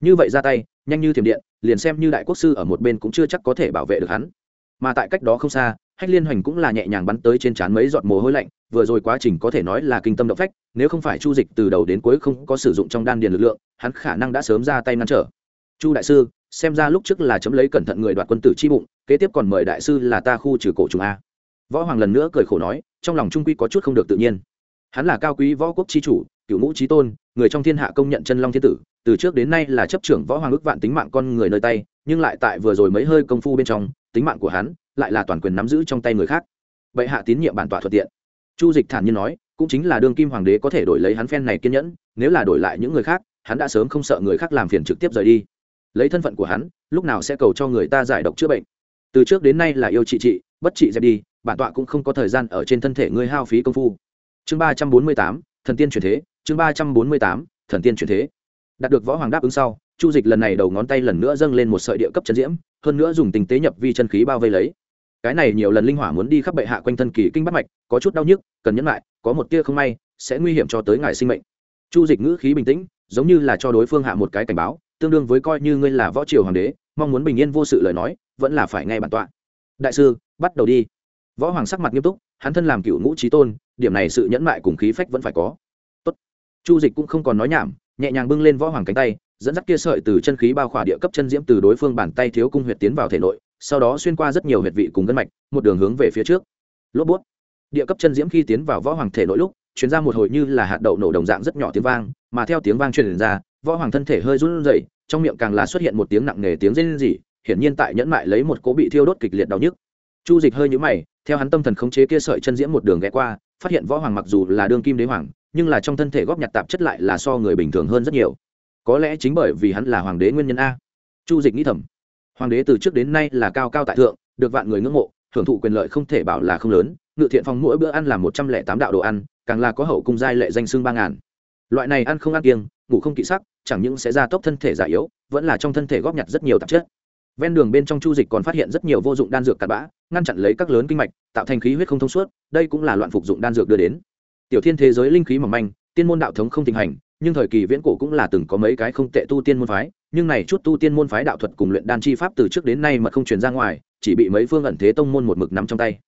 Như vậy ra tay, nhanh như thiểm điện, liền xem như đại quốc sư ở một bên cũng chưa chắc có thể bảo vệ được hắn. Mà tại cách đó không xa hách liên hoành cũng là nhẹ nhàng bắn tới trên trán mấy giọt mồ hôi lạnh, vừa rồi quá trình có thể nói là kinh tâm động phách, nếu không phải chu dịch từ đầu đến cuối không có sử dụng trong đan điền lực lượng, hắn khả năng đã sớm ra tay ngăn trở. Chu đại sư, xem ra lúc trước là chấm lấy cẩn thận người đoạt quân tử chi bụng, kế tiếp còn mời đại sư là ta khu trừ cổ trùng a. Võ hoàng lần nữa cười khổ nói, trong lòng trung quy có chút không được tự nhiên. Hắn là cao quý võ quốc chi chủ, cựu ngũ trí tôn, người trong thiên hạ công nhận chân long thiên tử, từ trước đến nay là chấp trưởng võ hoàng ước vạn tính mạng con người nơi tay, nhưng lại tại vừa rồi mấy hơi công phu bên trong, tính mạng của hắn lại là toàn quyền nắm giữ trong tay người khác. Bệ hạ tín nhiệm bản tọa thuận tiện. Chu dịch thản nhiên nói, cũng chính là đương kim hoàng đế có thể đổi lấy hắn phen này kiên nhẫn, nếu là đổi lại những người khác, hắn đã sớm không sợ người khác làm phiền trực tiếp rời đi. Lấy thân phận của hắn, lúc nào sẽ cầu cho người ta giải độc chữa bệnh. Từ trước đến nay là yêu trị trị bất trị dẹp đi, bản tọa cũng không có thời gian ở trên thân thể ngươi hao phí công phu. Chương ba trăm bốn mươi tám, thần tiên truyền thế, chương ba trăm bốn mươi tám, thần tiên truyền thế. Đạt được võ hoàng đáp ứng sau, chu dịch lần này đầu ngón tay lần nữa dâng lên một sợi địa cấp chân diễm, hơn nữa dùng tình tế nhập vi chân khí bao vây lấy cái này nhiều lần linh hỏa muốn đi khắp bệ hạ quanh thân kỳ kinh bắt mạch, có chút đau nhức, cần nhẫn lại, có một tia không may, sẽ nguy hiểm cho tới ngài sinh mệnh. Chu dịch ngữ khí bình tĩnh, giống như là cho đối phương hạ một cái cảnh báo, tương đương với coi như ngươi là võ triều hoàng đế, mong muốn bình yên vô sự lời nói, vẫn là phải nghe bản tọa. Đại sư, bắt đầu đi. Võ hoàng sắc mặt nghiêm túc, hắn thân làm cựu ngũ trí tôn, điểm này sự nhẫn mại cùng khí phách vẫn phải có. Tốt. chu dịch cũng không còn nói nhảm, nhẹ nhàng bưng lên võ hoàng cánh tay, dẫn dắt kia sợi từ chân khí bao khỏa địa cấp chân diễm từ đối phương bàn tay thiếu cung huyệt tiến vào thể nội sau đó xuyên qua rất nhiều huyệt vị cùng gân mạch, một đường hướng về phía trước. Lốp bút. Địa cấp chân diễm khi tiến vào võ hoàng thể nội lúc chuyển ra một hồi như là hạt đậu nổ đồng dạng rất nhỏ tiếng vang, mà theo tiếng vang truyền ra, võ hoàng thân thể hơi run rẩy, trong miệng càng là xuất hiện một tiếng nặng nề tiếng rên rỉ, hiển nhiên tại nhẫn mại lấy một cố bị thiêu đốt kịch liệt đau nhức. Chu dịch hơi nhũ mày, theo hắn tâm thần khống chế kia sợi chân diễm một đường ghé qua, phát hiện võ hoàng mặc dù là đương kim đế hoàng, nhưng là trong thân thể góp nhặt tạp chất lại là so người bình thường hơn rất nhiều. Có lẽ chính bởi vì hắn là hoàng đế nguyên nhân a. Chu dịch nghĩ thầm hoàng đế từ trước đến nay là cao cao tại thượng, được vạn người ngưỡng mộ, hưởng thụ quyền lợi không thể bảo là không lớn, ngự thiện phòng mỗi bữa ăn là một trăm lẻ tám đạo đồ ăn, càng là có hậu cung giai lệ danh xương ba ngàn. Loại này ăn không ăn kiêng, ngủ không kỹ sắc, chẳng những sẽ gia tốc thân thể già yếu, vẫn là trong thân thể góp nhặt rất nhiều tạp chất. Ven đường bên trong chu dịch còn phát hiện rất nhiều vô dụng đan dược cặn bã, ngăn chặn lấy các lớn kinh mạch, tạo thành khí huyết không thông suốt, đây cũng là loạn phục dụng đan dược đưa đến. Tiểu thiên thế giới linh khí mỏng manh, tiên môn đạo thống không thịnh hành nhưng thời kỳ viễn cổ cũng là từng có mấy cái không tệ tu tiên môn phái, nhưng này chút tu tiên môn phái đạo thuật cùng luyện đan chi pháp từ trước đến nay mà không truyền ra ngoài, chỉ bị mấy phương ẩn thế tông môn một mực nắm trong tay.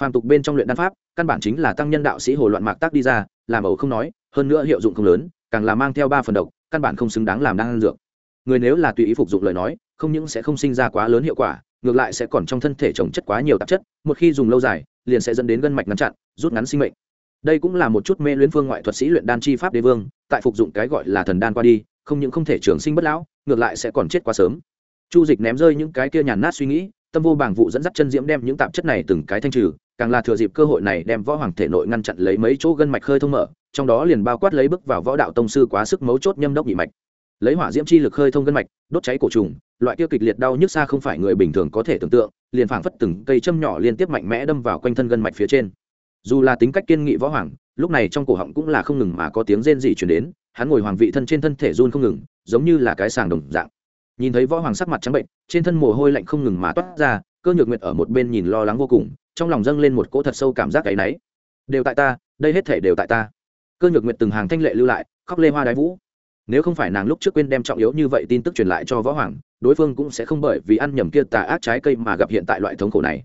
Phàm tục bên trong luyện đan pháp, căn bản chính là tăng nhân đạo sĩ hồ loạn mạc tác đi ra, làm ẩu không nói, hơn nữa hiệu dụng không lớn, càng là mang theo ba phần độc, căn bản không xứng đáng làm đan dược. Người nếu là tùy ý phục dụng lời nói, không những sẽ không sinh ra quá lớn hiệu quả, ngược lại sẽ còn trong thân thể trồng chất quá nhiều tạp chất, một khi dùng lâu dài, liền sẽ dẫn đến gân mạch ngăn chặn, rút ngắn sinh mệnh đây cũng là một chút mê luyến phương ngoại thuật sĩ luyện đan chi pháp đế vương, tại phục dụng cái gọi là thần đan qua đi, không những không thể trường sinh bất lão, ngược lại sẽ còn chết quá sớm. Chu dịch ném rơi những cái kia nhàn nát suy nghĩ, tâm vô bảng vụ dẫn dắt chân diễm đem những tạp chất này từng cái thanh trừ, càng là thừa dịp cơ hội này đem võ hoàng thể nội ngăn chặn lấy mấy chỗ gân mạch khơi thông mở, trong đó liền bao quát lấy bước vào võ đạo tông sư quá sức mấu chốt nhâm đốc nhị mạch. Lấy hỏa diễm chi lực khơi thông gân mạch, đốt cháy cổ trùng, loại kia kịch liệt đau nhức xa không phải người bình thường có thể tưởng tượng, liền phảng phất từng cây châm nhỏ liên tiếp mạnh mẽ đâm vào quanh thân gân mạch phía trên dù là tính cách kiên nghị võ hoàng, lúc này trong cổ họng cũng là không ngừng mà có tiếng rên rỉ chuyển đến, hắn ngồi hoàng vị thân trên thân thể run không ngừng, giống như là cái sàng đồng dạng. Nhìn thấy võ hoàng sắc mặt trắng bệnh, trên thân mồ hôi lạnh không ngừng mà toát ra, cơ nhược nguyệt ở một bên nhìn lo lắng vô cùng, trong lòng dâng lên một cỗ thật sâu cảm giác áy náy đều tại ta, đây hết thể đều tại ta. Cơ nhược nguyệt từng hàng thanh lệ lưu lại, khóc lê hoa đái vũ. Nếu không phải nàng lúc trước quên đem trọng yếu như vậy tin tức truyền lại cho võ hoàng, đối phương cũng sẽ không bởi vì ăn nhầm kia tà ác trái cây mà gặp hiện tại loại thống khổ này.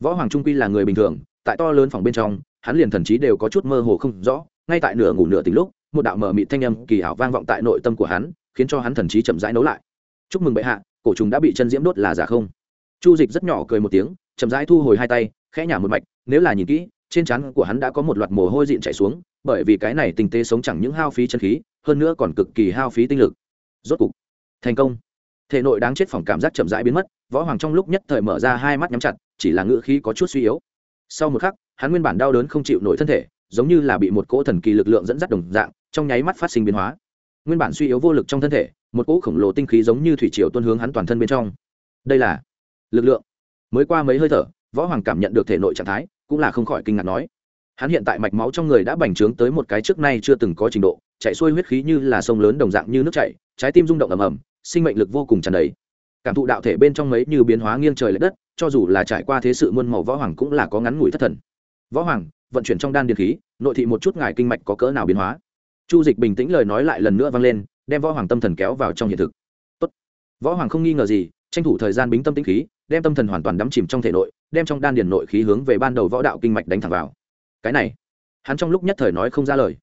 Võ hoàng trung quy là người bình thường tại to lớn phòng bên trong, hắn liền thần trí đều có chút mơ hồ không rõ, ngay tại nửa ngủ nửa tính lúc, một đạo mờ mịt thanh âm kỳ ảo vang vọng tại nội tâm của hắn, khiến cho hắn thần trí chậm rãi nấu lại. Chúc mừng bệ hạ, cổ trùng đã bị chân diễm đốt là giả không? Chu dịch rất nhỏ cười một tiếng, chậm rãi thu hồi hai tay, khẽ nhả một mạch, nếu là nhìn kỹ, trên trán của hắn đã có một loạt mồ hôi dịn chảy xuống, bởi vì cái này tình tế sống chẳng những hao phí chân khí, hơn nữa còn cực kỳ hao phí tinh lực. Rốt cục, thành công. Thể nội đáng chết phòng cảm giác chậm rãi biến mất, võ hoàng trong lúc nhất thời mở ra hai mắt nhắm chặt, chỉ là ngữ khí có chút suy yếu sau một khắc, hắn nguyên bản đau đớn không chịu nổi thân thể, giống như là bị một cỗ thần kỳ lực lượng dẫn dắt đồng dạng, trong nháy mắt phát sinh biến hóa. Nguyên bản suy yếu vô lực trong thân thể, một cỗ khổng lồ tinh khí giống như thủy triều tuôn hướng hắn toàn thân bên trong. Đây là lực lượng. Mới qua mấy hơi thở, võ hoàng cảm nhận được thể nội trạng thái, cũng là không khỏi kinh ngạc nói. Hắn hiện tại mạch máu trong người đã bành trướng tới một cái trước nay chưa từng có trình độ, chạy xuôi huyết khí như là sông lớn đồng dạng như nước chảy, trái tim rung động ầm ầm, sinh mệnh lực vô cùng tràn đầy cảm thụ đạo thể bên trong mấy như biến hóa nghiêng trời l ệ đất, cho dù là trải qua thế sự muôn màu võ hoàng cũng là có ngắn ngủi thất thần. Võ hoàng, vận chuyển trong đan điện khí, nội thị một chút ngài kinh mạch có cỡ nào biến hóa? Chu dịch bình tĩnh lời nói lại lần nữa vang lên, đem võ hoàng tâm thần kéo vào trong hiện thực. Tốt. võ hoàng không nghi ngờ gì, tranh thủ thời gian bính tâm tĩnh khí, đem tâm thần hoàn toàn đắm chìm trong thể nội, đem trong đan điền nội khí hướng về ban đầu võ đạo kinh mạch đánh thẳng vào. Cái này, hắn trong lúc nhất thời nói không ra lời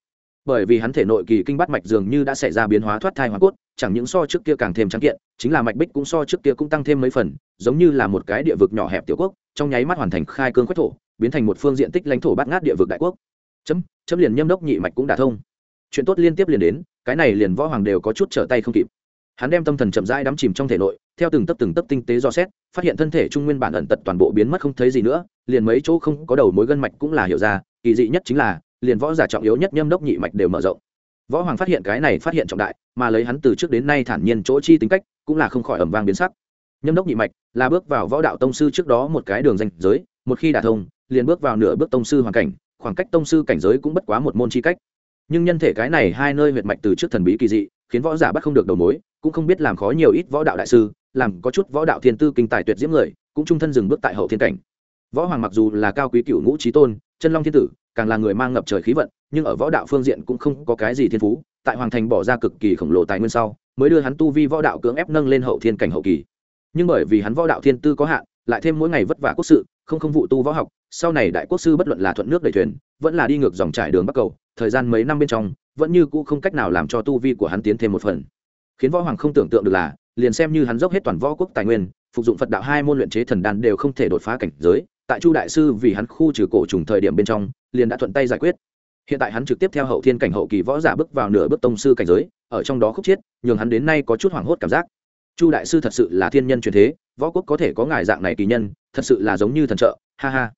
bởi vì hắn thể nội kỳ kinh bắt mạch dường như đã xảy ra biến hóa thoát thai hóa cốt, chẳng những so trước kia càng thêm trắng kiện, chính là mạch bích cũng so trước kia cũng tăng thêm mấy phần, giống như là một cái địa vực nhỏ hẹp tiểu quốc, trong nháy mắt hoàn thành khai cương quách thổ, biến thành một phương diện tích lãnh thổ bát ngát địa vực đại quốc. Chấm chấm liền nhâm đốc nhị mạch cũng đả thông. Chuyện tốt liên tiếp liền đến, cái này liền võ hoàng đều có chút trở tay không kịp. Hắn đem tâm thần chậm rãi đắm chìm trong thể nội, theo từng tấc từng tấc tinh tế do xét, phát hiện thân thể trung nguyên bản ẩn tật toàn bộ biến mất không thấy gì nữa, liền mấy chỗ không có đầu mối gân mạch cũng là hiểu ra, kỳ dị nhất chính là liền võ giả trọng yếu nhất nhâm đốc nhị mạch đều mở rộng. Võ hoàng phát hiện cái này phát hiện trọng đại, mà lấy hắn từ trước đến nay thản nhiên chỗ chi tính cách, cũng là không khỏi ẩm vang biến sắc. Nhâm đốc nhị mạch là bước vào võ đạo tông sư trước đó một cái đường danh giới, một khi đả thông, liền bước vào nửa bước tông sư hoàn cảnh, khoảng cách tông sư cảnh giới cũng bất quá một môn chi cách. Nhưng nhân thể cái này hai nơi huyệt mạch từ trước thần bí kỳ dị, khiến võ giả bắt không được đầu mối, cũng không biết làm khó nhiều ít võ đạo đại sư, làm có chút võ đạo thiên tư kinh tài tuyệt diễm người, cũng trung thân dừng bước tại hậu thiên cảnh. Võ hoàng mặc dù là cao quý cựu ngũ trí tôn, chân long thiên tử càng là người mang ngập trời khí vận, nhưng ở võ đạo phương diện cũng không có cái gì thiên phú, tại hoàng thành bỏ ra cực kỳ khổng lồ tài nguyên sau, mới đưa hắn tu vi võ đạo cưỡng ép nâng lên hậu thiên cảnh hậu kỳ. Nhưng bởi vì hắn võ đạo thiên tư có hạn, lại thêm mỗi ngày vất vả quốc sự, không không vụ tu võ học, sau này đại quốc sư bất luận là thuận nước đầy thuyền, vẫn là đi ngược dòng trải đường bắc cầu, thời gian mấy năm bên trong, vẫn như cũ không cách nào làm cho tu vi của hắn tiến thêm một phần. Khiến võ hoàng không tưởng tượng được là, liền xem như hắn dốc hết toàn võ quốc tài nguyên, phục dụng phật đạo hai môn luyện chế thần đan đều không thể đột phá cảnh giới tại chu đại sư vì hắn khu trừ cổ trùng thời điểm bên trong, liền đã thuận tay giải quyết. Hiện tại hắn trực tiếp theo hậu thiên cảnh hậu kỳ võ giả bước vào nửa bước tông sư cảnh giới, ở trong đó khúc chiết, nhường hắn đến nay có chút hoảng hốt cảm giác. Chu đại sư thật sự là thiên nhân truyền thế, võ quốc có thể có ngài dạng này kỳ nhân, thật sự là giống như thần trợ, ha ha.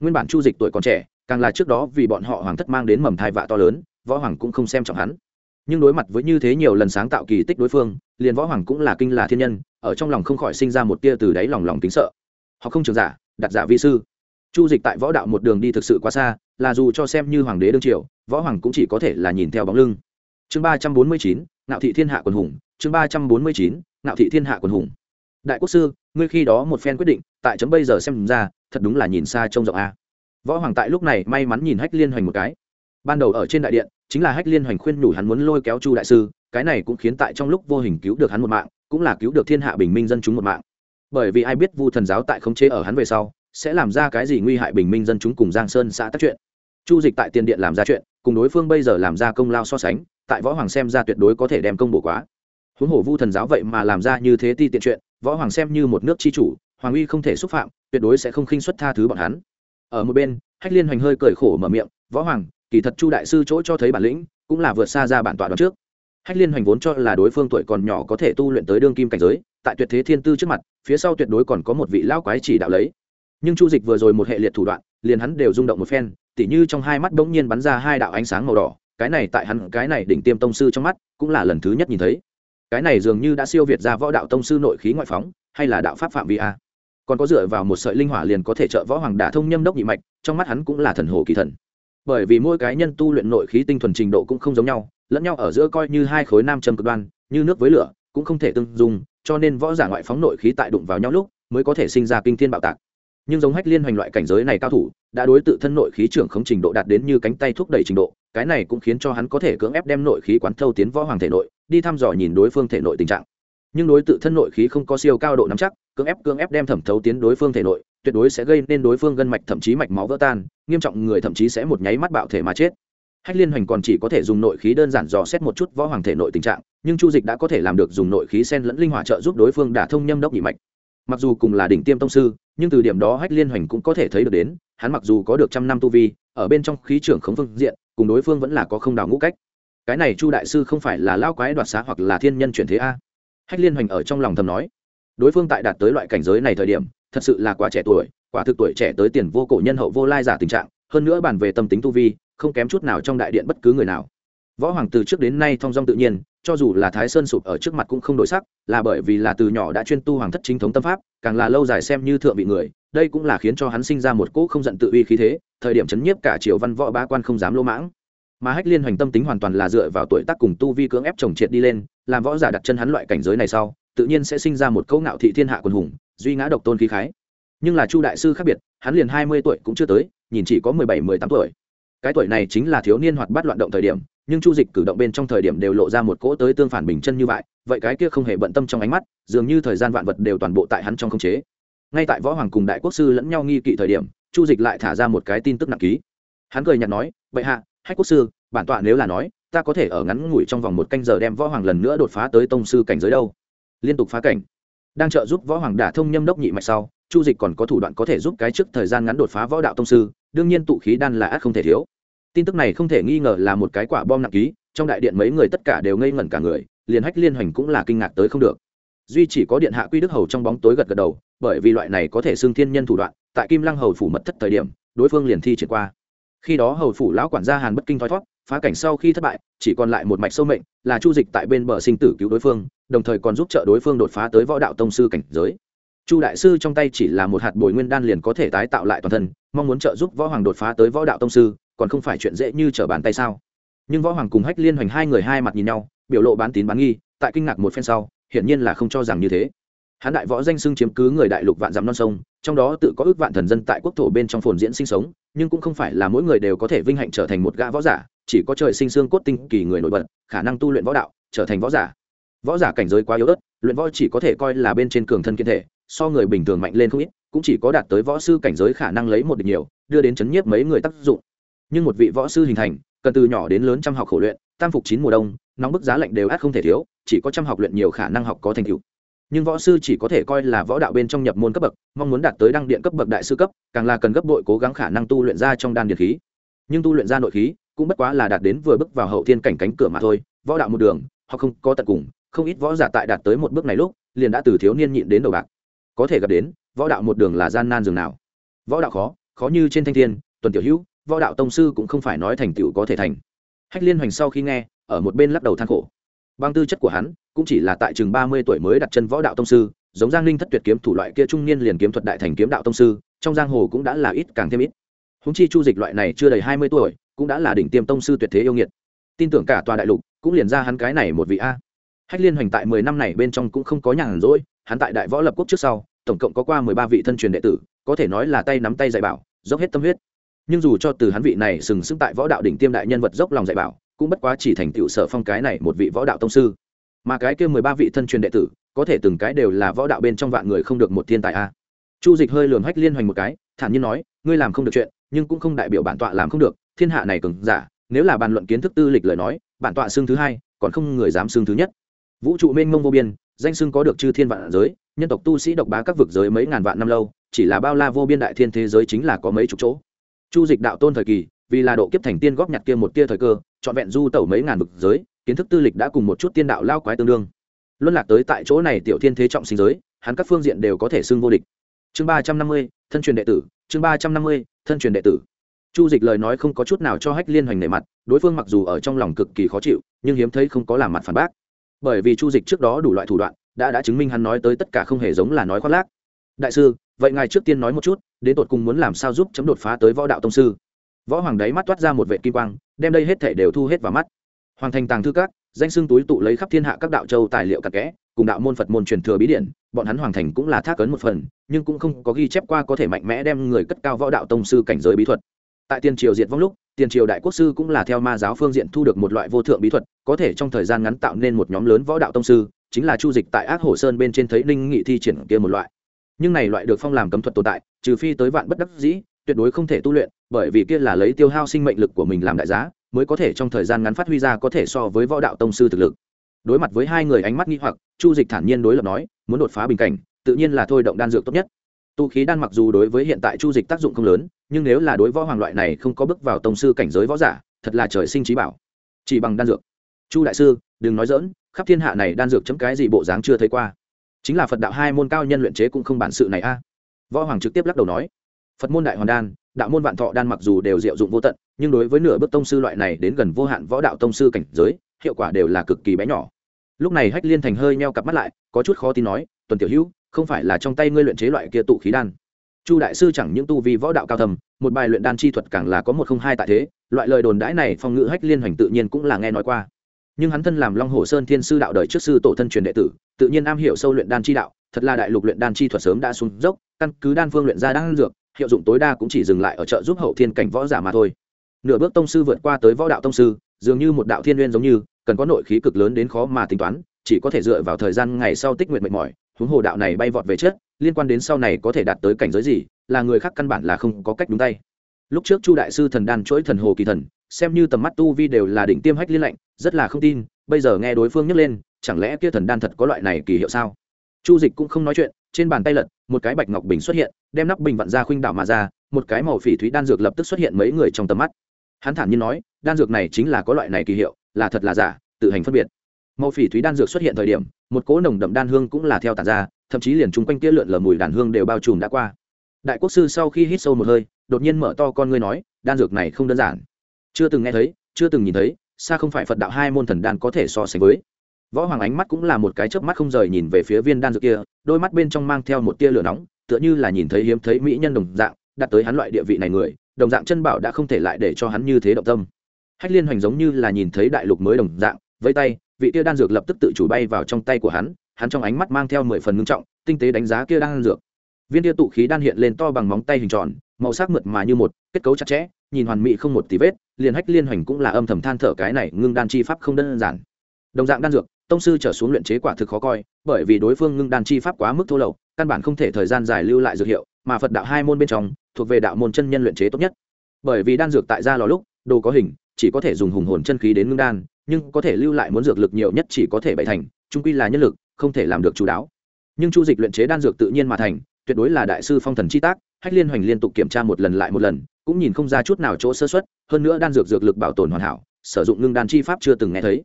Nguyên bản chu dịch tuổi còn trẻ, càng là trước đó vì bọn họ hoàng thất mang đến mầm thai vạ to lớn, võ hoàng cũng không xem trọng hắn. Nhưng đối mặt với như thế nhiều lần sáng tạo kỳ tích đối phương, liền võ hoàng cũng là kinh là thiên nhân, ở trong lòng không khỏi sinh ra một tia từ đáy lòng lòng tính sợ họ không trường giả, đặt giả vi sư. Chu dịch tại võ đạo một đường đi thực sự quá xa, là dù cho xem như hoàng đế đương triều, võ hoàng cũng chỉ có thể là nhìn theo bóng lưng. Chương ba trăm bốn mươi chín, ngạo thị thiên hạ quần hùng. Chương ba trăm bốn mươi chín, ngạo thị thiên hạ quần hùng. Đại quốc sư, ngươi khi đó một phen quyết định, tại chấm bây giờ xem ra, thật đúng là nhìn xa trông rộng a. Võ hoàng tại lúc này may mắn nhìn hách liên hoành một cái. Ban đầu ở trên đại điện, chính là hách liên hoành khuyên nhủ hắn muốn lôi kéo chu đại sư, cái này cũng khiến tại trong lúc vô hình cứu được hắn một mạng, cũng là cứu được thiên hạ bình minh dân chúng một mạng bởi vì ai biết vu thần giáo tại khống chế ở hắn về sau sẽ làm ra cái gì nguy hại bình minh dân chúng cùng giang sơn xã tác chuyện. Chu dịch tại tiền điện làm ra chuyện, cùng đối phương bây giờ làm ra công lao so sánh, tại võ hoàng xem ra tuyệt đối có thể đem công bổ quá. Huống hồ vu thần giáo vậy mà làm ra như thế ti tiện chuyện, võ hoàng xem như một nước chi chủ, hoàng uy không thể xúc phạm, tuyệt đối sẽ không khinh xuất tha thứ bọn hắn. Ở một bên, hách liên hoành hơi cười khổ mở miệng, võ hoàng, kỳ thật chu đại sư chỗ cho thấy bản lĩnh, cũng là vượt xa ra bản tọa đó trước. Hách liên hoành vốn cho là đối phương tuổi còn nhỏ có thể tu luyện tới đương kim cảnh giới tại tuyệt thế thiên tư trước mặt, phía sau tuyệt đối còn có một vị lão quái chỉ đạo lấy. Nhưng chu dịch vừa rồi một hệ liệt thủ đoạn, liền hắn đều rung động một phen, tỉ như trong hai mắt bỗng nhiên bắn ra hai đạo ánh sáng màu đỏ, cái này tại hắn, cái này đỉnh tiêm tông sư trong mắt, cũng là lần thứ nhất nhìn thấy. Cái này dường như đã siêu việt ra võ đạo tông sư nội khí ngoại phóng, hay là đạo pháp phạm vi a? Còn có dựa vào một sợi linh hỏa liền có thể trợ võ hoàng đả thông nhâm đốc nhị mạch, trong mắt hắn cũng là thần hồ kỳ thần. Bởi vì mỗi cái nhân tu luyện nội khí tinh thuần trình độ cũng không giống nhau, lẫn nhau ở giữa coi như hai khối nam châm cực đoan, như nước với lửa, cũng không thể tương dung cho nên võ giả ngoại phóng nội khí tại đụng vào nhau lúc mới có thể sinh ra kinh thiên bạo tạc. Nhưng giống hách liên hoành loại cảnh giới này cao thủ, đã đối tự thân nội khí trưởng không trình độ đạt đến như cánh tay thúc đẩy trình độ, cái này cũng khiến cho hắn có thể cưỡng ép đem nội khí quán thâu tiến võ hoàng thể nội, đi thăm dò nhìn đối phương thể nội tình trạng. Nhưng đối tự thân nội khí không có siêu cao độ nắm chắc, cưỡng ép cưỡng ép đem thẩm thấu tiến đối phương thể nội, tuyệt đối sẽ gây nên đối phương gân mạch thậm chí mạch máu vỡ tan, nghiêm trọng người thậm chí sẽ một nháy mắt bạo thể mà chết hách liên hoành còn chỉ có thể dùng nội khí đơn giản dò xét một chút võ hoàng thể nội tình trạng, nhưng chu dịch đã có thể làm được dùng nội khí sen lẫn linh hỏa trợ giúp đối phương đả thông nhâm đốc nhị mạch. Mặc dù cùng là đỉnh tiêm tông sư, nhưng từ điểm đó hách liên hoành cũng có thể thấy được đến, hắn mặc dù có được trăm năm tu vi, ở bên trong khí trưởng khống phương diện, cùng đối phương vẫn là có không đào ngũ cách. Cái này chu đại sư không phải là lao quái đoạt xá hoặc là thiên nhân chuyển thế a? Hách liên hoành ở trong lòng thầm nói. Đối phương tại đạt tới loại cảnh giới này thời điểm, thật sự là quá trẻ tuổi, quả thực tuổi trẻ tới tiền vô cổ nhân hậu vô lai giả tình trạng, hơn nữa bàn về tâm tính tu vi không kém chút nào trong đại điện bất cứ người nào. Võ hoàng từ trước đến nay thong dong tự nhiên, cho dù là thái sơn sụp ở trước mặt cũng không đổi sắc, là bởi vì là từ nhỏ đã chuyên tu hoàng thất chính thống tâm pháp, càng là lâu dài xem như thượng vị người, đây cũng là khiến cho hắn sinh ra một cỗ không giận tự uy khí thế, thời điểm chấn nhiếp cả triều văn võ bá quan không dám lỗ mãng. Mà hách liên hoành tâm tính hoàn toàn là dựa vào tuổi tác cùng tu vi cưỡng ép chồng triệt đi lên, làm võ giả đặt chân hắn loại cảnh giới này sau, tự nhiên sẽ sinh ra một câu ngạo thị thiên hạ quần hùng, duy ngã độc tôn khí khái. Nhưng là chu đại sư khác biệt, hắn liền hai mươi tuổi cũng chưa tới, nhìn chỉ có mười bảy, mười tám tuổi cái tuổi này chính là thiếu niên hoạt bát loạn động thời điểm, nhưng chu dịch cử động bên trong thời điểm đều lộ ra một cỗ tới tương phản bình chân như vậy vậy cái kia không hề bận tâm trong ánh mắt, dường như thời gian vạn vật đều toàn bộ tại hắn trong không chế. Ngay tại võ hoàng cùng đại quốc sư lẫn nhau nghi kỵ thời điểm, chu dịch lại thả ra một cái tin tức nặng ký. Hắn cười nhạt nói, bệ hạ, hách quốc sư, bản tọa nếu là nói, ta có thể ở ngắn ngủi trong vòng một canh giờ đem võ hoàng lần nữa đột phá tới tông sư cảnh giới đâu. Liên tục phá cảnh. Đang trợ giúp võ hoàng đả thông nhâm đốc nhị mạch sau, chu dịch còn có thủ đoạn có thể giúp cái trước thời gian ngắn đột phá võ đạo tông sư, đương nhiên tụ khí đan là ác không thể thiếu tin tức này không thể nghi ngờ là một cái quả bom nặng ký, trong đại điện mấy người tất cả đều ngây ngẩn cả người, liền hách liên hoành cũng là kinh ngạc tới không được. Duy chỉ có điện hạ quy đức hầu trong bóng tối gật gật đầu, bởi vì loại này có thể xưng thiên nhân thủ đoạn, tại kim lăng hầu phủ mật thất thời điểm, đối phương liền thi triển qua. Khi đó hầu phủ lão quản gia hàn bất kinh thoi thoát phá cảnh sau khi thất bại, chỉ còn lại một mạch sâu mệnh, là chu dịch tại bên bờ sinh tử cứu đối phương, đồng thời còn giúp trợ đối phương đột phá tới võ đạo tông sư cảnh giới. Chu đại sư trong tay chỉ là một hạt bồi nguyên đan liền có thể tái tạo lại toàn thân, mong muốn trợ giúp võ hoàng đột phá tới võ đạo tông sư còn không phải chuyện dễ như trở bàn tay sao? Nhưng võ hoàng cùng hách liên hoành hai người hai mặt nhìn nhau, biểu lộ bán tín bán nghi, tại kinh ngạc một phen sau, hiển nhiên là không cho rằng như thế. Hán đại võ danh xưng chiếm cứ người đại lục vạn dặm non sông, trong đó tự có ước vạn thần dân tại quốc thổ bên trong phồn diễn sinh sống, nhưng cũng không phải là mỗi người đều có thể vinh hạnh trở thành một gã võ giả, chỉ có trời sinh xương cốt tinh kỳ người nổi bật, khả năng tu luyện võ đạo, trở thành võ giả. Võ giả cảnh giới quá yếu ớt, luyện võ chỉ có thể coi là bên trên cường thân kiên thể, so người bình thường mạnh lên không ít, cũng chỉ có đạt tới võ sư cảnh giới khả năng lấy một địch nhiều, đưa đến chấn nhiếp mấy người tác dụng nhưng một vị võ sư hình thành, cần từ nhỏ đến lớn trăm học khổ luyện, tam phục chín mùa đông, nóng bức giá lạnh đều át không thể thiếu, chỉ có trăm học luyện nhiều khả năng học có thành tựu. Nhưng võ sư chỉ có thể coi là võ đạo bên trong nhập môn cấp bậc, mong muốn đạt tới đăng điện cấp bậc đại sư cấp, càng là cần gấp bội cố gắng khả năng tu luyện ra trong đan điện khí. Nhưng tu luyện ra nội khí, cũng bất quá là đạt đến vừa bước vào hậu thiên cảnh cánh cửa mà thôi, võ đạo một đường họ không có tận cùng, không ít võ giả tại đạt tới một bước này lúc, liền đã từ thiếu niên nhịn đến đầu bạc. Có thể gặp đến, võ đạo một đường là gian nan dường nào. Võ đạo khó khó như trên thanh thiên, tuần tiểu hữu võ đạo tông sư cũng không phải nói thành tựu có thể thành. Hách liên hoành sau khi nghe, ở một bên lắc đầu than khổ. Bằng tư chất của hắn, cũng chỉ là tại chừng ba mươi tuổi mới đặt chân võ đạo tông sư, giống giang ninh thất tuyệt kiếm thủ loại kia trung niên liền kiếm thuật đại thành kiếm đạo tông sư, trong giang hồ cũng đã là ít càng thêm ít. Húng chi chu dịch loại này chưa đầy hai mươi tuổi, cũng đã là đỉnh tiêm tông sư tuyệt thế yêu nghiệt. Tin tưởng cả tòa đại lục cũng liền ra hắn cái này một vị a. Hách liên hoành tại mười năm này bên trong cũng không có nhàn rỗi, hắn tại đại võ lập quốc trước sau, tổng cộng có qua mười ba vị thân truyền đệ tử, có thể nói là tay nắm tay dạy bảo, dốc hết tâm huyết nhưng dù cho từ hắn vị này sừng sững tại võ đạo đỉnh tiêm đại nhân vật dốc lòng dạy bảo, cũng bất quá chỉ thành tựu sở phong cái này một vị võ đạo tông sư. Mà cái kia mười ba vị thân truyền đệ tử, có thể từng cái đều là võ đạo bên trong vạn người không được một thiên tài a. Chu dịch hơi lường hách liên hoành một cái, thản nhiên nói, ngươi làm không được chuyện, nhưng cũng không đại biểu bản tọa làm không được, thiên hạ này cường giả, nếu là bàn luận kiến thức tư lịch lời nói, bản tọa xương thứ hai, còn không người dám xương thứ nhất. Vũ trụ mênh mông vô biên, danh xưng có được chư thiên vạn giới, nhân tộc tu sĩ độc bá các vực giới mấy ngàn vạn năm lâu, chỉ là bao la vô biên đại thiên thế giới chính là có mấy chục chỗ chu dịch đạo tôn thời kỳ, vì là độ kiếp thành tiên góp nhặt kia một tia thời cơ, trọn vẹn du tẩu mấy ngàn vực giới, kiến thức tư lịch đã cùng một chút tiên đạo lao quái tương đương. Luân lạc tới tại chỗ này tiểu thiên thế trọng sinh giới, hắn các phương diện đều có thể xưng vô địch. Chương ba trăm năm mươi, thân truyền đệ tử, chương ba trăm năm mươi, thân truyền đệ tử. Chu dịch lời nói không có chút nào cho hách liên hoành nề mặt, đối phương mặc dù ở trong lòng cực kỳ khó chịu, nhưng hiếm thấy không có làm mặt phản bác. Bởi vì chu dịch trước đó đủ loại thủ đoạn, đã đã chứng minh hắn nói tới tất cả không hề giống là nói khoác lác. Đại sư vậy ngài trước tiên nói một chút, đến tột cùng muốn làm sao giúp chấm đột phá tới võ đạo tông sư? Võ hoàng đáy mắt toát ra một vệ kim quang, đem đây hết thể đều thu hết vào mắt. Hoàng thành tàng thư các, danh xưng túi tụ lấy khắp thiên hạ các đạo châu tài liệu cặp kẽ, cùng đạo môn phật môn truyền thừa bí điển, bọn hắn hoàng thành cũng là thác ấn một phần, nhưng cũng không có ghi chép qua có thể mạnh mẽ đem người cất cao võ đạo tông sư cảnh giới bí thuật. Tại tiền triều diệt vong lúc tiền triều đại quốc sư cũng là theo ma giáo phương diện thu được một loại vô thượng bí thuật, có thể trong thời gian ngắn tạo nên một nhóm lớn võ đạo tông sư, chính là chu dịch tại ác hồ sơn bên trên thấy ninh nghị thi triển kia một loại nhưng này loại được phong làm cấm thuật tồn tại, trừ phi tới vạn bất đắc dĩ, tuyệt đối không thể tu luyện, bởi vì kia là lấy tiêu hao sinh mệnh lực của mình làm đại giá, mới có thể trong thời gian ngắn phát huy ra có thể so với võ đạo tông sư thực lực. Đối mặt với hai người ánh mắt nghi hoặc, chu dịch thản nhiên đối lập nói, muốn đột phá bình cảnh, tự nhiên là thôi động đan dược tốt nhất. Tu khí đan mặc dù đối với hiện tại chu dịch tác dụng không lớn, nhưng nếu là đối võ hoàng loại này không có bước vào tông sư cảnh giới võ giả, thật là trời sinh trí bảo. Chỉ bằng đan dược. Chu đại sư, đừng nói dỡn khắp thiên hạ này đan dược chấm cái gì bộ dáng chưa thấy qua chính là phật đạo hai môn cao nhân luyện chế cũng không bản sự này a. Võ hoàng trực tiếp lắc đầu nói, phật môn đại hoàn đan, đạo môn vạn thọ đan mặc dù đều diệu dụng vô tận, nhưng đối với nửa bước tông sư loại này đến gần vô hạn võ đạo tông sư cảnh giới, hiệu quả đều là cực kỳ bé nhỏ. Lúc này hách liên thành hơi meo cặp mắt lại, có chút khó tin nói, tuần tiểu hữu, không phải là trong tay ngươi luyện chế loại kia tụ khí đan? Chu đại sư chẳng những tu vi võ đạo cao thầm một bài luyện đan chi thuật càng là có một không hai tại thế, loại lời đồn đãi này phong ngữ hách liên hoành tự nhiên cũng là nghe nói qua nhưng hắn thân làm long hồ sơn thiên sư đạo đời trước sư tổ thân truyền đệ tử, tự nhiên am hiểu sâu luyện đan chi đạo, thật là đại lục luyện đan chi thuật sớm đã xuống dốc, căn cứ đan phương luyện ra đan dược, hiệu dụng tối đa cũng chỉ dừng lại ở trợ giúp hậu thiên cảnh võ giả mà thôi. Nửa bước tông sư vượt qua tới võ đạo tông sư, dường như một đạo thiên nguyên giống như, cần có nội khí cực lớn đến khó mà tính toán, chỉ có thể dựa vào thời gian ngày sau tích nguyện mệt mỏi, huống hồ đạo này bay vọt về chết liên quan đến sau này có thể đạt tới cảnh giới gì, là người khác căn bản là không có cách đúng tay lúc trước chu đại sư thần đan chuỗi thần hồ kỳ thần, xem như tầm mắt tu vi đều là đỉnh tiêm hách liên lạnh, rất là không tin, bây giờ nghe đối phương nhắc lên, chẳng lẽ kia thần đan thật có loại này kỳ hiệu sao? Chu dịch cũng không nói chuyện, trên bàn tay lật, một cái bạch ngọc bình xuất hiện, đem nắp bình vặn ra khuynh đảo mà ra, một cái màu phỉ thúy đan dược lập tức xuất hiện mấy người trong tầm mắt. Hắn thản nhiên nói, đan dược này chính là có loại này kỳ hiệu, là thật là giả, tự hành phân biệt. Màu phỉ thúy đan dược xuất hiện thời điểm, một cỗ nồng đậm đan hương cũng là theo tàn ra, thậm chí liền chung quanh kia lượn lờ mùi đàn hương đều bao trùm đã qua đại quốc sư sau khi hít sâu một hơi, đột nhiên mở to con ngươi nói, đan dược này không đơn giản. Chưa từng nghe thấy, chưa từng nhìn thấy, xa không phải phật đạo hai môn thần đan có thể so sánh với. Võ hoàng ánh mắt cũng là một cái chớp mắt không rời nhìn về phía viên đan dược kia, đôi mắt bên trong mang theo một tia lửa nóng, tựa như là nhìn thấy hiếm thấy mỹ nhân đồng dạng, đặt tới hắn loại địa vị này người, đồng dạng chân bảo đã không thể lại để cho hắn như thế động tâm. Hách liên hoành giống như là nhìn thấy đại lục mới đồng dạng với tay, vị tia đan dược lập tức tự chủ bay vào trong tay của hắn hắn trong ánh mắt mang theo mười phần ngưng trọng, tinh tế đánh giá kia đan dược viên tia tụ khí đan hiện lên to bằng móng tay hình tròn, màu sắc mượt mà như một, kết cấu chặt chẽ, nhìn hoàn mỹ không một tí vết, liền hách liên hoành cũng là âm thầm than thở cái này ngưng đan chi pháp không đơn giản. Đồng dạng đan dược, tông sư trở xuống luyện chế quả thực khó coi, bởi vì đối phương ngưng đan chi pháp quá mức thô lậu, căn bản không thể thời gian dài lưu lại dược hiệu, mà phật đạo hai môn bên trong, thuộc về đạo môn chân nhân luyện chế tốt nhất. Bởi vì đan dược tại gia lò lúc, đồ có hình, chỉ có thể dùng hùng hồn chân khí đến ngưng đan, nhưng có thể lưu lại muốn dược lực nhiều nhất chỉ có thể bày thành trung quy là nhân lực, không thể làm được chú đáo. Nhưng chu dịch luyện chế đan dược tự nhiên mà thành tuyệt đối là đại sư phong thần chi tác, hách liên hoành liên tục kiểm tra một lần lại một lần, cũng nhìn không ra chút nào chỗ sơ xuất hơn nữa đan dược dược lực bảo tồn hoàn hảo, sử dụng ngưng đan chi pháp chưa từng nghe thấy.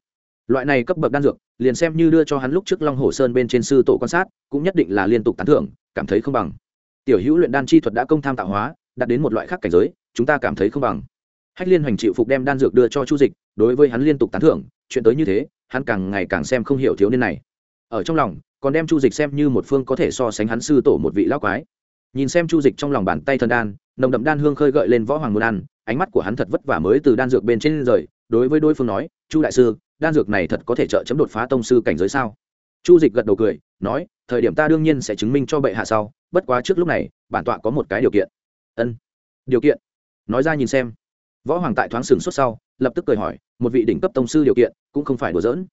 Loại này cấp bậc đan dược, liền xem như đưa cho hắn lúc trước long hồ sơn bên trên sư tổ quan sát, cũng nhất định là liên tục tán thưởng, cảm thấy không bằng. Tiểu hữu luyện đan chi thuật đã công tham tạo hóa, đạt đến một loại khác cảnh giới, chúng ta cảm thấy không bằng. Hách liên hoành chịu phục đem đan dược đưa cho chu dịch, đối với hắn liên tục tán thưởng, chuyện tới như thế, hắn càng ngày càng xem không hiểu thiếu niên này ở trong lòng, còn đem chu dịch xem như một phương có thể so sánh hắn sư tổ một vị lão quái. Nhìn xem chu dịch trong lòng bàn tay thần đan, nồng đậm đan hương khơi gợi lên võ hoàng muốn ăn ánh mắt của hắn thật vất vả mới từ đan dược bên trên rời, đối với đối phương nói, chu đại sư, đan dược này thật có thể trợ chấm đột phá tông sư cảnh giới sao? Chu dịch gật đầu cười, nói, thời điểm ta đương nhiên sẽ chứng minh cho bệ hạ sau, bất quá trước lúc này, bản tọa có một cái điều kiện. Ân, điều kiện? Nói ra nhìn xem. Võ hoàng tại thoáng sừng sốt sau, lập tức cười hỏi, một vị đỉnh cấp tông sư điều kiện cũng không phải đùa giỡn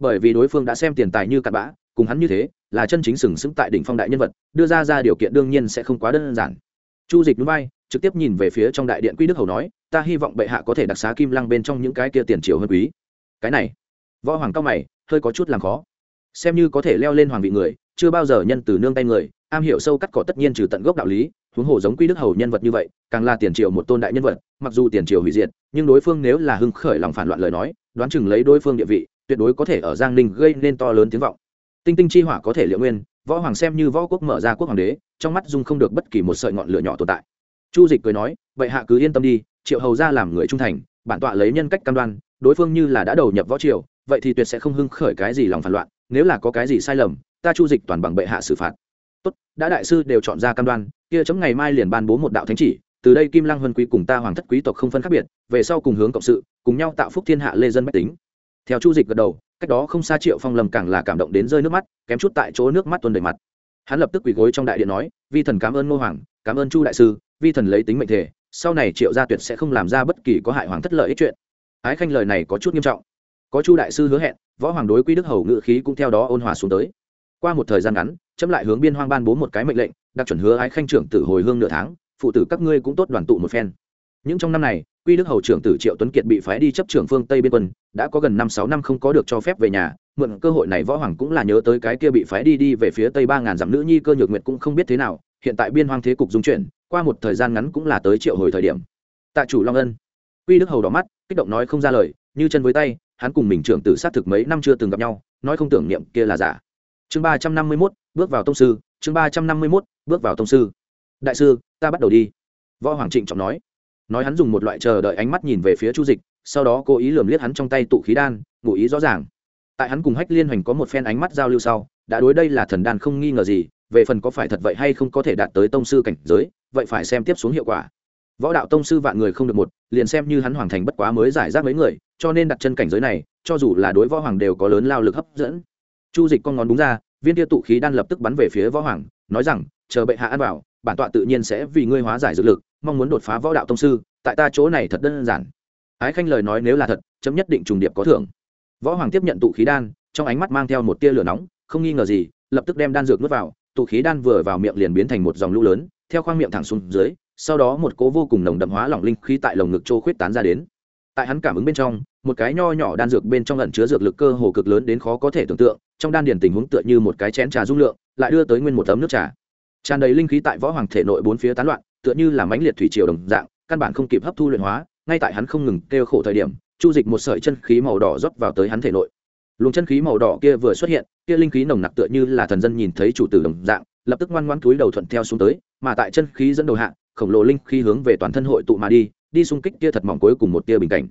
bởi vì đối phương đã xem tiền tài như cặn bã, cùng hắn như thế, là chân chính sừng sững tại đỉnh phong đại nhân vật, đưa ra ra điều kiện đương nhiên sẽ không quá đơn giản. Chu dịch núi bay, trực tiếp nhìn về phía trong đại điện quy đức hầu nói, ta hy vọng bệ hạ có thể đặc xá kim lăng bên trong những cái kia tiền triều hơn quý. Cái này, võ hoàng cao mày, hơi có chút làm khó. Xem như có thể leo lên hoàng vị người, chưa bao giờ nhân từ nương tay người, am hiểu sâu cắt cỏ tất nhiên trừ tận gốc đạo lý, huống hồ giống quy đức hầu nhân vật như vậy, càng là tiền triều một tôn đại nhân vật, mặc dù tiền triều hủy diệt, nhưng đối phương nếu là hưng khởi lòng phản loạn lời nói, đoán chừng lấy đối phương địa vị tuyệt đối có thể ở giang ninh gây nên to lớn tiếng vọng. Tinh tinh chi hỏa có thể liệu nguyên, võ hoàng xem như võ quốc mở ra quốc hoàng đế, trong mắt dung không được bất kỳ một sợi ngọn lửa nhỏ tồn tại. Chu dịch cười nói vậy hạ cứ yên tâm đi, triệu hầu ra làm người trung thành, bản tọa lấy nhân cách cam đoan, đối phương như là đã đầu nhập võ triều, vậy thì tuyệt sẽ không hưng khởi cái gì lòng phản loạn, nếu là có cái gì sai lầm, ta chu dịch toàn bằng bệ hạ xử phạt. Tốt, đã đại sư đều chọn ra cam đoan, kia chấm ngày mai liền ban bố một đạo thánh chỉ, từ đây kim lăng huân quý cùng ta hoàng thất quý tộc không phân khác biệt, về sau cùng hướng cộng sự, cùng nhau tạo phúc thiên hạ lê dân bách tính theo chu dịch gật đầu, cách đó không xa triệu phong lâm càng là cảm động đến rơi nước mắt, kém chút tại chỗ nước mắt tuôn đầy mặt. Hắn lập tức quỳ gối trong đại điện nói, vi thần cảm ơn ngô hoàng, cảm ơn chu đại sư, vi thần lấy tính mệnh thể sau này triệu gia tuyệt sẽ không làm ra bất kỳ có hại hoàng thất lợi ích chuyện. Ái khanh lời này có chút nghiêm trọng. Có chu đại sư hứa hẹn, võ hoàng đối quý đức hầu ngự khí cũng theo đó ôn hòa xuống tới. Qua một thời gian ngắn, chấm lại hướng biên hoang ban bố một cái mệnh lệnh, đặc chuẩn hứa ái khanh trưởng tử hồi hương nửa tháng, phụ tử các ngươi cũng tốt đoàn tụ một phen. Những trong năm này quy đức hầu trưởng tử triệu tuấn kiệt bị phái đi chấp trưởng phương tây biên quân, đã có gần năm sáu năm không có được cho phép về nhà. Mượn cơ hội này võ hoàng cũng là nhớ tới cái kia bị phái đi đi về phía tây ba ngàn dặm nữ nhi cơ nhược nguyệt cũng không biết thế nào, hiện tại biên hoang thế cục dung chuyển, qua một thời gian ngắn cũng là tới triệu hồi thời điểm. Tạ chủ long ân. Quy đức hầu đỏ mắt, kích động nói không ra lời, như chân với tay, hắn cùng mình trưởng tử sát thực mấy năm chưa từng gặp nhau, nói không tưởng niệm kia là giả. Chương ba trăm năm mươi mốt, bước vào tông sư, chương ba trăm năm mươi mốt, bước vào tông sư. Đại sư, ta bắt đầu đi. Võ hoàng trịnh trọng nói nói hắn dùng một loại chờ đợi ánh mắt nhìn về phía chu dịch, sau đó cố ý lườm liếc hắn trong tay tụ khí đan, ngụ ý rõ ràng. Tại hắn cùng hách liên hoành có một phen ánh mắt giao lưu sau, đã đối đây là thần đan không nghi ngờ gì, về phần có phải thật vậy hay không có thể đạt tới tông sư cảnh giới, vậy phải xem tiếp xuống hiệu quả. Võ đạo tông sư vạn người không được một, liền xem như hắn hoàng thành bất quá mới giải rác mấy người, cho nên đặt chân cảnh giới này, cho dù là đối võ hoàng đều có lớn lao lực hấp dẫn. Chu dịch con ngón đúng ra, viên tia tụ khí đan lập tức bắn về phía võ hoàng, nói rằng, chờ bệ hạ ăn vào bản tọa tự nhiên sẽ vì ngươi hóa giải dược lực, mong muốn đột phá võ đạo tông sư, tại ta chỗ này thật đơn giản. Ái khanh lời nói nếu là thật, chấm nhất định trùng điệp có thưởng. Võ hoàng tiếp nhận tụ khí đan, trong ánh mắt mang theo một tia lửa nóng, không nghi ngờ gì, lập tức đem đan dược nuốt vào, tụ khí đan vừa vào miệng liền biến thành một dòng lũ lớn, theo khoang miệng thẳng xuống dưới, sau đó một cố vô cùng nồng đậm hóa lỏng linh khí tại lồng ngực trô khuyết tán ra đến. Tại hắn cảm ứng bên trong, một cái nho nhỏ đan dược bên trong lẩn chứa dược lực cơ hồ cực lớn đến khó có thể tưởng tượng, trong đan điền tình huống tựa như một cái chén trà dung lượng, lại đưa tới nguyên một tấm nước trà tràn đầy linh khí tại võ hoàng thể nội bốn phía tán loạn, tựa như là mãnh liệt thủy triều đồng dạng, căn bản không kịp hấp thu luyện hóa, ngay tại hắn không ngừng kêu khổ thời điểm, chu dịch một sợi chân khí màu đỏ rót vào tới hắn thể nội. Luồng chân khí màu đỏ kia vừa xuất hiện, kia linh khí nồng nặc tựa như là thần dân nhìn thấy chủ tử đồng dạng, lập tức ngoan ngoan túi đầu thuận theo xuống tới, mà tại chân khí dẫn đầu hạ, khổng lồ linh khí hướng về toàn thân hội tụ mà đi đi xung kích kia thật mỏng cuối cùng một tia bình cảnh.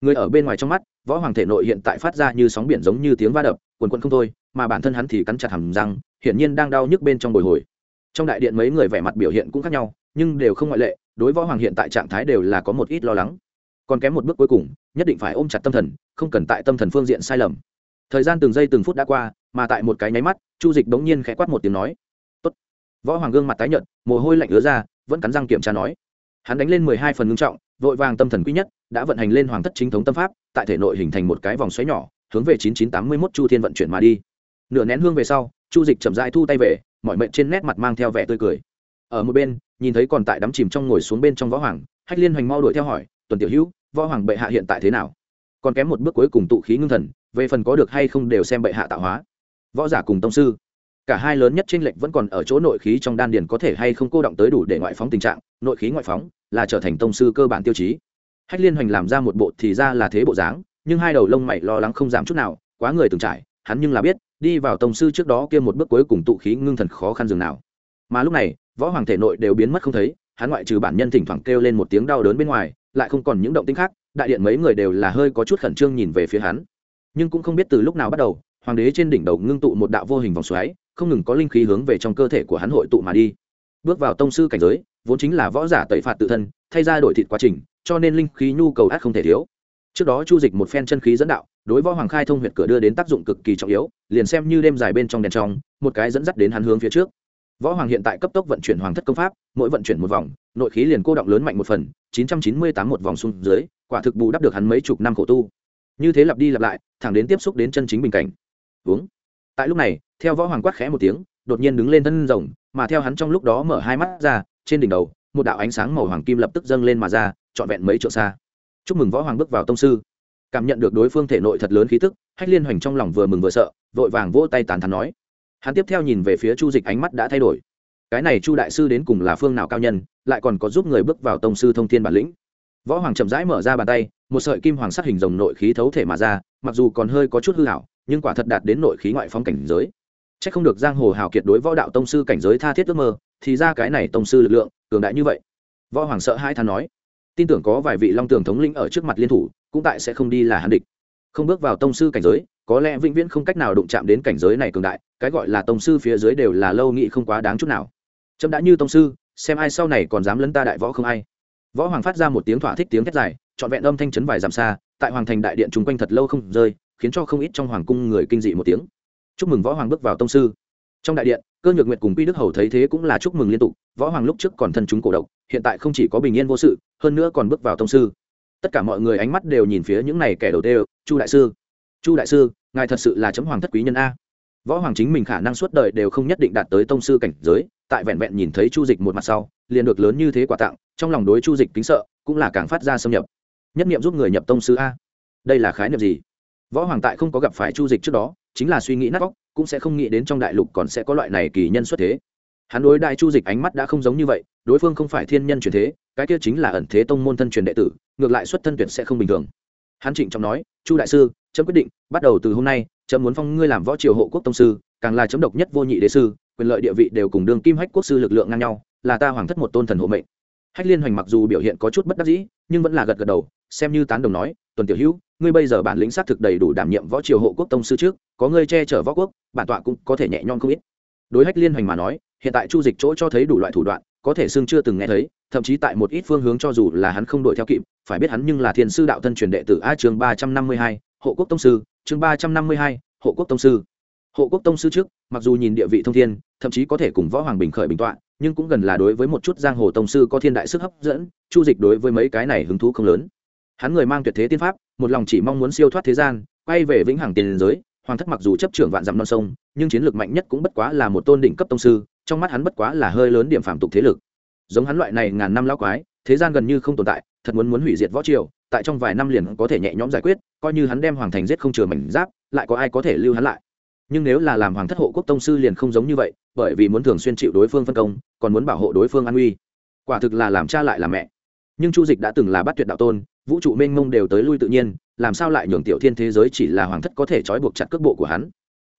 Người ở bên ngoài trong mắt, võ hoàng thể nội hiện tại phát ra như sóng biển giống như tiếng va đập, quần quần không thôi, mà bản thân hắn thì cắn chặt hầm răng, hiển nhiên đang đau nhức bên trong bồi hồi trong đại điện mấy người vẻ mặt biểu hiện cũng khác nhau, nhưng đều không ngoại lệ, đối võ hoàng hiện tại trạng thái đều là có một ít lo lắng. Còn kém một bước cuối cùng, nhất định phải ôm chặt tâm thần, không cần tại tâm thần phương diện sai lầm. Thời gian từng giây từng phút đã qua, mà tại một cái nháy mắt, chu dịch bỗng nhiên khẽ quát một tiếng nói, Tốt. võ hoàng gương mặt tái nhợt, mồ hôi lạnh ứa ra, vẫn cắn răng kiểm tra nói. Hắn đánh lên mười hai phần ngưng trọng, vội vàng tâm thần quý nhất, đã vận hành lên hoàng thất chính thống tâm pháp, tại thể nội hình thành một cái vòng xoáy nhỏ, hướng về chín chín tám mươi mốt chu thiên vận chuyển mà đi. Nửa nén hương về sau, chu dịch chậm rãi thu tay về mọi mệnh trên nét mặt mang theo vẻ tươi cười. Ở một bên, nhìn thấy còn tại đắm chìm trong ngồi xuống bên trong võ hoàng, hách liên hoành mau đuổi theo hỏi, tuần tiểu hữu, võ hoàng bệ hạ hiện tại thế nào? Còn kém một bước cuối cùng tụ khí ngưng thần, về phần có được hay không đều xem bệ hạ tạo hóa. Võ giả cùng tông sư, cả hai lớn nhất trên lệnh vẫn còn ở chỗ nội khí trong đan điền có thể hay không cô động tới đủ để ngoại phóng tình trạng, nội khí ngoại phóng là trở thành tông sư cơ bản tiêu chí. Hách liên hoành làm ra một bộ thì ra là thế bộ dáng, nhưng hai đầu lông mày lo lắng không giảm chút nào, quá người từng trải, hắn nhưng là biết đi vào tông sư trước đó kia một bước cuối cùng tụ khí ngưng thần khó khăn dường nào. Mà lúc này, võ hoàng thể nội đều biến mất không thấy, hắn ngoại trừ bản nhân thỉnh thoảng kêu lên một tiếng đau đớn bên ngoài, lại không còn những động tĩnh khác, đại điện mấy người đều là hơi có chút khẩn trương nhìn về phía hắn. Nhưng cũng không biết từ lúc nào bắt đầu, hoàng đế trên đỉnh đầu ngưng tụ một đạo vô hình vòng xoáy, không ngừng có linh khí hướng về trong cơ thể của hắn hội tụ mà đi. Bước vào tông sư cảnh giới, vốn chính là võ giả tẩy phạt tự thân, thay ra đổi thịt quá trình, cho nên linh khí nhu cầu át không thể thiếu. Trước đó chu dịch một phen chân khí dẫn đạo đối võ hoàng khai thông huyệt cửa đưa đến tác dụng cực kỳ trọng yếu, liền xem như đêm dài bên trong đèn trong, một cái dẫn dắt đến hắn hướng phía trước. Võ hoàng hiện tại cấp tốc vận chuyển hoàng thất công pháp, mỗi vận chuyển một vòng, nội khí liền cô động lớn mạnh một phần, chín trăm chín mươi tám một vòng xuống dưới, quả thực bù đắp được hắn mấy chục năm khổ tu. Như thế lặp đi lặp lại, thẳng đến tiếp xúc đến chân chính bình cảnh. Uống. Tại lúc này, theo võ hoàng quát khẽ một tiếng, đột nhiên đứng lên thân rồng, mà theo hắn trong lúc đó mở hai mắt ra, trên đỉnh đầu, một đạo ánh sáng màu hoàng kim lập tức dâng lên mà ra, trọn vẹn mấy chỗ xa. Chúc mừng võ hoàng bước vào tông sư cảm nhận được đối phương thể nội thật lớn khí tức, hách liên hoành trong lòng vừa mừng vừa sợ, vội vàng vỗ tay tàn thắn nói. Hắn tiếp theo nhìn về phía chu dịch, ánh mắt đã thay đổi. Cái này chu đại sư đến cùng là phương nào cao nhân, lại còn có giúp người bước vào tông sư thông thiên bản lĩnh. Võ hoàng chậm rãi mở ra bàn tay, một sợi kim hoàng sắc hình rồng nội khí thấu thể mà ra, mặc dù còn hơi có chút hư hảo nhưng quả thật đạt đến nội khí ngoại phong cảnh giới. C h ắ c không được giang hồ hào kiệt đối võ đạo tông sư cảnh giới tha thiết ước mơ, thì ra cái này tông sư lực lượng, cường đại như vậy. Võ hoàng sợ hai than nói. Tin tưởng có vài vị long tường thống linh ở trước mặt liên thủ cũng tại sẽ không đi là hàn địch. Không bước vào tông sư cảnh giới, có lẽ vĩnh viễn không cách nào đụng chạm đến cảnh giới này cường đại, cái gọi là tông sư phía dưới đều là lâu nghị không quá đáng chút nào. Trâm đã như tông sư, xem ai sau này còn dám lấn ta đại võ không ai. Võ hoàng phát ra một tiếng thỏa thích tiếng thét dài, trọn vẹn âm thanh chấn vài dặm xa, tại hoàng thành đại điện chung quanh thật lâu không rơi, khiến cho không ít trong hoàng cung người kinh dị một tiếng. Chúc mừng võ hoàng bước vào tông sư. Trong đại điện, cơ nhược nguyệt cùng quy đức hầu thấy thế cũng là chúc mừng liên tục, võ hoàng lúc trước còn thân chúng cổ độc, hiện tại không chỉ có bình yên vô sự, hơn nữa còn bước vào tông sư tất cả mọi người ánh mắt đều nhìn phía những này kẻ đầu tiên chu đại sư, chu đại sư, ngài thật sự là chấm hoàng thất quý nhân a. Võ hoàng chính mình khả năng suốt đời đều không nhất định đạt tới tông sư cảnh giới, tại vẹn vẹn nhìn thấy chu dịch một mặt sau, liền được lớn như thế quà tặng, trong lòng đối chu dịch kính sợ, cũng là càng phát ra xâm nhập. Nhất niệm giúp người nhập tông sư a. Đây là khái niệm gì? Võ hoàng tại không có gặp phải chu dịch trước đó, chính là suy nghĩ nát vóc cũng sẽ không nghĩ đến trong đại lục còn sẽ có loại này kỳ nhân xuất thế hắn đối đại chu dịch ánh mắt đã không giống như vậy, đối phương không phải thiên nhân truyền thế, cái kia chính là ẩn thế tông môn thân truyền đệ tử, ngược lại xuất thân tuyệt sẽ không bình thường. Hắn trịnh trọng nói, chu đại sư, chấm quyết định, bắt đầu từ hôm nay, chấm muốn phong ngươi làm võ triều hộ quốc tông sư, càng là chấm độc nhất vô nhị đế sư, quyền lợi địa vị đều cùng đường kim hách quốc sư lực lượng ngang nhau, là ta hoàng thất một tôn thần hộ mệnh. Hách liên hoành mặc dù biểu hiện có chút bất đắc dĩ, nhưng vẫn là gật gật đầu, xem như tán đồng nói, tuần tiểu hữu, ngươi bây giờ bản lĩnh xác thực đầy đủ đảm nhiệm võ triều hộ quốc tông sư trước, có ngươi che chở võ quốc, bản tọa cũng có thể nhẹ nhõm không ít. Đối hách liên hoành mà nói hiện tại chu dịch chỗ cho thấy đủ loại thủ đoạn, có thể xương chưa từng nghe thấy, thậm chí tại một ít phương hướng cho dù là hắn không đổi theo kịp, phải biết hắn nhưng là thiên sư đạo thân truyền đệ tử a chương ba trăm năm mươi hai, hộ quốc tông sư, chương ba trăm năm mươi hai, hộ quốc tông sư. Hộ quốc tông sư trước, mặc dù nhìn địa vị thông thiên, thậm chí có thể cùng võ hoàng bình khởi bình tọa, nhưng cũng gần là đối với một chút giang hồ tông sư có thiên đại sức hấp dẫn, chu dịch đối với mấy cái này hứng thú không lớn. Hắn người mang tuyệt thế tiên pháp, một lòng chỉ mong muốn siêu thoát thế gian, quay về vĩnh hằng tiền giới hoàng thất mặc dù chấp trưởng vạn dặm non sông, nhưng chiến lược mạnh nhất cũng bất quá là một tôn đỉnh cấp tông sư, trong mắt hắn bất quá là hơi lớn điểm phạm tục thế lực. Giống hắn loại này ngàn năm lao quái, thế gian gần như không tồn tại, thật muốn muốn hủy diệt võ triều, tại trong vài năm liền có thể nhẹ nhõm giải quyết, coi như hắn đem hoàng thành giết không chừa mảnh giáp, lại có ai có thể lưu hắn lại? Nhưng nếu là làm hoàng thất hộ quốc tông sư liền không giống như vậy, bởi vì muốn thường xuyên chịu đối phương phân công, còn muốn bảo hộ đối phương an uy. Quả thực là làm cha lại là mẹ. Nhưng chu dịch đã từng là bắt tuyệt đạo tôn vũ trụ mênh mông đều tới lui tự nhiên, làm sao lại nhường tiểu thiên thế giới chỉ là hoàng thất có thể trói buộc chặt cước bộ của hắn?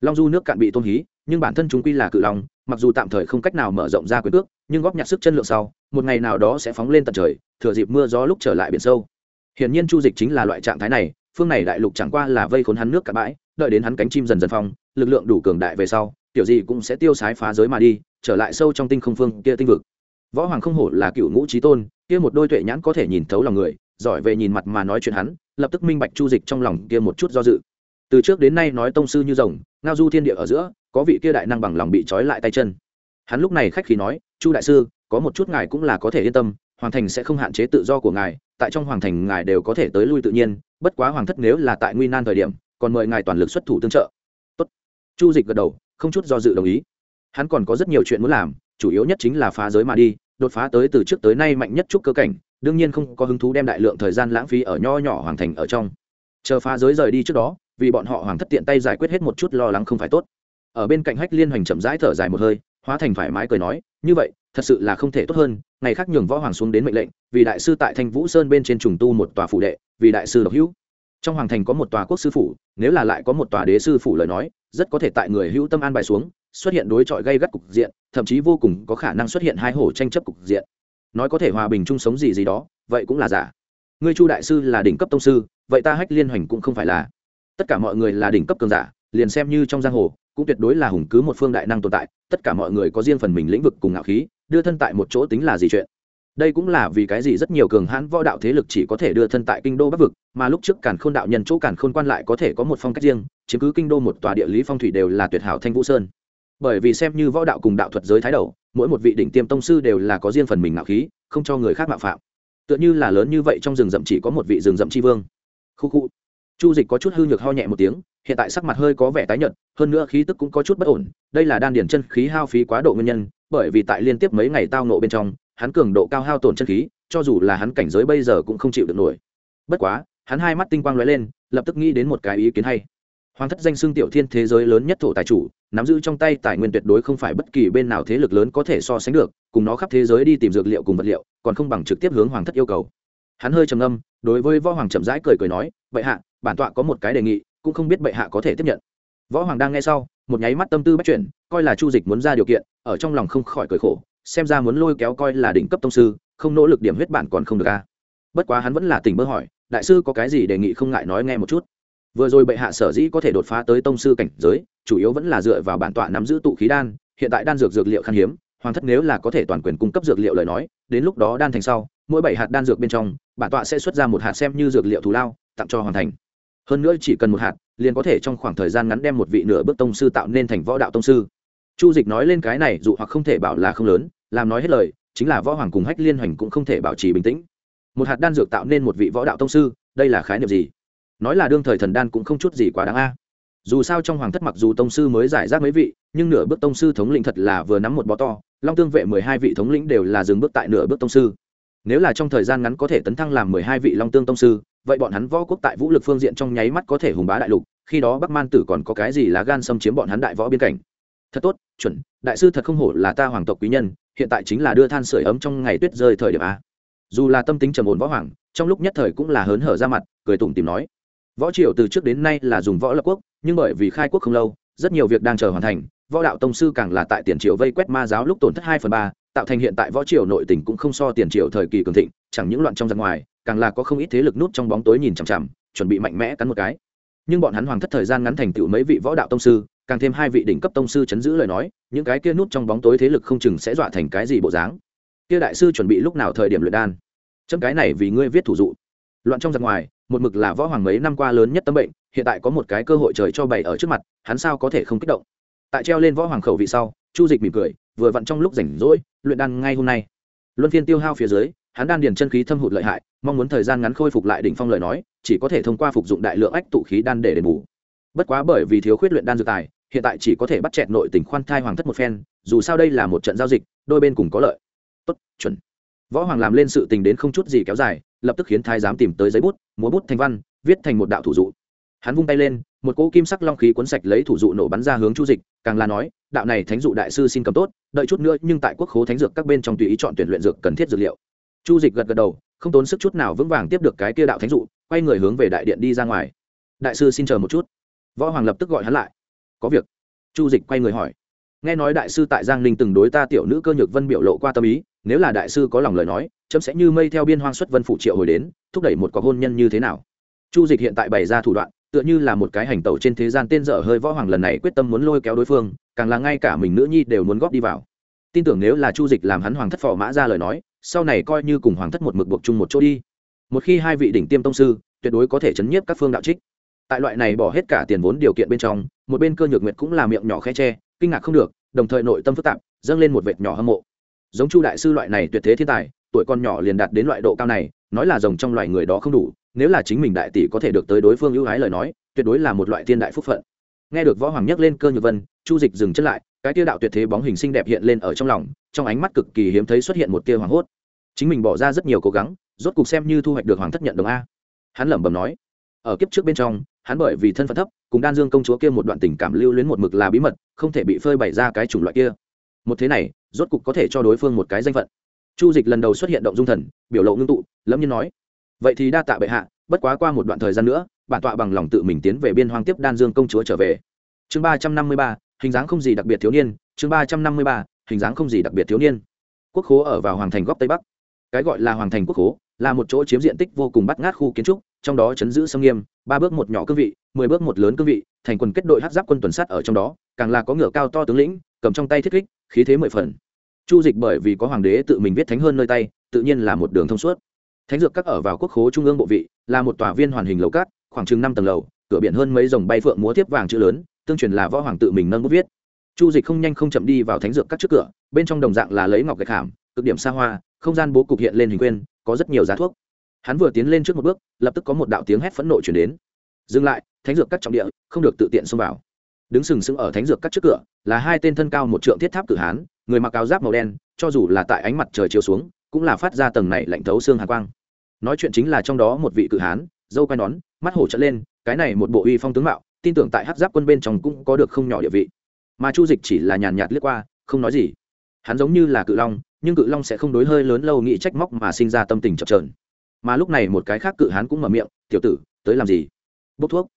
Long du nước cạn bị tôn hí, nhưng bản thân chúng quy là cự long, mặc dù tạm thời không cách nào mở rộng ra quyền ước nhưng góp nhặt sức chân lượng sau, một ngày nào đó sẽ phóng lên tận trời, thừa dịp mưa gió lúc trở lại biển sâu. Hiển nhiên chu dịch chính là loại trạng thái này, phương này đại lục chẳng qua là vây khốn hắn nước cả bãi, đợi đến hắn cánh chim dần dần phong, lực lượng đủ cường đại về sau, tiểu gì cũng sẽ tiêu sái phá giới mà đi, trở lại sâu trong tinh không phương kia tinh vực. Võ hoàng không hổ là cựu ngũ trí tôn, kia một đôi tuệ nhãn có thể nhìn thấu lòng người giỏi về nhìn mặt mà nói chuyện hắn, lập tức minh bạch chu dịch trong lòng kia một chút do dự. Từ trước đến nay nói tông sư như rồng, ngao du thiên địa ở giữa, có vị kia đại năng bằng lòng bị trói lại tay chân. Hắn lúc này khách khí nói, chu đại sư, có một chút ngài cũng là có thể yên tâm, hoàng thành sẽ không hạn chế tự do của ngài, tại trong hoàng thành ngài đều có thể tới lui tự nhiên, bất quá hoàng thất nếu là tại nguy nan thời điểm, còn mời ngài toàn lực xuất thủ tương trợ. Tốt. chu dịch gật đầu, không chút do dự đồng ý. Hắn còn có rất nhiều chuyện muốn làm, chủ yếu nhất chính là phá giới mà đi, đột phá tới từ trước tới nay mạnh nhất chút cơ cảnh đương nhiên không có hứng thú đem đại lượng thời gian lãng phí ở nho nhỏ hoàng thành ở trong. Chờ phá giới rời đi trước đó, vì bọn họ hoàng thất tiện tay giải quyết hết một chút lo lắng không phải tốt. Ở bên cạnh hách liên hoành chậm rãi thở dài một hơi, hóa thành thoải mái cười nói, như vậy, thật sự là không thể tốt hơn, ngày khác nhường võ hoàng xuống đến mệnh lệnh, vì đại sư tại thanh vũ sơn bên trên trùng tu một tòa phủ đệ, vì đại sư độc hữu. Trong hoàng thành có một tòa quốc sư phủ, nếu là lại có một tòa đế sư phủ lời nói, rất có thể tại người hữu tâm an bài xuống, xuất hiện đối chọi gây gắt cục diện, thậm chí vô cùng có khả năng xuất hiện hai hổ tranh chấp cục diện nói có thể hòa bình chung sống gì gì đó, vậy cũng là giả. Ngươi chu đại sư là đỉnh cấp tông sư, vậy ta hách liên hoành cũng không phải là. Tất cả mọi người là đỉnh cấp cường giả, liền xem như trong giang hồ, cũng tuyệt đối là hùng cứ một phương đại năng tồn tại, tất cả mọi người có riêng phần mình lĩnh vực cùng ngạo khí, đưa thân tại một chỗ tính là gì chuyện. Đây cũng là vì cái gì rất nhiều cường hãn võ đạo thế lực chỉ có thể đưa thân tại kinh đô bắc vực, mà lúc trước càn khôn đạo nhân chỗ càn khôn quan lại có thể có một phong cách riêng, chiếm cứ kinh đô một tòa địa lý phong thủy đều là tuyệt hảo thanh vũ sơn. Bởi vì xem như võ đạo cùng đạo thuật giới thái đầu mỗi một vị đỉnh tiêm tông sư đều là có riêng phần mình ngạo khí, không cho người khác mạo phạm. Tựa như là lớn như vậy trong rừng rậm chỉ có một vị rừng rậm tri vương. Khu khu. Chu dịch có chút hư nhược ho nhẹ một tiếng, hiện tại sắc mặt hơi có vẻ tái nhợt, hơn nữa khí tức cũng có chút bất ổn, đây là đan điển chân khí hao phí quá độ nguyên nhân, bởi vì tại liên tiếp mấy ngày tao nộ bên trong, hắn cường độ cao hao tổn chân khí, cho dù là hắn cảnh giới bây giờ cũng không chịu được nổi. Bất quá, hắn hai mắt tinh quang lóe lên, lập tức nghĩ đến một cái ý kiến hay. Hoàng thất danh xưng tiểu thiên thế giới lớn nhất thổ tài chủ nắm giữ trong tay tài nguyên tuyệt đối không phải bất kỳ bên nào thế lực lớn có thể so sánh được, cùng nó khắp thế giới đi tìm dược liệu cùng vật liệu, còn không bằng trực tiếp hướng hoàng thất yêu cầu. Hắn hơi trầm ngâm, đối với võ hoàng chậm rãi cười cười nói vậy hạ, bản tọa có một cái đề nghị, cũng không biết bệ hạ có thể tiếp nhận. Võ hoàng đang nghe sau, một nháy mắt tâm tư bắt chuyển, coi là chu dịch muốn ra điều kiện, ở trong lòng không khỏi cười khổ, xem ra muốn lôi kéo coi là đỉnh cấp tông sư, không nỗ lực điểm huyết bản còn không được a. Bất quá hắn vẫn là tỉnh bơ hỏi, đại sư có cái gì đề nghị không ngại nói nghe một chút? Vừa rồi bệ hạ sở dĩ có thể đột phá tới tông sư cảnh giới, chủ yếu vẫn là dựa vào bản tọa nắm giữ tụ khí đan, hiện tại đan dược dược liệu khan hiếm, hoàng thất nếu là có thể toàn quyền cung cấp dược liệu lời nói, đến lúc đó đan thành sau, mỗi bảy hạt đan dược bên trong, bản tọa sẽ xuất ra một hạt xem như dược liệu thù lao, tặng cho hoàn thành. Hơn nữa chỉ cần một hạt, liền có thể trong khoảng thời gian ngắn đem một vị nửa bước tông sư tạo nên thành võ đạo tông sư. Chu dịch nói lên cái này dù hoặc không thể bảo là không lớn, làm nói hết lời, chính là võ hoàng cùng hách liên hoành cũng không thể bảo trì bình tĩnh. Một hạt đan dược tạo nên một vị võ đạo tông sư, đây là khái niệm gì? Nói là đương thời thần đan cũng không chút gì quá đáng a. Dù sao trong hoàng thất mặc dù tông sư mới giải rác mấy vị, nhưng nửa bước tông sư thống lĩnh thật là vừa nắm một bó to, long tương vệ mười hai vị thống lĩnh đều là dừng bước tại nửa bước tông sư. Nếu là trong thời gian ngắn có thể tấn thăng làm mười hai vị long tương tông sư, vậy bọn hắn võ quốc tại vũ lực phương diện trong nháy mắt có thể hùng bá đại lục, khi đó bắc man tử còn có cái gì lá gan xâm chiếm bọn hắn đại võ biên cảnh. Thật tốt, chuẩn, đại sư thật không hổ là ta hoàng tộc quý nhân, hiện tại chính là đưa than sửa ấm trong ngày tuyết rơi thời điểm a. Dù là tâm tính trầm ổn võ hoàng, trong lúc nhất thời cũng là hớn hở ra mặt, cười tủm tìm nói võ triều từ trước đến nay là dùng võ lập quốc, nhưng bởi vì khai quốc không lâu, rất nhiều việc đang chờ hoàn thành, võ đạo tông sư càng là tại tiền triều vây quét ma giáo lúc tổn thất hai phần ba, tạo thành hiện tại võ triều nội tỉnh cũng không so tiền triều thời kỳ cường thịnh, chẳng những loạn trong giặc ngoài, càng là có không ít thế lực nút trong bóng tối nhìn chằm chằm, chuẩn bị mạnh mẽ cắn một cái. Nhưng bọn hắn hoàng thất thời gian ngắn thành tựu mấy vị võ đạo tông sư, càng thêm hai vị đỉnh cấp tông sư chấn giữ lời nói, những cái kia nút trong bóng tối thế lực không chừng sẽ dọa thành cái gì bộ dáng. Kia đại sư chuẩn bị lúc nào thời điểm luyện đan? Chấm cái này vì ngươi viết thủ dụ. Loạn trong giặc ngoài một mực là võ hoàng mấy năm qua lớn nhất tâm bệnh, hiện tại có một cái cơ hội trời cho bày ở trước mặt, hắn sao có thể không kích động? Tại treo lên võ hoàng khẩu vị sau, chu dịch mỉm cười, vừa vặn trong lúc rảnh rỗi, luyện đan ngay hôm nay. Luân phiên tiêu hao phía dưới, hắn đan điền chân khí thâm hụt lợi hại, mong muốn thời gian ngắn khôi phục lại đỉnh phong lời nói, chỉ có thể thông qua phục dụng đại lượng ách tụ khí đan để đền bù. Bất quá bởi vì thiếu khuyết luyện đan dược tài, hiện tại chỉ có thể bắt chẹt nội tình khoan thai hoàng thất một phen, dù sao đây là một trận giao dịch, đôi bên cùng có lợi. Tốt, chuẩn. Võ hoàng làm lên sự tình đến không chút gì kéo dài lập tức khiến thái giám tìm tới giấy bút, múa bút thành văn, viết thành một đạo thủ dụ. Hắn vung tay lên, một cỗ kim sắc long khí cuốn sạch lấy thủ dụ nổ bắn ra hướng chu dịch, càng là nói, đạo này thánh dụ đại sư xin cầm tốt, đợi chút nữa nhưng tại quốc khố thánh dược các bên trong tùy ý chọn tuyển luyện dược cần thiết dược liệu. Chu dịch gật gật đầu, không tốn sức chút nào vững vàng tiếp được cái kia đạo thánh dụ, quay người hướng về đại điện đi ra ngoài. Đại sư xin chờ một chút. Võ hoàng lập tức gọi hắn lại. Có việc. Chu dịch quay người hỏi. Nghe nói đại sư tại giang ninh từng đối ta tiểu nữ cơ nhược vân biểu lộ qua tâm ý, nếu là đại sư có lòng lời nói chấm sẽ như mây theo biên hoang xuất vân phủ triệu hồi đến, thúc đẩy một có hôn nhân như thế nào. Chu dịch hiện tại bày ra thủ đoạn, tựa như là một cái hành tẩu trên thế gian tên dở hơi võ hoàng lần này quyết tâm muốn lôi kéo đối phương, càng là ngay cả mình nữ nhi đều muốn góp đi vào. Tin tưởng nếu là chu dịch làm hắn hoàng thất phò mã ra lời nói, sau này coi như cùng hoàng thất một mực buộc chung một chỗ đi. Một khi hai vị đỉnh tiêm tông sư, tuyệt đối có thể chấn nhiếp các phương đạo trích. Tại loại này bỏ hết cả tiền vốn điều kiện bên trong, một bên cơ nhược nguyệt cũng là miệng nhỏ khe tre kinh ngạc không được, đồng thời nội tâm phức tạp, dâng lên một vệt nhỏ hâm mộ. Giống chu đại sư loại này tuyệt thế thiên tài tuổi con nhỏ liền đạt đến loại độ cao này, nói là rồng trong loài người đó không đủ, nếu là chính mình đại tỷ có thể được tới đối phương ưu ái lời nói, tuyệt đối là một loại thiên đại phúc phận. Nghe được võ hoàng nhắc lên cơ nhược vân, chu dịch dừng chân lại, cái tia đạo tuyệt thế bóng hình xinh đẹp hiện lên ở trong lòng, trong ánh mắt cực kỳ hiếm thấy xuất hiện một tia hoàng hốt. Chính mình bỏ ra rất nhiều cố gắng, rốt cục xem như thu hoạch được hoàng thất nhận đồng a. Hắn lẩm bẩm nói, ở kiếp trước bên trong, hắn bởi vì thân phận thấp, cùng đan dương công chúa kia một đoạn tình cảm lưu luyến một mực là bí mật, không thể bị phơi bày ra cái chủng loại kia. Một thế này, rốt cục có thể cho đối phương một cái danh phận chu dịch lần đầu xuất hiện động dung thần, biểu lộ ngưng tụ lâm nhiên nói, vậy thì đa tạ bệ hạ, bất quá qua một đoạn thời gian nữa, bản tọa bằng lòng tự mình tiến về biên hoang tiếp đan dương công chúa trở về. Chương ba trăm năm mươi ba, hình dáng không gì đặc biệt thiếu niên, chương ba trăm năm mươi ba, hình dáng không gì đặc biệt thiếu niên. Quốc khố ở vào hoàng thành góc tây bắc. Cái gọi là hoàng thành quốc khố, là một chỗ chiếm diện tích vô cùng bắt ngát khu kiến trúc, trong đó chấn giữ sâm nghiêm, ba bước một nhỏ cương vị, mười bước một lớn cương vị, thành quần kết đội hát giáp quân tuần sắt ở trong đó, càng là có ngựa cao to tướng lĩnh, cầm trong tay thiết kích, khí thế mười phần chu dịch bởi vì có hoàng đế tự mình viết thánh hơn nơi tay, tự nhiên là một đường thông suốt. Thánh dược các ở vào quốc khố trung ương bộ vị, là một tòa viên hoàn hình lầu cát, khoảng chừng năm tầng lầu, cửa biển hơn mấy dòng bay phượng múa tiếp vàng chữ lớn, tương truyền là võ hoàng tự mình nâng bút viết. Chu dịch không nhanh không chậm đi vào thánh dược các trước cửa, bên trong đồng dạng là lấy ngọc gạch hàm, cực điểm xa hoa, không gian bố cục hiện lên hình quyên có rất nhiều giá thuốc. Hắn vừa tiến lên trước một bước, lập tức có một đạo tiếng hét phẫn nộ chuyển đến. Dừng lại, thánh dược các trọng địa, không được tự tiện xông vào đứng sừng sững ở thánh dược các trước cửa, là hai tên thân cao một trượng thiết tháp cử hán, người mặc áo giáp màu đen, cho dù là tại ánh mặt trời chiếu xuống, cũng là phát ra tầng này lạnh thấu xương hà quang. Nói chuyện chính là trong đó một vị cử hán, dâu quai nón, mắt hổ trở lên, cái này một bộ uy phong tướng mạo, tin tưởng tại hát giáp quân bên trong cũng có được không nhỏ địa vị. Mà chu dịch chỉ là nhàn nhạt liếc qua, không nói gì. Hắn giống như là cự long, nhưng cự long sẽ không đối hơi lớn lâu nghĩ trách móc mà sinh ra tâm tình chập trờn mà lúc này một cái khác cự hán cũng mở miệng, tiểu tử, tới làm gì? Bốc thuốc.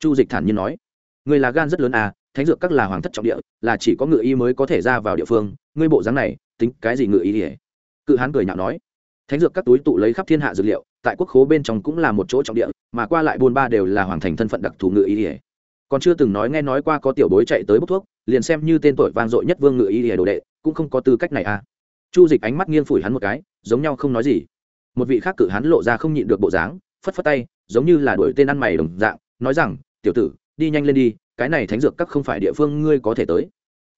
Chu dịch thản nhiên nói người là gan rất lớn à thánh dược các là hoàng thất trọng địa, là chỉ có ngự y mới có thể ra vào địa phương. Ngươi bộ dáng này, tính cái gì ngự y ỉa cự hán cười nhạo nói. Thánh dược các túi tụ lấy khắp thiên hạ dược liệu, tại quốc khố bên trong cũng là một chỗ trọng địa, mà qua lại buôn ba đều là hoàng thành thân phận đặc thù ngự y ỉa còn chưa từng nói nghe nói qua có tiểu bối chạy tới bốc thuốc, liền xem như tên tuổi vang dội nhất vương ngự y ỉa đồ đệ, cũng không có tư cách này à. Chu dịch ánh mắt nghiêng phủi hắn một cái, giống nhau không nói gì. Một vị khác cự hán lộ ra không nhịn được bộ dáng, phất phất tay, giống như là đuổi tên ăn mày đồng dạng, nói rằng, tiểu tử đi nhanh lên đi, cái này thánh dược các không phải địa phương ngươi có thể tới.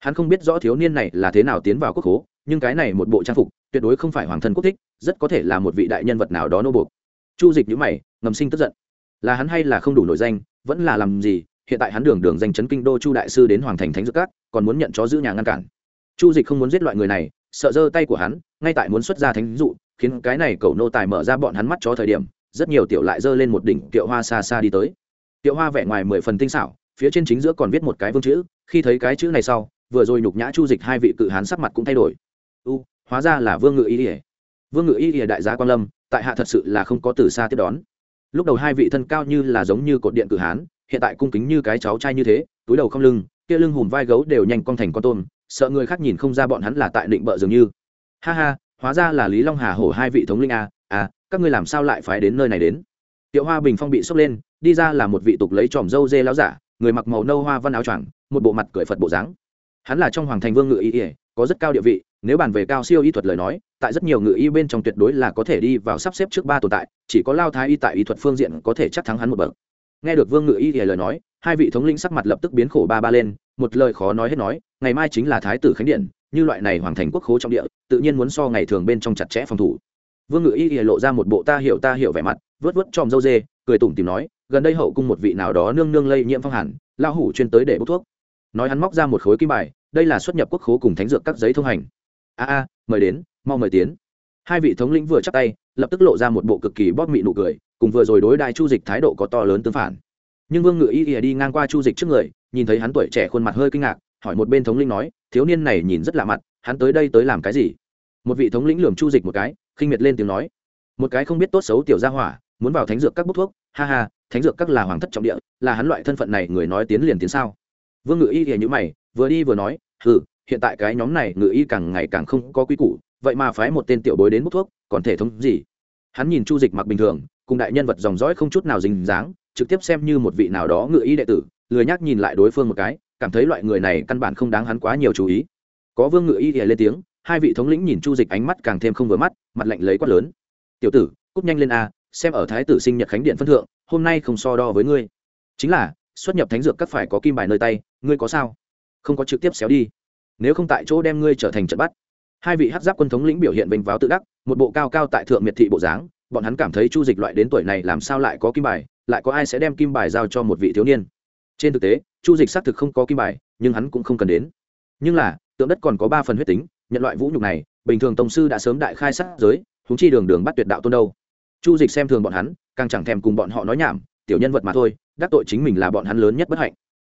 Hắn không biết rõ thiếu niên này là thế nào tiến vào quốc hố nhưng cái này một bộ trang phục tuyệt đối không phải hoàng thân quốc thích, rất có thể là một vị đại nhân vật nào đó nô buộc. Chu dịch nhữ mày, ngầm sinh tức giận. Là hắn hay là không đủ nổi danh, vẫn là làm gì? Hiện tại hắn đường đường danh chấn kinh đô chu đại sư đến hoàng thành thánh dược các, còn muốn nhận chó giữ nhà ngăn cản. Chu dịch không muốn giết loại người này, sợ giơ tay của hắn, ngay tại muốn xuất ra thánh dụ, khiến cái này cầu nô tài mở ra bọn hắn mắt cho thời điểm, rất nhiều tiểu lại giơ lên một đỉnh kiệu hoa xa xa đi tới tiệu hoa vẻ ngoài mười phần tinh xảo, phía trên chính giữa còn viết một cái vương chữ, khi thấy cái chữ này sau, vừa rồi nhục nhã chu dịch hai vị cự hán sắc mặt cũng thay đổi. U, hóa ra là vương ngự y ỉa vương ngự y ỉa đại gia quan lâm, tại hạ thật sự là không có từ xa tiếp đón. Lúc đầu hai vị thân cao như là giống như cột điện cự hán, hiện tại cung kính như cái cháu trai như thế, túi đầu không lưng, kia lưng hùm vai gấu đều nhanh con thành con tôm, sợ người khác nhìn không ra bọn hắn là tại định bợ dường như. Ha ha, hóa ra là lý long hà hổ hai vị thống linh a à các ngươi làm sao lại phải đến nơi này đến? Tiệu hoa bình phong bị sốc lên, đi ra là một vị tục lấy tròm dâu dê láo giả, người mặc màu nâu hoa văn áo choàng, một bộ mặt cười phật bộ dáng. Hắn là trong hoàng thành vương ngự y ỉa có rất cao địa vị, nếu bàn về cao siêu y thuật lời nói, tại rất nhiều ngự y bên trong tuyệt đối là có thể đi vào sắp xếp trước ba tồn tại, chỉ có lao thái y tại y thuật phương diện có thể chắc thắng hắn một bậc. Nghe được vương ngự y lời nói, hai vị thống lĩnh sắc mặt lập tức biến khổ ba ba lên, một lời khó nói hết nói, ngày mai chính là thái tử khánh điện, như loại này hoàng thành quốc khố trong địa, tự nhiên muốn so ngày thường bên trong chặt chẽ phòng thủ. Vương ngự y lộ ra một bộ ta hiểu ta hiểu vẻ mặt vớt vớt tròm dâu dê, cười tủm tìm nói, gần đây hậu cung một vị nào đó nương nương lây nhiễm phong hàn lao hủ chuyên tới để bốc thuốc. Nói hắn móc ra một khối kim bài, đây là xuất nhập quốc khố cùng thánh dược các giấy thông hành. A a, mời đến, mau mời tiến. Hai vị thống lĩnh vừa chắc tay, lập tức lộ ra một bộ cực kỳ bóp mị nụ cười, cùng vừa rồi đối đại chu dịch thái độ có to lớn tương phản. Nhưng vương ngự y ỉa đi ngang qua chu dịch trước người, nhìn thấy hắn tuổi trẻ khuôn mặt hơi kinh ngạc, hỏi một bên thống lĩnh nói, thiếu niên này nhìn rất lạ mặt, hắn tới đây tới làm cái gì? Một vị thống lĩnh lườm chu dịch một cái, khinh miệt lên tiếng nói, một cái không biết tốt xấu tiểu gia hỏa muốn vào thánh dược các bốc thuốc, ha ha, thánh dược các là hoàng thất trọng địa, là hắn loại thân phận này, người nói tiến liền tiến sao? Vương ngự y thì như mày, vừa đi vừa nói ừ hiện tại cái nhóm này, ngự y càng ngày càng không có quy củ, vậy mà phái một tên tiểu bối đến bốc thuốc, còn thể thống gì? Hắn nhìn chu dịch mặc bình thường, cùng đại nhân vật dòng dõi không chút nào dính dáng, trực tiếp xem như một vị nào đó ngự y đệ tử, lười nhắc nhìn lại đối phương một cái, cảm thấy loại người này căn bản không đáng hắn quá nhiều chú ý. Có vương ngự y thì lên tiếng, hai vị thống lĩnh nhìn chu dịch ánh mắt càng thêm không vừa mắt, mặt lạnh lấy quát lớn, tiểu tử cúp nhanh lên a xem ở thái tử sinh nhật khánh điện phân thượng, hôm nay không so đo với ngươi. Chính là, xuất nhập thánh dược các phải có kim bài nơi tay, ngươi có sao? Không có trực tiếp xéo đi. Nếu không tại chỗ đem ngươi trở thành trận bắt. Hai vị hát giáp quân thống lĩnh biểu hiện bình váo tự đắc, một bộ cao cao tại thượng miệt thị bộ dáng, bọn hắn cảm thấy chu dịch loại đến tuổi này làm sao lại có kim bài, lại có ai sẽ đem kim bài giao cho một vị thiếu niên? Trên thực tế, chu dịch xác thực không có kim bài, nhưng hắn cũng không cần đến. Nhưng là, tượng đất còn có ba phần huyết tính, nhận loại vũ nhục này, bình thường tổng sư đã sớm đại khai sát giới húng chi đường đường bắt tuyệt đạo tôn đâu chu dịch xem thường bọn hắn, càng chẳng thèm cùng bọn họ nói nhảm, tiểu nhân vật mà thôi, đắc tội chính mình là bọn hắn lớn nhất bất hạnh.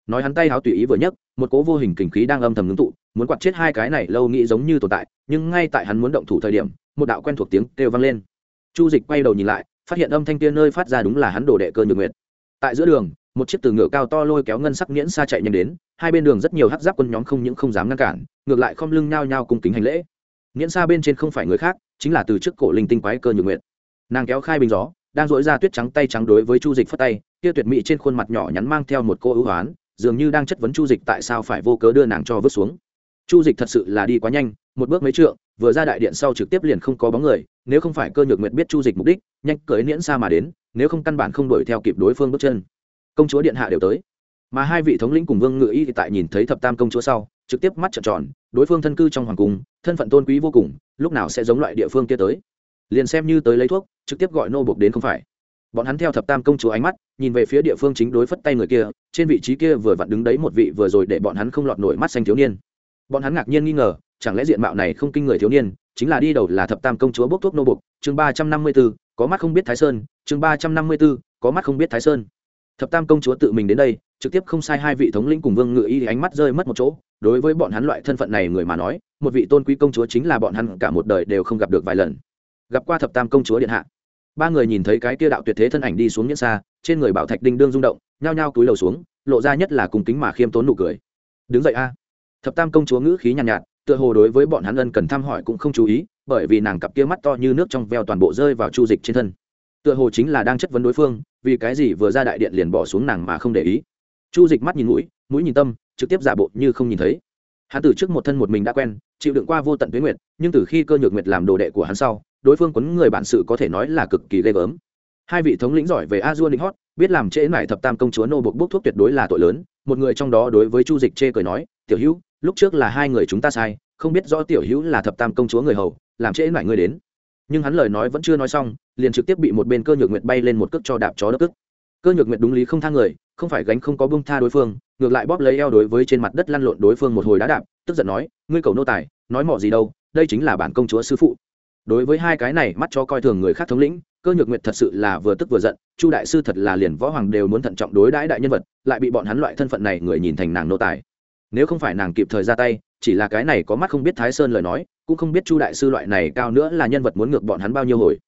Nói hắn tay háo tùy ý vừa nhấc, một cố vô hình kình khí đang âm thầm ngưng tụ, muốn quạt chết hai cái này lâu nghĩ giống như tồn tại, nhưng ngay tại hắn muốn động thủ thời điểm, một đạo quen thuộc tiếng kêu vang lên. Chu dịch quay đầu nhìn lại, phát hiện âm thanh tiên nơi phát ra đúng là hắn đồ đệ cơ nhược nguyệt. Tại giữa đường, một chiếc từ ngựa cao to lôi kéo ngân sắc miễn xa chạy nhanh đến, hai bên đường rất nhiều hắc giáp quân nhóm không những không dám ngăn cản, ngược lại không lưng nhao nhao cùng kính hành lễ. Miễn xa bên trên không phải người khác, chính là từ trước cổ linh tinh quái cơ nhược nguyệt nàng kéo khai bình gió, đang dỗi ra tuyết trắng tay trắng đối với chu dịch phất tay, kia tuyệt mỹ trên khuôn mặt nhỏ nhắn mang theo một cô ưu hoán, dường như đang chất vấn chu dịch tại sao phải vô cớ đưa nàng cho vứt xuống. Chu dịch thật sự là đi quá nhanh, một bước mấy trượng, vừa ra đại điện sau trực tiếp liền không có bóng người, nếu không phải cơ nhược nguyệt biết chu dịch mục đích, nhanh cưỡi niễn xa mà đến, nếu không căn bản không đuổi theo kịp đối phương bước chân. Công chúa điện hạ đều tới. Mà hai vị thống lĩnh cùng vương ngự y thì tại nhìn thấy thập tam công chúa sau, trực tiếp mắt trợn tròn, đối phương thân cư trong hoàng cung, thân phận tôn quý vô cùng, lúc nào sẽ giống loại địa phương kia tới? Liền xem như tới lấy thuốc, trực tiếp gọi nô buộc đến không phải. Bọn hắn theo thập tam công chúa ánh mắt, nhìn về phía địa phương chính đối phất tay người kia, trên vị trí kia vừa vặn đứng đấy một vị vừa rồi để bọn hắn không lọt nổi mắt xanh thiếu niên. Bọn hắn ngạc nhiên nghi ngờ, chẳng lẽ diện mạo này không kinh người thiếu niên, chính là đi đầu là thập tam công chúa bốc thuốc nô bục chương ba trăm năm mươi b ố có mắt không biết thái sơn, chương ba trăm năm mươi b ố có mắt không biết thái sơn. Thập tam công chúa tự mình đến đây, trực tiếp không sai hai vị thống lĩnh cùng vương ngự y ánh mắt rơi mất một chỗ, đối với bọn hắn loại thân phận này người mà nói, một vị tôn quý công chúa chính là bọn hắn cả một đời đều không gặp được vài lần gặp qua thập tam công chúa điện hạ. Ba người nhìn thấy cái kia đạo tuyệt thế thân ảnh đi xuống nhẫn xa trên người bảo thạch đinh đương rung động nhao nhao túi lầu xuống lộ ra nhất là cùng kính mà khiêm tốn nụ cười. Đứng dậy a. Thập tam công chúa ngữ khí nhàn nhạt, nhạt tựa hồ đối với bọn hắn ân cần thăm hỏi cũng không chú ý bởi vì nàng cặp kia mắt to như nước trong veo toàn bộ rơi vào chu dịch trên thân. Tựa hồ chính là đang chất vấn đối phương vì cái gì vừa ra đại điện liền bỏ xuống nàng mà không để ý. Chu dịch mắt nhìn mũi mũi nhìn tâm trực tiếp giả bộ như không nhìn thấy. Hắn từ trước một thân một mình đã quen chịu đựng qua vô tận tuyến nguyệt nhưng từ khi cơ nhược nguyệt làm đồ đệ của hắn sau đối phương quấn người bản sự có thể nói là cực kỳ ghê gớm. Hai vị thống lĩnh giỏi về a dua linh hót, biết làm trễ mải thập tam công chúa nô buộc bốc thuốc tuyệt đối là tội lớn, một người trong đó đối với chu dịch chê cười nói, tiểu hữu, lúc trước là hai người chúng ta sai, không biết rõ tiểu hữu là thập tam công chúa người hầu, làm trễ mải người đến. Nhưng hắn lời nói vẫn chưa nói xong, liền trực tiếp bị một bên cơ nhược nguyệt bay lên một cước cho đạp chó đất cức cơ nhược nguyệt đúng lý không thang người, không phải gánh không có bông tha đối phương, ngược lại bóp lấy eo đối với trên mặt đất lăn lộn đối phương một hồi đá đạp, tức giận nói, ngươi cầu nô tài, nói mỏ gì đâu, đây chính là bản công chúa sư phụ đối với hai cái này mắt cho coi thường người khác thống lĩnh, cơ nhược nguyệt thật sự là vừa tức vừa giận, chu đại sư thật là liền võ hoàng đều muốn thận trọng đối đãi đại nhân vật, lại bị bọn hắn loại thân phận này người nhìn thành nàng nô tài. Nếu không phải nàng kịp thời ra tay, chỉ là cái này có mắt không biết thái sơn lời nói, cũng không biết chu đại sư loại này cao nữa là nhân vật muốn ngược bọn hắn bao nhiêu hồi.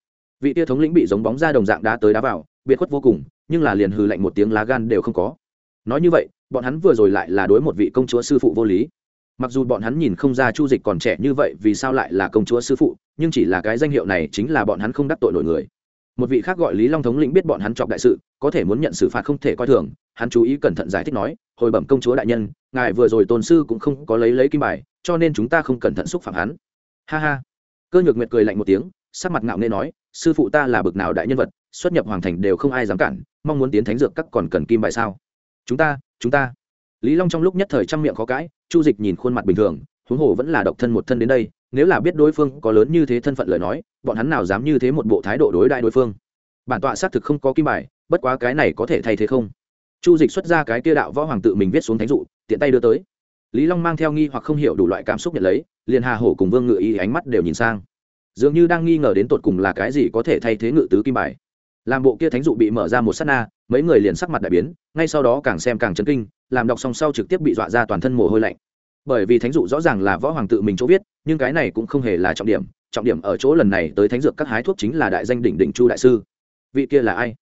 Vị tia thống lĩnh bị giống bóng ra đồng dạng đá tới đá vào, biệt khuất vô cùng, nhưng là liền hừ lạnh một tiếng lá gan đều không có. Nói như vậy, bọn hắn vừa rồi lại là đối một vị công chúa sư phụ vô lý mặc dù bọn hắn nhìn không ra chu dịch còn trẻ như vậy vì sao lại là công chúa sư phụ, nhưng chỉ là cái danh hiệu này chính là bọn hắn không đắc tội nổi người. Một vị khác gọi lý long thống lĩnh biết bọn hắn chọc đại sự, có thể muốn nhận xử phạt không thể coi thường, hắn chú ý cẩn thận giải thích nói, hồi bẩm công chúa đại nhân, ngài vừa rồi tôn sư cũng không có lấy lấy kim bài, cho nên chúng ta không cẩn thận xúc phạm hắn. Ha ha. Cơ nhược nguyệt cười lạnh một tiếng, sắc mặt ngạo nghê nói, sư phụ ta là bực nào đại nhân vật, xuất nhập hoàng thành đều không ai dám cản, mong muốn tiến thánh dược các còn cần kim bài sao? Chúng ta chúng ta lý long trong lúc nhất thời trăm miệng khó cãi, chu dịch nhìn khuôn mặt bình thường, huống hồ vẫn là độc thân một thân đến đây, nếu là biết đối phương có lớn như thế thân phận lời nói, bọn hắn nào dám như thế một bộ thái độ đối đại đối phương. Bản tọa xác thực không có kim bài, bất quá cái này có thể thay thế không? Chu dịch xuất ra cái kia đạo võ hoàng tự mình viết xuống thánh dụ, tiện tay đưa tới. Lý long mang theo nghi hoặc không hiểu đủ loại cảm xúc nhận lấy, liền hà hổ cùng vương ngự y ánh mắt đều nhìn sang. Dường như đang nghi ngờ đến tột cùng là cái gì có thể thay thế ngự tứ kim bài làm bộ kia thánh dụ bị mở ra một s á t na, mấy người liền sắc mặt đại biến, ngay sau đó càng xem càng chấn kinh, làm đọc song sau trực tiếp bị dọa ra toàn thân mồ hôi lạnh. Bởi vì thánh dụ rõ ràng là võ hoàng tự mình chỗ viết, nhưng cái này cũng không hề là trọng điểm trọng điểm ở chỗ lần này tới thánh dược các hái thuốc chính là đại danh đỉnh đỉnh chu đại sư. Vị kia là ai?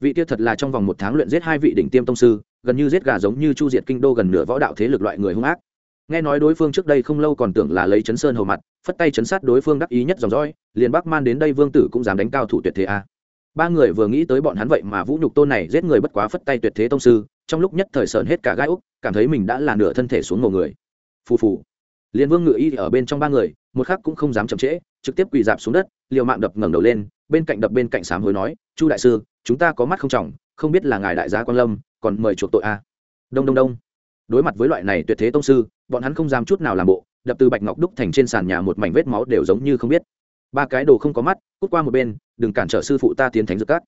Vị kia thật là trong vòng một tháng luyện giết hai vị đỉnh tiêm tông sư, gần như giết gà giống như chu diệt kinh đô gần nửa võ đạo thế lực loại người hung ác. Nghe nói đối phương trước đây không lâu còn tưởng là lấy chấn sơn hầu mặt, phất tay chấn sát đối phương đắc ý nhất dòng dõi, liền bắc man đến đây vương tử cũng dám đánh cao thủ tuyệt thế a ba người vừa nghĩ tới bọn hắn vậy mà vũ nhục tôn này giết người bất quá phất tay tuyệt thế tông sư, trong lúc nhất thời sợn hết cả gai úc, cảm thấy mình đã là nửa thân thể xuống ngầu người. Phù phù. Liên vương ngự y ở bên trong ba người, một khắc cũng không dám chậm trễ, trực tiếp quỳ dạp xuống đất, liều mạng đập ngẩng đầu lên, bên cạnh đập bên cạnh sám hối nói, chu đại sư, chúng ta có mắt không trọng, không biết là ngài đại gia quan lâm, còn mời chuộc tội a. Đông đông đông. Đối mặt với loại này tuyệt thế tông sư, bọn hắn không dám chút nào làm bộ, đập từ bạch ngọc đúc thành trên sàn nhà một mảnh vết máu đều giống như không biết ba cái đồ không có mắt, cút qua một bên, đừng cản trở sư phụ ta tiến thánh dược cát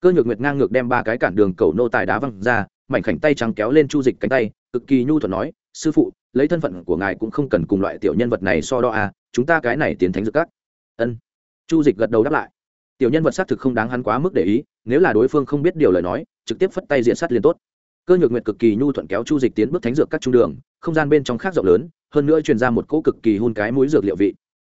cơ nhược nguyệt ngang ngược đem ba cái cản đường cầu nô tài đá văng ra, mảnh khảnh tay trắng kéo lên chu dịch cánh tay, cực kỳ nhu thuận nói, sư phụ, lấy thân phận của ngài cũng không cần cùng loại tiểu nhân vật này so đo à chúng ta cái này tiến thánh dược cát ân. Chu dịch gật đầu đáp lại. Tiểu nhân vật xác thực không đáng hắn quá mức để ý, nếu là đối phương không biết điều lời nói, trực tiếp phất tay diện sát liền tốt. Cơ nhược nguyệt cực kỳ nhu thuận kéo chu dịch tiến bước thánh dược các trung đường, không gian bên trong khác rộng lớn, hơn nữa truyền ra một cỗ cực kỳ hun cái mũi dược liệu vị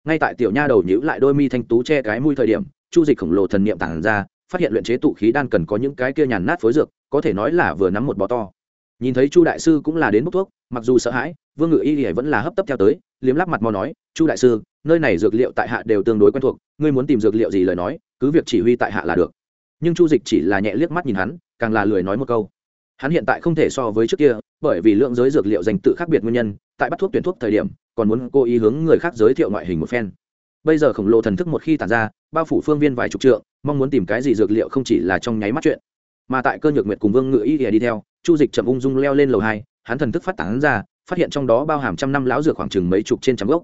ngay tại tiểu nha đầu nhữ lại đôi mi thanh tú che cái mũi thời điểm, chu dịch khổng lồ thần niệm tản ra, phát hiện luyện chế tụ khí đan cần có những cái kia nhàn nát phối dược, có thể nói là vừa nắm một bò to. Nhìn thấy chu đại sư cũng là đến bốc thuốc, mặc dù sợ hãi, vương ngự y thì vẫn là hấp tấp theo tới, liếm lắp mặt mò nói, chu đại sư, nơi này dược liệu tại hạ đều tương đối quen thuộc, ngươi muốn tìm dược liệu gì lời nói, cứ việc chỉ huy tại hạ là được. Nhưng chu dịch chỉ là nhẹ liếc mắt nhìn hắn, càng là lười nói một câu hắn hiện tại không thể so với trước kia, bởi vì lượng giới dược liệu dành tự khác biệt nguyên nhân, tại bắt thuốc tuyển thuốc thời điểm, còn muốn cố ý hướng người khác giới thiệu ngoại hình một phen. Bây giờ khổng lồ thần thức một khi tàn ra, bao phủ phương viên vài chục trượng, mong muốn tìm cái gì dược liệu không chỉ là trong nháy mắt chuyện. Mà tại cơ nhược nguyệt cùng vương ngự y ỉa đi theo, chu dịch chậm ung dung leo lên lầu hai, hắn thần thức phát tán ra, phát hiện trong đó bao hàm trăm năm lão dược khoảng chừng mấy chục trên trăm gốc.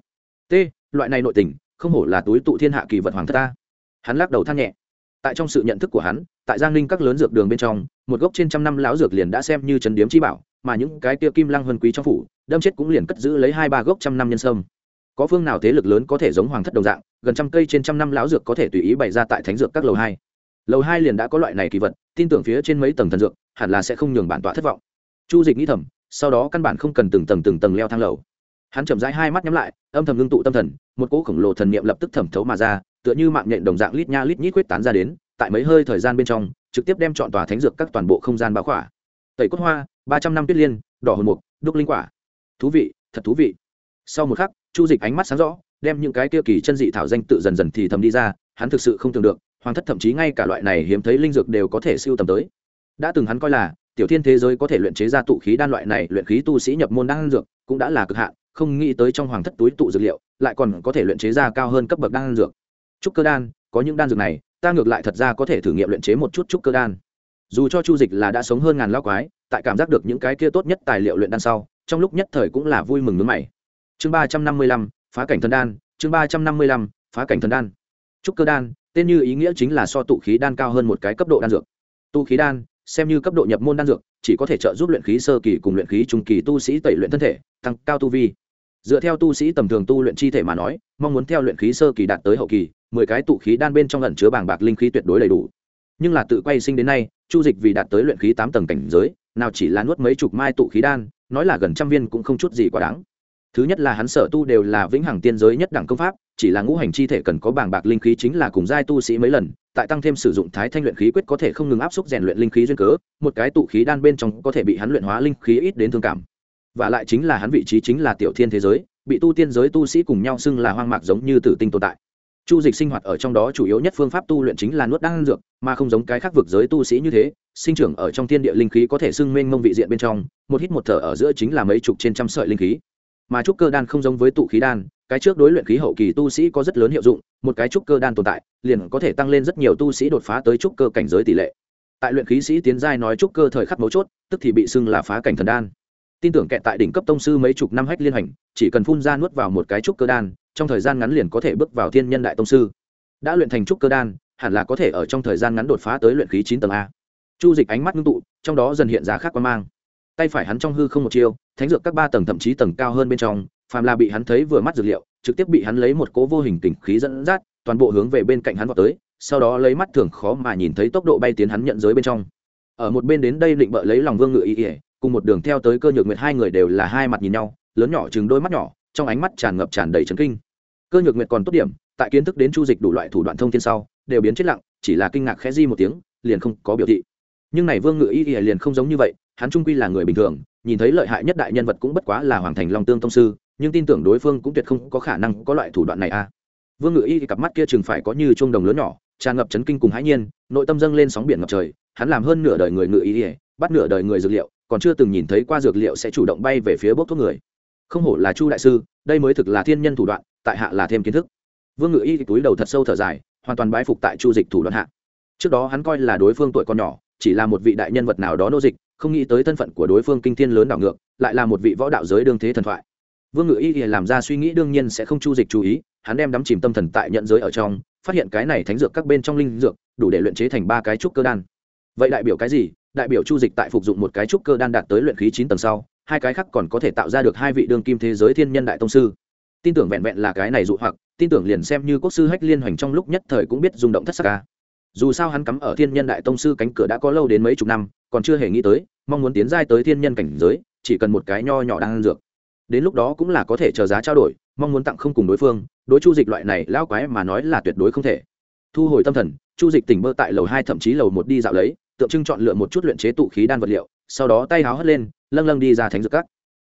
T, loại này nội tình, không hổ là túi tụ thiên hạ kỳ vật hoàng thất ta. Hắn lắc đầu than nhẹ. Tại trong sự nhận thức của hắn tại giang ninh các lớn dược đường bên trong, một gốc trên trăm năm lão dược liền đã xem như trấn điếm chi bảo, mà những cái kia kim lăng huân quý trong phủ, đâm chết cũng liền cất giữ lấy hai ba gốc trăm năm nhân sâm. Có phương nào thế lực lớn có thể giống hoàng thất đồng dạng, gần trăm cây trên trăm năm lão dược có thể tùy ý bày ra tại thánh dược các lầu hai. Lầu hai liền đã có loại này kỳ vật, tin tưởng phía trên mấy tầng thần dược, hẳn là sẽ không nhường bản tọa thất vọng. Chu dịch nghĩ thầm, sau đó căn bản không cần từng tầng từng tầng leo thang lầu. Hắn chậm rãi hai mắt nhắm lại, âm thầm ngưng tụ tâm thần, một cỗ khổng lồ thần niệm lập tức thẩm thấu mà ra, tựa như mạng nhện đồng dạng lít nha lít nhít quyết tán ra đến tại mấy hơi thời gian bên trong, trực tiếp đem chọn tòa thánh dược các toàn bộ không gian báo khỏa. Tẩy cốt hoa, ba trăm năm tuyết liên, đỏ hồn mục, đúc linh quả. Thú vị, thật thú vị. Sau một khắc, chu dịch ánh mắt sáng rõ, đem những cái tiêu kỳ chân dị thảo danh tự dần dần thì thầm đi ra, hắn thực sự không tưởng được, hoàng thất thậm chí ngay cả loại này hiếm thấy linh dược đều có thể siêu tầm tới. Đã từng hắn coi là, tiểu thiên thế giới có thể luyện chế ra tụ khí đan loại này, luyện khí tu sĩ nhập môn đan dược, cũng đã là cực hạn, không nghĩ tới trong hoàng thất túi tụ dược liệu, lại còn có thể luyện chế ra cao hơn cấp bậc đan dược. Trúc cơ đan, có những đan dược này ta ngược lại thật ra có thể thử nghiệm luyện chế một chút trúc cơ đan. Dù cho chu dịch là đã sống hơn ngàn lao quái, tại cảm giác được những cái kia tốt nhất tài liệu luyện đan sau, trong lúc nhất thời cũng là vui mừng nước mày. Chương ba trăm năm mươi lăm, phá cảnh thần đan, chương ba trăm năm mươi lăm, phá cảnh thần đan. Trúc cơ đan, tên như ý nghĩa chính là so tụ khí đan cao hơn một cái cấp độ đan dược. Tụ khí đan, xem như cấp độ nhập môn đan dược, chỉ có thể trợ giúp luyện khí sơ kỳ cùng luyện khí trung kỳ tu sĩ tẩy luyện thân thể, tăng cao tu vi dựa theo tu sĩ tầm thường tu luyện chi thể mà nói, mong muốn theo luyện khí sơ kỳ đạt tới hậu kỳ, mười cái tụ khí đan bên trong lần chứa bảng bạc linh khí tuyệt đối đầy đủ. Nhưng là tự quay sinh đến nay, chu dịch vì đạt tới luyện khí tám tầng cảnh giới, nào chỉ là nuốt mấy chục mai tụ khí đan, nói là gần trăm viên cũng không chút gì quá đáng. Thứ nhất là hắn sở tu đều là vĩnh hằng tiên giới nhất đẳng công pháp, chỉ là ngũ hành chi thể cần có bảng bạc linh khí chính là cùng giai tu sĩ mấy lần, tại tăng thêm sử dụng thái thanh luyện khí quyết có thể không ngừng áp suất rèn luyện linh khí duyên cớ, một cái tụ khí đan bên trong có thể bị hắn luyện hóa linh khí ít đến thương cảm và lại chính là hắn vị trí chính là tiểu thiên thế giới, bị tu tiên giới tu sĩ cùng nhau xưng là hoang mạc giống như tử tinh tồn tại. Chu dịch sinh hoạt ở trong đó chủ yếu nhất phương pháp tu luyện chính là nuốt đan dược, mà không giống cái khác vực giới tu sĩ như thế, sinh trưởng ở trong thiên địa linh khí có thể xưng mênh mông vị diện bên trong, một hít một thở ở giữa chính là mấy chục trên trăm sợi linh khí. Mà trúc cơ đan không giống với tụ khí đan, cái trước đối luyện khí hậu kỳ tu sĩ có rất lớn hiệu dụng, một cái trúc cơ đan tồn tại, liền có thể tăng lên rất nhiều tu sĩ đột phá tới trúc cơ cảnh giới tỷ lệ. Tại luyện khí sĩ tiến giai nói trúc cơ thời khắc mấu chốt, tức thì bị xưng là phá cảnh thần đan tin tưởng kẹt tại đỉnh cấp tông sư mấy chục năm hách liên hành chỉ cần phun ra nuốt vào một cái trúc cơ đan, trong thời gian ngắn liền có thể bước vào thiên nhân đại tông sư. Đã luyện thành trúc cơ đan, hẳn là có thể ở trong thời gian ngắn đột phá tới luyện khí chín tầng a. Chu dịch ánh mắt ngưng tụ, trong đó dần hiện ra khác quan mang. Tay phải hắn trong hư không một chiêu, thánh dược các ba tầng thậm chí tầng cao hơn bên trong, phàm là bị hắn thấy vừa mắt dược liệu, trực tiếp bị hắn lấy một cố vô hình tình khí dẫn dắt, toàn bộ hướng về bên cạnh hắn vào tới, sau đó lấy mắt thường khó mà nhìn thấy tốc độ bay tiến hắn nhận giới bên trong. Ở một bên đến đây định bợ lấy lòng vương ngự ý ỉa cùng một đường theo tới cơ nhược nguyệt hai người đều là hai mặt nhìn nhau, lớn nhỏ chừng đôi mắt nhỏ, trong ánh mắt tràn ngập tràn đầy trấn kinh. Cơ nhược nguyệt còn tốt điểm, tại kiến thức đến chu dịch đủ loại thủ đoạn thông tin sau, đều biến chết lặng, chỉ là kinh ngạc khẽ di một tiếng, liền không có biểu thị. Nhưng này vương ngự y y liền không giống như vậy, hắn trung quy là người bình thường, nhìn thấy lợi hại nhất đại nhân vật cũng bất quá là hoàng thành long tương tông sư, nhưng tin tưởng đối phương cũng tuyệt không có khả năng có loại thủ đoạn này a vương ngự y cặp mắt kia chừng phải có như chuông đồng lớn nhỏ, tràn ngập chấn kinh cùng hãi nhiên, nội tâm dâng lên sóng biển ngập trời, hắn làm hơn nửa đời người ngự y, bắt nửa đời người dược liệu còn chưa từng nhìn thấy qua dược liệu sẽ chủ động bay về phía bốc thuốc người. Không hổ là chu đại sư, đây mới thực là thiên nhân thủ đoạn, tại hạ là thêm kiến thức. Vương ngự y túi đầu thật sâu thở dài, hoàn toàn bái phục tại chu dịch thủ đoạn hạ. Trước đó hắn coi là đối phương tuổi còn nhỏ, chỉ là một vị đại nhân vật nào đó nô dịch, không nghĩ tới thân phận của đối phương kinh thiên lớn đảo ngược, lại là một vị võ đạo giới đương thế thần thoại. Vương ngự y làm ra suy nghĩ đương nhiên sẽ không chu dịch chú ý, hắn đem đắm chìm tâm thần tại nhận giới ở trong, phát hiện cái này thánh dược các bên trong linh dược, đủ để luyện chế thành ba cái trúc cơ đan. Vậy đại biểu cái gì? Đại biểu chu dịch tại phục dụng một cái trúc cơ đan đạt tới luyện khí chín tầng sau, hai cái khác còn có thể tạo ra được hai vị đương kim thế giới thiên nhân đại tông sư. Tin tưởng vẹn vẹn là cái này dụ hoặc, tin tưởng liền xem như quốc sư hách liên hoành trong lúc nhất thời cũng biết rung động thất sắc ca. Dù sao hắn cắm ở thiên nhân đại tông sư cánh cửa đã có lâu đến mấy chục năm, còn chưa hề nghĩ tới, mong muốn tiến giai tới thiên nhân cảnh giới, chỉ cần một cái nho nhỏ đang ăn dược. Đến lúc đó cũng là có thể chờ giá trao đổi, mong muốn tặng không cùng đối phương, đối chu dịch loại này lão quái mà nói là tuyệt đối không thể. Thu hồi tâm thần, chu dịch tỉnh bơ tại lầu hai thậm chí lầu một đi dạo lấy tượng trưng chọn lựa một chút luyện chế tụ khí đan vật liệu, sau đó tay háo hất lên, lâng lâng đi ra thánh dược cắt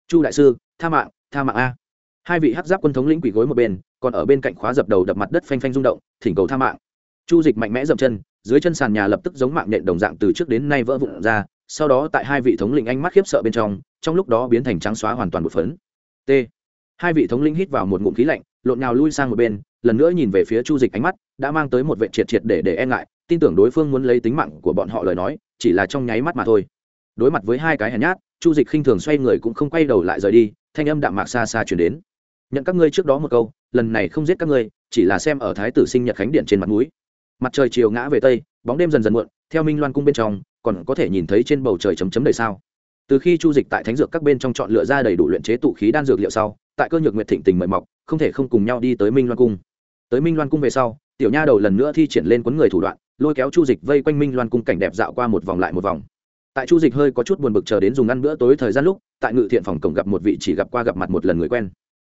chu đại sư, tha mạng tha mạng a. Hai vị hát giáp quân thống lĩnh quỷ gối một bên, còn ở bên cạnh khóa dập đầu đập mặt đất phanh phanh rung động, thỉnh cầu tha mạng. Chu dịch mạnh mẽ dậm chân, dưới chân sàn nhà lập tức giống mạng nhện đồng dạng từ trước đến nay vỡ vụn ra, sau đó tại hai vị thống lĩnh ánh mắt khiếp sợ bên trong trong lúc đó biến thành trắng xóa hoàn toàn một phấn. T. Hai vị thống lĩnh hít vào một ngụm khí lạnh, lộn nhào lui sang một bên, lần nữa nhìn về phía chu dịch ánh mắt, đã mang tới một vệ triệt triệt để để e ngại tin tưởng đối phương muốn lấy tính mạng của bọn họ lời nói, chỉ là trong nháy mắt mà thôi. Đối mặt với hai cái hèn nhát, chu dịch khinh thường xoay người cũng không quay đầu lại rời đi, thanh âm đạm mạc xa xa chuyển đến. Nhận các ngươi trước đó một câu, lần này không giết các ngươi, chỉ là xem ở thái tử sinh nhật khánh điện trên mặt núi mặt trời chiều ngã về tây, bóng đêm dần dần muộn, theo minh loan cung bên trong, còn có thể nhìn thấy trên bầu trời chấm chấm đầy sao. Từ khi chu dịch tại thánh dược các bên trong chọn lựa ra đầy đủ luyện chế tụ khí đan dược liệu sau, tại cơ nhược nguyệt thịnh tình mời mọc, không thể không cùng nhau đi tới minh loan cung. Tới minh loan cung về sau, tiểu nha đầu lần nữa thi triển lên quấn người thủ đoạn lôi kéo chu dịch vây quanh minh loan cung cảnh đẹp dạo qua một vòng lại một vòng. Tại chu dịch hơi có chút buồn bực chờ đến dùng ăn bữa tối thời gian lúc, tại ngự thiện phòng cổng gặp một vị chỉ gặp qua gặp mặt một lần người quen.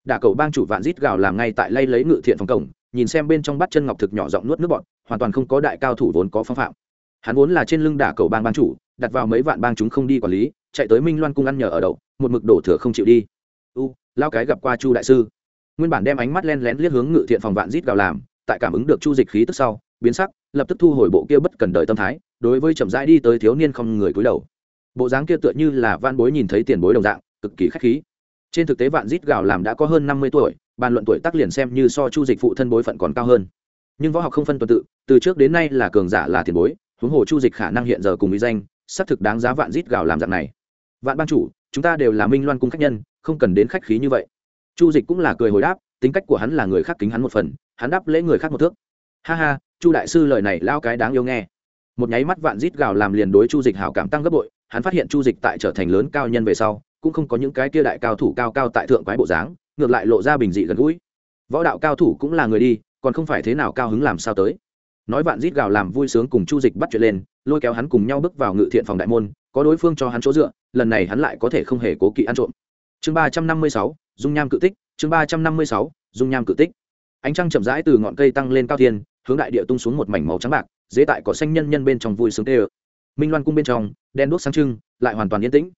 Đả cầu bang chủ vạn rít gào làm ngay tại lay lấy ngự thiện phòng cổng, nhìn xem bên trong bắt chân ngọc thực nhỏ giọng nuốt nước bọn hoàn toàn không có đại cao thủ vốn có phong phạm. Hắn vốn là trên lưng đả cầu bang bang chủ, đặt vào mấy vạn bang chúng không đi quản lý, chạy tới minh loan cung ăn nhờ ở đậu, một mực đổ thừa không chịu đi. U, lao cái gặp qua chu đại sư. Nguyên bản đem ánh mắt len lén liếc hướng ngự thiện phòng vạn rít gào làm, tại cảm ứng được chu dịch khí tức sau biến sắc, lập tức thu hồi bộ kia bất cần đời tâm thái, đối với chậm rãi đi tới thiếu niên không người cúi đầu. Bộ dáng kia tựa như là van bối nhìn thấy tiền bối đồng dạng, cực kỳ khách khí. Trên thực tế vạn dít gào làm đã có hơn năm mươi tuổi, bàn luận tuổi tác liền xem như so chu dịch phụ thân bối phận còn cao hơn. Nhưng võ học không phân tuần tự, từ trước đến nay là cường giả là tiền bối, huống hồ chu dịch khả năng hiện giờ cùng ý danh, xác thực đáng giá vạn dít gào làm dạng này. Vạn ban chủ, chúng ta đều là minh loan cung khách nhân, không cần đến khách khí như vậy. Chu dịch cũng là cười hồi đáp, tính cách của hắn là người khác kính hắn một phần, hắn đáp lễ người khác một thước ha ha, chu đại sư lời này lao cái đáng yêu nghe. Một nháy mắt vạn rít gào làm liền đối chu dịch hảo cảm tăng gấp bội, hắn phát hiện chu dịch tại trở thành lớn cao nhân về sau, cũng không có những cái kia đại cao thủ cao cao tại thượng quái bộ dáng, ngược lại lộ ra bình dị gần gũi. Võ đạo cao thủ cũng là người đi, còn không phải thế nào cao hứng làm sao tới. Nói vạn rít gào làm vui sướng cùng chu dịch bắt chuyện lên, lôi kéo hắn cùng nhau bước vào ngự thiện phòng đại môn, có đối phương cho hắn chỗ dựa, lần này hắn lại có thể không hề cố kỵ ăn trộm. Chương ba trăm năm mươi sáu, dung nham cự tích, chương ba trăm năm mươi sáu, dung nham cự tích. Ánh trăng chậm rãi từ ngọn cây tăng lên cao thiên hướng đại địa tung xuống một mảnh màu trắng bạc dễ tại có xanh nhân nhân bên trong vui sướng tê ơ. Minh loan cung bên trong, đen đuốc sáng trưng, lại hoàn toàn yên tĩnh.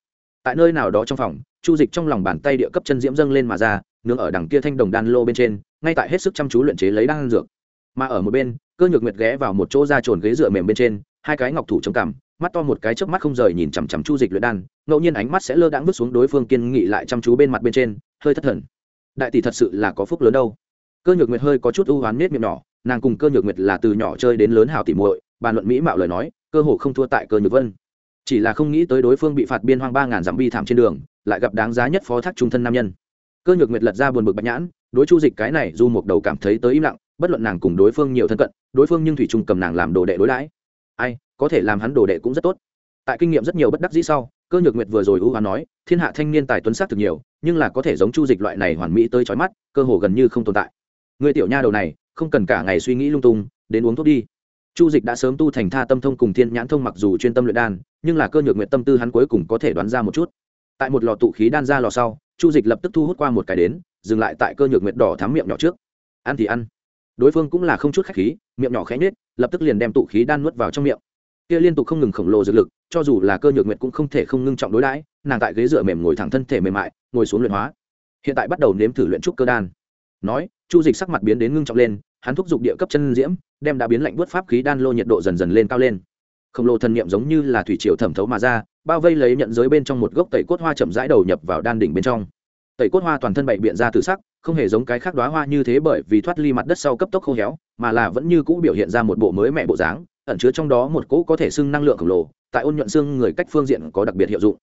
Tại nơi nào đó trong phòng, chu dịch trong lòng bàn tay địa cấp chân diễm dâng lên mà ra, nướng ở đằng kia thanh đồng đan lô bên trên, ngay tại hết sức chăm chú luyện chế lấy đan dược. Mà ở một bên, cơ nhược nguyệt ghé vào một chỗ ra trồn ghế dựa mềm bên trên, hai cái ngọc thủ chống cằm, mắt to một cái chớp mắt không rời nhìn chằm chằm chu dịch luyện đan, ngẫu nhiên ánh mắt sẽ lơ đãng vứt xuống đối phương kiên nghị lại chăm chú bên mặt bên trên, hơi thất thần. Đại tỷ thật sự là có phúc lớn đâu. Cơ nhược nguyệt hơi có chút ưu hoán nết miệng nhỏ nàng cùng cơ nhược nguyệt là từ nhỏ chơi đến lớn hào tỉ muội, bàn luận mỹ mạo lời nói, cơ hồ không thua tại cơ nhược vân. Chỉ là không nghĩ tới đối phương bị phạt biên hoang ba ngàn dặm bi thảm trên đường, lại gặp đáng giá nhất phó thác trung thân nam nhân. Cơ nhược nguyệt lật ra buồn bực bạch nhãn, đối chu dịch cái này du một đầu cảm thấy tới im lặng, bất luận nàng cùng đối phương nhiều thân cận, đối phương nhưng thủy trung cầm nàng làm đồ đệ đối đãi. Ai, có thể làm hắn đồ đệ cũng rất tốt. Tại kinh nghiệm rất nhiều bất đắc dĩ sau, cơ nhược nguyệt vừa rồi ưu hoán nói, thiên hạ thanh niên tài tuấn sắc thực nhiều, nhưng là có thể giống chu dịch loại này hoàn mỹ tới trói mắt, cơ hồ gần như không tồn tại. Người tiểu nha đầu này không cần cả ngày suy nghĩ lung tung, đến uống thuốc đi. Chu dịch đã sớm tu thành tha tâm thông cùng thiên nhãn thông mặc dù chuyên tâm luyện đan, nhưng là cơ nhược nguyện tâm tư hắn cuối cùng có thể đoán ra một chút. Tại một lò tụ khí đan ra lò sau, chu dịch lập tức thu hút qua một cái đến, dừng lại tại cơ nhược nguyện đỏ thắm miệng nhỏ trước. Ăn thì ăn. Đối phương cũng là không chút khách khí, miệng nhỏ khẽ nhết lập tức liền đem tụ khí đan nuốt vào trong miệng. Kia liên tục không ngừng khổng lồ dược lực, cho dù là cơ nhược nguyện cũng không thể không ngưng trọng đối đãi, nàng tại ghế dựa mềm ngồi thẳng thân thể mềm mại, ngồi xuống luyện hóa. Hiện tại bắt đầu nếm thử luyện trúc cơ đan. Nói, chu dịch sắc mặt biến đến ngưng trọng lên hắn thúc giục địa cấp chân diễm, đem đã biến lạnh bớt pháp khí đan lô nhiệt độ dần dần lên cao lên. Khổng lồ thần niệm giống như là thủy triều thẩm thấu mà ra, bao vây lấy nhận giới bên trong một gốc tẩy cốt hoa chậm rãi đầu nhập vào đan đỉnh bên trong. Tẩy cốt hoa toàn thân bậy biện ra từ sắc, không hề giống cái khác đoá hoa như thế bởi vì thoát ly mặt đất sau cấp tốc khô héo, mà là vẫn như cũ biểu hiện ra một bộ mới mẹ bộ dáng, ẩn chứa trong đó một cỗ có thể xưng năng lượng khổng lồ, tại ôn nhuận xương người cách phương diện có đặc biệt hiệu dụng.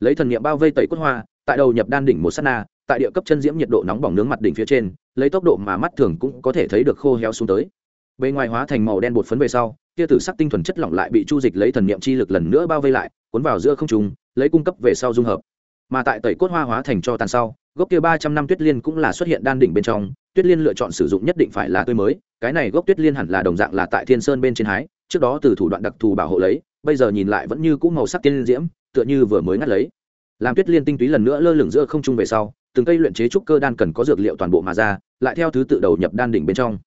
Lấy thần niệm bao vây tẩy cốt hoa, tại đầu nhập đan đỉnh một sát na tại địa cấp chân diễm nhiệt độ nóng bỏng nướng mặt đỉnh phía trên, lấy tốc độ mà mắt thường cũng có thể thấy được khô héo xuống tới. Bề ngoài hóa thành màu đen bột phấn về sau tia tử sắc tinh thuần chất lỏng lại bị chu dịch lấy thần niệm chi lực lần nữa bao vây lại, cuốn vào giữa không trùng lấy cung cấp về sau dung hợp. Mà tại tẩy cốt hoa hóa thành cho tàn sau, gốc kia ba trăm năm tuyết liên cũng là xuất hiện đan đỉnh bên trong, tuyết liên lựa chọn sử dụng nhất định phải là tươi mới, cái này gốc tuyết liên hẳn là đồng dạng là tại thiên sơn bên trên hái, trước đó từ thủ đoạn đặc thù bảo hộ lấy, bây giờ nhìn lại vẫn như cũ màu sắc tiên diễm, tựa như vừa mới ngắt lấy. Làm tuyết liên tinh túy lần nữa lơ lửng giữa không trung về sau từng cây luyện chế trúc cơ đan cần có dược liệu toàn bộ mà ra, lại theo thứ tự đầu nhập đan đỉnh bên trong.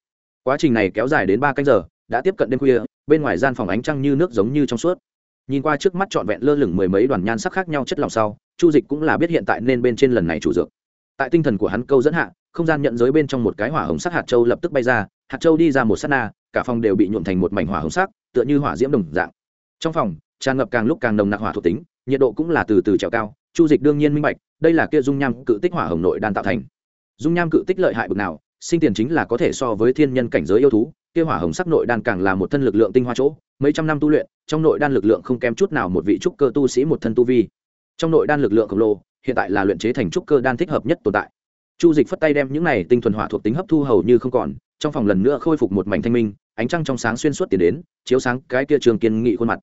Quá trình này kéo dài đến ba canh giờ, đã tiếp cận đêm khuya, bên ngoài gian phòng ánh trăng như nước giống như trong suốt. Nhìn qua trước mắt trọn vẹn lơ lửng mười mấy đoàn nhan sắc khác nhau chất lòng sau, chu dịch cũng là biết hiện tại nên bên trên lần này chủ dược. Tại tinh thần của hắn câu dẫn hạ, không gian nhận giới bên trong một cái hỏa hồng sắc hạt châu lập tức bay ra, hạt châu đi ra một s á t na, cả phòng đều bị nhuộm thành một mảnh hỏa hồng sắc, tựa như hỏa diễm đồng dạng. Trong phòng, tràn ngập càng lúc càng nồng nặc hỏa thuộc tính, nhiệt độ cũng là từ từ trèo cao chu dịch đương nhiên minh bạch, đây là kia dung nham cự tích hỏa hồng nội đan tạo thành. Dung nham cự tích lợi hại bực nào, sinh tiền chính là có thể so với thiên nhân cảnh giới yêu thú, kia hỏa hồng sắc nội đan càng là một thân lực lượng tinh hoa chỗ, mấy trăm năm tu luyện, trong nội đan lực lượng không kém chút nào một vị trúc cơ tu sĩ một thân tu vi. Trong nội đan lực lượng khổng lồ, hiện tại là luyện chế thành trúc cơ đan thích hợp nhất tồn tại. Chu dịch phất tay đem những này tinh thuần hỏa thuộc tính hấp thu hầu như không còn, trong phòng lần nữa khôi phục một mảnh thanh minh, ánh trăng trong sáng xuyên suốt tiến đến, chiếu sáng cái kia trường kiên nghị khuôn mặt.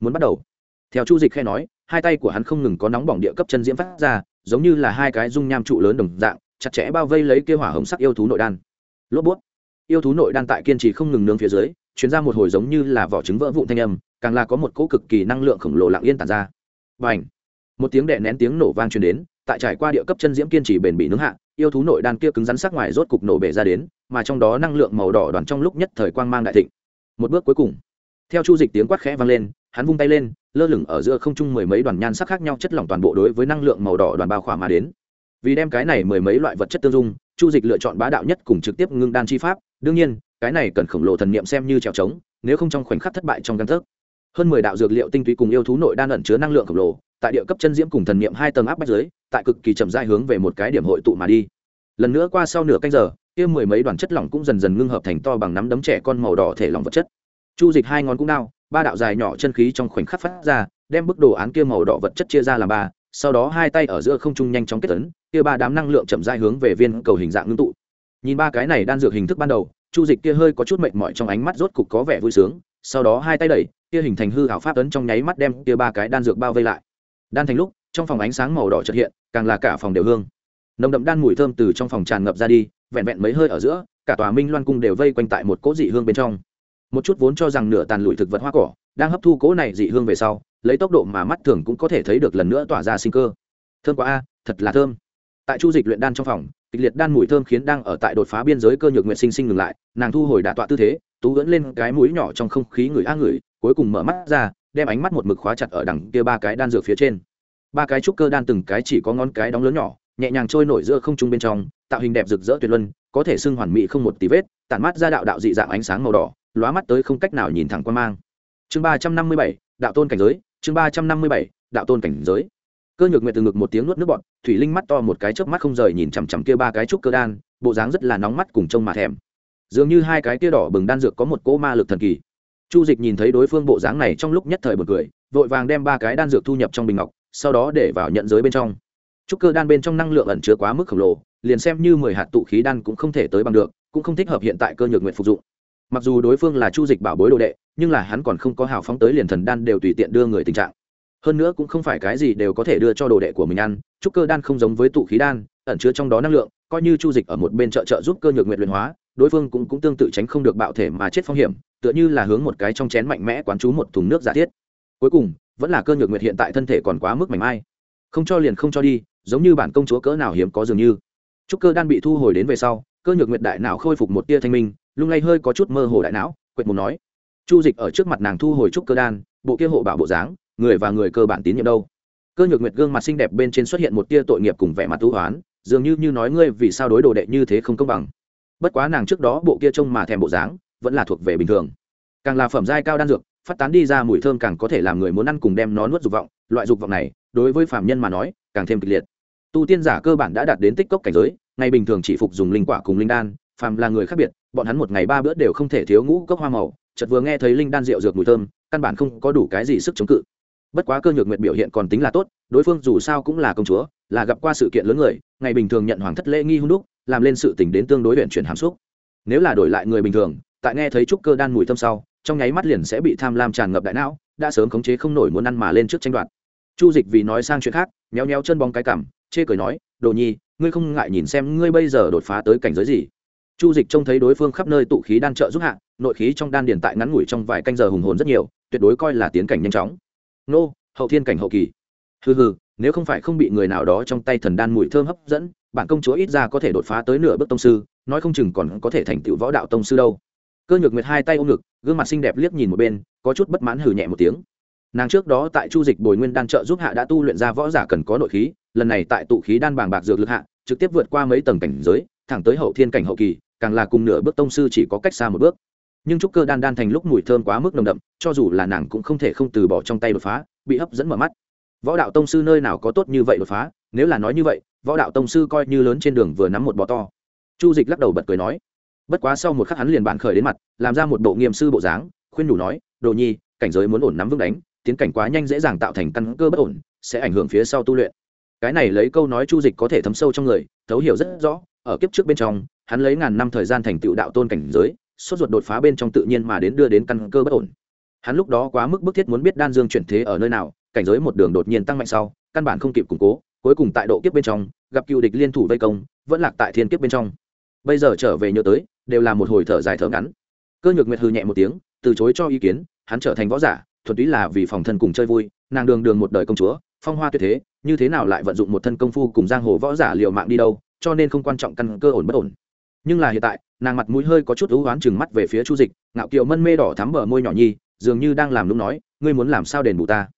Muốn bắt đầu theo chu dịch khe nói, hai tay của hắn không ngừng có nóng bỏng địa cấp chân diễm phát ra, giống như là hai cái dung nham trụ lớn đồng dạng, chặt chẽ bao vây lấy kia hỏa hồng sắc yêu thú nội đan. Lốp bút. Yêu thú nội đan tại kiên trì không ngừng nướng phía dưới chuyến ra một hồi giống như là vỏ trứng vỡ vụn thanh âm, càng là có một cỗ cực kỳ năng lượng khổng lồ lặng yên tàn ra. Và ảnh một tiếng đệ nén tiếng nổ vang truyền đến, tại trải qua địa cấp chân diễm kiên trì bền bỉ nướng hạ, yêu thú nội đan kia cứng rắn sắc ngoài rốt cục nổ bể ra đến, mà trong đó năng lượng màu đỏ đoàn trong lúc nhất thời quang mang đại thịnh. Một bước cuối cùng. Theo chu dịch tiếng quát khẽ vang lên, hắn vung tay lên lơ lửng ở giữa không trung mười mấy đoàn nhan sắc khác nhau chất lỏng toàn bộ đối với năng lượng màu đỏ đoàn bao khỏa mà đến. Vì đem cái này mười mấy loại vật chất tương dung, chu dịch lựa chọn bá đạo nhất cùng trực tiếp ngưng đan chi pháp. Đương nhiên, cái này cần khổng lồ thần niệm xem như trèo trống, nếu không trong khoảnh khắc thất bại trong căn thức hơn mười đạo dược liệu tinh túy cùng yêu thú nội đan ẩn chứa năng lượng khổng lồ, tại địa cấp chân diễm cùng thần niệm hai tầng áp bách dưới, tại cực kỳ chậm dai hướng về một cái điểm hội tụ mà đi. Lần nữa qua sau nửa canh giờ, kia mười mấy đoàn chất lỏng cũng dần dần ngưng hợp thành to bằng nắm đấm trẻ con màu đỏ thể lỏng vật chất. Chu dịch hai ngón cũng đao ba đạo dài nhỏ chân khí trong khoảnh khắc phát ra, đem bức đồ án kia màu đỏ vật chất chia ra làm ba, sau đó hai tay ở giữa không trung nhanh chóng kết tấn kia ba đám năng lượng chậm dai hướng về viên cầu hình dạng ngưng tụ. Nhìn ba cái này đan dược hình thức ban đầu, chu dịch kia hơi có chút mệt mỏi trong ánh mắt rốt cục có vẻ vui sướng, sau đó hai tay đẩy, kia hình thành hư hảo pháp ấn trong nháy mắt đem kia ba cái đan dược bao vây lại. Đan thành lúc, trong phòng ánh sáng màu đỏ trật hiện, càng là cả phòng đều hương. Nồng đậm đan mùi thơm từ trong phòng tràn ngập ra đi, vẹn vẹn mấy hơi ở giữa, cả tòa minh loan cung đều vây quanh tại một cỗ dị hương bên trong một chút vốn cho rằng nửa tàn lụi thực vật hoa cỏ, đang hấp thu cỗ này dị hương về sau, lấy tốc độ mà mắt thường cũng có thể thấy được lần nữa tỏa ra sinh cơ. Thơm quá a, thật là thơm. Tại chu dịch luyện đan trong phòng, kịch liệt đan mùi thơm khiến đang ở tại đột phá biên giới cơ nhược nguyện sinh sinh ngừng lại, nàng thu hồi đạ tọa tư thế, tú ưỡn lên cái mũi nhỏ trong không khí người a người cuối cùng mở mắt ra, đem ánh mắt một mực khóa chặt ở đằng kia ba cái đan dược phía trên. Ba cái trúc cơ đan từng cái chỉ có ngón cái đóng lớn nhỏ, nhẹ nhàng trôi nổi giữa không trung bên trong, tạo hình đẹp rực rỡ tuyệt luân, có thể xưng hoàn mỹ không một tí vết, tản mát ra đạo đạo dị dạng ánh sáng màu đỏ lóa mắt tới không cách nào nhìn thẳng qua mang. Chương ba trăm năm mươi bảy, đạo tôn cảnh giới, chương ba trăm năm mươi bảy, đạo tôn cảnh giới. Cơ nhược nguyện từ ngực một tiếng nuốt nước bọt, thủy linh mắt to một cái chớp mắt không rời nhìn chằm chằm kia ba cái trúc cơ đan, bộ dáng rất là nóng mắt cùng trông mà thèm. Dường như hai cái kia đỏ bừng đan dược có một cỗ ma lực thần kỳ. Chu dịch nhìn thấy đối phương bộ dáng này trong lúc nhất thời bật cười, vội vàng đem ba cái đan dược thu nhập trong bình ngọc, sau đó để vào nhận giới bên trong. Trúc cơ đan bên trong năng lượng ẩn chứa quá mức khổng lồ, liền xem như mười hạt tụ khí đan cũng không thể tới bằng được, cũng không thích hợp hiện tại cơ nhược nguyện phục dụng mặc dù đối phương là chu dịch bảo bối đồ đệ nhưng là hắn còn không có hào phóng tới liền thần đan đều tùy tiện đưa người tình trạng. Hơn nữa cũng không phải cái gì đều có thể đưa cho đồ đệ của mình ăn trúc cơ đan không giống với tụ khí đan ẩn chứa trong đó năng lượng coi như chu dịch ở một bên trợ trợ giúp cơ nhược nguyện luyện hóa đối phương cũng, cũng tương tự tránh không được bạo thể mà chết phong hiểm tựa như là hướng một cái trong chén mạnh mẽ quán chú một thùng nước giả thiết. Cuối cùng vẫn là cơ nhược nguyệt hiện tại thân thể còn quá mức mảnh mai. Không cho liền không cho đi giống như bản công chúa cỡ nào hiếm có dường như. Trúc cơ đan bị thu hồi đến về sau cơ nhược nguyệt đại não khôi phục một tia thanh minh lung lay hơi có chút mơ hồ đại não, quệt mồm nói. Chu dịch ở trước mặt nàng thu hồi trúc cơ đan, bộ kia hộ bảo bộ dáng, người và người cơ bản tín nhiệm đâu? Cơ nhược nguyệt gương mặt xinh đẹp bên trên xuất hiện một tia tội nghiệp cùng vẻ mặt thú hoán, dường như như nói ngươi vì sao đối đồ đệ như thế không công bằng. Bất quá nàng trước đó bộ kia trông mà thèm bộ dáng, vẫn là thuộc về bình thường. Càng là phẩm giai cao đan dược, phát tán đi ra mùi thơm càng có thể làm người muốn ăn cùng đem nó nuốt dục vọng, loại dục vọng này, đối với phạm nhân mà nói, càng thêm kịch liệt. Tu tiên giả cơ bản đã đạt đến tích cốc cảnh giới, ngày bình thường chỉ phục dùng linh quả cùng linh đan, phàm là người khác biệt bọn hắn một ngày ba bữa đều không thể thiếu ngũ cốc hoa màu, chợt vừa nghe thấy linh đan rượu dược mùi thơm, căn bản không có đủ cái gì sức chống cự. Bất quá cơ nhược nguyệt biểu hiện còn tính là tốt, đối phương dù sao cũng là công chúa, là gặp qua sự kiện lớn người, ngày bình thường nhận hoàng thất lễ nghi hung đúc, làm lên sự tình đến tương đối huyện chuyển hàm xúc. Nếu là đổi lại người bình thường, tại nghe thấy trúc cơ đan mùi thơm sau, trong nháy mắt liền sẽ bị tham lam tràn ngập đại não, đã sớm khống chế không nổi muốn ăn mà lên trước tranh đoạt. Chu dịch vì nói sang chuyện khác, méo nhéo chân bóng cái cảm chê cười nói, đồ nhi, ngươi không ngại nhìn xem ngươi bây giờ đột phá tới cảnh giới gì? Chu dịch trông thấy đối phương khắp nơi tụ khí đan trợ giúp hạ, nội khí trong đan điền tại ngắn ngủi trong vài canh giờ hùng hồn rất nhiều, tuyệt đối coi là tiến cảnh nhanh chóng. Nô, hậu thiên cảnh hậu kỳ. Hừ hừ, nếu không phải không bị người nào đó trong tay thần đan mùi thơm hấp dẫn, bản công chúa ít ra có thể đột phá tới nửa bước tông sư, nói không chừng còn có thể thành tựu võ đạo tông sư đâu. Cơ nhược nguyệt hai tay ôm ngực, gương mặt xinh đẹp liếc nhìn một bên, có chút bất mãn hừ nhẹ một tiếng. Nàng trước đó tại chu dịch bồi nguyên đan trợ giúp hạ đã tu luyện ra võ giả cần có nội khí, lần này tại tụ khí đan bàng bạc dược lực hạ, trực tiếp vượt qua mấy tầng cảnh giới, thẳng tới hậu thiên cảnh hậu kỳ càng là cùng nửa bước tông sư chỉ có cách xa một bước. Nhưng trúc cơ đan đan thành lúc mùi thơm quá mức nồng đậm, cho dù là nàng cũng không thể không từ bỏ trong tay đột phá, bị hấp dẫn mở mắt. Võ đạo tông sư nơi nào có tốt như vậy đột phá? Nếu là nói như vậy, võ đạo tông sư coi như lớn trên đường vừa nắm một bò to. Chu dịch lắc đầu bật cười nói. Bất quá sau một khắc hắn liền bản khởi đến mặt, làm ra một bộ nghiêm sư bộ dáng, khuyên nhủ nói, đồ nhi, cảnh giới muốn ổn nắm vững đánh, tiến cảnh quá nhanh dễ dàng tạo thành căn cơ bất ổn, sẽ ảnh hưởng phía sau tu luyện. Cái này lấy câu nói chu dịch có thể thấm sâu trong người, thấu hiểu rất rõ, ở kiếp trước bên trong hắn lấy ngàn năm thời gian thành tựu đạo tôn cảnh giới, sốt ruột đột phá bên trong tự nhiên mà đến đưa đến căn cơ bất ổn. Hắn lúc đó quá mức bức thiết muốn biết đan dương chuyển thế ở nơi nào, cảnh giới một đường đột nhiên tăng mạnh sau, căn bản không kịp củng cố, cuối cùng tại độ kiếp bên trong, gặp cựu địch liên thủ vây công, vẫn lạc tại thiên kiếp bên trong. Bây giờ trở về nhớ tới, đều là một hồi thở dài thở ngắn. Cơ nhược nguyệt hư nhẹ một tiếng, từ chối cho ý kiến, hắn trở thành võ giả, thuần túy là vì phòng thân cùng chơi vui, nàng đường đường một đời công chúa, phong hoa tuyệt thế, như thế nào lại vận dụng một thân công phu cùng giang hồ võ giả liều mạng đi đâu, cho nên không quan trọng căn cơ ổn bất ổn nhưng là hiện tại, nàng mặt mũi hơi có chút ưu oán chừng mắt về phía chu dịch, ngạo kiều mân mê đỏ thắm bờ môi nhỏ nhi dường như đang làm lúc nói, ngươi muốn làm sao đền bù ta?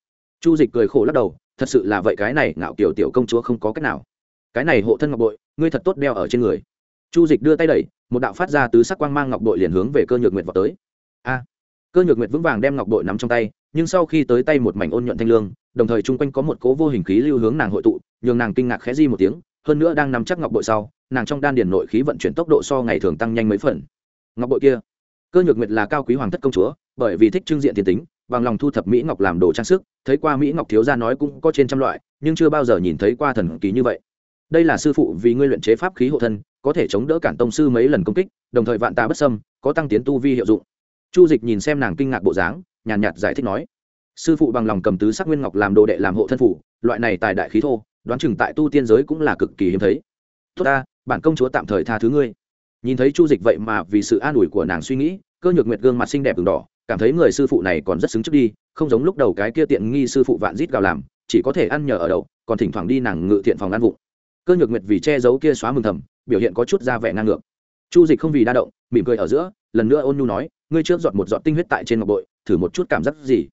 Chu dịch cười khổ lắc đầu, thật sự là vậy cái này, ngạo kiều tiểu công chúa không có cách nào. Cái này hộ thân ngọc bội, ngươi thật tốt đeo ở trên người. Chu dịch đưa tay đẩy, một đạo phát ra từ sắc quang mang ngọc bội liền hướng về cơ nhược nguyệt vào tới. A! Cơ nhược nguyệt vững vàng đem ngọc bội nắm trong tay, nhưng sau khi tới tay một mảnh ôn nhuận thanh lương, đồng thời chung quanh có một cố vô hình khí lưu hướng nàng hội tụ, nhường nàng kinh ngạc khẽ di một tiếng hơn nữa đang nắm chắc ngọc bội sau nàng trong đan điền nội khí vận chuyển tốc độ so ngày thường tăng nhanh mấy phần. Ngọc bội kia cơ nhược nguyệt là cao quý hoàng thất công chúa bởi vì thích trưng diện tiền tính bằng lòng thu thập mỹ ngọc làm đồ trang sức thấy qua mỹ ngọc thiếu gia nói cũng có trên trăm loại nhưng chưa bao giờ nhìn thấy qua thần kỳ như vậy. Đây là sư phụ vì ngươi luyện chế pháp khí hộ thân có thể chống đỡ cản tông sư mấy lần công kích đồng thời vạn ta bất sâm có tăng tiến tu vi hiệu dụng. Chu dịch nhìn xem nàng kinh ngạc bộ dáng nhàn nhạt, nhạt giải thích nói sư phụ bằng lòng cầm tứ sắc nguyên ngọc làm đồ đệ làm hộ thân phủ loại này tài đại khí thô đoán chừng tại tu tiên giới cũng là cực kỳ hiếm thấy. Tốt ta, bản công chúa tạm thời tha thứ ngươi. Nhìn thấy chu dịch vậy mà vì sự an ủi của nàng suy nghĩ, cơ nhược nguyệt gương mặt xinh đẹp ửng đỏ, cảm thấy người sư phụ này còn rất xứng trước đi, không giống lúc đầu cái kia tiện nghi sư phụ vạn rít gào làm, chỉ có thể ăn nhờ ở đậu, còn thỉnh thoảng đi nàng ngự thiện phòng ăn vụng. Cơ nhược nguyệt vì che giấu kia xóa mừng thầm, biểu hiện có chút ra vẻ ngang ngược. Chu dịch không vì đa động, mỉm cười ở giữa, lần nữa ôn nhu nói, ngươi trước giọt một giọt tinh huyết tại trên ngọc bội, thử một chút cảm giác gì?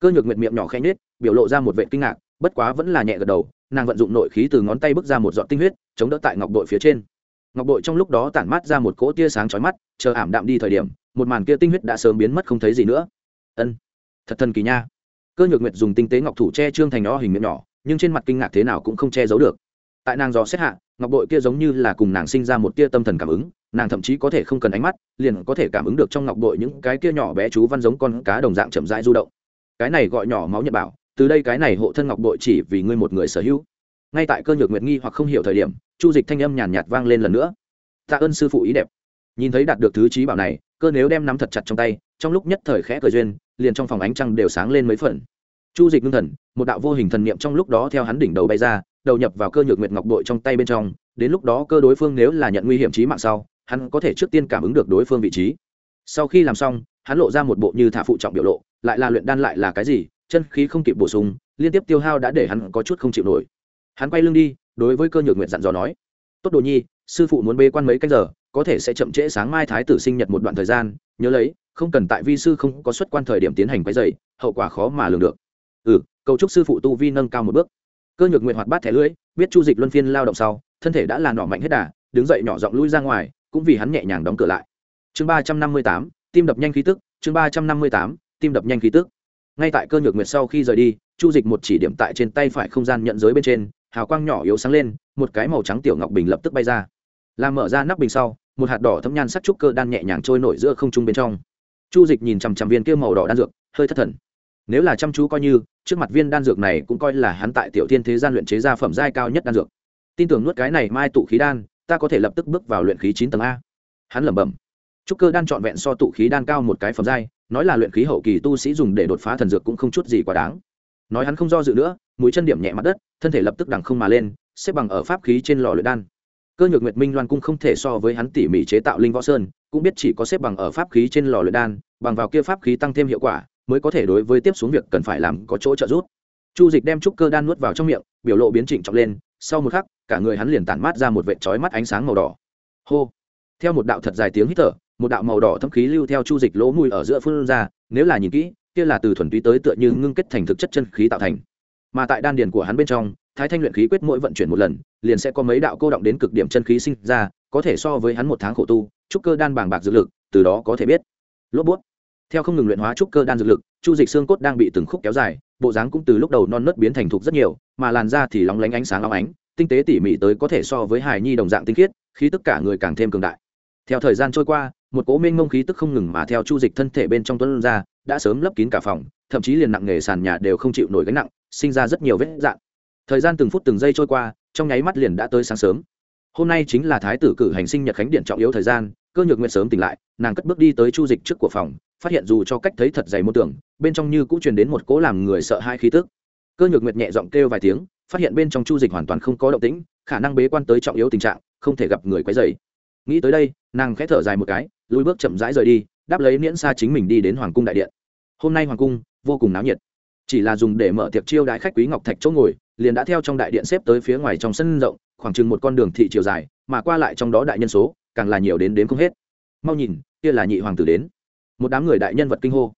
Cơ nhược nguyệt miệng nhỏ khẽ nhết biểu lộ ra một vệ kinh ngạc bất quá vẫn là nhẹ gật đầu, nàng vận dụng nội khí từ ngón tay bước ra một giọt tinh huyết, chống đỡ tại ngọc bội phía trên. Ngọc bội trong lúc đó tản mát ra một cỗ tia sáng chói mắt, chờ ảm đạm đi thời điểm, một màn kia tinh huyết đã sớm biến mất không thấy gì nữa. Ân, thật thần kỳ nha. Cơ nhược nguyệt dùng tinh tế ngọc thủ che trương thành nó hình miệng nhỏ, nhưng trên mặt kinh ngạc thế nào cũng không che giấu được. Tại nàng dò xét hạ, ngọc bội kia giống như là cùng nàng sinh ra một tia tâm thần cảm ứng, nàng thậm chí có thể không cần ánh mắt, liền có thể cảm ứng được trong ngọc bội những cái kia nhỏ bé chú văn giống con cá đồng dạng chậm rãi du động. Cái này gọi nhỏ máu nhật bảo từ đây cái này hộ thân ngọc bội chỉ vì ngươi một người sở hữu. Ngay tại cơ nhược nguyệt nghi hoặc không hiểu thời điểm, chu dịch thanh âm nhàn nhạt vang lên lần nữa. Tạ ơn sư phụ ý đẹp. Nhìn thấy đạt được thứ trí bảo này, cơ nếu đem nắm thật chặt trong tay, trong lúc nhất thời khẽ cười duyên, liền trong phòng ánh trăng đều sáng lên mấy phần. Chu dịch ngưng thần, một đạo vô hình thần niệm trong lúc đó theo hắn đỉnh đầu bay ra, đầu nhập vào cơ nhược nguyệt ngọc bội trong tay bên trong, đến lúc đó cơ đối phương nếu là nhận nguy hiểm trí mạng sau, hắn có thể trước tiên cảm ứng được đối phương vị trí. Sau khi làm xong, hắn lộ ra một bộ như thả phụ trọng biểu lộ, lại là luyện đan lại là cái gì chân khí không kịp bổ sung, liên tiếp tiêu hao đã để hắn có chút không chịu nổi. Hắn quay lưng đi, đối với cơ nhược nguyện dặn dò nói, tốt đồ nhi, sư phụ muốn bê quan mấy canh giờ, có thể sẽ chậm trễ sáng mai thái tử sinh nhật một đoạn thời gian, nhớ lấy, không cần tại vi sư không có xuất quan thời điểm tiến hành quấy dày hậu quả khó mà lường được. Ừ cầu chúc sư phụ tu vi nâng cao một bước. Cơ nhược nguyện hoạt bát thẻ lưỡi, biết chu dịch luân phiên lao động sau, thân thể đã là nỏ mạnh hết đà, đứng dậy nhỏ giọng lui ra ngoài, cũng vì hắn nhẹ nhàng đóng cửa lại. Chương ba trăm năm mươi tám, tim đập nhanh khí tức, chương ba trăm năm mươi tám, tim đập nhanh khí tức ngay tại cơ nhược nguyệt sau khi rời đi, chu dịch một chỉ điểm tại trên tay phải không gian nhận giới bên trên, hào quang nhỏ yếu sáng lên, một cái màu trắng tiểu ngọc bình lập tức bay ra. Làm mở ra nắp bình sau, một hạt đỏ thấm nhan sắc trúc cơ đan nhẹ nhàng trôi nổi giữa không trung bên trong. Chu dịch nhìn chằm chằm viên kia màu đỏ đan dược, hơi thất thần. Nếu là chăm chú coi như, trước mặt viên đan dược này cũng coi là hắn tại tiểu thiên thế gian luyện chế ra phẩm giai cao nhất đan dược. Tin tưởng nuốt cái này mai tụ khí đan, ta có thể lập tức bước vào luyện khí chín tầng a. Hắn lẩm bẩm. Trúc cơ đan trọn vẹn so tụ khí đan cao một cái phẩm giai nói là luyện khí hậu kỳ tu sĩ dùng để đột phá thần dược cũng không chút gì quá đáng. Nói hắn không do dự nữa, mũi chân điểm nhẹ mặt đất, thân thể lập tức đằng không mà lên, xếp bằng ở pháp khí trên lò luyện đan. Cơ nhược nguyệt minh loan cung không thể so với hắn tỉ mỉ chế tạo linh võ sơn, cũng biết chỉ có xếp bằng ở pháp khí trên lò luyện đan, bằng vào kia pháp khí tăng thêm hiệu quả, mới có thể đối với tiếp xuống việc cần phải làm có chỗ trợ giúp. Chu dịch đem trúc cơ đan nuốt vào trong miệng, biểu lộ biến chỉnh trọng lên, sau một khắc, cả người hắn liền tản mát ra một vệt chói mắt ánh sáng màu đỏ. Hô! Theo một đạo thật dài tiếng hít thở một đạo màu đỏ thâm khí lưu theo chu dịch lỗ mùi ở giữa phương ra, nếu là nhìn kỹ, kia là từ thuần túy tới tựa như ngưng kết thành thực chất chân khí tạo thành. Mà tại đan điền của hắn bên trong, thái thanh luyện khí quyết mỗi vận chuyển một lần, liền sẽ có mấy đạo cô động đến cực điểm chân khí sinh ra, có thể so với hắn một tháng khổ tu, trúc cơ đan bàng bạc dược lực, từ đó có thể biết. Lốp bút. Theo không ngừng luyện hóa trúc cơ đan dược lực, chu dịch xương cốt đang bị từng khúc kéo dài, bộ dáng cũng từ lúc đầu non nớt biến thành thục rất nhiều, mà làn da thì lóng lánh ánh sáng lóng ánh, tinh tế tỉ mỉ tới có thể so với hài nhi đồng dạng tinh khiết, khí tất cả người càng thêm cường đại. Theo thời gian trôi qua một cố minh mông khí tức không ngừng mà theo chu dịch thân thể bên trong tuấn ra, đã sớm lấp kín cả phòng, thậm chí liền nặng nghề sàn nhà đều không chịu nổi gánh nặng, sinh ra rất nhiều vết dạn thời gian từng phút từng giây trôi qua, trong nháy mắt liền đã tới sáng sớm. Hôm nay chính là thái tử cử hành sinh nhật khánh điện trọng yếu thời gian, cơ nhược nguyện sớm tỉnh lại, nàng cất bước đi tới chu dịch trước của phòng, phát hiện dù cho cách thấy thật dày một tưởng bên trong như cũng truyền đến một cỗ làm người sợ hai khí tức. Cơ nhược nguyệt nhẹ giọng kêu vài tiếng, phát hiện bên trong chu dịch hoàn toàn không có động tĩnh, khả năng bế quan tới trọng yếu tình trạng, không thể gặp người quấy dày nghĩ tới đây, nàng khẽ thở dài một cái lùi bước chậm rãi rời đi, đáp lấy miễn xa chính mình đi đến hoàng cung đại điện. Hôm nay hoàng cung vô cùng náo nhiệt. Chỉ là dùng để mở tiệc chiêu đãi khách quý ngọc thạch chỗ ngồi, liền đã theo trong đại điện xếp tới phía ngoài trong sân rộng, khoảng chừng một con đường thị chiều dài, mà qua lại trong đó đại nhân số, càng là nhiều đến đến không hết. Mau nhìn, kia là nhị hoàng tử đến. Một đám người đại nhân vật kinh hô.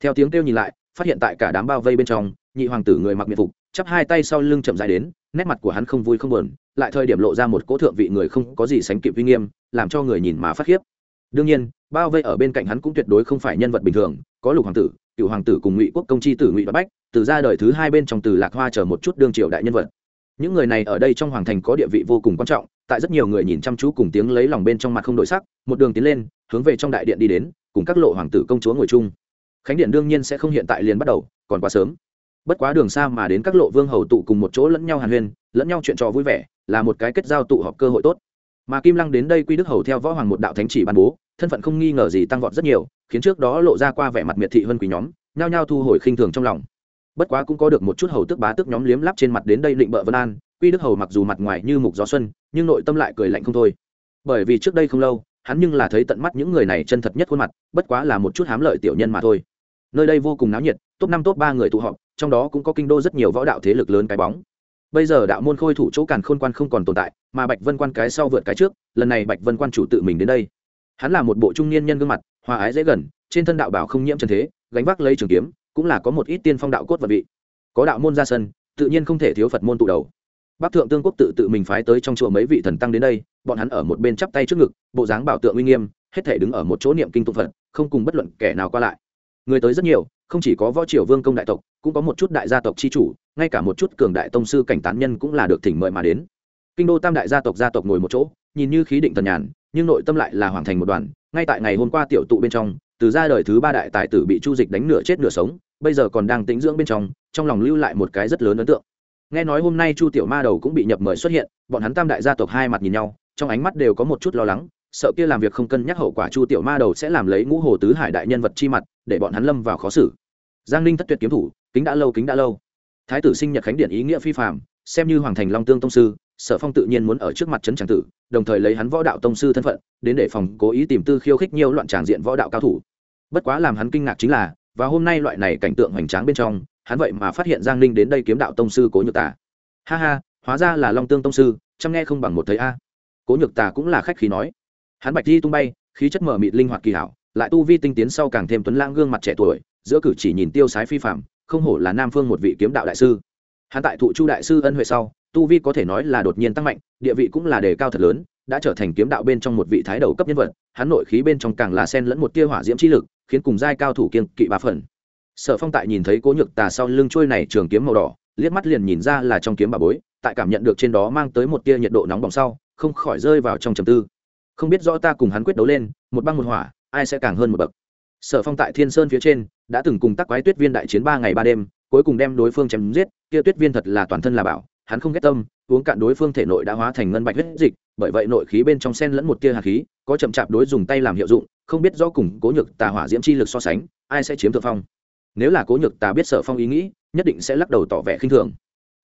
Theo tiếng kêu nhìn lại, phát hiện tại cả đám bao vây bên trong, nhị hoàng tử người mặc miệng phục, chắp hai tay sau lưng chậm dài đến, nét mặt của hắn không vui không buồn, lại thời điểm lộ ra một cỗ thượng vị người không có gì sánh kịp uy nghiêm, làm cho người nhìn mà phát khiếp đương nhiên, bao vây ở bên cạnh hắn cũng tuyệt đối không phải nhân vật bình thường, có lục hoàng tử, cựu hoàng tử cùng ngụy quốc công chi tử ngụy đoạt bách, từ ra đời thứ hai bên trong từ lạc hoa chờ một chút đương triều đại nhân vật. Những người này ở đây trong hoàng thành có địa vị vô cùng quan trọng, tại rất nhiều người nhìn chăm chú cùng tiếng lấy lòng bên trong mặt không đổi sắc, một đường tiến lên, hướng về trong đại điện đi đến, cùng các lộ hoàng tử công chúa ngồi chung. Khánh điện đương nhiên sẽ không hiện tại liền bắt đầu, còn quá sớm. Bất quá đường xa mà đến các lộ vương hầu tụ cùng một chỗ lẫn nhau hàn huyên, lẫn nhau chuyện trò vui vẻ, là một cái kết giao tụ họp cơ hội tốt mà kim lăng đến đây quy đức hầu theo võ hoàng một đạo thánh chỉ ban bố, thân phận không nghi ngờ gì tăng vọt rất nhiều, khiến trước đó lộ ra qua vẻ mặt miệt thị hơn quý nhóm, nhao nhao thu hồi khinh thường trong lòng. Bất quá cũng có được một chút hầu tức bá tức nhóm liếm lắp trên mặt đến đây định bợ vân an, quy đức hầu mặc dù mặt ngoài như mục gió xuân, nhưng nội tâm lại cười lạnh không thôi. Bởi vì trước đây không lâu, hắn nhưng là thấy tận mắt những người này chân thật nhất khuôn mặt, bất quá là một chút hám lợi tiểu nhân mà thôi. Nơi đây vô cùng náo nhiệt, top năm, top ba người tụ họp, trong đó cũng có kinh đô rất nhiều võ đạo thế lực lớn cái bóng bây giờ đạo môn khôi thủ chỗ càn khôn quan không còn tồn tại, mà bạch vân quan cái sau vượt cái trước, lần này bạch vân quan chủ tự mình đến đây. Hắn là một bộ trung niên nhân gương mặt, hòa ái dễ gần, trên thân đạo bảo không nhiễm trần thế, gánh vác lấy trường kiếm, cũng là có một ít tiên phong đạo cốt vật vị. Có đạo môn ra sân, tự nhiên không thể thiếu phật môn tụ đầu. Bắc thượng tương quốc tự tự mình phái tới trong chùa mấy vị thần tăng đến đây, bọn hắn ở một bên chắp tay trước ngực, bộ dáng bảo tượng uy nghiêm, hết thể đứng ở một chỗ niệm kinh tụng phật, không cùng bất luận kẻ nào qua lại. Người tới rất nhiều không chỉ có võ triều vương công đại tộc, cũng có một chút đại gia tộc c h i chủ, ngay cả một chút cường đại tông sư cảnh tán nhân cũng là được thỉnh mời mà đến. Kinh đô tam đại gia tộc gia tộc ngồi một chỗ, nhìn như khí định tần nhàn, nhưng nội tâm lại là hoàn thành một đoàn, ngay tại ngày hôm qua tiểu tụ bên trong, từ ra đời thứ ba đại tài tử bị chu dịch đánh nửa chết nửa sống, bây giờ còn đang tĩnh dưỡng bên trong trong lòng lưu lại một cái rất lớn ấn tượng. Nghe nói hôm nay chu tiểu ma đầu cũng bị nhập mời xuất hiện, bọn hắn tam đại gia tộc hai mặt nhìn nhau, trong ánh mắt đều có một chút lo lắng sợ kia làm việc không cân nhắc hậu quả chu tiểu ma đầu sẽ làm lấy ngũ hồ tứ hải đại nhân vật chi mặt, để bọn hắn lâm vào khó xử. Giang ninh thất tuyệt kiếm thủ, kính đã lâu, kính đã lâu. Thái tử sinh nhật khánh điện ý nghĩa phi phạm xem như hoàng thành long tương tông sư, sở phong tự nhiên muốn ở trước mặt trấn tràng tử, đồng thời lấy hắn võ đạo tông sư thân phận, đến để phòng cố ý tìm tư khiêu khích nhiều loạn tràng diện võ đạo cao thủ. Bất quá làm hắn kinh ngạc chính là, và hôm nay loại này cảnh tượng hoành tráng bên trong, hắn vậy mà phát hiện giang ninh đến đây kiếm đạo tông sư cố nhược tả ha ha, hóa ra là long tương tông sư, chăm nghe không bằng một thấy a. Cố nhược tà cũng là khách khí nói hắn bạch Thi tung bay, khí chất mở mịt linh hoạt kỳ hảo, lại tu vi tinh tiến sau càng thêm tuấn lãng gương mặt trẻ tuổi, giữa cử chỉ nhìn tiêu sái phi phạm không hổ là nam phương một vị kiếm đạo đại sư. Hắn tại thụ chu đại sư ân huệ sau, tu vi có thể nói là đột nhiên tăng mạnh, địa vị cũng là đề cao thật lớn, đã trở thành kiếm đạo bên trong một vị thái đầu cấp nhân vật, hắn nội khí bên trong càng là sen lẫn một tia hỏa diễm chi lực, khiến cùng giai cao thủ kiên kỵ ba phần. Sở phong tại nhìn thấy cố nhược tà sau lưng trôi này trường kiếm màu đỏ, liếc mắt liền nhìn ra là trong kiếm bà bối, tại cảm nhận được trên đó mang tới một tia nhiệt độ nóng bỏng sau, không khỏi rơi vào trong trầm tư không biết rõ ta cùng hắn quyết đấu lên, một băng một hỏa, ai sẽ càng hơn một bậc. Sở phong tại thiên sơn phía trên, đã từng cùng tắc quái tuyết viên đại chiến ba ngày ba đêm, cuối cùng đem đối phương chém giết, kia tuyết viên thật là toàn thân là bảo hắn không ghét tâm, uống cạn đối phương thể nội đã hóa thành ngân bạch huyết dịch, bởi vậy nội khí bên trong sen lẫn một tia hạt khí, có chậm chạp đối dùng tay làm hiệu dụng, không biết do cùng cố nhược tà hỏa diễm chi lực so sánh, ai sẽ chiếm thượng phong. Nếu là cố nhược tà biết sở phong ý nghĩ, nhất định sẽ lắc đầu tỏ vẻ khinh thường.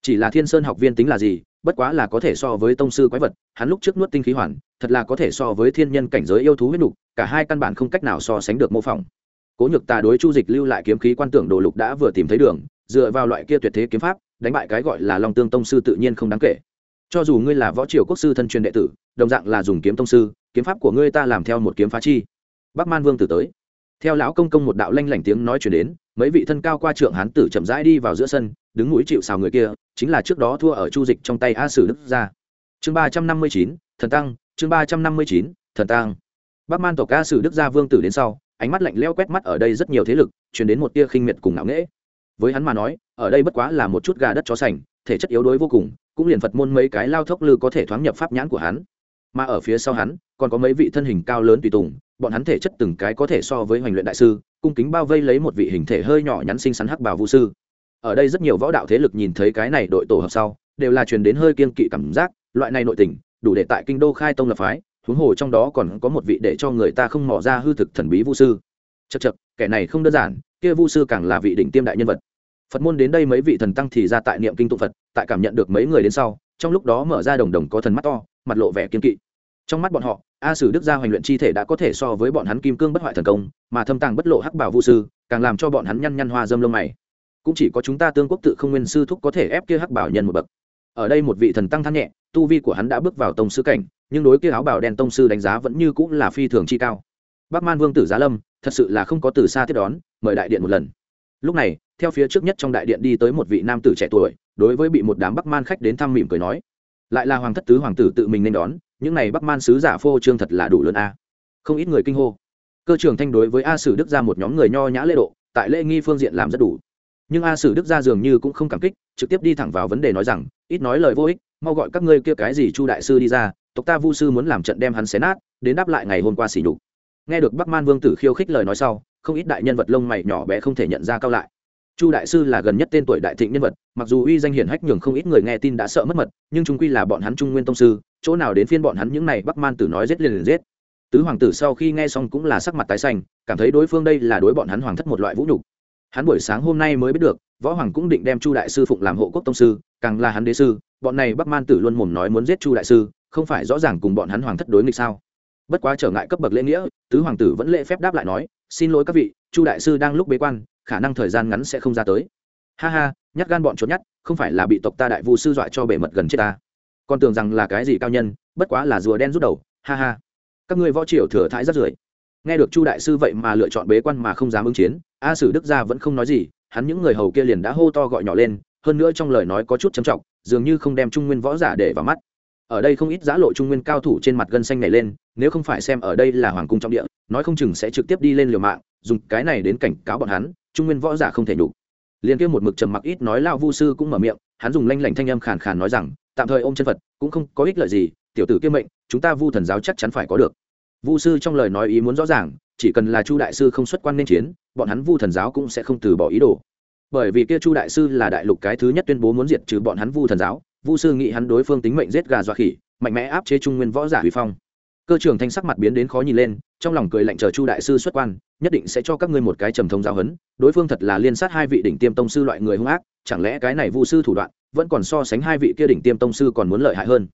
Chỉ là thiên sơn học viên tính là gì bất quá là có thể so với tông sư quái vật, hắn lúc trước nuốt tinh khí hoàn, thật là có thể so với thiên nhân cảnh giới yêu thú huyết nục, cả hai căn bản không cách nào so sánh được mô phỏng. Cố nhược tà đối chu dịch lưu lại kiếm khí quan tưởng đồ lục đã vừa tìm thấy đường, dựa vào loại kia tuyệt thế kiếm pháp, đánh bại cái gọi là long tương tông sư tự nhiên không đáng kể. Cho dù ngươi là võ triều quốc sư thân truyền đệ tử, đồng dạng là dùng kiếm tông sư, kiếm pháp của ngươi ta làm theo một kiếm phá chi. Bắc man vương tử tới. Theo lão công công một đạo lanh lảnh tiếng nói chuyển đến, mấy vị thân cao qua trượng hán tử chậm rãi đi vào giữa sân, đứng mũi chịu xào người kia chính là trước đó thua ở chu dịch trong tay a sử đức ra chương ba trăm năm mươi chín, thần tăng, chương ba trăm năm mươi chín, thần tăng. Bắc man tộc a sử đức gia vương tử đến sau, ánh mắt lạnh leo quét mắt ở đây rất nhiều thế lực chuyển đến một tia khinh miệt cùng ngạo nghễ. Với hắn mà nói, ở đây bất quá là một chút gà đất chó sành, thể chất yếu đuối vô cùng, cũng liền phật môn mấy cái lao thốc lư có thể thoáng nhập pháp nhãn của hắn. Mà ở phía sau hắn, còn có mấy vị thân hình cao lớn tùy tùng, bọn hắn thể chất từng cái có thể so với hoành luyện đại sư, cung kính bao vây lấy một vị hình thể hơi nhỏ nhắn xinh xắn hắc bào vũ sư ở đây rất nhiều võ đạo thế lực nhìn thấy cái này đội tổ hợp sau, đều là truyền đến hơi kiên kỵ cảm giác, loại này nội tình, đủ để tại kinh đô khai tông lập phái, huống hồ trong đó còn có một vị để cho người ta không mỏ ra hư thực thần bí vu sư. Chật chật kẻ này không đơn giản, kia vu sư càng là vị đỉnh tiêm đại nhân vật. Phật môn đến đây mấy vị thần tăng thì ra tại niệm kinh tụ phật, tại cảm nhận được mấy người đến sau, trong lúc đó mở ra đồng đồng có thần mắt to, mặt lộ vẻ kiên kỵ. Trong mắt bọn họ, a sử đức gia hoành luyện chi thể đã có thể so với bọn hắn kim cương bất hoại thần công, mà thâm tàng bất lộ hắc bảo vu sư, càng làm cho bọn hắn nhăn nhăn hoa dâm lông mày cũng chỉ có chúng ta tương quốc tự không nguyên sư thúc có thể ép kia hắc bảo nhân một bậc. Ở đây một vị thần tăng than nhẹ, tu vi của hắn đã bước vào tông sư cảnh, nhưng đối kia áo bảo đen tông sư đánh giá vẫn như cũng là phi thường chi cao. Bắc man vương tử giá lâm, thật sự là không có từ xa tiếp đón, mời đại điện một lần. Lúc này, theo phía trước nhất trong đại điện đi tới một vị nam tử trẻ tuổi, đối với bị một đám bắc man khách đến thăm mỉm cười nói, lại là hoàng thất tứ hoàng tử tự mình nên đón, những này bắc man sứ giả phô trương thật là đủ lớn a. Không ít người kinh hô. Cơ trường thanh đối với a sử đức ra một nhóm người nho nhã lễ độ, tại lễ nghi phương diện làm rất đủ nhưng a sử đức ra dường như cũng không cảm kích, trực tiếp đi thẳng vào vấn đề nói rằng, ít nói lời vô ích, mau gọi các ngươi kia cái gì chu đại sư đi ra, tộc ta vu sư muốn làm trận đem hắn xé nát, đến đáp lại ngày hôm qua xỉ nhục. Nghe được bắc man vương tử khiêu khích lời nói sau, không ít đại nhân vật lông mày nhỏ bé không thể nhận ra cao lại. Chu đại sư là gần nhất tên tuổi đại thịnh nhân vật, mặc dù uy danh hiển hách nhường không ít người nghe tin đã sợ mất mật, nhưng chúng quy là bọn hắn trung nguyên tông sư, chỗ nào đến phiên bọn hắn những này bắc man tử nói giết liền liền giết. Tứ hoàng tử sau khi nghe xong cũng là sắc mặt tái xanh, cảm thấy đối phương đây là đối bọn hắn hoàng thất một loại vũ nhục hắn buổi sáng hôm nay mới biết được, võ hoàng cũng định đem chu đại sư phụng làm hộ quốc tông sư, càng là hắn đế sư, bọn này bắc man tử luôn mồm nói muốn giết chu đại sư, không phải rõ ràng cùng bọn hắn hoàng thất đối nghịch sao? Bất quá trở ngại cấp bậc lễ nghĩa, tứ hoàng tử vẫn lễ phép đáp lại nói, xin lỗi các vị, chu đại sư đang lúc bế quan, khả năng thời gian ngắn sẽ không ra tới. Ha ha, nhát gan bọn trốn nhát, không phải là bị tộc ta đại vu sư dọa cho bể mật gần chết ta. Còn tưởng rằng là cái gì cao nhân, bất quá là rùa đen rút đầu, ha ha. Các ngươi võ triều thừa thái rất rưởi. Nghe được chu đại sư vậy mà lựa chọn bế quan mà không dám ứng chiến a sử đức gia vẫn không nói gì, hắn những người hầu kia liền đã hô to gọi nhỏ lên, hơn nữa trong lời nói có chút trầm trọng, dường như không đem trung nguyên võ giả để vào mắt. Ở đây không ít giã lộ trung nguyên cao thủ trên mặt gân xanh này lên, nếu không phải xem ở đây là hoàng cung trọng địa, nói không chừng sẽ trực tiếp đi lên liều mạng, dùng cái này đến cảnh cáo bọn hắn, trung nguyên võ giả không thể nhục. Liền kia một mực trầm mặc ít nói lao vu sư cũng mở miệng, hắn dùng lanh lảnh thanh âm khàn khàn nói rằng, tạm thời ôm chân phật, cũng không có ích lợi gì, tiểu tử kia mệnh, chúng ta vu thần giáo chắc chắn phải có được. Vu sư trong lời nói ý muốn rõ ràng, chỉ cần là chu đại sư không xuất quan nên chiến bọn hắn vu thần giáo cũng sẽ không từ bỏ ý đồ. Bởi vì kia chu đại sư là đại lục cái thứ nhất tuyên bố muốn diệt trừ bọn hắn vu thần giáo, vu sư nghĩ hắn đối phương tính mệnh giết gà dọa khỉ, mạnh mẽ áp chế trung nguyên võ giả huy phong. Cơ trưởng thanh sắc mặt biến đến khó nhìn lên, trong lòng cười lạnh chờ chu đại sư xuất quan, nhất định sẽ cho các ngươi một cái trầm thông giáo hấn. đối phương thật là liên sát hai vị đỉnh tiêm tông sư loại người hung ác, chẳng lẽ cái này vu sư thủ đoạn vẫn còn so sánh hai vị kia đỉnh tiêm tông sư còn muốn lợi hại hơn?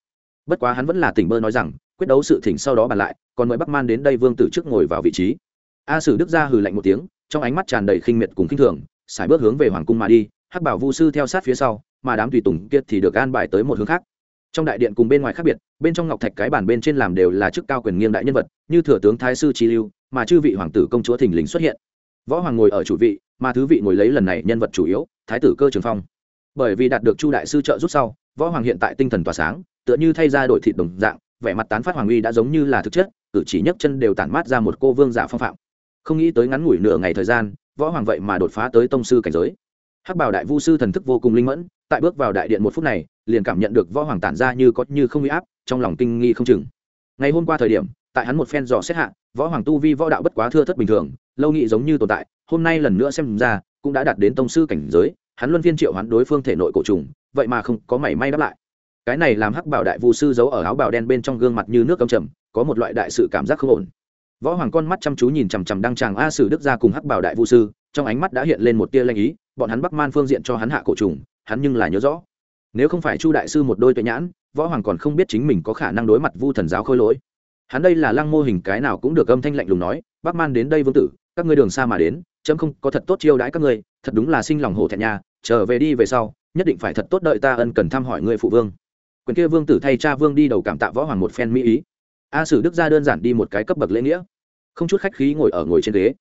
Bất quá hắn vẫn là tỉnh bơ nói rằng, quyết đấu sự thỉnh sau đó bàn lại, còn mời bắc man đến đây vương tử trước ngồi vào vị trí. A sử đức ra hừ lạnh một tiếng trong ánh mắt tràn đầy khinh miệt cùng khinh thường xài bước hướng về hoàng cung mà đi, hắc bảo vu sư theo sát phía sau, mà đám tùy tùng kia thì được an bài tới một hướng khác. Trong đại điện cùng bên ngoài khác biệt, bên trong ngọc thạch cái bản bên trên làm đều là chức cao quyền nghiêng đại nhân vật, như thừa tướng thái sư trí lưu, mà chư vị hoàng tử công chúa thình lình xuất hiện. Võ hoàng ngồi ở chủ vị, mà thứ vị ngồi lấy lần này nhân vật chủ yếu, thái tử cơ trường phong. Bởi vì đạt được chu đại sư trợ giúp sau, võ hoàng hiện tại tinh thần tỏa sáng, tựa như thay ra đổi thịt đồng dạng, vẻ mặt tán phát hoàng uy đã giống như là thực chất, cử chỉ nhấc chân đều tản mát ra một cô vương giả phong phạm không nghĩ tới ngắn ngủi nửa ngày thời gian, võ hoàng vậy mà đột phá tới tông sư cảnh giới. Hắc bảo đại vu sư thần thức vô cùng linh mẫn, tại bước vào đại điện một phút này, liền cảm nhận được võ hoàng tản ra như có như không bị áp, trong lòng kinh nghi không chừng. Ngày hôm qua thời điểm, tại hắn một phen dò xét hạ, võ hoàng tu vi võ đạo bất quá thưa thất bình thường, lâu nghị giống như tồn tại, hôm nay lần nữa xem ra, cũng đã đạt đến tông sư cảnh giới, hắn luân phiên triệu hắn đối phương thể nội cổ trùng, vậy mà không có mảy may đáp lại. Cái này làm hắc bảo đại vu sư giấu ở áo bào đen bên trong gương mặt như nước cầm trầm, có một loại đại sự cảm giác không ổn võ hoàng con mắt chăm chú nhìn chằm chằm đăng tràng a sử đức ra cùng hắc bảo đại vu sư, trong ánh mắt đã hiện lên một tia lanh ý, bọn hắn bắc man phương diện cho hắn hạ cổ trùng, hắn nhưng là nhớ rõ. Nếu không phải chu đại sư một đôi tuệ nhãn, võ hoàng còn không biết chính mình có khả năng đối mặt vu thần giáo khôi lỗi. Hắn đây là lăng mô hình cái nào cũng được âm thanh lạnh lùng nói, bắc man đến đây vương tử, các ngươi đường xa mà đến, chấm không có thật tốt chiêu đãi các ngươi, thật đúng là sinh lòng hổ thẹn nhà trở về đi về sau, nhất định phải thật tốt đợi ta ân cần thăm hỏi ngươi phụ vương. Quyền kia vương tử thay cha vương đi đầu cảm tạ võ hoàng một phen mỹ ý a sử đức ra đơn giản đi một cái cấp bậc lễ nghĩa. Không chút khách khí ngồi ở ngồi trên ghế.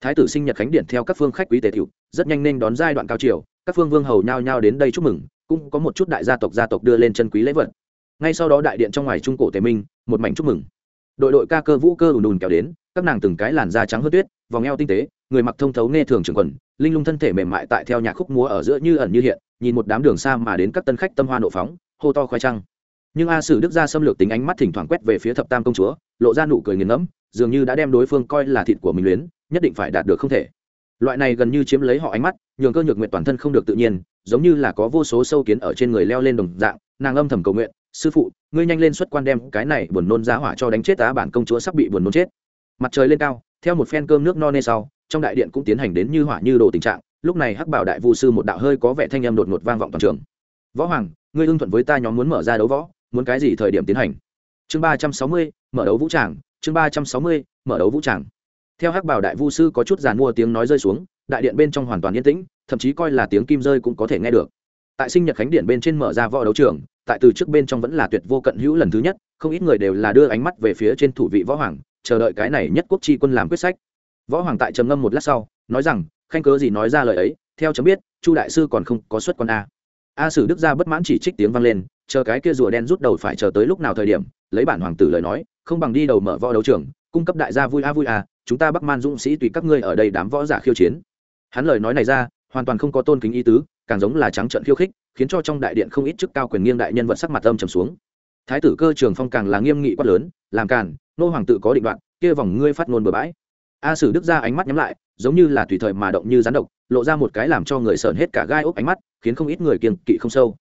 Thái tử sinh nhật khánh điện theo các phương khách quý tề thiệu rất nhanh nên đón giai đoạn cao triều, các phương vương hầu nhao nhao đến đây chúc mừng, cũng có một chút đại gia tộc gia tộc đưa lên chân quý lễ vật. Ngay sau đó đại điện trong ngoài trung cổ tề minh, một mảnh chúc mừng. Đội đội ca cơ vũ cơ ùn ùn kéo đến, các nàng từng cái làn da trắng hơn tuyết, vòng eo tinh tế, người mặc thông thấu nghe thường trường quần, linh lung thân thể mềm mại tại theo nhạc khúc múa ở giữa như ẩn như hiện, nhìn một đám đường xa mà đến các tân khách tâm hoa nộ phóng, hô to khoai trăng nhưng a sử đức gia xâm lược tính ánh mắt thỉnh thoảng quét về phía thập tam công chúa, lộ ra nụ cười nghiền ngẫm, dường như đã đem đối phương coi là thịt của mình luyến, nhất định phải đạt được không thể. Loại này gần như chiếm lấy họ ánh mắt, nhường cơ nhược nguyện toàn thân không được tự nhiên, giống như là có vô số sâu kiến ở trên người leo lên đồng dạng, nàng âm thầm cầu nguyện, sư phụ, ngươi nhanh lên xuất quan đem cái này buồn nôn giá hỏa cho đánh chết tá bản công chúa sắp bị buồn nôn chết. Mặt trời lên cao, theo một phen cơm nước no nê sau, trong đại điện cũng tiến hành đến như hỏa như đồ tình trạng, lúc này hắc bảo đại vu sư một đạo hơi có vẻ thanh âm đột ngột vang vọng toàn trường. Võ hoàng, ngươi ưng thuận với ta nhóm muốn mở ra đấu võ muốn cái gì thời điểm tiến hành. Chương ba trăm sáu mươi, mở đấu vũ tràng, chương ba trăm sáu mươi, mở đấu vũ tràng. Theo hắc bảo đại vu sư có chút giàn mua tiếng nói rơi xuống, đại điện bên trong hoàn toàn yên tĩnh, thậm chí coi là tiếng kim rơi cũng có thể nghe được. Tại sinh nhật khánh điện bên trên mở ra võ đấu trường, tại từ trước bên trong vẫn là tuyệt vô cận hữu lần thứ nhất, không ít người đều là đưa ánh mắt về phía trên thủ vị võ hoàng, chờ đợi cái này nhất quốc chi quân làm quyết sách. Võ hoàng tại trầm ngâm một lát sau, nói rằng, khanh cớ gì nói ra lời ấy, theo chấm biết, chu đại sư còn không có xuất quân a. A sử đức gia bất mãn chỉ trích tiếng vang lên chờ cái kia rùa đen rút đầu phải chờ tới lúc nào thời điểm, lấy bản hoàng tử lời nói, không bằng đi đầu mở võ đấu trường, cung cấp đại gia vui a vui a, chúng ta bắc man dũng sĩ tùy các ngươi ở đây đám võ giả khiêu chiến. Hắn lời nói này ra, hoàn toàn không có tôn kính ý tứ, càng giống là trắng trận khiêu khích, khiến cho trong đại điện không ít chức cao quyền nghiêng đại nhân vật sắc mặt âm trầm xuống. Thái tử cơ trường phong càng là nghiêm nghị quát lớn, làm càn, nô hoàng tự có định đoạn, kia vòng ngươi phát ngôn bừa bãi. A sử đức ra ánh mắt nhắm lại, giống như là tùy thời mà động như rắn độc, lộ ra một cái làm cho người sợn hết cả gai ốc ánh mắt, khiến không ít người kiên kỵ không sâu.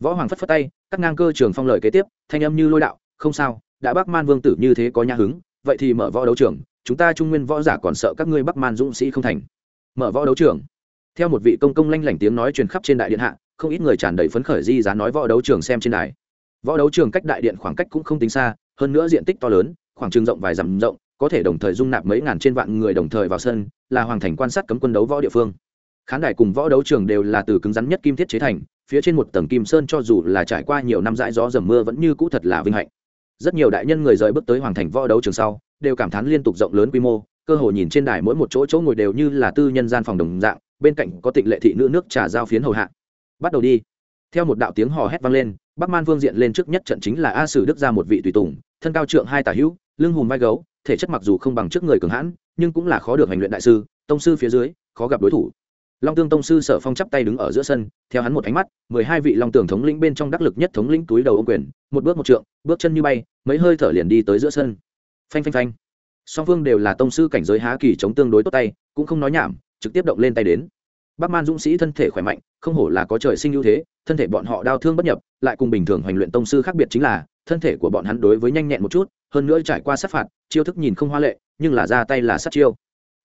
Võ hoàng phất phất tay cắt ngang cơ trường phong lời kế tiếp, thanh âm như lôi đạo, không sao, đã bắc man vương tử như thế có nhã hứng, vậy thì mở võ đấu trường, chúng ta trung nguyên võ giả còn sợ các ngươi bắc man dũng sĩ không thành. Mở võ đấu trường. Theo một vị công công lanh lảnh tiếng nói truyền khắp trên đại điện hạ, không ít người tràn đầy phấn khởi di giá nói võ đấu trường xem trên đài. Võ đấu trường cách đại điện khoảng cách cũng không tính xa, hơn nữa diện tích to lớn, khoảng trường rộng vài dặm rộng, có thể đồng thời dung nạp mấy ngàn trên vạn người đồng thời vào sân, là hoàng thành quan sát cấm quân đấu võ địa phương. Khán đài cùng võ đấu trường đều là từ cứng rắn nhất kim thiết chế thành phía trên một tầng kim sơn cho dù là trải qua nhiều năm dãi gió dầm mưa vẫn như cũ thật là vinh hạnh. Rất nhiều đại nhân người rời bước tới hoàng thành võ đấu trường sau, đều cảm thán liên tục rộng lớn quy mô, cơ hội nhìn trên đài mỗi một chỗ chỗ ngồi đều như là tư nhân gian phòng đồng dạng, bên cạnh có tịnh lệ thị nữ nước trà giao phiến hầu hạ. Bắt đầu đi. Theo một đạo tiếng hò hét vang lên, bắc man vương diện lên trước nhất trận chính là a sử đức ra một vị tùy tùng, thân cao trượng hai tả hữu, lưng hùm vai gấu, thể chất mặc dù không bằng trước người cường hãn, nhưng cũng là khó được hành luyện đại sư, tông sư phía dưới, khó gặp đối thủ long tương tông sư sở phong chắp tay đứng ở giữa sân, theo hắn một ánh mắt, mười hai vị long tường thống lĩnh bên trong đắc lực nhất thống lĩnh túi đầu ô quyền, một bước một trượng, bước chân như bay, mấy hơi thở liền đi tới giữa sân. Phanh phanh phanh. Song phương đều là tông sư cảnh giới há kỳ chống tương đối tốt tay, cũng không nói nhảm, trực tiếp động lên tay đến. Bắc man dũng sĩ thân thể khỏe mạnh, không hổ là có trời sinh ưu thế, thân thể bọn họ đau thương bất nhập, lại cùng bình thường hoành luyện tông sư khác biệt chính là, thân thể của bọn hắn đối với nhanh nhẹn một chút, hơn nữa trải qua sát phạt, chiêu thức nhìn không hoa lệ, nhưng là ra tay là sát chiêu.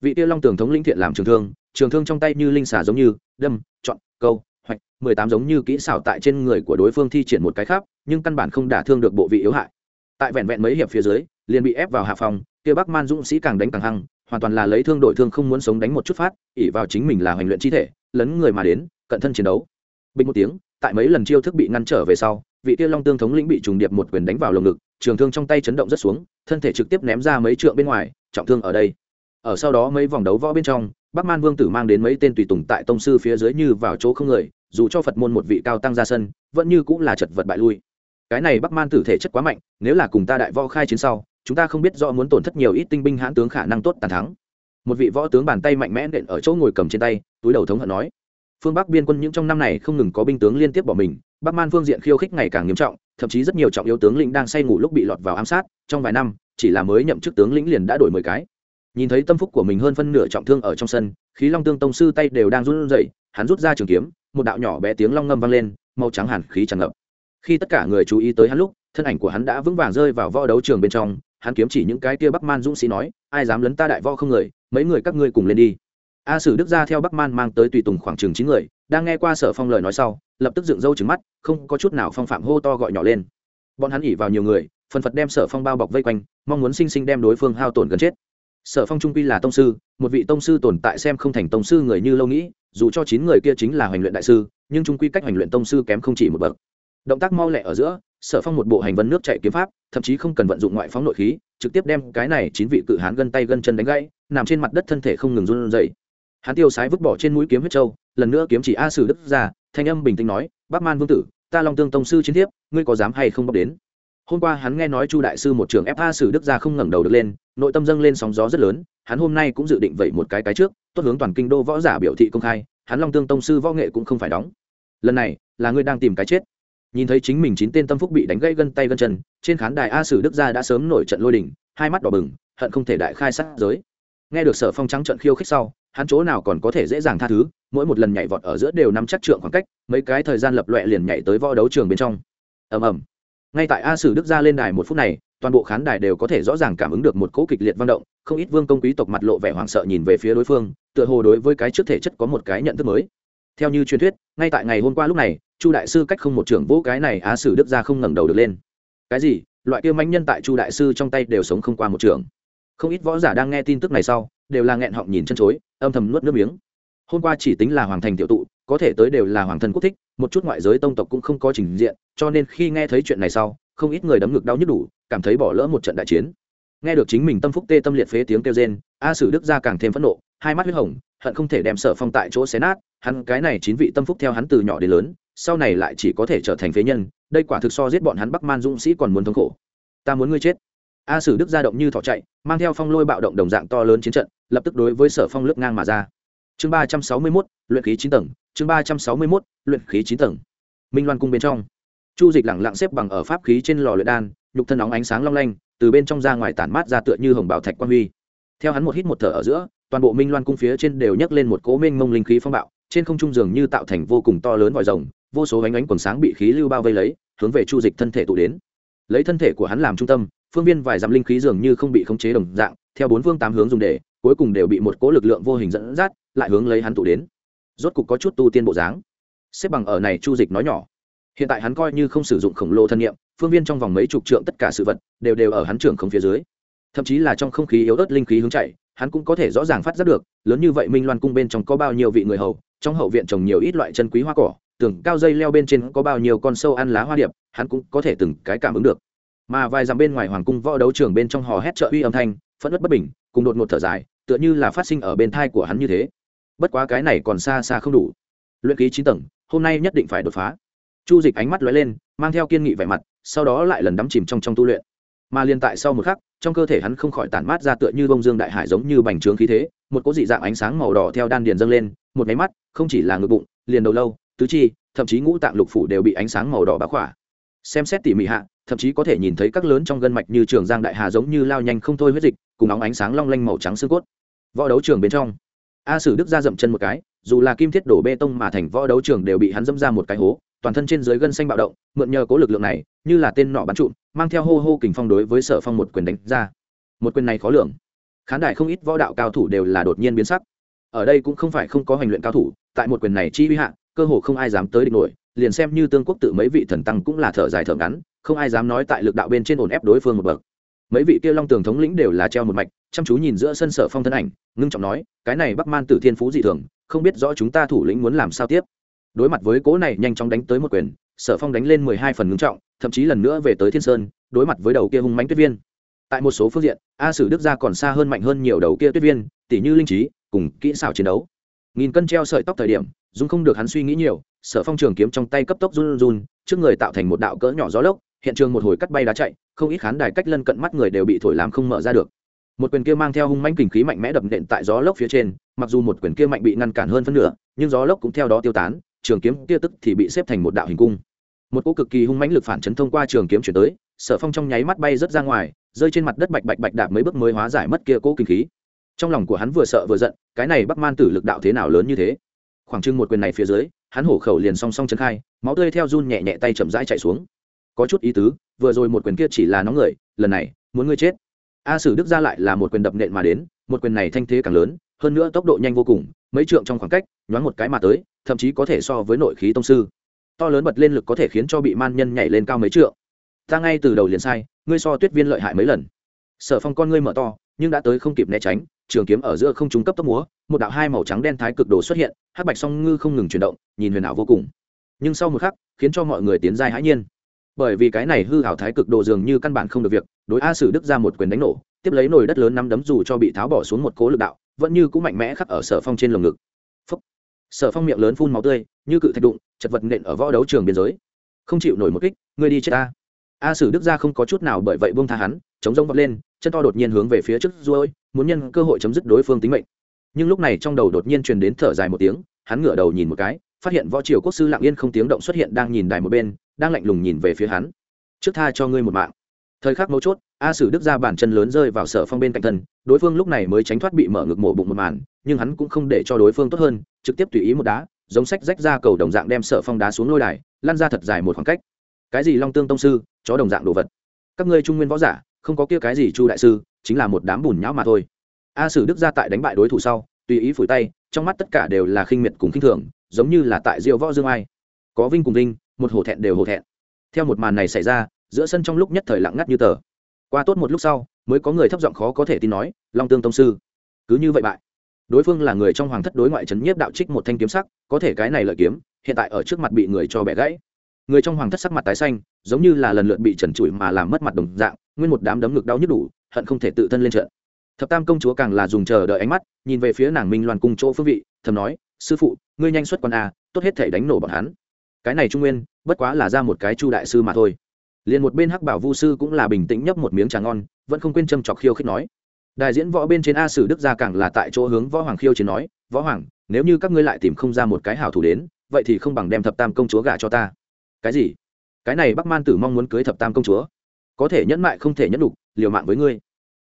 Vị tiêu long tường thống lĩnh thiện làm trường thương trường thương trong tay như linh xà giống như, đâm, chọn, câu, hoạch, mười tám giống như kỹ xảo tại trên người của đối phương thi triển một cái khác, nhưng căn bản không đả thương được bộ vị yếu hại. Tại vẹn vẹn mấy hiệp phía dưới, liền bị ép vào hạ phòng, kia bắc man dũng sĩ càng đánh càng hăng, hoàn toàn là lấy thương đổi thương không muốn sống đánh một chút phát ỉ vào chính mình là hoành luyện chi thể, lấn người mà đến, cận thân chiến đấu. Bình một tiếng, tại mấy lần chiêu thức bị ngăn trở về sau, vị tiêu long tương thống lĩnh bị trùng điệp một quyền đánh vào lồng ngực, trường thương trong tay chấn động rất xuống, thân thể trực tiếp ném ra mấy trượng bên ngoài, trọng thương ở đây ở sau đó mấy vòng đấu võ bên trong, bắc man vương tử mang đến mấy tên tùy tùng tại tông sư phía dưới như vào chỗ không người, dù cho phật môn một vị cao tăng ra sân, vẫn như cũng là chật vật bại lui. Cái này bắc man tử thể chất quá mạnh, nếu là cùng ta đại võ khai chiến sau, chúng ta không biết rõ muốn tổn thất nhiều ít tinh binh hãn tướng khả năng tốt tàn thắng. Một vị võ tướng bàn tay mạnh mẽ nện ở chỗ ngồi cầm trên tay, túi đầu thống hận nói. Phương bắc biên quân những trong năm này không ngừng có binh tướng liên tiếp bỏ mình, bắc man phương diện khiêu khích ngày càng nghiêm trọng, thậm chí rất nhiều trọng yếu tướng lĩnh đang say ngủ lúc bị lọt vào ám sát, trong vài năm, chỉ là mới nhậm chức tướng lĩnh liền đã đổi mười cái nhìn thấy tâm phúc của mình hơn phân nửa trọng thương ở trong sân, khí long tương tông sư tay đều đang run rẩy, hắn rút ra trường kiếm, một đạo nhỏ bé tiếng long ngâm vang lên, màu trắng hàn khí tràn ngập. Khi tất cả người chú ý tới hắn lúc, thân ảnh của hắn đã vững vàng rơi vào võ đấu trường bên trong, hắn kiếm chỉ những cái kia bắc man dũng sĩ nói, ai dám lấn ta đại võ không người, mấy người các ngươi cùng lên đi. A sử đức ra theo bắc man mang tới tùy tùng khoảng chừng chín người, đang nghe qua sở phong lời nói sau, lập tức dựng râu trứng mắt, không có chút nào phong phạm hô to gọi nhỏ lên. Bọn hắn ỉ vào nhiều người, phần phật đem sở phong bao bọc vây quanh, mong muốn sinh sinh đem đối phương hao tổn gần chết sở phong trung quy là tông sư, một vị tông sư tồn tại xem không thành tông sư người như lâu nghĩ, dù cho chín người kia chính là hoành luyện đại sư, nhưng trung quy cách hoành luyện tông sư kém không chỉ một bậc. Động tác mau lẹ ở giữa, sở phong một bộ hành vân nước chạy kiếm pháp, thậm chí không cần vận dụng ngoại phóng nội khí, trực tiếp đem cái này chín vị cự hán gân tay gân chân đánh gãy, nằm trên mặt đất thân thể không ngừng run rẩy. Hắn tiêu sái vứt bỏ trên mũi kiếm huyết châu, lần nữa kiếm chỉ a sử đức ra, thanh âm bình tĩnh nói Bác man vương tử, ta long tương tông sư chiến thiếp, ngươi có dám hay không bóc đến? Hôm qua hắn nghe nói chu đại sư một trường ép tha sử đức ra không ngẩng đầu được lên, nội tâm dâng lên sóng gió rất lớn, hắn hôm nay cũng dự định vậy một cái cái trước, tốt hướng toàn kinh đô võ giả biểu thị công khai, hắn long tương tông sư võ nghệ cũng không phải đóng. Lần này, là ngươi đang tìm cái chết. Nhìn thấy chính mình chín tên tâm phúc bị đánh gãy gân tay gân chân, trên khán đài a sử đức gia đã sớm nổi trận lôi đình, hai mắt đỏ bừng, hận không thể đại khai sát giới. Nghe được sở phong trắng trận khiêu khích sau, hắn chỗ nào còn có thể dễ dàng tha thứ, mỗi một lần nhảy vọt ở giữa đều nắm chắc trượng khoảng cách, mấy cái thời gian lập loẹ liền nhảy tới võ đấu trường bên trong. Ầm ầm ngay tại a sử đức gia lên đài một phút này, toàn bộ khán đài đều có thể rõ ràng cảm ứng được một cỗ kịch liệt văn động, không ít vương công quý tộc mặt lộ vẻ hoảng sợ nhìn về phía đối phương, tựa hồ đối với cái trước thể chất có một cái nhận thức mới. Theo như truyền thuyết, ngay tại ngày hôm qua lúc này, chu đại sư cách không một trưởng vỗ cái này á sử đức ra không ngẩng đầu được lên. Cái gì? Loại kia manh nhân tại chu đại sư trong tay đều sống không qua một trường không ít võ giả đang nghe tin tức này sau, đều là nghẹn họng nhìn chân chối, âm thầm nuốt nước miếng. Hôm qua chỉ tính là hoàng thành tiểu tụ có thể tới đều là hoàng thân quốc thích, một chút ngoại giới tông tộc cũng không có trình diện, cho nên khi nghe thấy chuyện này sau, không ít người đấm ngực đau nhức đủ, cảm thấy bỏ lỡ một trận đại chiến. Nghe được chính mình tâm phúc tê tâm liệt phế tiếng kêu rên, a sử đức ra càng thêm phẫn nộ, hai mắt huyết hồng, hận không thể đem sở phong tại chỗ xé nát, hắn cái này chín vị tâm phúc theo hắn từ nhỏ đến lớn, sau này lại chỉ có thể trở thành phế nhân, đây quả thực so giết bọn hắn bắc man dũng sĩ còn muốn thống khổ. Ta muốn ngươi chết. A sử đức ra động như thỏ chạy, mang theo phong lôi bạo động đồng dạng to lớn chiến trận, lập tức đối với sở phong lướt ngang mà ra chương ba trăm sáu mươi mốt, luyện khí chín tầng, chương ba trăm sáu mươi mốt, luyện khí chín tầng. Minh loan cung bên trong. Chu dịch lẳng lặng xếp bằng ở pháp khí trên lò luyện đan, nhục thân nóng ánh sáng long lanh, từ bên trong ra ngoài tản mát ra tựa như hồng bảo thạch quan huy. Theo hắn một hít một thở ở giữa, toàn bộ minh loan cung phía trên đều nhấc lên một cố minh mông linh khí phong bạo, trên không trung dường như tạo thành vô cùng to lớn vòi rồng, vô số ánh ánh quần sáng bị khí lưu bao vây lấy, hướng về chu dịch thân thể tụ đến. Lấy thân thể của hắn làm trung tâm, phương viên vài dặm linh khí dường như không bị khống chế đồng dạng, theo bốn phương tám hướng dùng để, cuối cùng đều bị một cố lực lượng vô hình dẫn dắt lại hướng lấy hắn tụ đến. Rốt cục có chút tu tiên bộ dáng. Xếp bằng ở này chu dịch nói nhỏ. Hiện tại hắn coi như không sử dụng khổng lồ thân nhiệm phương viên trong vòng mấy chục trượng tất cả sự vật đều đều ở hắn trưởng không phía dưới. Thậm chí là trong không khí yếu ớt linh khí hướng chạy, hắn cũng có thể rõ ràng phát giác được, lớn như vậy minh loan cung bên trong có bao nhiêu vị người hầu, trong hậu viện trồng nhiều ít loại chân quý hoa cỏ tường cao dây leo bên trên có bao nhiêu con sâu ăn lá hoa điệp, hắn cũng có thể từng cái cảm ứng được. Mà vài dặm bên ngoài hoàng cung võ đấu trường bên trong hò hét trợ uy âm thanh, phẫn ất bất bình, cùng đột ngột thở dài, tựa như là phát sinh ở bên thai của hắn như thế bất quá cái này còn xa xa không đủ. Luyện ký chín tầng, hôm nay nhất định phải đột phá. Chu dịch ánh mắt lóe lên, mang theo kiên nghị vẻ mặt, sau đó lại lần đắm chìm trong trong tu luyện. Mà liền tại sau một khắc, trong cơ thể hắn không khỏi tản mát ra tựa như bông dương đại hải giống như bành trướng khí thế, một cỗ dị dạng ánh sáng màu đỏ theo đan điền dâng lên, một máy mắt, không chỉ là ngực bụng, liền đầu lâu, tứ chi, thậm chí ngũ tạng lục phủ đều bị ánh sáng màu đỏ bá khỏa. Xem xét tỉ mỉ hạ, thậm chí có thể nhìn thấy các lớn trong gân mạch như trường giang đại hà giống như lao nhanh không thôi huyết dịch, cùng óng ánh sáng long lanh màu trắng xương cốt. Võ đấu trường bên trong a sử đức ra dậm chân một cái, dù là kim thiết đổ bê tông mà thành võ đấu trường đều bị hắn dâm ra một cái hố, toàn thân trên dưới gân xanh bạo động, mượn nhờ cố lực lượng này, như là tên nọ bắn trụm, mang theo hô hô kình phong đối với sở phong một quyền đánh ra. Một quyền này khó lường. Khán đài không ít võ đạo cao thủ đều là đột nhiên biến sắc. Ở đây cũng không phải không có hành luyện cao thủ, tại một quyền này chi uy hạ, cơ hồ không ai dám tới địch nổi, liền xem như tương quốc tự mấy vị thần tăng cũng là thở dài thở ngắn, không ai dám nói tại lực đạo bên trên ổn ép đối phương một bậc mấy vị kia long tường thống lĩnh đều là treo một mạch, chăm chú nhìn giữa sân sở phong thân ảnh, ngưng trọng nói, cái này bắc man tử thiên phú dị thường, không biết rõ chúng ta thủ lĩnh muốn làm sao tiếp. Đối mặt với cố này nhanh chóng đánh tới một quyền, sở phong đánh lên mười hai phần ngưng trọng, thậm chí lần nữa về tới thiên sơn, đối mặt với đầu kia hung mánh tuyết viên. Tại một số phương diện, a sử đức gia còn xa hơn mạnh hơn nhiều đầu kia tuyết viên tỷ như linh trí, cùng kỹ xảo chiến đấu. Nghìn cân treo sợi tóc thời điểm, dung không được hắn suy nghĩ nhiều, sở phong trường kiếm trong tay cấp tốc run run, trước người tạo thành một đạo cỡ nhỏ gió lốc hiện trường một hồi cắt bay đá chạy, không ít khán đài cách lân cận mắt người đều bị thổi làm không mở ra được. Một quyền kia mang theo hung manh kình khí mạnh mẽ đập nện tại gió lốc phía trên, mặc dù một quyền kia mạnh bị ngăn cản hơn phân nửa, nhưng gió lốc cũng theo đó tiêu tán, trường kiếm kia tức thì bị xếp thành một đạo hình cung. Một cỗ cực kỳ hung mãnh lực phản chấn thông qua trường kiếm chuyển tới, sở phong trong nháy mắt bay rớt ra ngoài, rơi trên mặt đất bạch bạch bạch đạp mấy bước mới hóa giải mất kia cỗ kinh khí. Trong lòng của hắn vừa sợ vừa giận, cái này bắc man tử lực đạo thế nào lớn như thế? Khoảng trưng một quyền này phía dưới, hắn hổ khẩu liền song song chân khai, máu tươi theo run nhẹ nhẹ tay chậm rãi chạy xuống có chút ý tứ, vừa rồi một quyền kia chỉ là nóng người, lần này, muốn ngươi chết. A sử đức ra lại là một quyền đập nện mà đến, một quyền này thanh thế càng lớn, hơn nữa tốc độ nhanh vô cùng, mấy trượng trong khoảng cách, nhoáng một cái mà tới, thậm chí có thể so với nội khí tông sư. To lớn bật lên lực có thể khiến cho bị man nhân nhảy lên cao mấy trượng. Ta ngay từ đầu liền sai, ngươi so tuyết viên lợi hại mấy lần. Sở phong con ngươi mở to, nhưng đã tới không kịp né tránh, trường kiếm ở giữa không trung cấp tốc múa, một đạo hai màu trắng đen thái cực đồ xuất hiện, hắc bạch song ngư không ngừng chuyển động, nhìn huyền ảo vô cùng. Nhưng sau một khắc, khiến cho mọi người tiến giai hãi nhiên bởi vì cái này hư hảo thái cực đồ dường như căn bản không được việc, đối a sử đức ra một quyền đánh nổ, tiếp lấy nồi đất lớn nắm đấm dù cho bị tháo bỏ xuống một cố lực đạo, vẫn như cũng mạnh mẽ khắc ở sở phong trên lồng ngực. Phúc. sở phong miệng lớn phun máu tươi, như cự thạch đụng, chật vật nện ở võ đấu trường biên giới. Không chịu nổi một kích, ngươi đi chết ta. A sử đức ra không có chút nào bởi vậy buông tha hắn, chống rông vọt lên, chân to đột nhiên hướng về phía trước ruôi muốn nhân cơ hội chấm dứt đối phương tính mệnh. Nhưng lúc này trong đầu đột nhiên truyền đến thở dài một tiếng, hắn ngửa đầu nhìn một cái, phát hiện võ triều quốc sư lặng yên không tiếng động xuất hiện đang nhìn đài một bên đang lạnh lùng nhìn về phía hắn. Trước tha cho ngươi một mạng. Thời khắc mấu chốt, a sử đức ra bàn chân lớn rơi vào sở phong bên cạnh thân, đối phương lúc này mới tránh thoát bị mở ngực mổ bụng một màn, nhưng hắn cũng không để cho đối phương tốt hơn, trực tiếp tùy ý một đá, giống sách rách ra cầu đồng dạng đem sở phong đá xuống lôi đài lan ra thật dài một khoảng cách. Cái gì long tương tông sư, chó đồng dạng đồ vật? Các ngươi trung nguyên võ giả, không có kia cái gì chu đại sư, chính là một đám bùn nhão mà thôi. A sử đức ra tại đánh bại đối thủ sau, tùy ý phủi tay, trong mắt tất cả đều là khinh miệt cùng khinh thường, giống như là tại diệu võ dương ai. Có vinh cùng vinh một hổ thẹn đều hổ thẹn. Theo một màn này xảy ra, giữa sân trong lúc nhất thời lặng ngắt như tờ. Qua tốt một lúc sau, mới có người thấp giọng khó có thể tin nói, long tương tông sư, cứ như vậy bại. Đối phương là người trong hoàng thất đối ngoại trấn nhiếp đạo trích một thanh kiếm sắc, có thể cái này lợi kiếm, hiện tại ở trước mặt bị người cho bẻ gãy. Người trong hoàng thất sắc mặt tái xanh, giống như là lần lượt bị trần trụi mà làm mất mặt đồng dạng, nguyên một đám đấm ngực đau nhức đủ, hận không thể tự thân lên trận. Thập tam công chúa càng là dùng chờ đợi ánh mắt, nhìn về phía nàng minh loan cung chỗ phương vị, thầm nói, sư phụ, ngươi nhanh xuất quan a, tốt hết thể đánh nổ bọn hắn cái này trung nguyên, bất quá là ra một cái chu đại sư mà thôi. Liền một bên hắc bảo vu sư cũng là bình tĩnh nhấp một miếng trà ngon, vẫn không quên châm chọc khiêu khích nói. Đại diễn võ bên trên a sử đức gia càng là tại chỗ hướng võ hoàng khiêu chiến nói, võ hoàng, nếu như các ngươi lại tìm không ra một cái hảo thủ đến, vậy thì không bằng đem thập tam công chúa gả cho ta. Cái gì? Cái này bắc man tử mong muốn cưới thập tam công chúa? Có thể nhẫn mại không thể nhẫn đục liều mạng với ngươi.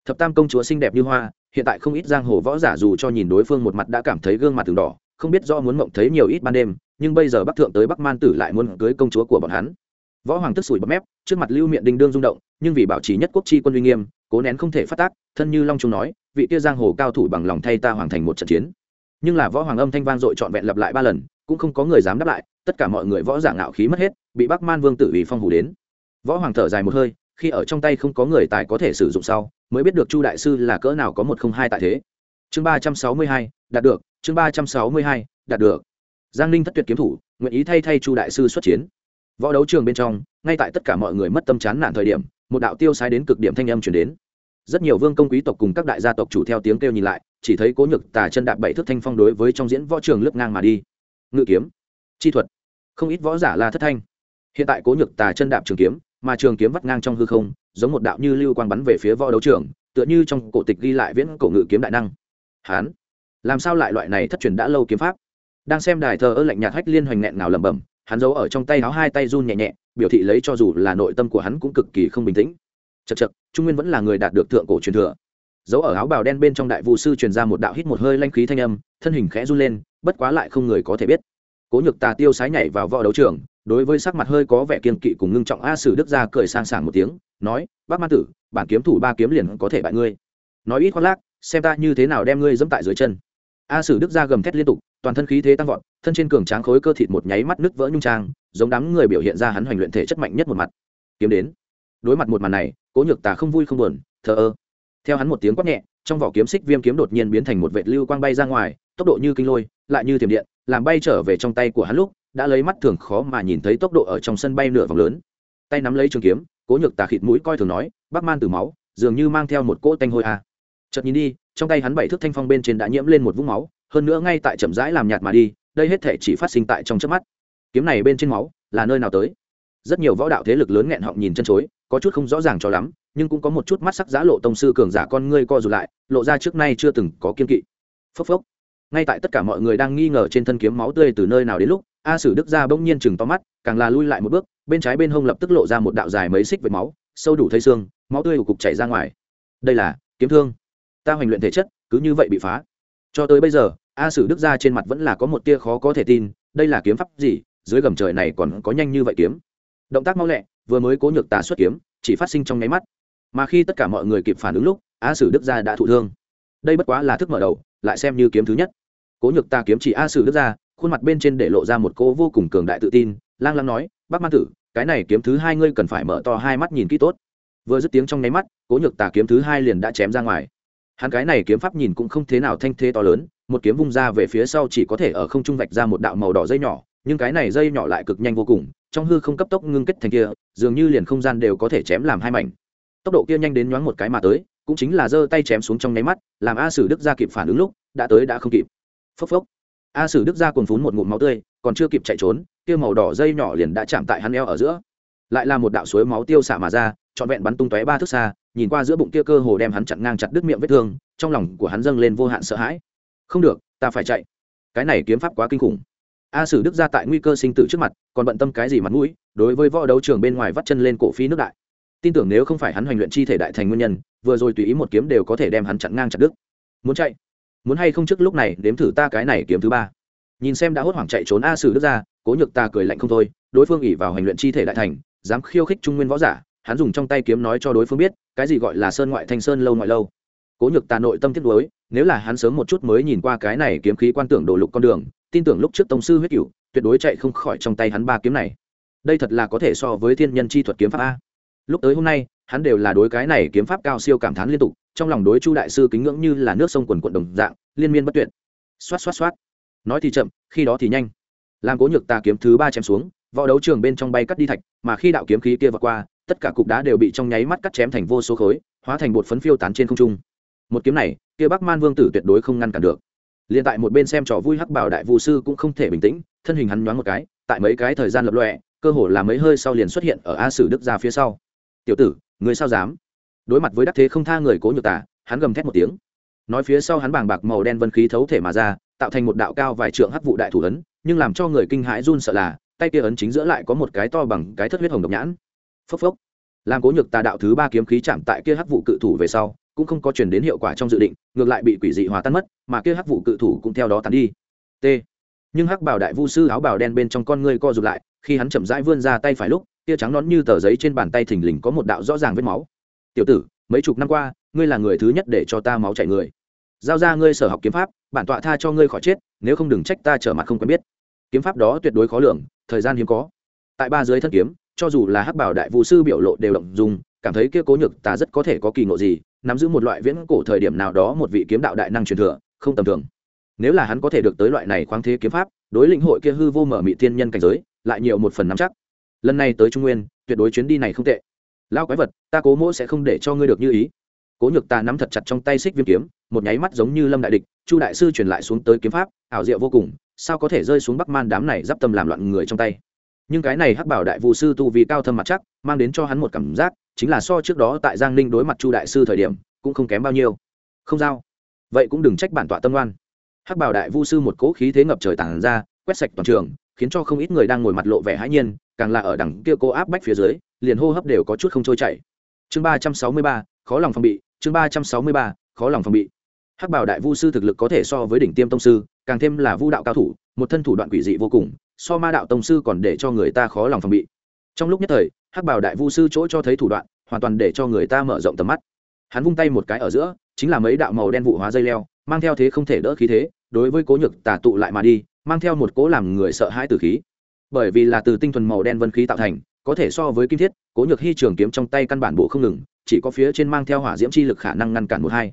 Thập tam công chúa xinh đẹp như hoa, hiện tại không ít giang hồ võ giả dù cho nhìn đối phương một mặt đã cảm thấy gương mặt từng đỏ không biết do muốn mộng thấy nhiều ít ban đêm, nhưng bây giờ bắc thượng tới bắc man tử lại muốn cưới công chúa của bọn hắn. Võ hoàng tức sủi bấm mép, trước mặt lưu miệng đinh đương rung động, nhưng vì bảo trì nhất quốc chi quân uy nghiêm, cố nén không thể phát tác, thân như long trung nói, vị kia giang hồ cao thủ bằng lòng thay ta hoàn thành một trận chiến. Nhưng là võ hoàng âm thanh vang dội trọn vẹn lặp lại ba lần, cũng không có người dám đáp lại, tất cả mọi người võ giả ngạo khí mất hết, bị bắc man vương tử ủy phong hủ đến. Võ hoàng thở dài một hơi, khi ở trong tay không có người tài có thể sử dụng sau, mới biết được chu đại sư là cỡ nào có một không hai tại thế. Chương ba trăm sáu mươi hai, đạt được chương ba trăm sáu mươi hai, đạt được. Giang ninh thất tuyệt kiếm thủ, nguyện ý thay thay chu đại sư xuất chiến. Võ đấu trường bên trong, ngay tại tất cả mọi người mất tâm chán nản thời điểm, một đạo tiêu sai đến cực điểm thanh âm chuyển đến. Rất nhiều vương công quý tộc cùng các đại gia tộc chủ theo tiếng kêu nhìn lại, chỉ thấy cố nhược tà chân đạp bảy thước thanh phong đối với trong diễn võ trường lướt ngang mà đi. Ngự kiếm, chi thuật, không ít võ giả là thất thanh. Hiện tại cố nhược tà chân đạp trường kiếm, mà trường kiếm vắt ngang trong hư không, giống một đạo như lưu quang bắn về phía võ đấu trường, tựa như trong cổ tịch ghi lại viễn cổ ngự kiếm đại năng. Hán làm sao lại loại này thất truyền đã lâu kiếm pháp? Đang xem đài thờ ơ lạnh nhạt hách liên hoành nghẹn nào lẩm bẩm, hắn giấu ở trong tay áo hai tay run nhẹ nhẹ, biểu thị lấy cho dù là nội tâm của hắn cũng cực kỳ không bình tĩnh. Chật chật trung nguyên vẫn là người đạt được thượng cổ truyền thừa. Giấu ở áo bào đen bên trong đại vũ sư truyền ra một đạo hít một hơi lanh khí thanh âm, thân hình khẽ run lên, bất quá lại không người có thể biết. Cố nhược tà tiêu sái nhảy vào võ đấu trường, đối với sắc mặt hơi có vẻ kiên kỵ cùng ngưng trọng a sử đức ra cười sang sảng một tiếng, nói, bác ma tử, bản kiếm thủ ba kiếm liền có thể bại ngươi. Nói ít khoác lác, xem ta như thế nào đem ngươi dẫm tại dưới chân a sử đức ra gầm thét liên tục, toàn thân khí thế tăng vọt, thân trên cường tráng khối cơ thịt một nháy mắt nứt vỡ nhung trang, giống đám người biểu hiện ra hắn hoành luyện thể chất mạnh nhất một mặt. Kiếm đến. Đối mặt một màn này, cố nhược tà không vui không buồn, thờ ơ. Theo hắn một tiếng quát nhẹ, trong vỏ kiếm xích viêm kiếm đột nhiên biến thành một vệt lưu quang bay ra ngoài, tốc độ như kinh lôi, lại như thiểm điện, làm bay trở về trong tay của hắn lúc, đã lấy mắt thường khó mà nhìn thấy tốc độ ở trong sân bay nửa vòng lớn. Tay nắm lấy trường kiếm, cố nhược tà khịt mũi coi thường nói, bác man từ máu, dường như mang theo một cỗ tanh hôi a. À. chợt nhìn đi trong tay hắn bảy thước thanh phong bên trên đã nhiễm lên một vũng máu, hơn nữa ngay tại chậm rãi làm nhạt mà đi, đây hết thể chỉ phát sinh tại trong trước mắt. Kiếm này bên trên máu là nơi nào tới? Rất nhiều võ đạo thế lực lớn nghẹn họng nhìn chân chối, có chút không rõ ràng cho lắm, nhưng cũng có một chút mắt sắc giá lộ tông sư cường giả con ngươi co rụt lại, lộ ra trước nay chưa từng có kiên kỵ. Phốc phốc. Ngay tại tất cả mọi người đang nghi ngờ trên thân kiếm máu tươi từ nơi nào đến lúc, a sử đức ra bỗng nhiên chừng to mắt, càng là lui lại một bước, bên trái bên hông lập tức lộ ra một đạo dài mấy xích với máu, sâu đủ thấy xương, máu tươi của cục chảy ra ngoài. Đây là kiếm thương ta hoành luyện thể chất, cứ như vậy bị phá. Cho tới bây giờ, a sử đức ra trên mặt vẫn là có một tia khó có thể tin, đây là kiếm pháp gì, dưới gầm trời này còn có nhanh như vậy kiếm. Động tác mau lẹ, vừa mới cố nhược tà xuất kiếm, chỉ phát sinh trong nháy mắt. Mà khi tất cả mọi người kịp phản ứng lúc, a sử đức gia đã thụ thương. Đây bất quá là thức mở đầu, lại xem như kiếm thứ nhất. Cố nhược ta kiếm chỉ a sử đức gia, khuôn mặt bên trên để lộ ra một cô vô cùng cường đại tự tin, lang lang nói, bác man tử, cái này kiếm thứ hai ngươi cần phải mở to hai mắt nhìn kỹ tốt. Vừa dứt tiếng trong nháy mắt, cố nhược tà kiếm thứ hai liền đã chém ra ngoài hắn cái này kiếm pháp nhìn cũng không thế nào thanh thế to lớn, một kiếm vung ra về phía sau chỉ có thể ở không trung vạch ra một đạo màu đỏ dây nhỏ, nhưng cái này dây nhỏ lại cực nhanh vô cùng, trong hư không cấp tốc ngưng kết thành kia, dường như liền không gian đều có thể chém làm hai mảnh. Tốc độ kia nhanh đến nhoáng một cái mà tới, cũng chính là giơ tay chém xuống trong nháy mắt, làm a sử đức ra kịp phản ứng lúc, đã tới đã không kịp. Phốc phốc. A sử đức ra cuồng phún một ngụm máu tươi, còn chưa kịp chạy trốn, kia màu đỏ dây nhỏ liền đã chạm tại hắn eo ở giữa. Lại là một đạo suối máu tiêu xạ mà ra trọn vẹn bắn tung tóe ba thước xa, nhìn qua giữa bụng kia cơ hồ đem hắn chặn ngang chặt đứt miệng vết thương, trong lòng của hắn dâng lên vô hạn sợ hãi. Không được, ta phải chạy. Cái này kiếm pháp quá kinh khủng. A sử đức ra tại nguy cơ sinh tử trước mặt, còn bận tâm cái gì mặt mũi, đối với võ đấu trường bên ngoài vắt chân lên cổ phi nước đại. Tin tưởng nếu không phải hắn hoành luyện chi thể đại thành nguyên nhân, vừa rồi tùy ý một kiếm đều có thể đem hắn chặn ngang chặt đứt. Muốn chạy? Muốn hay không trước lúc này đếm thử ta cái này kiếm thứ ba? Nhìn xem đã hốt hoảng chạy trốn a sử đức ra, cố nhược ta cười lạnh không thôi, đối phương ỉ vào hành luyện chi thể đại thành, dám khiêu khích trung nguyên võ giả hắn dùng trong tay kiếm nói cho đối phương biết cái gì gọi là sơn ngoại thanh sơn lâu ngoại lâu. Cố nhược tà nội tâm thiết đối, nếu là hắn sớm một chút mới nhìn qua cái này kiếm khí quan tưởng đổ lục con đường tin tưởng lúc trước tông sư huyết cửu tuyệt đối chạy không khỏi trong tay hắn ba kiếm này. Đây thật là có thể so với thiên nhân chi thuật kiếm pháp a. Lúc tới hôm nay hắn đều là đối cái này kiếm pháp cao siêu cảm thán liên tục trong lòng đối chu đại sư kính ngưỡng như là nước sông quần quận đồng dạng liên miên bất tuyệt. Xoát xoát xoát. Nói thì chậm khi đó thì nhanh. Làm cố nhược tà kiếm thứ ba chém xuống võ đấu trường bên trong bay cắt đi thạch mà khi đạo kiếm khí kia vượt qua tất cả cục đá đều bị trong nháy mắt cắt chém thành vô số khối, hóa thành bột phấn phiêu tán trên không trung. Một kiếm này, kia bắc man vương tử tuyệt đối không ngăn cản được. Liền tại một bên xem trò vui hắc bảo đại vũ sư cũng không thể bình tĩnh, thân hình hắn nhoáng một cái, tại mấy cái thời gian lập lọe cơ hồ là mấy hơi sau liền xuất hiện ở a sử đức ra phía sau. Tiểu tử người sao dám? Đối mặt với đắc thế không tha người cố nhược tả hắn gầm thét một tiếng. Nói phía sau hắn bàng bạc màu đen vân khí thấu thể mà ra, tạo thành một đạo cao vài trượng hắc vụ đại thủ ấn, nhưng làm cho người kinh hãi run sợ là, tay kia ấn chính giữa lại có một cái to bằng cái thất huyết hồng độc nhãn phốc phốc. Làm cố nhược tà đạo thứ ba kiếm khí chạm tại kia hắc vụ cự thủ về sau, cũng không có chuyển đến hiệu quả trong dự định, ngược lại bị quỷ dị hòa tan mất, mà kia hắc vụ cự thủ cũng theo đó tàn đi. T. Nhưng hắc bảo đại vu sư áo bào đen bên trong con ngươi co rụt lại, khi hắn chậm rãi vươn ra tay phải lúc, tia trắng nón như tờ giấy trên bàn tay thình lình có một đạo rõ ràng vết máu. Tiểu tử, mấy chục năm qua, ngươi là người thứ nhất để cho ta máu chảy người. Giao ra ngươi sở học kiếm pháp, bản tọa tha cho ngươi khỏi chết, nếu không đừng trách ta trở mặt không quen biết. Kiếm pháp đó tuyệt đối khó lường, thời gian hiếm có. Tại ba dưới thân kiếm cho dù là hắc bảo đại vũ sư biểu lộ đều động dùng cảm thấy kia cố nhược tà rất có thể có kỳ ngộ gì, nắm giữ một loại viễn cổ thời điểm nào đó một vị kiếm đạo đại năng truyền thừa, không tầm thường. Nếu là hắn có thể được tới loại này khoáng thế kiếm pháp, đối lĩnh hội kia hư vô mở mị thiên nhân cảnh giới, lại nhiều một phần nắm chắc. Lần này tới trung nguyên, tuyệt đối chuyến đi này không tệ. Lao quái vật, ta cố mỗ sẽ không để cho ngươi được như ý. Cố nhược ta nắm thật chặt trong tay xích viêm kiếm, một nháy mắt giống như lâm đại địch, chu đại sư truyền lại xuống tới kiếm pháp, ảo diệu vô cùng, sao có thể rơi xuống bắc man đám này d i p tâm làm loạn người trong tay? Nhưng cái này hắc bảo đại vũ sư tu vì cao thâm mặt chắc, mang đến cho hắn một cảm giác, chính là so trước đó tại giang ninh đối mặt chu đại sư thời điểm, cũng không kém bao nhiêu. Không giao. Vậy cũng đừng trách bản tọa tâm oan. Hắc bảo đại vu sư một cỗ khí thế ngập trời tàn ra, quét sạch toàn trường, khiến cho không ít người đang ngồi mặt lộ vẻ hãi nhiên, càng là ở đằng kia cô áp bách phía dưới, liền hô hấp đều có chút không trôi chảy. Chương ba trăm sáu mươi ba, khó lòng phòng bị, chương ba trăm sáu mươi ba, khó lòng phòng bị. Hắc bảo đại vu sư thực lực có thể so với đỉnh tiêm tông sư, càng thêm là vu đạo cao thủ, một thân thủ đoạn quỷ dị vô cùng so ma đạo tông sư còn để cho người ta khó lòng phòng bị. Trong lúc nhất thời, hắc bảo đại vu sư chỗ cho thấy thủ đoạn, hoàn toàn để cho người ta mở rộng tầm mắt. Hắn vung tay một cái ở giữa, chính là mấy đạo màu đen vụ hóa dây leo, mang theo thế không thể đỡ khí thế, đối với cố nhược tả tụ lại mà đi, mang theo một cố làm người sợ hãi từ khí. Bởi vì là từ tinh thuần màu đen vân khí tạo thành, có thể so với kim thiết, cố nhược hy trường kiếm trong tay căn bản bộ không ngừng, chỉ có phía trên mang theo hỏa diễm chi lực khả năng ngăn cản một hai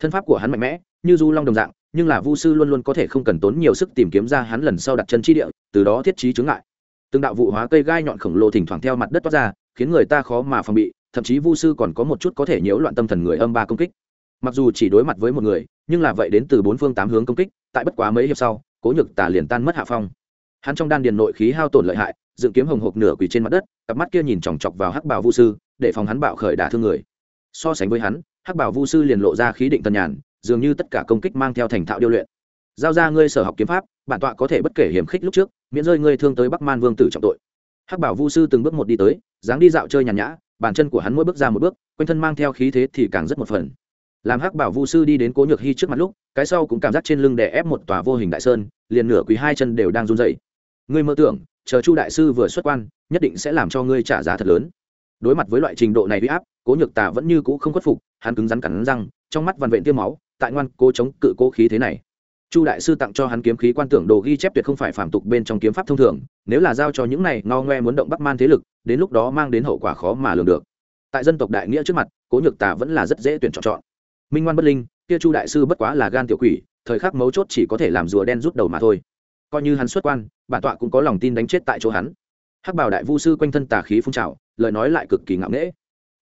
thân pháp của hắn mạnh mẽ, như du long đồng dạng, nhưng là vu sư luôn luôn có thể không cần tốn nhiều sức tìm kiếm ra hắn lần sau đặt chân chi địa, từ đó thiết trí chướng ngại. Từng đạo vụ hóa cây gai nhọn khổng lồ thỉnh thoảng theo mặt đất toát ra, khiến người ta khó mà phòng bị, thậm chí vu sư còn có một chút có thể nhiễu loạn tâm thần người âm ba công kích. Mặc dù chỉ đối mặt với một người, nhưng là vậy đến từ bốn phương tám hướng công kích, tại bất quá mấy hiệp sau, cố nhược tà liền tan mất hạ phong. Hắn trong đan điền nội khí hao tổn lợi hại, dựng kiếm hồng hộc nửa quỳ trên mặt đất, cặp mắt kia nhìn chòng chọc vào hắc bào vu sư, để phòng hắn bạo khởi đả thương người. So sánh với hắn hắc bảo vu sư liền lộ ra khí định tân nhàn, dường như tất cả công kích mang theo thành thạo điêu luyện. Giao ra ngươi sở học kiếm pháp, bản tọa có thể bất kể hiểm khích lúc trước, miễn rơi ngươi thương tới bắc man vương tử trọng tội. Hắc bảo vu sư từng bước một đi tới, dáng đi dạo chơi nhàn nhã, bàn chân của hắn mỗi bước ra một bước, quanh thân mang theo khí thế thì càng rất một phần. Làm hắc bảo vu sư đi đến cố nhược hy trước mặt lúc, cái sau cũng cảm giác trên lưng đè ép một tòa vô hình đại sơn, liền nửa quý hai chân đều đang run dậy ngươi mơ tưởng, chờ chu đại sư vừa xuất quan, nhất định sẽ làm cho ngươi trả giá thật lớn đối mặt với loại trình độ này huy áp, cố nhược tà vẫn như cũ không khuất phục, hắn cứng rắn cắn răng, trong mắt vằn vện tiêm máu, tại ngoan cố chống cự cố khí thế này. Chu đại sư tặng cho hắn kiếm khí quan tưởng đồ ghi chép tuyệt không phải phạm tục bên trong kiếm pháp thông thường, nếu là giao cho những này ngao ngoe muốn động bắc man thế lực, đến lúc đó mang đến hậu quả khó mà lường được. Tại dân tộc đại nghĩa trước mặt, cố nhược tà vẫn là rất dễ tuyển chọn chọn. Minh ngoan bất linh, kia chu đại sư bất quá là gan tiểu quỷ, thời khắc mấu chốt chỉ có thể làm rùa đen rút đầu mà thôi. Coi như hắn xuất quan, bản tọa cũng có lòng tin đánh chết tại chỗ hắn. Hắc bảo đại vu sư quanh thân tà khí phun trào lời nói lại cực kỳ ngạo nghễ.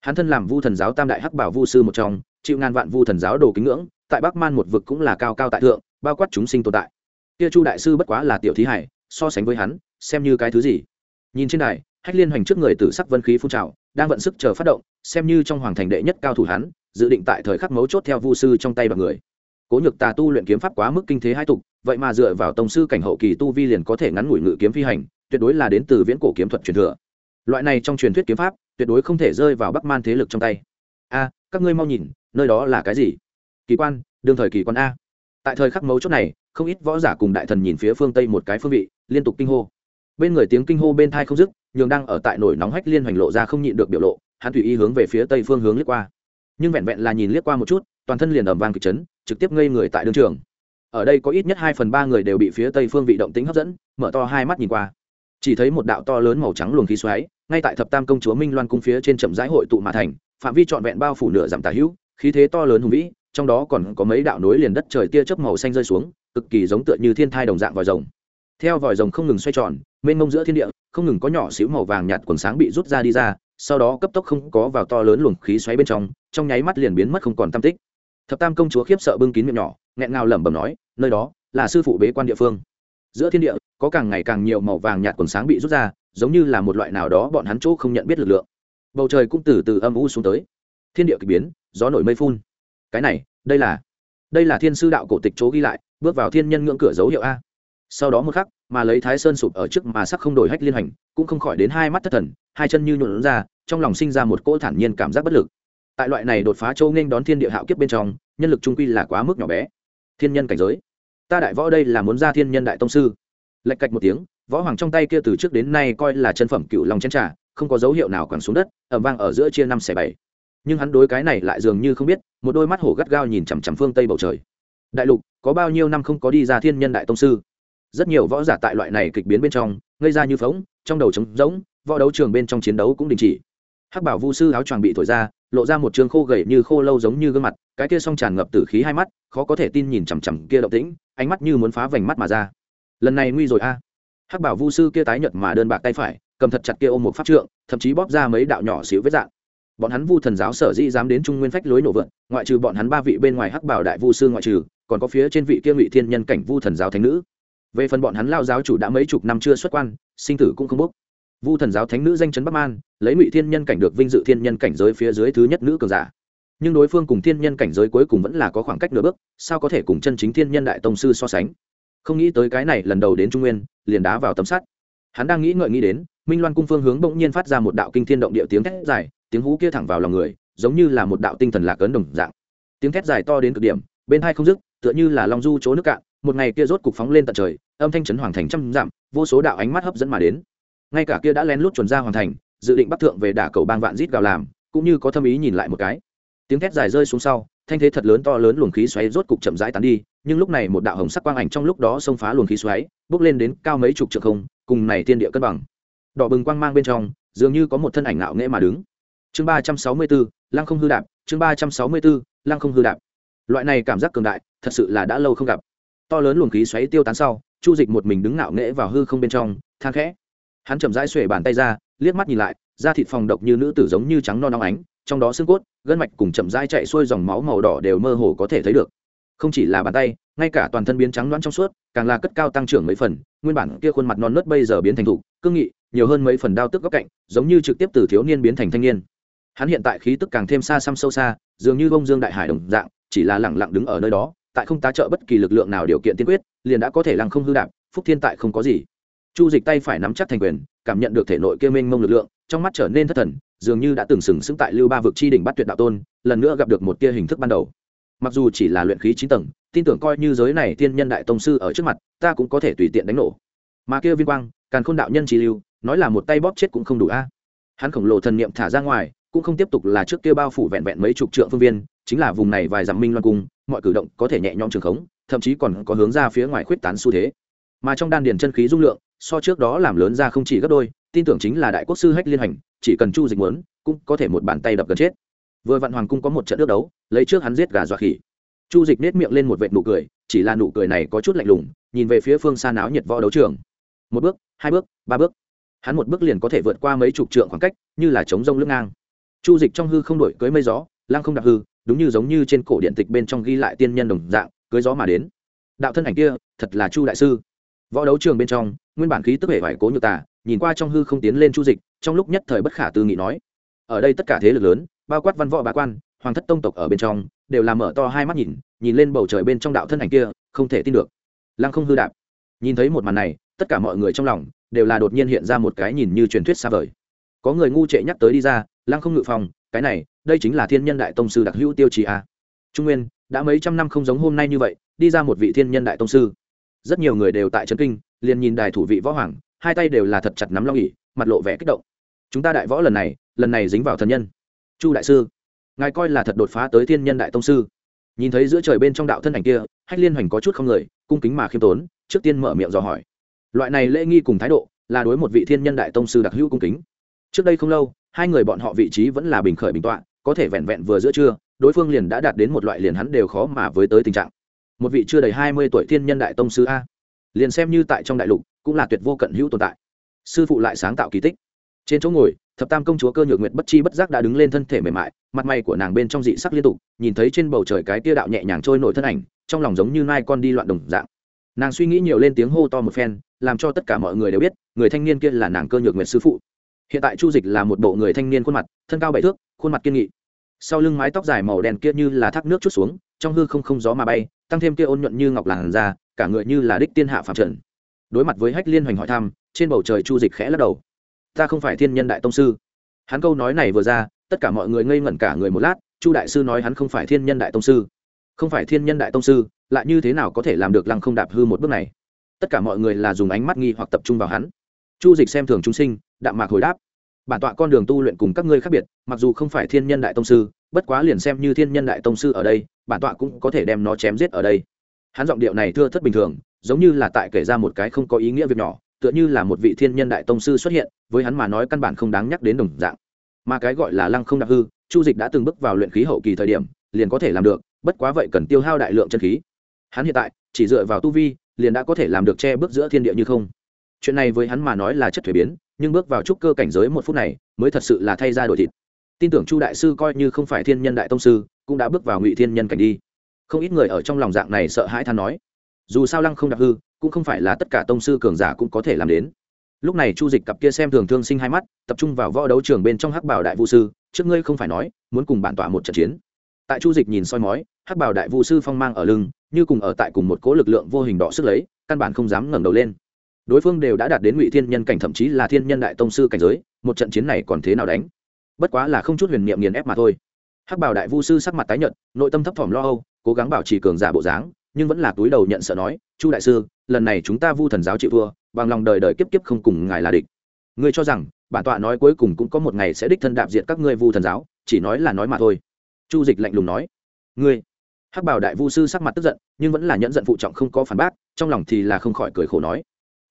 Hắn thân làm vu thần giáo tam đại hắc bảo vu sư một trong, chịu ngàn vạn vu thần giáo đồ kính ngưỡng, tại bắc man một vực cũng là cao cao tại thượng, bao quát chúng sinh tồn tại. Kia chu đại sư bất quá là tiểu thí hải, so sánh với hắn, xem như cái thứ gì. Nhìn trên đài, hách liên hoành trước người tử sắc vân khí phun trào, đang vận sức chờ phát động, xem như trong hoàng thành đệ nhất cao thủ hắn, dự định tại thời khắc mấu chốt theo vu sư trong tay bạc người. Cố nhược tà tu luyện kiếm pháp quá mức kinh thế hai tục, vậy mà dựa vào tông sư cảnh hậu kỳ tu vi liền có thể ngắn ngủi ngự kiếm phi hành, tuyệt đối là đến từ viễn cổ kiếm thuật truyền thừa loại này trong truyền thuyết kiếm pháp, tuyệt đối không thể rơi vào bắc man thế lực trong tay. A, các ngươi mau nhìn, nơi đó là cái gì? Kỳ quan, đương thời kỳ quan a. Tại thời khắc mấu chốt này, không ít võ giả cùng đại thần nhìn phía phương tây một cái phương vị, liên tục kinh hô. Bên người tiếng kinh hô bên thai không dứt, nhường đang ở tại nổi nóng hách liên hoành lộ ra không nhịn được biểu lộ, hắn tùy ý hướng về phía tây phương hướng liếc qua. Nhưng vẹn vẹn là nhìn liếc qua một chút, toàn thân liền ầm vang kịch chấn, trực tiếp ngây người tại đương trường. Ở đây có ít nhất hai phần ba người đều bị phía tây phương vị động tính hấp dẫn, mở to hai mắt nhìn qua chỉ thấy một đạo to lớn màu trắng luồng khí xoáy, ngay tại thập tam công chúa minh loan cung phía trên chậm rãi hội tụ mà thành, phạm vi trọn vẹn bao phủ nửa giảm tà hữu, khí thế to lớn hùng vĩ, trong đó còn có mấy đạo nối liền đất trời tia chớp màu xanh rơi xuống, cực kỳ giống tựa như thiên thai đồng dạng vòi rồng. Theo vòi rồng không ngừng xoay tròn, mênh mông giữa thiên địa, không ngừng có nhỏ xíu màu vàng nhạt quần sáng bị rút ra đi ra, sau đó cấp tốc không có vào to lớn luồng khí xoáy bên trong trong nháy mắt liền biến mất không còn tam tích. Thập tam công chúa khiếp sợ bưng kín miệng nhỏ, nghẹn ngào lẩm bẩm nói, nơi đó là sư phụ bế quan địa phương giữa thiên địa, có càng ngày càng nhiều màu vàng nhạt quần sáng bị rút ra, giống như là một loại nào đó bọn hắn chỗ không nhận biết lực lượng. Bầu trời cũng từ từ âm u xuống tới. Thiên địa k ỳ biến, gió nổi mây phun. Cái này, đây là đây là thiên sư đạo cổ tịch chỗ ghi lại, bước vào thiên nhân ngưỡng cửa dấu hiệu a. Sau đó một khắc, mà lấy thái sơn sụp ở trước mà sắc không đổi hách liên hành, cũng không khỏi đến hai mắt thất thần, hai chân như nhuộn ra, trong lòng sinh ra một cỗ thản nhiên cảm giác bất lực. Tại loại này đột phá châu nghênh đón thiên địa hạo kiếp bên trong, nhân lực trung quy là quá mức nhỏ bé. Thiên nhân cảnh giới ta đại võ đây là muốn ra thiên nhân đại tông sư. Lạch cạch một tiếng, võ hoàng trong tay kia từ trước đến nay coi là chân phẩm cựu lòng chén trà, không có dấu hiệu nào quẳng xuống đất ẩm vang ở giữa chia năm xẻ bảy. Nhưng hắn đối cái này lại dường như không biết, một đôi mắt hổ gắt gao nhìn chằm chằm phương tây bầu trời. Đại lục, có bao nhiêu năm không có đi ra thiên nhân đại tông sư? Rất nhiều võ giả tại loại này kịch biến bên trong gây ra như phóng trong đầu trống rỗng, võ đấu trường bên trong chiến đấu cũng đình chỉ. Hắc bảo vu sư áo choàng bị thổi ra, lộ ra một trường khô gầy như khô lâu giống như gương mặt, cái kia song tràn ngập tử khí hai mắt, khó có thể tin nhìn chằm chằm kia động tĩnh ánh mắt như muốn phá vành mắt mà ra. Lần này nguy rồi a. Hắc bảo vu sư kia tái nhợt mà đơn bạc tay phải, cầm thật chặt kia ôm một pháp trượng, thậm chí bóp ra mấy đạo nhỏ xíu vết dạng. Bọn hắn vu thần giáo sở dĩ dám đến trung nguyên phách lối nổ vượn, ngoại trừ bọn hắn ba vị bên ngoài hắc bảo đại vu sư ngoại trừ, còn có phía trên vị kia ngụy thiên nhân cảnh vu thần giáo thánh nữ. Về phần bọn hắn lao giáo chủ đã mấy chục năm chưa xuất quan, sinh tử cũng không bốc. Vu thần giáo thánh nữ danh chấn bắc an lấy ngụy thiên nhân cảnh được vinh dự thiên nhân cảnh giới phía dưới thứ nhất nữ cường giả nhưng đối phương cùng thiên nhân cảnh giới cuối cùng vẫn là có khoảng cách nửa bước, sao có thể cùng chân chính thiên nhân đại tông sư so sánh? Không nghĩ tới cái này lần đầu đến trung nguyên, liền đá vào tấm sắt. Hắn đang nghĩ ngợi nghĩ đến, minh loan cung phương hướng bỗng nhiên phát ra một đạo kinh thiên động địa tiếng thét dài, tiếng hú kia thẳng vào lòng người, giống như là một đạo tinh thần lạc ấn đồng dạng. Tiếng thét dài to đến cực điểm, bên hai không dứt, tựa như là long du chỗ nước cạn, một ngày kia rốt cục phóng lên tận trời, âm thanh trấn hoàng thành trăm dặm, vô số đạo ánh mắt hấp dẫn mà đến. Ngay cả kia đã lén lút chuẩn ra hoàn thành, dự định bắt thượng về đả cầu bang vạn rít gào làm, cũng như có thâm ý nhìn lại một cái tiếng thét dài rơi xuống sau, thanh thế thật lớn to lớn luồng khí xoáy rốt cục chậm rãi tán đi, nhưng lúc này một đạo hồng sắc quang ảnh trong lúc đó xông phá luồng khí xoáy, bước lên đến cao mấy chục trượng không, cùng này thiên địa cân bằng. Đỏ bừng quang mang bên trong, dường như có một thân ảnh ngạo nghễ mà đứng. Chương ba trăm sáu mươi bốn lăng không hư đạp, chương ba trăm sáu mươi bốn lăng không hư đạp. Loại này cảm giác cường đại, thật sự là đã lâu không gặp. To lớn luồng khí xoáy tiêu tán sau, chu dịch một mình đứng ngạo nghễ vào hư không bên trong, than khẽ. Hắn chậm rãi xuể bàn tay ra, liếc mắt nhìn lại, da thịt phòng độc như nữ tử giống như trắng non nóng ánh trong đó xương cốt, gân mạch cùng chậm rãi chạy xuôi dòng máu màu đỏ đều mơ hồ có thể thấy được. Không chỉ là bàn tay, ngay cả toàn thân biến trắng loãng trong suốt, càng là cất cao tăng trưởng mấy phần, nguyên bản kia khuôn mặt non nớt bây giờ biến thành thục, cương nghị, nhiều hơn mấy phần đao tức góc cạnh, giống như trực tiếp từ thiếu niên biến thành thanh niên. Hắn hiện tại khí tức càng thêm xa xăm sâu xa, dường như bông dương đại hải đồng dạng, chỉ là lẳng lặng đứng ở nơi đó, tại không tá trợ bất kỳ lực lượng nào điều kiện tiên quyết, liền đã có thể lăng không hư đạp, phúc thiên tại không có gì. Chu dịch tay phải nắm chắc thành quyền, cảm nhận được thể nội kia mênh mông lực lượng, trong mắt trở nên thất thần dường như đã từng sừng sững tại lưu ba vực chi đỉnh bắt tuyệt đạo tôn, lần nữa gặp được một tia hình thức ban đầu. Mặc dù chỉ là luyện khí chín tầng, tin tưởng coi như giới này thiên nhân đại tông sư ở trước mặt, ta cũng có thể tùy tiện đánh nổ. Mà kia viên quang càng khôn đạo nhân chi lưu, nói là một tay bóp chết cũng không đủ a. À. Hắn khổng lồ thần niệm thả ra ngoài, cũng không tiếp tục là trước kia bao phủ vẹn vẹn mấy chục trượng phương viên, chính là vùng này vài dặm minh loan cung, mọi cử động có thể nhẹ nhõm trường khống, thậm chí còn có hướng ra phía ngoài khuyết tán xu thế. Mà trong đan điền chân khí dung lượng, so trước đó làm lớn ra không chỉ gấp đôi, tin tưởng chính là đại quốc sư hách liên hành chỉ cần chu dịch muốn, cũng có thể một bàn tay đập gần chết. Vừa vạn hoàng cung có một trận ước đấu, lấy trước hắn giết gà dọa khỉ. Chu dịch nết miệng lên một vệt nụ cười, chỉ là nụ cười này có chút lạnh lùng, nhìn về phía phương xa náo nhiệt võ đấu trường. Một bước, hai bước, ba bước. Hắn một bước liền có thể vượt qua mấy chục trượng khoảng cách, như là chống rông lưng ngang. Chu dịch trong hư không đổi cưới mây gió, lăng không đạp hư, đúng như giống như trên cổ điện tịch bên trong ghi lại tiên nhân đồng dạng, cưới gió mà đến. Đạo thân ảnh kia, thật là chu đại sư. Võ đấu trường bên trong, nguyên bản khí tức hệ vải cố nhược tà nhìn qua trong hư không tiến lên chu dịch, trong lúc nhất thời bất khả tư nghị nói, ở đây tất cả thế lực lớn, bao quát văn võ bá quan, hoàng thất tông tộc ở bên trong, đều làm mở to hai mắt nhìn nhìn lên bầu trời bên trong đạo thân ảnh kia, không thể tin được. Lăng không hư đạp. Nhìn thấy một màn này, tất cả mọi người trong lòng đều là đột nhiên hiện ra một cái nhìn như truyền thuyết xa vời. Có người ngu trệ nhắc tới đi ra, lăng không ngự phòng, cái này, đây chính là thiên nhân đại tông sư đặc hữu tiêu chí a. Trung nguyên, đã mấy trăm năm không giống hôm nay như vậy, đi ra một vị thiên nhân đại tông sư. Rất nhiều người đều tại trấn kinh, liền nhìn đài thủ vị võ hoàng hai tay đều là thật chặt nắm long ỉ, mặt lộ vẻ kích động. Chúng ta đại võ lần này lần này dính vào thần nhân. Chu đại sư ngài coi là thật đột phá tới thiên nhân đại tông sư. Nhìn thấy giữa trời bên trong đạo thân ảnh kia hách liên hoành có chút không người cung kính mà khiêm tốn trước tiên mở miệng dò hỏi. Loại này lễ nghi cùng thái độ là đối một vị thiên nhân đại tông sư đặc hữu cung kính. Trước đây không lâu hai người bọn họ vị trí vẫn là bình khởi bình tọa có thể vẹn vẹn vừa giữa trưa đối phương liền đã đạt đến một loại liền hắn đều khó mà với tới tình trạng. Một vị chưa đầy hai mươi tuổi thiên nhân đại tông sư a. Liền xem như tại trong đại lục cũng là tuyệt vô cận hữu tồn tại. Sư phụ lại sáng tạo kỳ tích. Trên chỗ ngồi, thập tam công chúa cơ nhược nguyệt bất chi bất giác đã đứng lên thân thể mềm mại, mặt mày của nàng bên trong dị sắc liên tục, nhìn thấy trên bầu trời cái tia đạo nhẹ nhàng trôi nổi thân ảnh, trong lòng giống như nai con đi loạn đồng dạng. Nàng suy nghĩ nhiều lên tiếng hô to một phen, làm cho tất cả mọi người đều biết, người thanh niên kia là nàng cơ nhược nguyệt sư phụ. Hiện tại chu dịch là một bộ người thanh niên khuôn mặt, thân cao bảy thước, khuôn mặt kiên nghị. Sau lưng mái tóc dài màu đen kia như là thác nước chút xuống, trong hư không không gió mà bay, tăng thêm kia ôn nhuận như ngọc làn da, cả người như là đích tiên hạ phạm trần đối mặt với hách liên hoành hỏi thăm, trên bầu trời chu dịch khẽ lắc đầu. Ta không phải thiên nhân đại tông sư. Hắn câu nói này vừa ra, tất cả mọi người ngây ngẩn cả người một lát, chu đại sư nói hắn không phải thiên nhân đại tông sư. Không phải thiên nhân đại tông sư, lại như thế nào có thể làm được lăng không đạp hư một bước này? Tất cả mọi người là dùng ánh mắt nghi hoặc tập trung vào hắn. Chu dịch xem thường chúng sinh, đạm mạc hồi đáp. Bản tọa con đường tu luyện cùng các ngươi khác biệt, mặc dù không phải thiên nhân đại tông sư, bất quá liền xem như thiên nhân đại tông sư ở đây, bản tọa cũng có thể đem nó chém giết ở đây. Hắn giọng điệu này thưa thất bình thường giống như là tại kể ra một cái không có ý nghĩa việc nhỏ, tựa như là một vị thiên nhân đại tông sư xuất hiện, với hắn mà nói căn bản không đáng nhắc đến đồng dạng. Mà cái gọi là lăng không đặc hư, chu dịch đã từng bước vào luyện khí hậu kỳ thời điểm, liền có thể làm được, bất quá vậy cần tiêu hao đại lượng chân khí. Hắn hiện tại, chỉ dựa vào tu vi, liền đã có thể làm được che bước giữa thiên địa như không. Chuyện này với hắn mà nói là chất thuế biến, nhưng bước vào trúc cơ cảnh giới một phút này, mới thật sự là thay ra đổi thịt. Tin tưởng chu đại sư coi như không phải thiên nhân đại tông sư, cũng đã bước vào ngụy thiên nhân cảnh đi. Không ít người ở trong lòng dạng này sợ hãi than nói dù sao lăng không đặc hư, cũng không phải là tất cả tông sư cường giả cũng có thể làm đến. Lúc này chu dịch cặp kia xem thường thương sinh hai mắt, tập trung vào võ đấu trường bên trong hắc bảo đại vũ sư, trước ngươi không phải nói, muốn cùng bản tọa một trận chiến. Tại chu dịch nhìn soi mói, hắc bảo đại vũ sư phong mang ở lưng, như cùng ở tại cùng một cố lực lượng vô hình đỏ sức lấy, căn bản không dám ngẩng đầu lên. Đối phương đều đã đạt đến ngụy thiên nhân cảnh thậm chí là thiên nhân đại tông sư cảnh giới, một trận chiến này còn thế nào đánh? Bất quá là không chút huyền niệm nghiền ép mà thôi. Hắc bảo đại vu sư sắc mặt tái nhợt, nội tâm thấp thỏm lo âu, cố gắng bảo trì cường giả bộ dáng nhưng vẫn là túi đầu nhận sợ nói, chu đại sư, lần này chúng ta vu thần giáo chịu thua, bằng lòng đời đời kiếp kiếp không cùng ngài là địch. Ngươi cho rằng, bản tọa nói cuối cùng cũng có một ngày sẽ đích thân đạp diệt các ngươi vu thần giáo, chỉ nói là nói mà thôi. Chu dịch lạnh lùng nói, ngươi? Hắc bảo đại vu sư sắc mặt tức giận, nhưng vẫn là nhẫn giận phụ trọng không có phản bác, trong lòng thì là không khỏi cười khổ nói,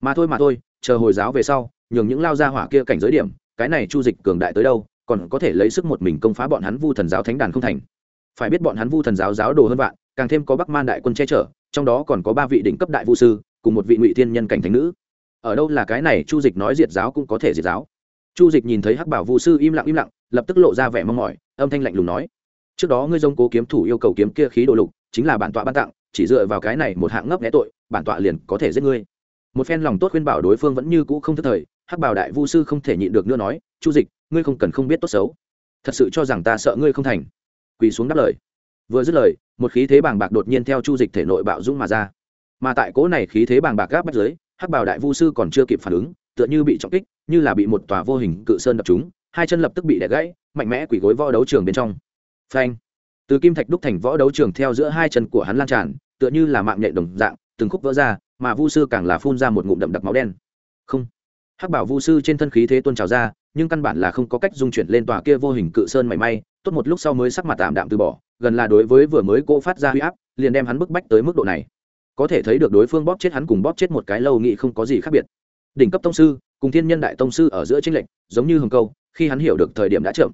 mà thôi mà thôi, chờ hồi giáo về sau, nhường những lao ra hỏa kia cảnh giới điểm, cái này chu dịch cường đại tới đâu, còn có thể lấy sức một mình công phá bọn hắn vu thần giáo thánh đàn không thành. Phải biết bọn hắn vu thần giáo giáo đồ hơn vạn càng thêm có bắc man đại quân che chở, trong đó còn có ba vị đỉnh cấp đại vu sư, cùng một vị ngụy thiên nhân cảnh thánh nữ. Ở đâu là cái này, chu dịch nói diệt giáo cũng có thể diệt giáo. Chu dịch nhìn thấy hắc bảo vu sư im lặng im lặng, lập tức lộ ra vẻ mong mỏi, âm thanh lạnh lùng nói, trước đó ngươi dông cố kiếm thủ yêu cầu kiếm kia khí đồ lục, chính là bản tọa ban tặng, chỉ dựa vào cái này một hạng ngấp né tội, bản tọa liền có thể giết ngươi. Một phen lòng tốt khuyên bảo đối phương vẫn như cũ không thất thời, hắc bảo đại vu sư không thể nhịn được nữa nói, chu dịch, ngươi không cần không biết tốt xấu. Thật sự cho rằng ta sợ ngươi không thành. Quỳ xuống đáp lời vừa dứt lời, một khí thế bàng bạc đột nhiên theo chu dịch thể nội bạo dũng mà ra. Mà tại cỗ này khí thế bàng bạc gáp bắt giới hắc bảo đại vu sư còn chưa kịp phản ứng, tựa như bị trọng kích, như là bị một tòa vô hình cự sơn đập chúng hai chân lập tức bị đẻ gãy, mạnh mẽ quỳ gối võ đấu trường bên trong. Phanh! Từ kim thạch đúc thành võ đấu trường theo giữa hai chân của hắn lan tràn, tựa như là mạng nhện đồng dạng, từng khúc vỡ ra, mà vu sư càng là phun ra một ngụm đậm đặc máu đen. Không! Hắc bảo vu sư trên thân khí thế tuôn trào ra, nhưng căn bản là không có cách dung chuyển lên tòa kia vô hình cự sơn mảy may, tốt một lúc sau mới sắc mặt tạm đạm từ bỏ gần là đối với vừa mới cô phát ra huy áp, liền đem hắn bức bách tới mức độ này. Có thể thấy được đối phương bóp chết hắn cùng bóp chết một cái lâu nghị không có gì khác biệt. Đỉnh cấp tông sư, cùng thiên nhân đại tông sư ở giữa tranh lệch, giống như hồng câu, khi hắn hiểu được thời điểm đã chậm.